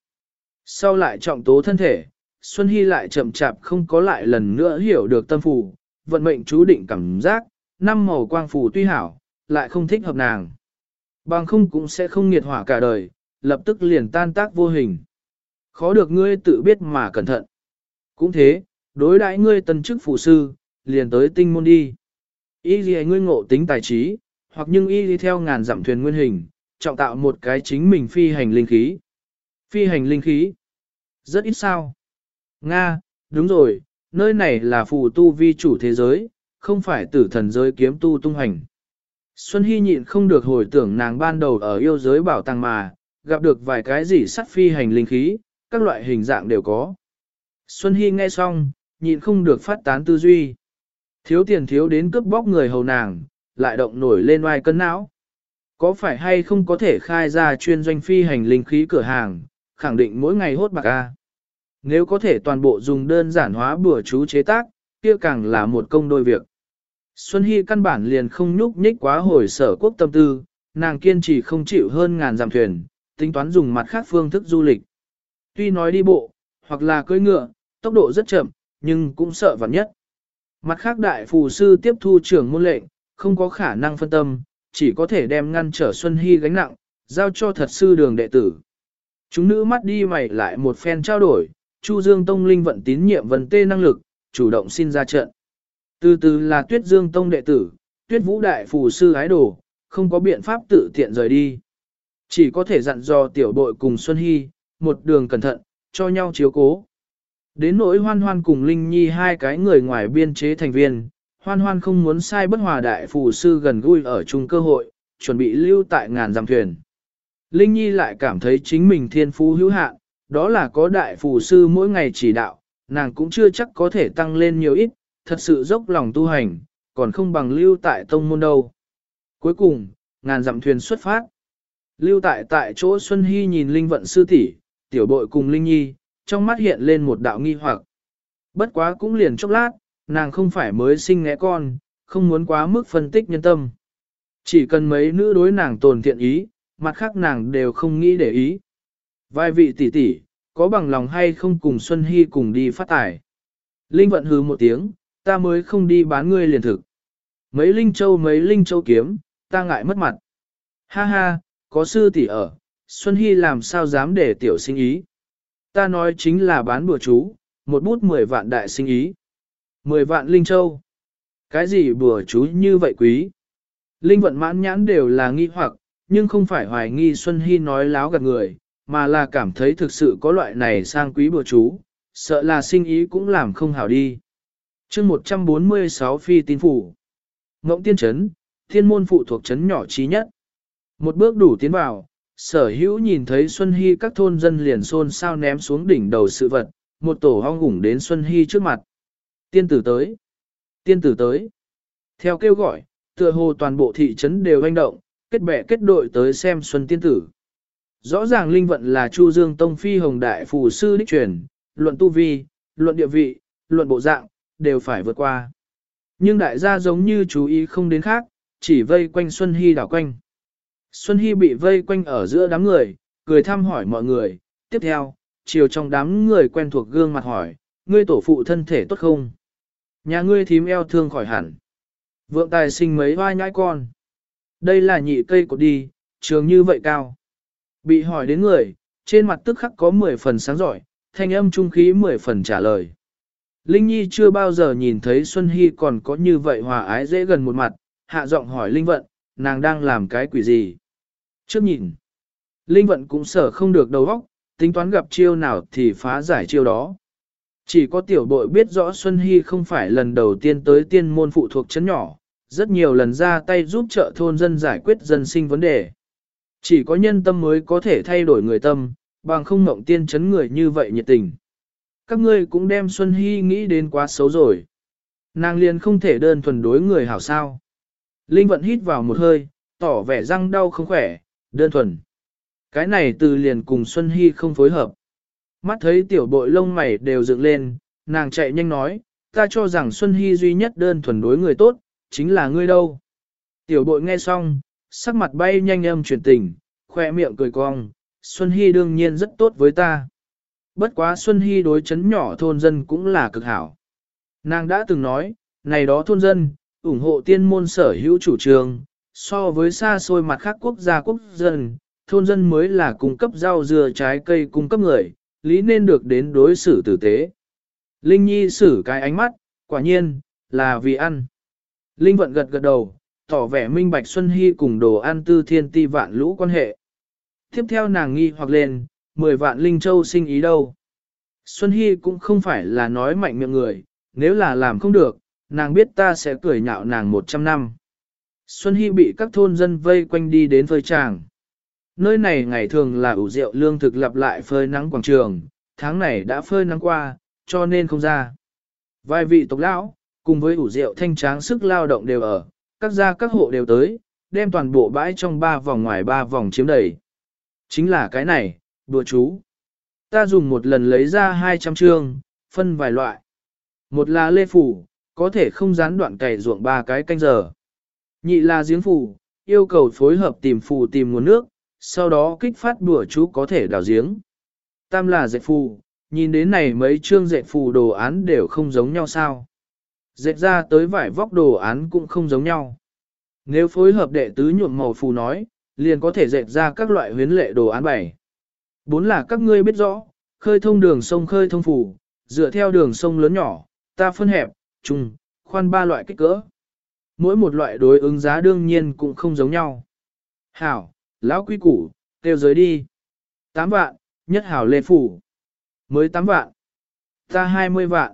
Sau lại trọng tố thân thể, Xuân Hy lại chậm chạp không có lại lần nữa hiểu được tâm phù, vận mệnh chú định cảm giác, năm màu quang phù tuy hảo, lại không thích hợp nàng. Bằng không cũng sẽ không nghiệt hỏa cả đời, lập tức liền tan tác vô hình. Khó được ngươi tự biết mà cẩn thận. Cũng thế, đối đãi ngươi tân chức phụ sư, liền tới tinh môn đi. Y gì ngươi ngộ tính tài trí, hoặc nhưng y đi theo ngàn dặm thuyền nguyên hình, trọng tạo một cái chính mình phi hành linh khí. Phi hành linh khí. Rất ít sao. Nga, đúng rồi, nơi này là phù tu vi chủ thế giới, không phải tử thần giới kiếm tu tung hành. Xuân Hy nhịn không được hồi tưởng nàng ban đầu ở yêu giới bảo tàng mà, gặp được vài cái gì sắt phi hành linh khí, các loại hình dạng đều có. Xuân Hy nghe xong, nhịn không được phát tán tư duy. Thiếu tiền thiếu đến cướp bóc người hầu nàng, lại động nổi lên oai cân não. Có phải hay không có thể khai ra chuyên doanh phi hành linh khí cửa hàng, khẳng định mỗi ngày hốt bạc a. Nếu có thể toàn bộ dùng đơn giản hóa bữa chú chế tác, kia càng là một công đôi việc. Xuân Hy căn bản liền không nhúc nhích quá hồi sở quốc tâm tư, nàng kiên trì không chịu hơn ngàn dặm thuyền, tính toán dùng mặt khác phương thức du lịch. Tuy nói đi bộ, hoặc là cưỡi ngựa, tốc độ rất chậm, nhưng cũng sợ vặn nhất. Mặt khác đại phù sư tiếp thu trưởng môn lệnh, không có khả năng phân tâm, chỉ có thể đem ngăn trở Xuân Hy gánh nặng, giao cho thật sư đường đệ tử. Chúng nữ mắt đi mày lại một phen trao đổi, Chu Dương Tông linh vận tín nhiệm Vân tê năng lực, chủ động xin ra trận. Từ từ là Tuyết Dương Tông đệ tử, Tuyết Vũ Đại Phù Sư Ái Đồ, không có biện pháp tự tiện rời đi. Chỉ có thể dặn dò tiểu bội cùng Xuân Hy, một đường cẩn thận, cho nhau chiếu cố. Đến nỗi hoan hoan cùng Linh Nhi hai cái người ngoài biên chế thành viên, hoan hoan không muốn sai bất hòa đại phù sư gần gũi ở chung cơ hội, chuẩn bị lưu tại ngàn dặm thuyền. Linh Nhi lại cảm thấy chính mình thiên phú hữu hạn, đó là có đại phù sư mỗi ngày chỉ đạo, nàng cũng chưa chắc có thể tăng lên nhiều ít, thật sự dốc lòng tu hành, còn không bằng lưu tại tông môn đâu. Cuối cùng, ngàn dặm thuyền xuất phát. Lưu tại tại chỗ Xuân Hy nhìn Linh vận sư tỷ, tiểu bội cùng Linh Nhi, trong mắt hiện lên một đạo nghi hoặc. Bất quá cũng liền chốc lát, nàng không phải mới sinh ngẽ con, không muốn quá mức phân tích nhân tâm. Chỉ cần mấy nữ đối nàng tồn thiện ý, mặt khác nàng đều không nghĩ để ý. Vài vị tỷ tỷ, có bằng lòng hay không cùng Xuân Hy cùng đi phát tài. Linh vận hứ một tiếng, ta mới không đi bán ngươi liền thực. Mấy Linh Châu mấy Linh Châu kiếm, ta ngại mất mặt. Ha ha, có sư tỷ ở, Xuân Hy làm sao dám để tiểu sinh ý. Ta nói chính là bán bùa chú, một bút 10 vạn đại sinh ý. 10 vạn Linh Châu. Cái gì bùa chú như vậy quý? Linh vận mãn nhãn đều là nghi hoặc, nhưng không phải hoài nghi Xuân Hy nói láo gạt người, mà là cảm thấy thực sự có loại này sang quý bùa chú, sợ là sinh ý cũng làm không hảo đi. chương 146 phi tín phủ. Ngộng tiên trấn, thiên môn phụ thuộc trấn nhỏ trí nhất. Một bước đủ tiến vào, sở hữu nhìn thấy Xuân Hy các thôn dân liền xôn xao ném xuống đỉnh đầu sự vật, một tổ hong gủng đến Xuân Hy trước mặt. Tiên tử tới. Tiên tử tới. Theo kêu gọi, tựa hồ toàn bộ thị trấn đều hành động, kết bè kết đội tới xem Xuân Tiên tử. Rõ ràng linh vận là Chu Dương Tông Phi Hồng Đại Phù Sư Đích Truyền, luận tu vi, luận địa vị, luận bộ dạng, đều phải vượt qua. Nhưng đại gia giống như chú ý không đến khác, chỉ vây quanh Xuân Hy đảo quanh. Xuân Hy bị vây quanh ở giữa đám người, cười thăm hỏi mọi người, tiếp theo, chiều trong đám người quen thuộc gương mặt hỏi, ngươi tổ phụ thân thể tốt không? Nhà ngươi thím eo thương khỏi hẳn. Vượng tài sinh mấy vai nhãi con. Đây là nhị cây cột đi, trường như vậy cao. Bị hỏi đến người, trên mặt tức khắc có 10 phần sáng giỏi, thanh âm trung khí 10 phần trả lời. Linh Nhi chưa bao giờ nhìn thấy Xuân Hy còn có như vậy hòa ái dễ gần một mặt, hạ giọng hỏi Linh Vận, nàng đang làm cái quỷ gì? Trước nhìn, Linh Vận cũng sở không được đầu óc, tính toán gặp chiêu nào thì phá giải chiêu đó. Chỉ có tiểu bội biết rõ Xuân Hy không phải lần đầu tiên tới tiên môn phụ thuộc chấn nhỏ, rất nhiều lần ra tay giúp trợ thôn dân giải quyết dân sinh vấn đề. Chỉ có nhân tâm mới có thể thay đổi người tâm, bằng không mộng tiên chấn người như vậy nhiệt tình. Các ngươi cũng đem Xuân Hy nghĩ đến quá xấu rồi. Nàng liền không thể đơn thuần đối người hảo sao. Linh vận hít vào một hơi, tỏ vẻ răng đau không khỏe, đơn thuần. Cái này từ liền cùng Xuân Hy không phối hợp. Mắt thấy tiểu bội lông mày đều dựng lên, nàng chạy nhanh nói, ta cho rằng Xuân Hy duy nhất đơn thuần đối người tốt, chính là ngươi đâu. Tiểu bội nghe xong, sắc mặt bay nhanh âm chuyển tình, khoe miệng cười cong, Xuân Hy đương nhiên rất tốt với ta. Bất quá Xuân Hy đối chấn nhỏ thôn dân cũng là cực hảo. Nàng đã từng nói, này đó thôn dân, ủng hộ tiên môn sở hữu chủ trương, so với xa xôi mặt khác quốc gia quốc dân, thôn dân mới là cung cấp rau dừa trái cây cung cấp người, lý nên được đến đối xử tử tế. Linh Nhi xử cái ánh mắt, quả nhiên, là vì ăn. Linh vận gật gật đầu, tỏ vẻ minh bạch Xuân Hy cùng đồ ăn tư thiên ti vạn lũ quan hệ. Tiếp theo nàng nghi hoặc lên, 10 vạn Linh Châu sinh ý đâu. Xuân Hy cũng không phải là nói mạnh miệng người, nếu là làm không được, nàng biết ta sẽ cười nhạo nàng 100 năm. Xuân Hy bị các thôn dân vây quanh đi đến phơi tràng. Nơi này ngày thường là ủ rượu lương thực lặp lại phơi nắng quảng trường, tháng này đã phơi nắng qua, cho nên không ra. Vài vị tộc lão, cùng với ủ rượu thanh tráng sức lao động đều ở, các gia các hộ đều tới, đem toàn bộ bãi trong ba vòng ngoài ba vòng chiếm đầy. Chính là cái này, đùa chú. Ta dùng một lần lấy ra 200 trương phân vài loại. Một là lê phủ, có thể không gián đoạn cày ruộng ba cái canh giờ. Nhị là giếng phủ, yêu cầu phối hợp tìm phù tìm nguồn nước, sau đó kích phát đùa chú có thể đào giếng. Tam là dạy phù, nhìn đến này mấy chương dạy phù đồ án đều không giống nhau sao. Dệt ra tới vải vóc đồ án cũng không giống nhau. Nếu phối hợp đệ tứ nhuộm màu phù nói, liền có thể dệt ra các loại huyến lệ đồ án bảy. Bốn là các ngươi biết rõ, khơi thông đường sông khơi thông phù, dựa theo đường sông lớn nhỏ, ta phân hẹp, trùng, khoan ba loại kích cỡ. Mỗi một loại đối ứng giá đương nhiên cũng không giống nhau. Hảo, lão quý củ, tiêu giới đi. 8 vạn, nhất hảo lê phủ. Mới 8 vạn. Ta 20 vạn.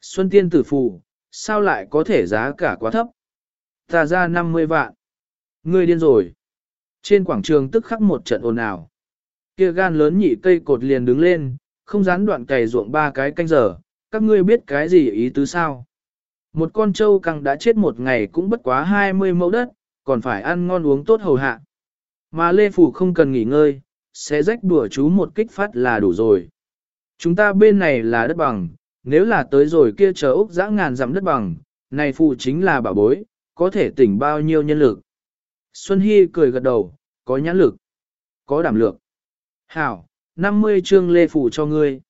Xuân tiên tử phủ, sao lại có thể giá cả quá thấp? Ta ra 50 vạn. Ngươi điên rồi. Trên quảng trường tức khắc một trận ồn ào. Kia gan lớn nhị cây cột liền đứng lên, không gián đoạn cày ruộng ba cái canh giờ, các ngươi biết cái gì ý tứ sao? Một con trâu căng đã chết một ngày cũng bất quá 20 mẫu đất, còn phải ăn ngon uống tốt hầu hạ. Mà Lê Phủ không cần nghỉ ngơi, sẽ rách đùa chú một kích phát là đủ rồi. Chúng ta bên này là đất bằng, nếu là tới rồi kia chờ Úc dã ngàn dặm đất bằng, này phụ chính là bảo bối, có thể tỉnh bao nhiêu nhân lực. Xuân Hy cười gật đầu, có nhãn lực, có đảm lược. Hảo, 50 chương Lê Phủ cho ngươi.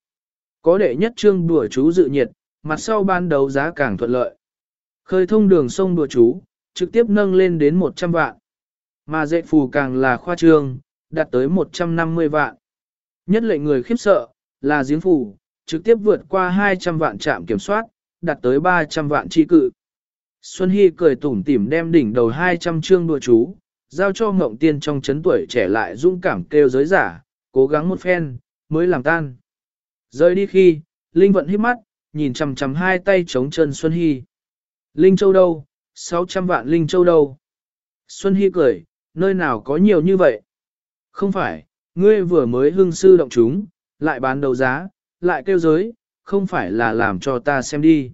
Có đệ nhất chương đùa chú dự nhiệt, mặt sau ban đầu giá càng thuận lợi. Khơi thông đường sông đùa chú, trực tiếp nâng lên đến 100 vạn. Mà dạy phù càng là khoa trương, đạt tới 150 vạn. Nhất lệnh người khiếp sợ, là giếng phù, trực tiếp vượt qua 200 vạn trạm kiểm soát, đạt tới 300 vạn chi cự. Xuân Hy cười tủm tỉm đem đỉnh đầu 200 chương đùa chú, giao cho ngộng tiên trong chấn tuổi trẻ lại dũng cảm kêu giới giả, cố gắng một phen, mới làm tan. Rời đi khi, Linh vận hít mắt, nhìn chằm chằm hai tay chống chân Xuân Hy. Linh Châu đâu? 600 vạn Linh Châu đâu? Xuân Hy cười, nơi nào có nhiều như vậy? Không phải, ngươi vừa mới hưng sư động chúng, lại bán đấu giá, lại kêu giới, không phải là làm cho ta xem đi.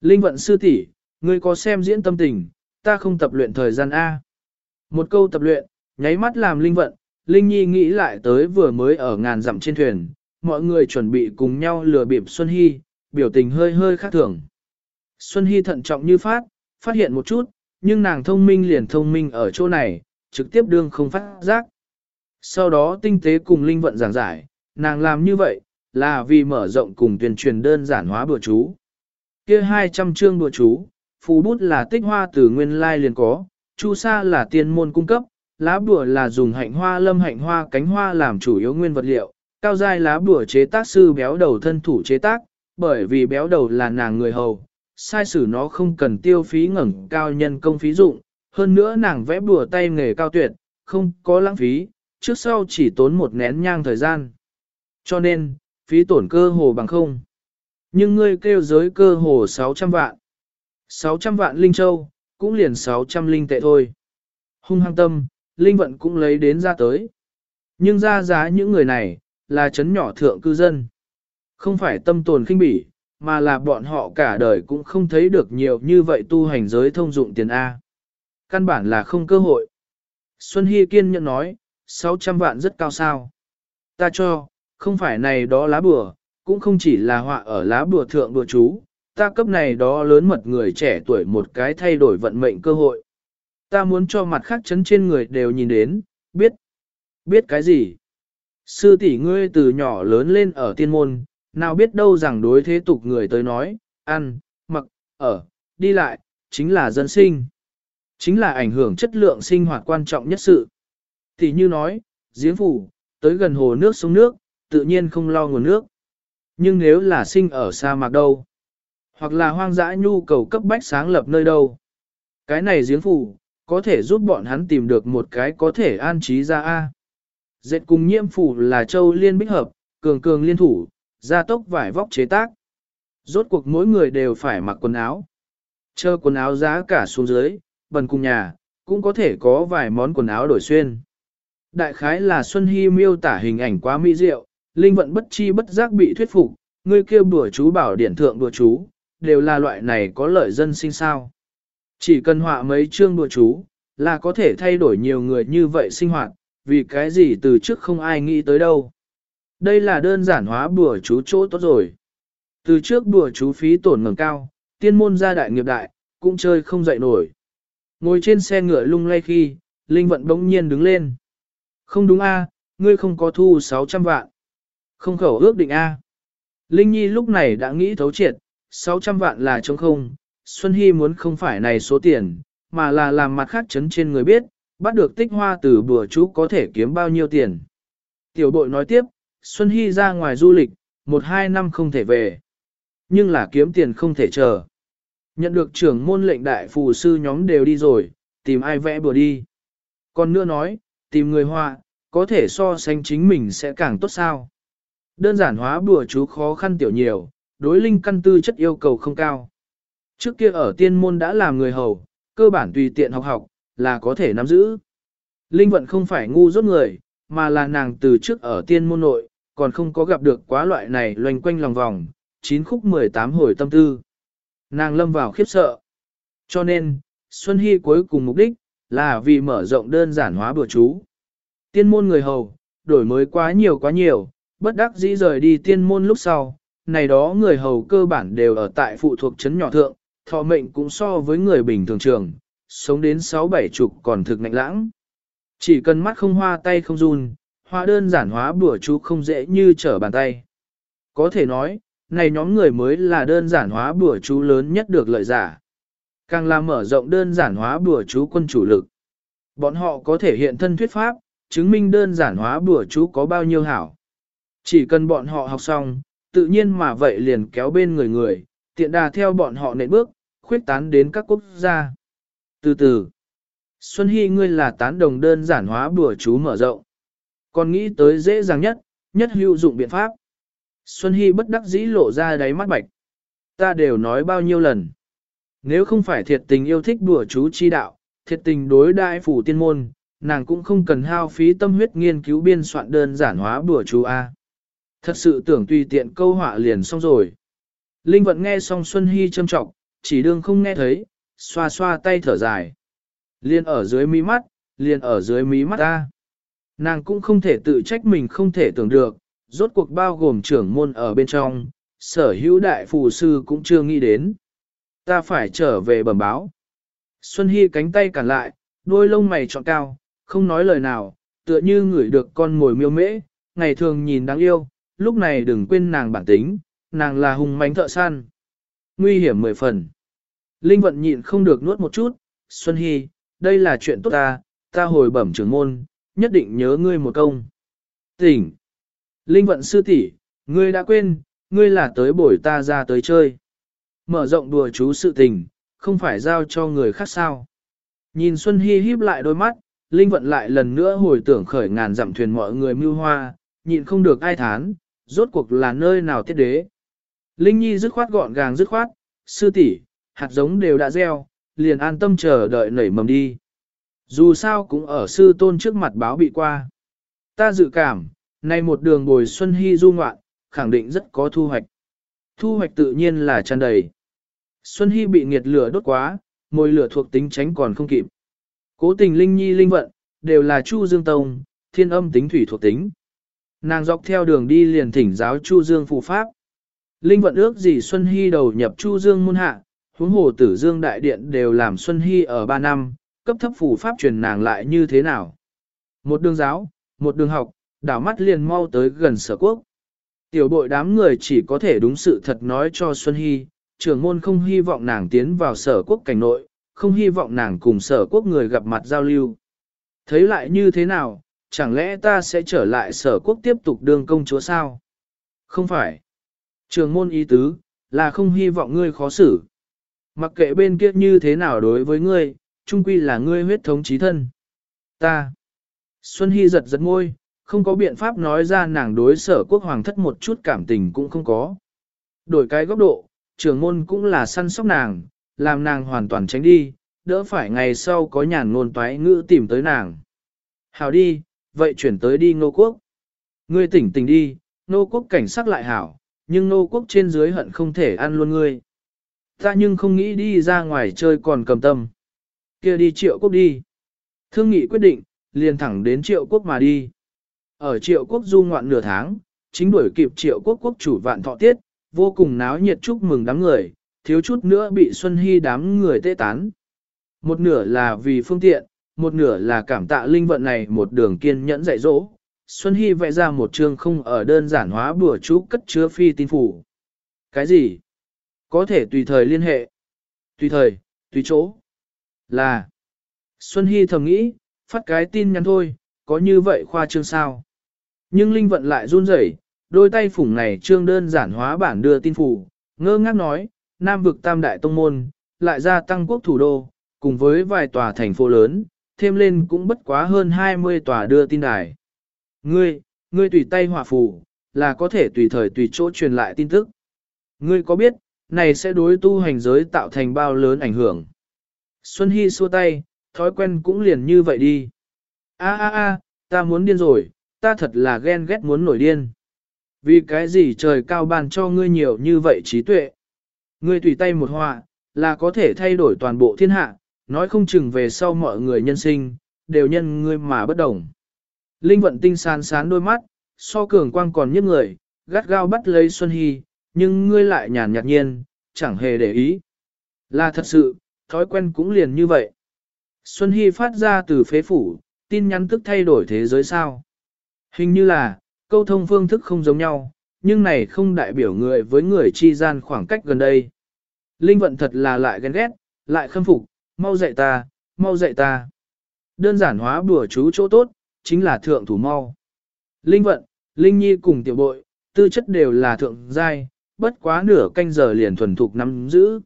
Linh vận sư tỷ, ngươi có xem diễn tâm tình, ta không tập luyện thời gian A. Một câu tập luyện, nháy mắt làm Linh vận, Linh Nhi nghĩ lại tới vừa mới ở ngàn dặm trên thuyền, mọi người chuẩn bị cùng nhau lừa bịp Xuân Hy, biểu tình hơi hơi khác thường. Xuân Hy thận trọng như phát, phát hiện một chút, nhưng nàng thông minh liền thông minh ở chỗ này, trực tiếp đương không phát giác. Sau đó tinh tế cùng linh vận giảng giải, nàng làm như vậy, là vì mở rộng cùng tuyên truyền đơn giản hóa bữa chú. kia 200 chương bữa chú, phù bút là tích hoa từ nguyên lai liền có, chu sa là tiên môn cung cấp, lá bùa là dùng hạnh hoa lâm hạnh hoa cánh hoa làm chủ yếu nguyên vật liệu, cao giai lá bùa chế tác sư béo đầu thân thủ chế tác, bởi vì béo đầu là nàng người hầu, sai sử nó không cần tiêu phí ngẩng cao nhân công phí dụng, hơn nữa nàng vẽ bùa tay nghề cao tuyệt, không có lãng phí, trước sau chỉ tốn một nén nhang thời gian. Cho nên, phí tổn cơ hồ bằng không. Nhưng ngươi kêu giới cơ hồ 600 vạn. 600 vạn linh châu, cũng liền 600 linh tệ thôi. Hung hăng tâm, linh vận cũng lấy đến ra tới. Nhưng ra giá những người này, là chấn nhỏ thượng cư dân. Không phải tâm tồn khinh bỉ, mà là bọn họ cả đời cũng không thấy được nhiều như vậy tu hành giới thông dụng tiền A. Căn bản là không cơ hội. Xuân Hy kiên nhẫn nói, 600 vạn rất cao sao. Ta cho, không phải này đó lá bùa, cũng không chỉ là họa ở lá bùa thượng bùa chú, ta cấp này đó lớn mật người trẻ tuổi một cái thay đổi vận mệnh cơ hội. Ta muốn cho mặt khác chấn trên người đều nhìn đến, biết. Biết cái gì? Sư tỷ ngươi từ nhỏ lớn lên ở tiên môn, nào biết đâu rằng đối thế tục người tới nói, ăn, mặc, ở, đi lại, chính là dân sinh. Chính là ảnh hưởng chất lượng sinh hoạt quan trọng nhất sự. Tỷ như nói, giếng phủ, tới gần hồ nước sông nước, tự nhiên không lo nguồn nước. Nhưng nếu là sinh ở sa mạc đâu, hoặc là hoang dã nhu cầu cấp bách sáng lập nơi đâu, cái này giếng phủ, có thể giúp bọn hắn tìm được một cái có thể an trí ra A. Dệt cùng nhiễm phủ là châu liên bích hợp, cường cường liên thủ, gia tốc vải vóc chế tác. Rốt cuộc mỗi người đều phải mặc quần áo. Chờ quần áo giá cả xuống dưới, bần cùng nhà, cũng có thể có vài món quần áo đổi xuyên. Đại khái là Xuân Hy miêu tả hình ảnh quá mỹ diệu, linh vận bất chi bất giác bị thuyết phục, Ngươi kêu bùa chú bảo điển thượng bùa chú, đều là loại này có lợi dân sinh sao. Chỉ cần họa mấy chương bùa chú, là có thể thay đổi nhiều người như vậy sinh hoạt, vì cái gì từ trước không ai nghĩ tới đâu. Đây là đơn giản hóa bùa chú chỗ tốt rồi. Từ trước bùa chú phí tổn ngầm cao, tiên môn gia đại nghiệp đại, cũng chơi không dậy nổi. Ngồi trên xe ngựa lung lay khi, Linh Vận bỗng nhiên đứng lên. Không đúng a, ngươi không có thu 600 vạn. Không khẩu ước định a. Linh Nhi lúc này đã nghĩ thấu triệt, 600 vạn là trống không, Xuân Hy muốn không phải này số tiền, mà là làm mặt khác chấn trên người biết, bắt được tích hoa từ bùa chú có thể kiếm bao nhiêu tiền. Tiểu bội nói tiếp, Xuân Hy ra ngoài du lịch, một hai năm không thể về. Nhưng là kiếm tiền không thể chờ. Nhận được trưởng môn lệnh đại phù sư nhóm đều đi rồi, tìm ai vẽ bừa đi. Còn nữa nói, tìm người họa, có thể so sánh chính mình sẽ càng tốt sao. Đơn giản hóa bùa chú khó khăn tiểu nhiều, đối linh căn tư chất yêu cầu không cao. Trước kia ở tiên môn đã làm người hầu, cơ bản tùy tiện học học, là có thể nắm giữ. Linh vận không phải ngu rốt người, mà là nàng từ trước ở tiên môn nội, còn không có gặp được quá loại này loanh quanh lòng vòng, chín khúc 18 hồi tâm tư. Nàng lâm vào khiếp sợ. Cho nên, Xuân Hy cuối cùng mục đích, là vì mở rộng đơn giản hóa bữa chú. Tiên môn người hầu, đổi mới quá nhiều quá nhiều, bất đắc dĩ rời đi tiên môn lúc sau, này đó người hầu cơ bản đều ở tại phụ thuộc chấn nhỏ thượng, thọ mệnh cũng so với người bình thường trường, sống đến sáu bảy chục còn thực nạnh lãng. Chỉ cần mắt không hoa tay không run, hoa đơn giản hóa bữa chú không dễ như trở bàn tay. Có thể nói, này nhóm người mới là đơn giản hóa bữa chú lớn nhất được lợi giả. Càng làm mở rộng đơn giản hóa bữa chú quân chủ lực. Bọn họ có thể hiện thân thuyết pháp, chứng minh đơn giản hóa bữa chú có bao nhiêu hảo. Chỉ cần bọn họ học xong, tự nhiên mà vậy liền kéo bên người người, tiện đà theo bọn họ nện bước, khuyết tán đến các quốc gia. Từ từ, Xuân Hy ngươi là tán đồng đơn giản hóa bùa chú mở rộng. Còn nghĩ tới dễ dàng nhất, nhất hữu dụng biện pháp. Xuân Hy bất đắc dĩ lộ ra đáy mắt bạch. Ta đều nói bao nhiêu lần. Nếu không phải thiệt tình yêu thích bùa chú chi đạo, thiệt tình đối đại phủ tiên môn, nàng cũng không cần hao phí tâm huyết nghiên cứu biên soạn đơn giản hóa bùa chú A. Thật sự tưởng tùy tiện câu họa liền xong rồi. Linh vận nghe xong Xuân Hy châm trọng, chỉ đương không nghe thấy, xoa xoa tay thở dài. Liên ở dưới mí mắt, liền ở dưới mí mắt ta. Nàng cũng không thể tự trách mình không thể tưởng được, rốt cuộc bao gồm trưởng môn ở bên trong, sở hữu đại phù sư cũng chưa nghĩ đến. Ta phải trở về bẩm báo. Xuân Hy cánh tay cản lại, đôi lông mày trọn cao, không nói lời nào, tựa như ngửi được con ngồi miêu mễ, ngày thường nhìn đáng yêu, lúc này đừng quên nàng bản tính, nàng là hùng mánh thợ săn. Nguy hiểm mười phần. Linh vận nhịn không được nuốt một chút, Xuân Hy, đây là chuyện tốt ta, ta hồi bẩm trưởng môn, nhất định nhớ ngươi một công. Tỉnh. Linh vận sư tỷ, ngươi đã quên, ngươi là tới bổi ta ra tới chơi. Mở rộng đùa chú sự tình, không phải giao cho người khác sao. Nhìn Xuân Hy híp lại đôi mắt, Linh vận lại lần nữa hồi tưởng khởi ngàn dặm thuyền mọi người mưu hoa, nhịn không được ai thán, rốt cuộc là nơi nào tiết đế. Linh Nhi dứt khoát gọn gàng dứt khoát, sư tỷ, hạt giống đều đã gieo, liền an tâm chờ đợi nảy mầm đi. Dù sao cũng ở sư tôn trước mặt báo bị qua. Ta dự cảm, nay một đường bồi Xuân Hy du ngoạn, khẳng định rất có thu hoạch. Thu hoạch tự nhiên là tràn đầy. Xuân Hy bị nghiệt lửa đốt quá, môi lửa thuộc tính tránh còn không kịp. Cố tình linh nhi linh vận, đều là Chu Dương Tông, thiên âm tính thủy thuộc tính. Nàng dọc theo đường đi liền thỉnh giáo Chu Dương phù pháp. Linh vận ước gì Xuân Hy đầu nhập Chu Dương môn hạ, huống hồ tử Dương đại điện đều làm Xuân Hy ở 3 năm, cấp thấp phù pháp truyền nàng lại như thế nào. Một đường giáo, một đường học, đảo mắt liền mau tới gần sở quốc. Tiểu bội đám người chỉ có thể đúng sự thật nói cho Xuân Hy, trưởng môn không hy vọng nàng tiến vào sở quốc cảnh nội, không hy vọng nàng cùng sở quốc người gặp mặt giao lưu. Thấy lại như thế nào, chẳng lẽ ta sẽ trở lại sở quốc tiếp tục đương công chúa sao? Không phải. Trường môn ý tứ, là không hy vọng ngươi khó xử. Mặc kệ bên kia như thế nào đối với ngươi, trung quy là ngươi huyết thống trí thân. Ta. Xuân Hy giật giật ngôi, không có biện pháp nói ra nàng đối sở quốc hoàng thất một chút cảm tình cũng không có. Đổi cái góc độ, trường môn cũng là săn sóc nàng, làm nàng hoàn toàn tránh đi, đỡ phải ngày sau có nhàn ngôn toái ngữ tìm tới nàng. Hảo đi, vậy chuyển tới đi nô quốc. Ngươi tỉnh tỉnh đi, nô quốc cảnh sắc lại hảo, nhưng nô quốc trên dưới hận không thể ăn luôn ngươi. Ta nhưng không nghĩ đi ra ngoài chơi còn cầm tâm. kia đi triệu quốc đi. Thương nghị quyết định, liền thẳng đến triệu quốc mà đi. Ở triệu quốc du ngoạn nửa tháng, chính đuổi kịp triệu quốc quốc chủ vạn thọ tiết, vô cùng náo nhiệt chúc mừng đám người, thiếu chút nữa bị Xuân Hy đám người tê tán. Một nửa là vì phương tiện, một nửa là cảm tạ linh vận này một đường kiên nhẫn dạy dỗ. Xuân Hy vẽ ra một chương không ở đơn giản hóa bùa chú cất chứa phi tin phủ. Cái gì? Có thể tùy thời liên hệ. Tùy thời, tùy chỗ. Là. Xuân Hy thầm nghĩ, phát cái tin nhắn thôi, có như vậy khoa trương sao? Nhưng Linh vận lại run rẩy, đôi tay phủng này trương đơn giản hóa bản đưa tin phủ, ngơ ngác nói, Nam vực tam đại tông môn, lại ra tăng quốc thủ đô, cùng với vài tòa thành phố lớn, thêm lên cũng bất quá hơn 20 tòa đưa tin đài. Ngươi, ngươi tùy tay hòa phù, là có thể tùy thời tùy chỗ truyền lại tin tức. Ngươi có biết, này sẽ đối tu hành giới tạo thành bao lớn ảnh hưởng. Xuân Hy xua tay, thói quen cũng liền như vậy đi. A a a, ta muốn điên rồi, ta thật là ghen ghét muốn nổi điên. Vì cái gì trời cao ban cho ngươi nhiều như vậy trí tuệ. Ngươi tùy tay một họa, là có thể thay đổi toàn bộ thiên hạ, nói không chừng về sau mọi người nhân sinh, đều nhân ngươi mà bất đồng. Linh vận tinh sán sán đôi mắt, so cường quang còn nhức người, gắt gao bắt lấy Xuân Hy, nhưng ngươi lại nhàn nhạt nhiên, chẳng hề để ý. Là thật sự, thói quen cũng liền như vậy. Xuân Hy phát ra từ phế phủ, tin nhắn tức thay đổi thế giới sao. Hình như là, câu thông phương thức không giống nhau, nhưng này không đại biểu người với người chi gian khoảng cách gần đây. Linh vận thật là lại ghen ghét, lại khâm phục, mau dạy ta, mau dạy ta. Đơn giản hóa bùa chú chỗ tốt, chính là thượng thủ mau. Linh vận, Linh nhi cùng tiểu bội, tư chất đều là thượng giai, bất quá nửa canh giờ liền thuần thục nắm giữ.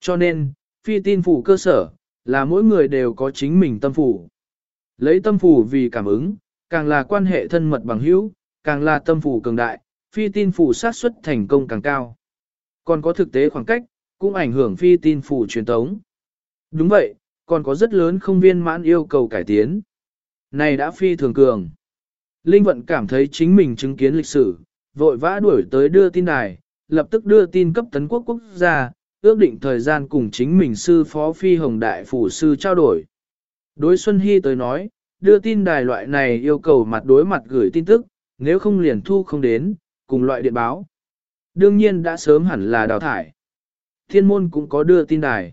Cho nên, phi tin phủ cơ sở, là mỗi người đều có chính mình tâm phủ. Lấy tâm phủ vì cảm ứng, càng là quan hệ thân mật bằng hữu, càng là tâm phủ cường đại, phi tin phủ sát xuất thành công càng cao. Còn có thực tế khoảng cách, cũng ảnh hưởng phi tin phủ truyền tống. Đúng vậy, còn có rất lớn không viên mãn yêu cầu cải tiến. Này đã phi thường cường. Linh vận cảm thấy chính mình chứng kiến lịch sử, vội vã đuổi tới đưa tin đài, lập tức đưa tin cấp tấn quốc quốc gia, ước định thời gian cùng chính mình sư phó phi hồng đại phủ sư trao đổi. Đối Xuân Hy tới nói, đưa tin đài loại này yêu cầu mặt đối mặt gửi tin tức, nếu không liền thu không đến, cùng loại điện báo. Đương nhiên đã sớm hẳn là đào thải. Thiên môn cũng có đưa tin đài.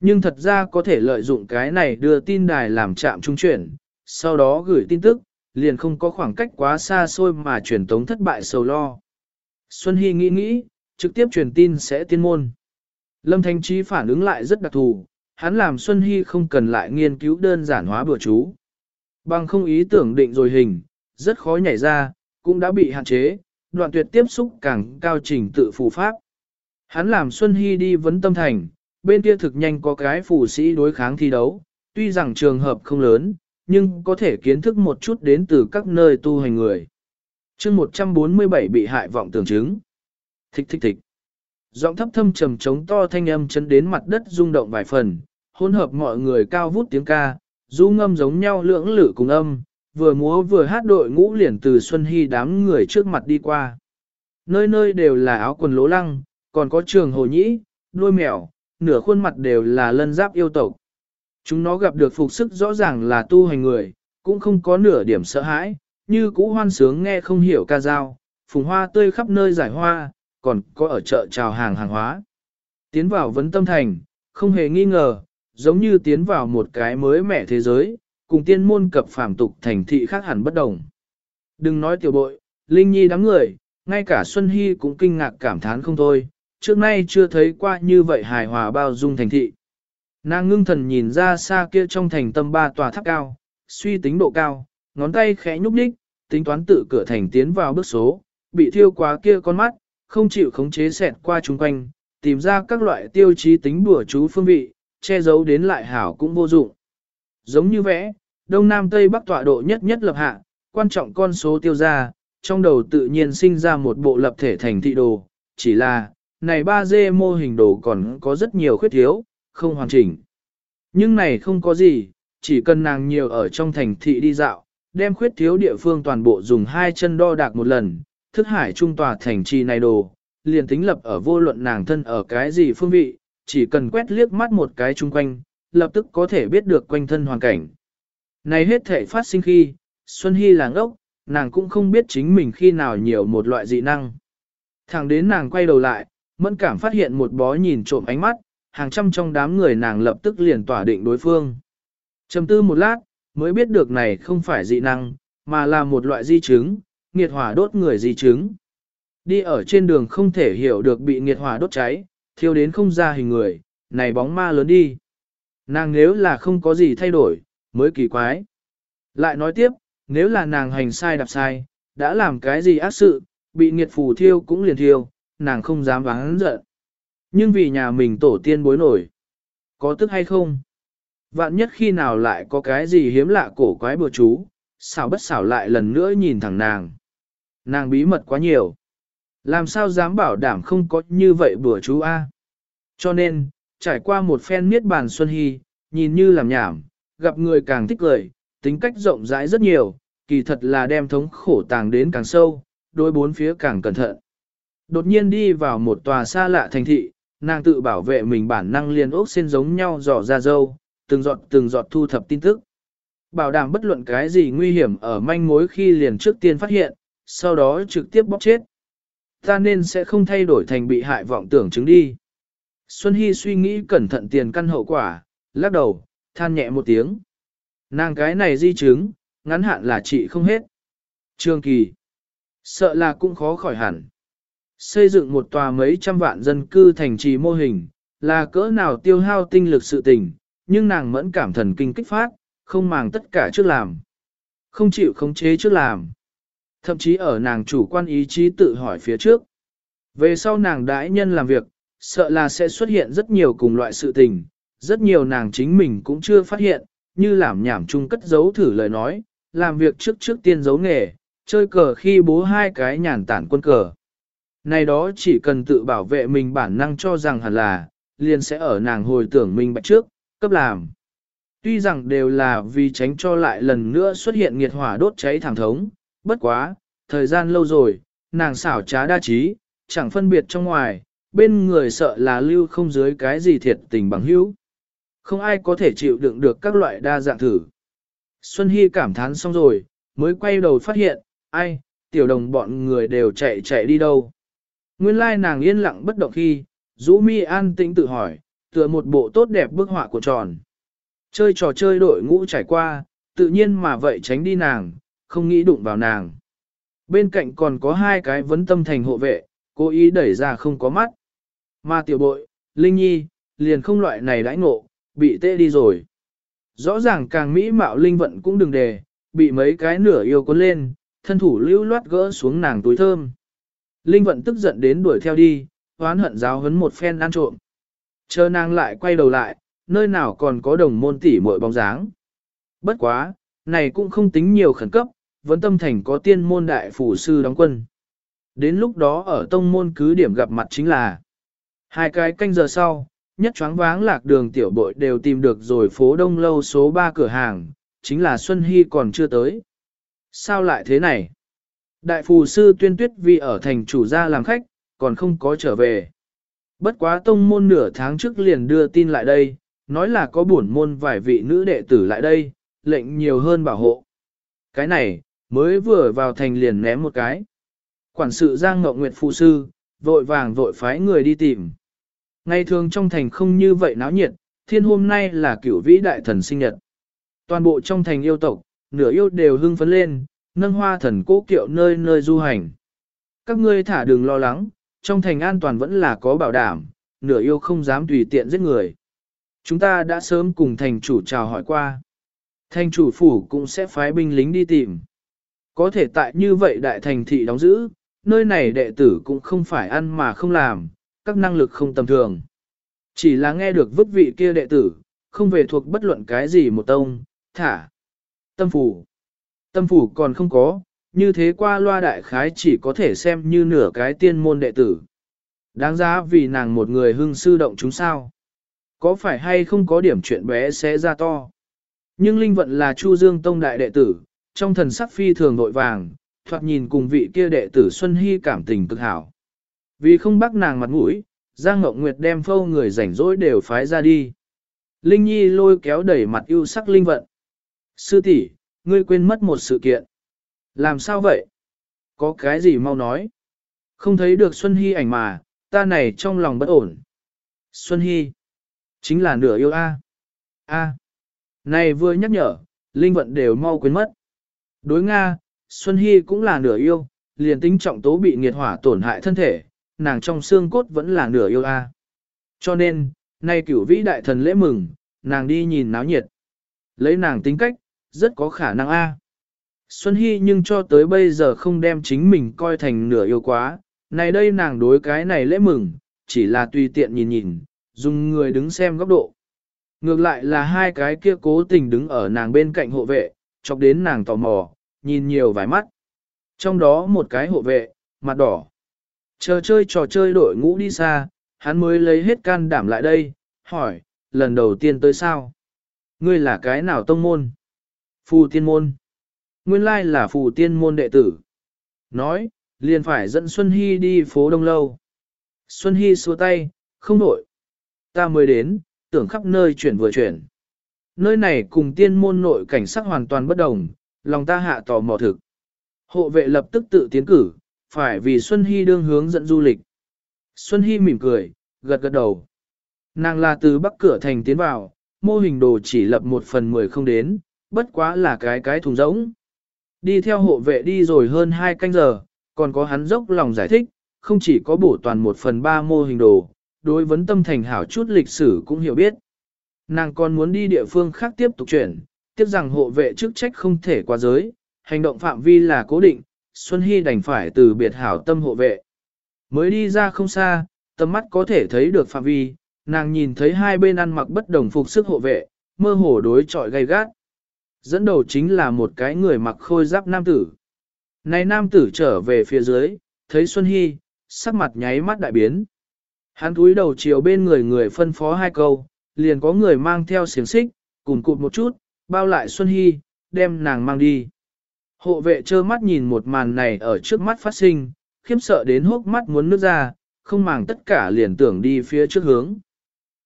Nhưng thật ra có thể lợi dụng cái này đưa tin đài làm chạm trung chuyển, sau đó gửi tin tức, liền không có khoảng cách quá xa xôi mà truyền tống thất bại sầu lo. Xuân Hy nghĩ nghĩ, trực tiếp truyền tin sẽ tiên môn. Lâm Thanh Trí phản ứng lại rất đặc thù, hắn làm Xuân Hy không cần lại nghiên cứu đơn giản hóa bữa chú. Bằng không ý tưởng định rồi hình, rất khó nhảy ra, cũng đã bị hạn chế, đoạn tuyệt tiếp xúc càng cao trình tự phù pháp. Hắn làm Xuân Hy đi vấn tâm thành, bên kia thực nhanh có cái phù sĩ đối kháng thi đấu, tuy rằng trường hợp không lớn, nhưng có thể kiến thức một chút đến từ các nơi tu hành người. chương 147 bị hại vọng tưởng chứng. Thích thích thích. Giọng thấp thâm trầm trống to thanh âm chấn đến mặt đất rung động vài phần, hỗn hợp mọi người cao vút tiếng ca, du ngâm giống nhau lưỡng lử cùng âm, vừa múa vừa hát đội ngũ liền từ Xuân Hy đám người trước mặt đi qua. Nơi nơi đều là áo quần lỗ lăng, còn có trường hồ nhĩ, đuôi mèo, nửa khuôn mặt đều là lân giáp yêu tộc. Chúng nó gặp được phục sức rõ ràng là tu hành người, cũng không có nửa điểm sợ hãi, như cũ hoan sướng nghe không hiểu ca dao, phùng hoa tươi khắp nơi giải hoa, còn có ở chợ chào hàng hàng hóa. Tiến vào vấn tâm thành, không hề nghi ngờ, giống như tiến vào một cái mới mẻ thế giới, cùng tiên môn cập phàm tục thành thị khác hẳn bất đồng. Đừng nói tiểu bội, Linh Nhi đám người, ngay cả Xuân Hy cũng kinh ngạc cảm thán không thôi, trước nay chưa thấy qua như vậy hài hòa bao dung thành thị. Nàng ngưng thần nhìn ra xa kia trong thành tâm ba tòa tháp cao, suy tính độ cao, ngón tay khẽ nhúc nhích, tính toán tự cửa thành tiến vào bước số, bị thiêu quá kia con mắt, không chịu khống chế xẹt qua chúng quanh, tìm ra các loại tiêu chí tính bùa chú phương vị, che giấu đến lại hảo cũng vô dụng. Giống như vẽ, Đông Nam Tây Bắc tọa độ nhất nhất lập hạ, quan trọng con số tiêu ra, trong đầu tự nhiên sinh ra một bộ lập thể thành thị đồ, chỉ là, này 3D mô hình đồ còn có rất nhiều khuyết thiếu, không hoàn chỉnh. Nhưng này không có gì, chỉ cần nàng nhiều ở trong thành thị đi dạo, đem khuyết thiếu địa phương toàn bộ dùng hai chân đo đạc một lần, thức hải trung tòa thành trì này đồ, liền tính lập ở vô luận nàng thân ở cái gì phương vị, chỉ cần quét liếc mắt một cái chung quanh, lập tức có thể biết được quanh thân hoàn cảnh. Này hết thể phát sinh khi, Xuân Hy là ngốc, nàng cũng không biết chính mình khi nào nhiều một loại dị năng. Thẳng đến nàng quay đầu lại, mẫn cảm phát hiện một bó nhìn trộm ánh mắt, hàng trăm trong đám người nàng lập tức liền tỏa định đối phương. Trầm tư một lát, mới biết được này không phải dị năng, mà là một loại di chứng, nghiệt hỏa đốt người di chứng. Đi ở trên đường không thể hiểu được bị nghiệt hỏa đốt cháy, thiêu đến không ra hình người, này bóng ma lớn đi. Nàng nếu là không có gì thay đổi, mới kỳ quái. Lại nói tiếp, nếu là nàng hành sai đạp sai, đã làm cái gì ác sự, bị nghiệt phù thiêu cũng liền thiêu, nàng không dám vắng giận. Nhưng vì nhà mình tổ tiên bối nổi, có tức hay không? Vạn nhất khi nào lại có cái gì hiếm lạ cổ quái bừa chú, xảo bất xảo lại lần nữa nhìn thẳng nàng. Nàng bí mật quá nhiều. Làm sao dám bảo đảm không có như vậy bừa chú A. Cho nên, trải qua một phen miết bàn Xuân Hy, nhìn như làm nhảm, gặp người càng thích cười, tính cách rộng rãi rất nhiều, kỳ thật là đem thống khổ tàng đến càng sâu, đôi bốn phía càng cẩn thận. Đột nhiên đi vào một tòa xa lạ thành thị, nàng tự bảo vệ mình bản năng liền ốc xên giống nhau dò ra dâu, từng giọt từng giọt thu thập tin tức. Bảo đảm bất luận cái gì nguy hiểm ở manh mối khi liền trước tiên phát hiện, sau đó trực tiếp bóp chết. Ta nên sẽ không thay đổi thành bị hại vọng tưởng chứng đi. Xuân Hy suy nghĩ cẩn thận tiền căn hậu quả, lắc đầu, than nhẹ một tiếng. Nàng cái này di chứng, ngắn hạn là trị không hết. Trương Kỳ, sợ là cũng khó khỏi hẳn. Xây dựng một tòa mấy trăm vạn dân cư thành trì mô hình, là cỡ nào tiêu hao tinh lực sự tình, nhưng nàng mẫn cảm thần kinh kích phát, không màng tất cả trước làm. Không chịu khống chế trước làm. Thậm chí ở nàng chủ quan ý chí tự hỏi phía trước. Về sau nàng đãi nhân làm việc, sợ là sẽ xuất hiện rất nhiều cùng loại sự tình, rất nhiều nàng chính mình cũng chưa phát hiện, như làm nhảm chung cất giấu thử lời nói, làm việc trước trước tiên giấu nghề, chơi cờ khi bố hai cái nhàn tản quân cờ. Này đó chỉ cần tự bảo vệ mình bản năng cho rằng hẳn là, liền sẽ ở nàng hồi tưởng mình bạch trước, cấp làm. Tuy rằng đều là vì tránh cho lại lần nữa xuất hiện nghiệt hỏa đốt cháy thẳng thống, bất quá, thời gian lâu rồi, nàng xảo trá đa trí, chẳng phân biệt trong ngoài, bên người sợ là lưu không dưới cái gì thiệt tình bằng hữu. Không ai có thể chịu đựng được các loại đa dạng thử. Xuân Hy cảm thán xong rồi, mới quay đầu phát hiện, ai, tiểu đồng bọn người đều chạy chạy đi đâu. Nguyên lai nàng yên lặng bất động khi, Dũ Mi an tĩnh tự hỏi, tựa một bộ tốt đẹp bức họa của tròn. Chơi trò chơi đội ngũ trải qua, tự nhiên mà vậy tránh đi nàng, không nghĩ đụng vào nàng. Bên cạnh còn có hai cái vấn tâm thành hộ vệ, cố ý đẩy ra không có mắt. Mà tiểu bội, Linh Nhi, liền không loại này đãi ngộ, bị tê đi rồi. Rõ ràng càng mỹ mạo Linh vận cũng đừng đề, bị mấy cái nửa yêu cuốn lên, thân thủ lưu loát gỡ xuống nàng túi thơm. Linh vận tức giận đến đuổi theo đi, hoán hận giáo hấn một phen ăn trộm. Chờ nàng lại quay đầu lại, nơi nào còn có đồng môn tỷ muội bóng dáng. Bất quá, này cũng không tính nhiều khẩn cấp, vẫn tâm thành có tiên môn đại phủ sư đóng quân. Đến lúc đó ở tông môn cứ điểm gặp mặt chính là hai cái canh giờ sau, nhất choáng váng lạc đường tiểu bội đều tìm được rồi phố đông lâu số 3 cửa hàng, chính là Xuân Hy còn chưa tới. Sao lại thế này? Đại phù sư tuyên tuyết vì ở thành chủ gia làm khách, còn không có trở về. Bất quá tông môn nửa tháng trước liền đưa tin lại đây, nói là có bổn môn vài vị nữ đệ tử lại đây, lệnh nhiều hơn bảo hộ. Cái này, mới vừa vào thành liền ném một cái. Quản sự Giang Ngọc Nguyệt phụ sư, vội vàng vội phái người đi tìm. Ngày thường trong thành không như vậy náo nhiệt, thiên hôm nay là cửu vĩ đại thần sinh nhật. Toàn bộ trong thành yêu tộc, nửa yêu đều hưng phấn lên, nâng hoa thần cố kiệu nơi nơi du hành. Các ngươi thả đừng lo lắng, trong thành an toàn vẫn là có bảo đảm, nửa yêu không dám tùy tiện giết người. Chúng ta đã sớm cùng thành chủ chào hỏi qua. Thành chủ phủ cũng sẽ phái binh lính đi tìm. Có thể tại như vậy đại thành thị đóng giữ, nơi này đệ tử cũng không phải ăn mà không làm, các năng lực không tầm thường. Chỉ là nghe được vứt vị kia đệ tử, không về thuộc bất luận cái gì một tông, thả. Tâm phủ. Tâm phủ còn không có, như thế qua loa đại khái chỉ có thể xem như nửa cái tiên môn đệ tử. Đáng giá vì nàng một người hưng sư động chúng sao. Có phải hay không có điểm chuyện bé sẽ ra to. Nhưng Linh Vận là Chu Dương Tông đại đệ tử, trong thần sắc phi thường nội vàng, thoạt nhìn cùng vị kia đệ tử Xuân Hy cảm tình cực hảo. Vì không bắt nàng mặt mũi, Giang Ngọc Nguyệt đem phâu người rảnh rỗi đều phái ra đi. Linh Nhi lôi kéo đẩy mặt yêu sắc Linh Vận. Sư tỷ, ngươi quên mất một sự kiện. Làm sao vậy? Có cái gì mau nói? Không thấy được Xuân Hy ảnh mà, ta này trong lòng bất ổn. Xuân Hy, chính là nửa yêu A. A. Này vừa nhắc nhở, Linh Vận đều mau quên mất. Đối Nga, Xuân Hy cũng là nửa yêu, liền tính trọng tố bị nghiệt hỏa tổn hại thân thể, nàng trong xương cốt vẫn là nửa yêu A. Cho nên, nay cửu vĩ đại thần lễ mừng, nàng đi nhìn náo nhiệt. Lấy nàng tính cách, rất có khả năng A. Xuân Hy nhưng cho tới bây giờ không đem chính mình coi thành nửa yêu quá, này đây nàng đối cái này lễ mừng, chỉ là tùy tiện nhìn nhìn, dùng người đứng xem góc độ. Ngược lại là hai cái kia cố tình đứng ở nàng bên cạnh hộ vệ, chọc đến nàng tò mò, nhìn nhiều vài mắt. Trong đó một cái hộ vệ, mặt đỏ. Chờ chơi trò chơi đội ngũ đi xa, hắn mới lấy hết can đảm lại đây, hỏi, lần đầu tiên tới sao? Ngươi là cái nào tông môn? Phù tiên môn. Nguyên lai là phù tiên môn đệ tử. Nói, liền phải dẫn Xuân Hy đi phố Đông Lâu. Xuân Hy xua tay, không nổi. Ta mới đến, tưởng khắp nơi chuyển vừa chuyển. Nơi này cùng tiên môn nội cảnh sắc hoàn toàn bất đồng, lòng ta hạ tò mò thực. Hộ vệ lập tức tự tiến cử, phải vì Xuân Hy đương hướng dẫn du lịch. Xuân Hy mỉm cười, gật gật đầu. Nàng là từ bắc cửa thành tiến vào, mô hình đồ chỉ lập một phần mười không đến, bất quá là cái cái thùng rỗng. Đi theo hộ vệ đi rồi hơn hai canh giờ, còn có hắn dốc lòng giải thích, không chỉ có bổ toàn một phần ba mô hình đồ, đối vấn tâm thành hảo chút lịch sử cũng hiểu biết. Nàng còn muốn đi địa phương khác tiếp tục chuyển, tiếp rằng hộ vệ chức trách không thể qua giới, hành động phạm vi là cố định, Xuân Hy đành phải từ biệt hảo tâm hộ vệ. Mới đi ra không xa, tầm mắt có thể thấy được phạm vi, nàng nhìn thấy hai bên ăn mặc bất đồng phục sức hộ vệ, mơ hồ đối trọi gay gắt. Dẫn đầu chính là một cái người mặc khôi giáp nam tử. Này nam tử trở về phía dưới, thấy Xuân Hy, sắc mặt nháy mắt đại biến. Hắn túi đầu chiều bên người người phân phó hai câu, liền có người mang theo xiềng xích, cùng cụt một chút, bao lại Xuân Hy, đem nàng mang đi. Hộ vệ trơ mắt nhìn một màn này ở trước mắt phát sinh, khiếp sợ đến hốc mắt muốn nước ra, không màng tất cả liền tưởng đi phía trước hướng.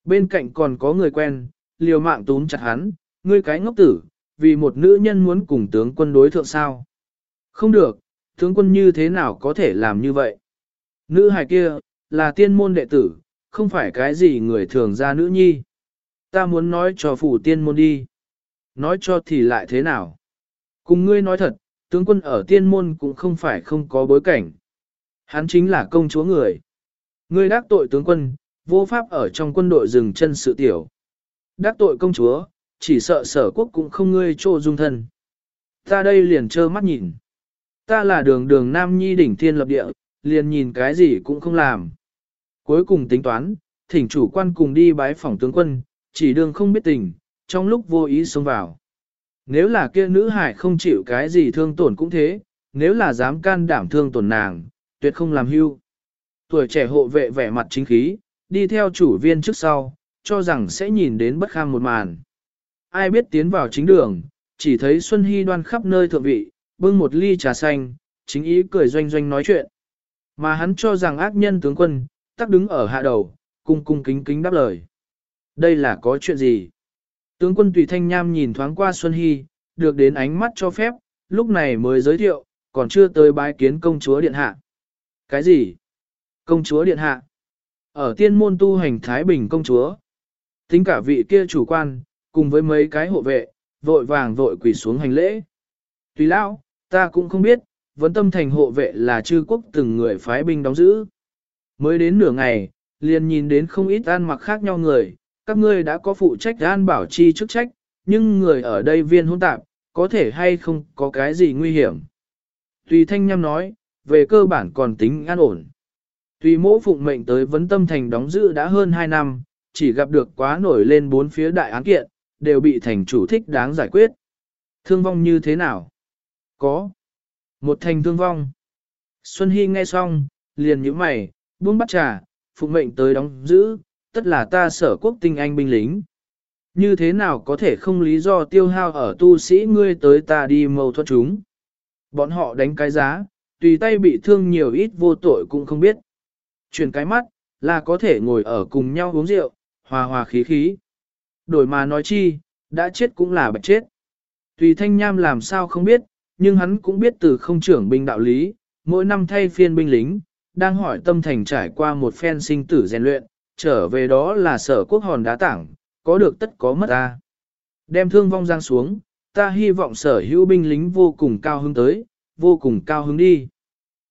Bên cạnh còn có người quen, liều mạng túm chặt hắn, ngươi cái ngốc tử, vì một nữ nhân muốn cùng tướng quân đối thượng sao. Không được, tướng quân như thế nào có thể làm như vậy? Nữ hài kia, là tiên môn đệ tử, không phải cái gì người thường ra nữ nhi. Ta muốn nói cho phủ tiên môn đi. Nói cho thì lại thế nào? Cùng ngươi nói thật, tướng quân ở tiên môn cũng không phải không có bối cảnh. Hắn chính là công chúa người. Ngươi đắc tội tướng quân, vô pháp ở trong quân đội dừng chân sự tiểu. Đắc tội công chúa, chỉ sợ sở quốc cũng không ngươi trô dung thân. Ta đây liền trơ mắt nhìn. Ta là đường đường nam nhi đỉnh thiên lập địa, liền nhìn cái gì cũng không làm. Cuối cùng tính toán, thỉnh chủ quan cùng đi bái phỏng tướng quân, chỉ đường không biết tình, trong lúc vô ý xông vào. Nếu là kia nữ hải không chịu cái gì thương tổn cũng thế, nếu là dám can đảm thương tổn nàng, tuyệt không làm hưu. Tuổi trẻ hộ vệ vẻ mặt chính khí, đi theo chủ viên trước sau, cho rằng sẽ nhìn đến bất kham một màn. Ai biết tiến vào chính đường, chỉ thấy Xuân Hy đoan khắp nơi thượng vị, bưng một ly trà xanh, chính ý cười doanh doanh nói chuyện. Mà hắn cho rằng ác nhân tướng quân, tắc đứng ở hạ đầu, cung cung kính kính đáp lời. Đây là có chuyện gì? Tướng quân Tùy Thanh Nham nhìn thoáng qua Xuân Hy, được đến ánh mắt cho phép, lúc này mới giới thiệu, còn chưa tới bái kiến công chúa điện hạ. Cái gì? Công chúa điện hạ? Ở tiên môn tu hành Thái Bình công chúa. Tính cả vị kia chủ quan, cùng với mấy cái hộ vệ, vội vàng vội quỳ xuống hành lễ. Tùy lão, ta cũng không biết, vấn tâm thành hộ vệ là chư quốc từng người phái binh đóng giữ. Mới đến nửa ngày, liền nhìn đến không ít an mặc khác nhau người, các ngươi đã có phụ trách an bảo chi chức trách, nhưng người ở đây viên hôn tạp, có thể hay không có cái gì nguy hiểm. Tùy thanh nhâm nói, về cơ bản còn tính an ổn. Tùy mỗ phụng mệnh tới vấn tâm thành đóng giữ đã hơn 2 năm, chỉ gặp được quá nổi lên bốn phía đại án kiện, đều bị thành chủ thích đáng giải quyết. Thương vong như thế nào? Có. Một thành thương vong. Xuân Hy nghe xong, liền nhíu mày, buông bắt trà, phụ mệnh tới đóng giữ, tất là ta sở quốc tinh anh binh lính. Như thế nào có thể không lý do tiêu hao ở tu sĩ ngươi tới ta đi mâu thuẫn chúng. Bọn họ đánh cái giá, tùy tay bị thương nhiều ít vô tội cũng không biết. Chuyển cái mắt, là có thể ngồi ở cùng nhau uống rượu, hòa hòa khí khí. Đổi mà nói chi, đã chết cũng là bạch chết. Tùy thanh nham làm sao không biết, nhưng hắn cũng biết từ không trưởng binh đạo lý, mỗi năm thay phiên binh lính, đang hỏi tâm thành trải qua một phen sinh tử rèn luyện, trở về đó là sở quốc hòn đá tảng, có được tất có mất ta. Đem thương vong giang xuống, ta hy vọng sở hữu binh lính vô cùng cao hứng tới, vô cùng cao hứng đi.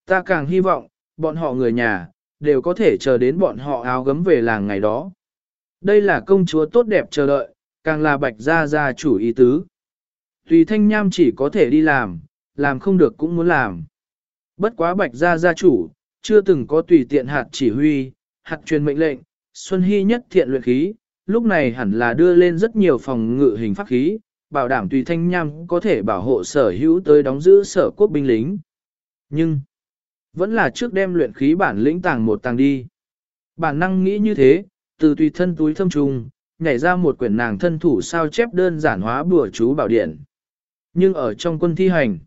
Ta càng hy vọng, bọn họ người nhà, đều có thể chờ đến bọn họ áo gấm về làng ngày đó. Đây là công chúa tốt đẹp chờ đợi, càng là bạch gia gia chủ ý tứ. Tùy thanh nham chỉ có thể đi làm, làm không được cũng muốn làm. Bất quá bạch gia gia chủ, chưa từng có tùy tiện hạt chỉ huy, hạt truyền mệnh lệnh, Xuân Hy nhất thiện luyện khí, lúc này hẳn là đưa lên rất nhiều phòng ngự hình pháp khí, bảo đảm tùy thanh nham có thể bảo hộ sở hữu tới đóng giữ sở quốc binh lính. Nhưng, vẫn là trước đem luyện khí bản lĩnh tàng một tàng đi. Bản năng nghĩ như thế, từ tùy thân túi thâm trùng, nhảy ra một quyển nàng thân thủ sao chép đơn giản hóa bùa chú bảo điện. Nhưng ở trong quân thi hành,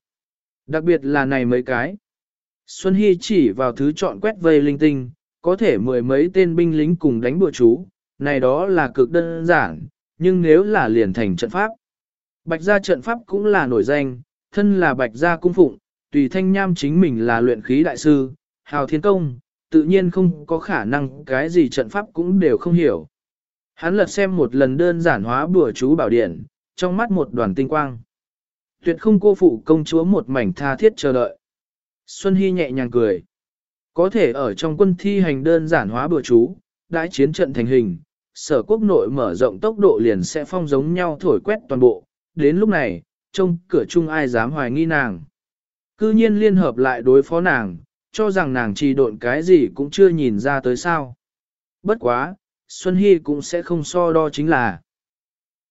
đặc biệt là này mấy cái, Xuân Hy chỉ vào thứ chọn quét vây linh tinh, có thể mười mấy tên binh lính cùng đánh bùa chú, này đó là cực đơn giản, nhưng nếu là liền thành trận pháp. Bạch gia trận pháp cũng là nổi danh, thân là bạch gia cung phụng, tùy thanh nham chính mình là luyện khí đại sư, hào thiên công, tự nhiên không có khả năng cái gì trận pháp cũng đều không hiểu. Hắn lật xem một lần đơn giản hóa bùa chú bảo điện, trong mắt một đoàn tinh quang. Tuyệt không cô phụ công chúa một mảnh tha thiết chờ đợi. Xuân Hy nhẹ nhàng cười. Có thể ở trong quân thi hành đơn giản hóa bùa chú, đãi chiến trận thành hình, sở quốc nội mở rộng tốc độ liền sẽ phong giống nhau thổi quét toàn bộ. Đến lúc này, trông cửa chung ai dám hoài nghi nàng. Cư nhiên liên hợp lại đối phó nàng, cho rằng nàng trì độn cái gì cũng chưa nhìn ra tới sao. Bất quá, Xuân Hy cũng sẽ không so đo chính là.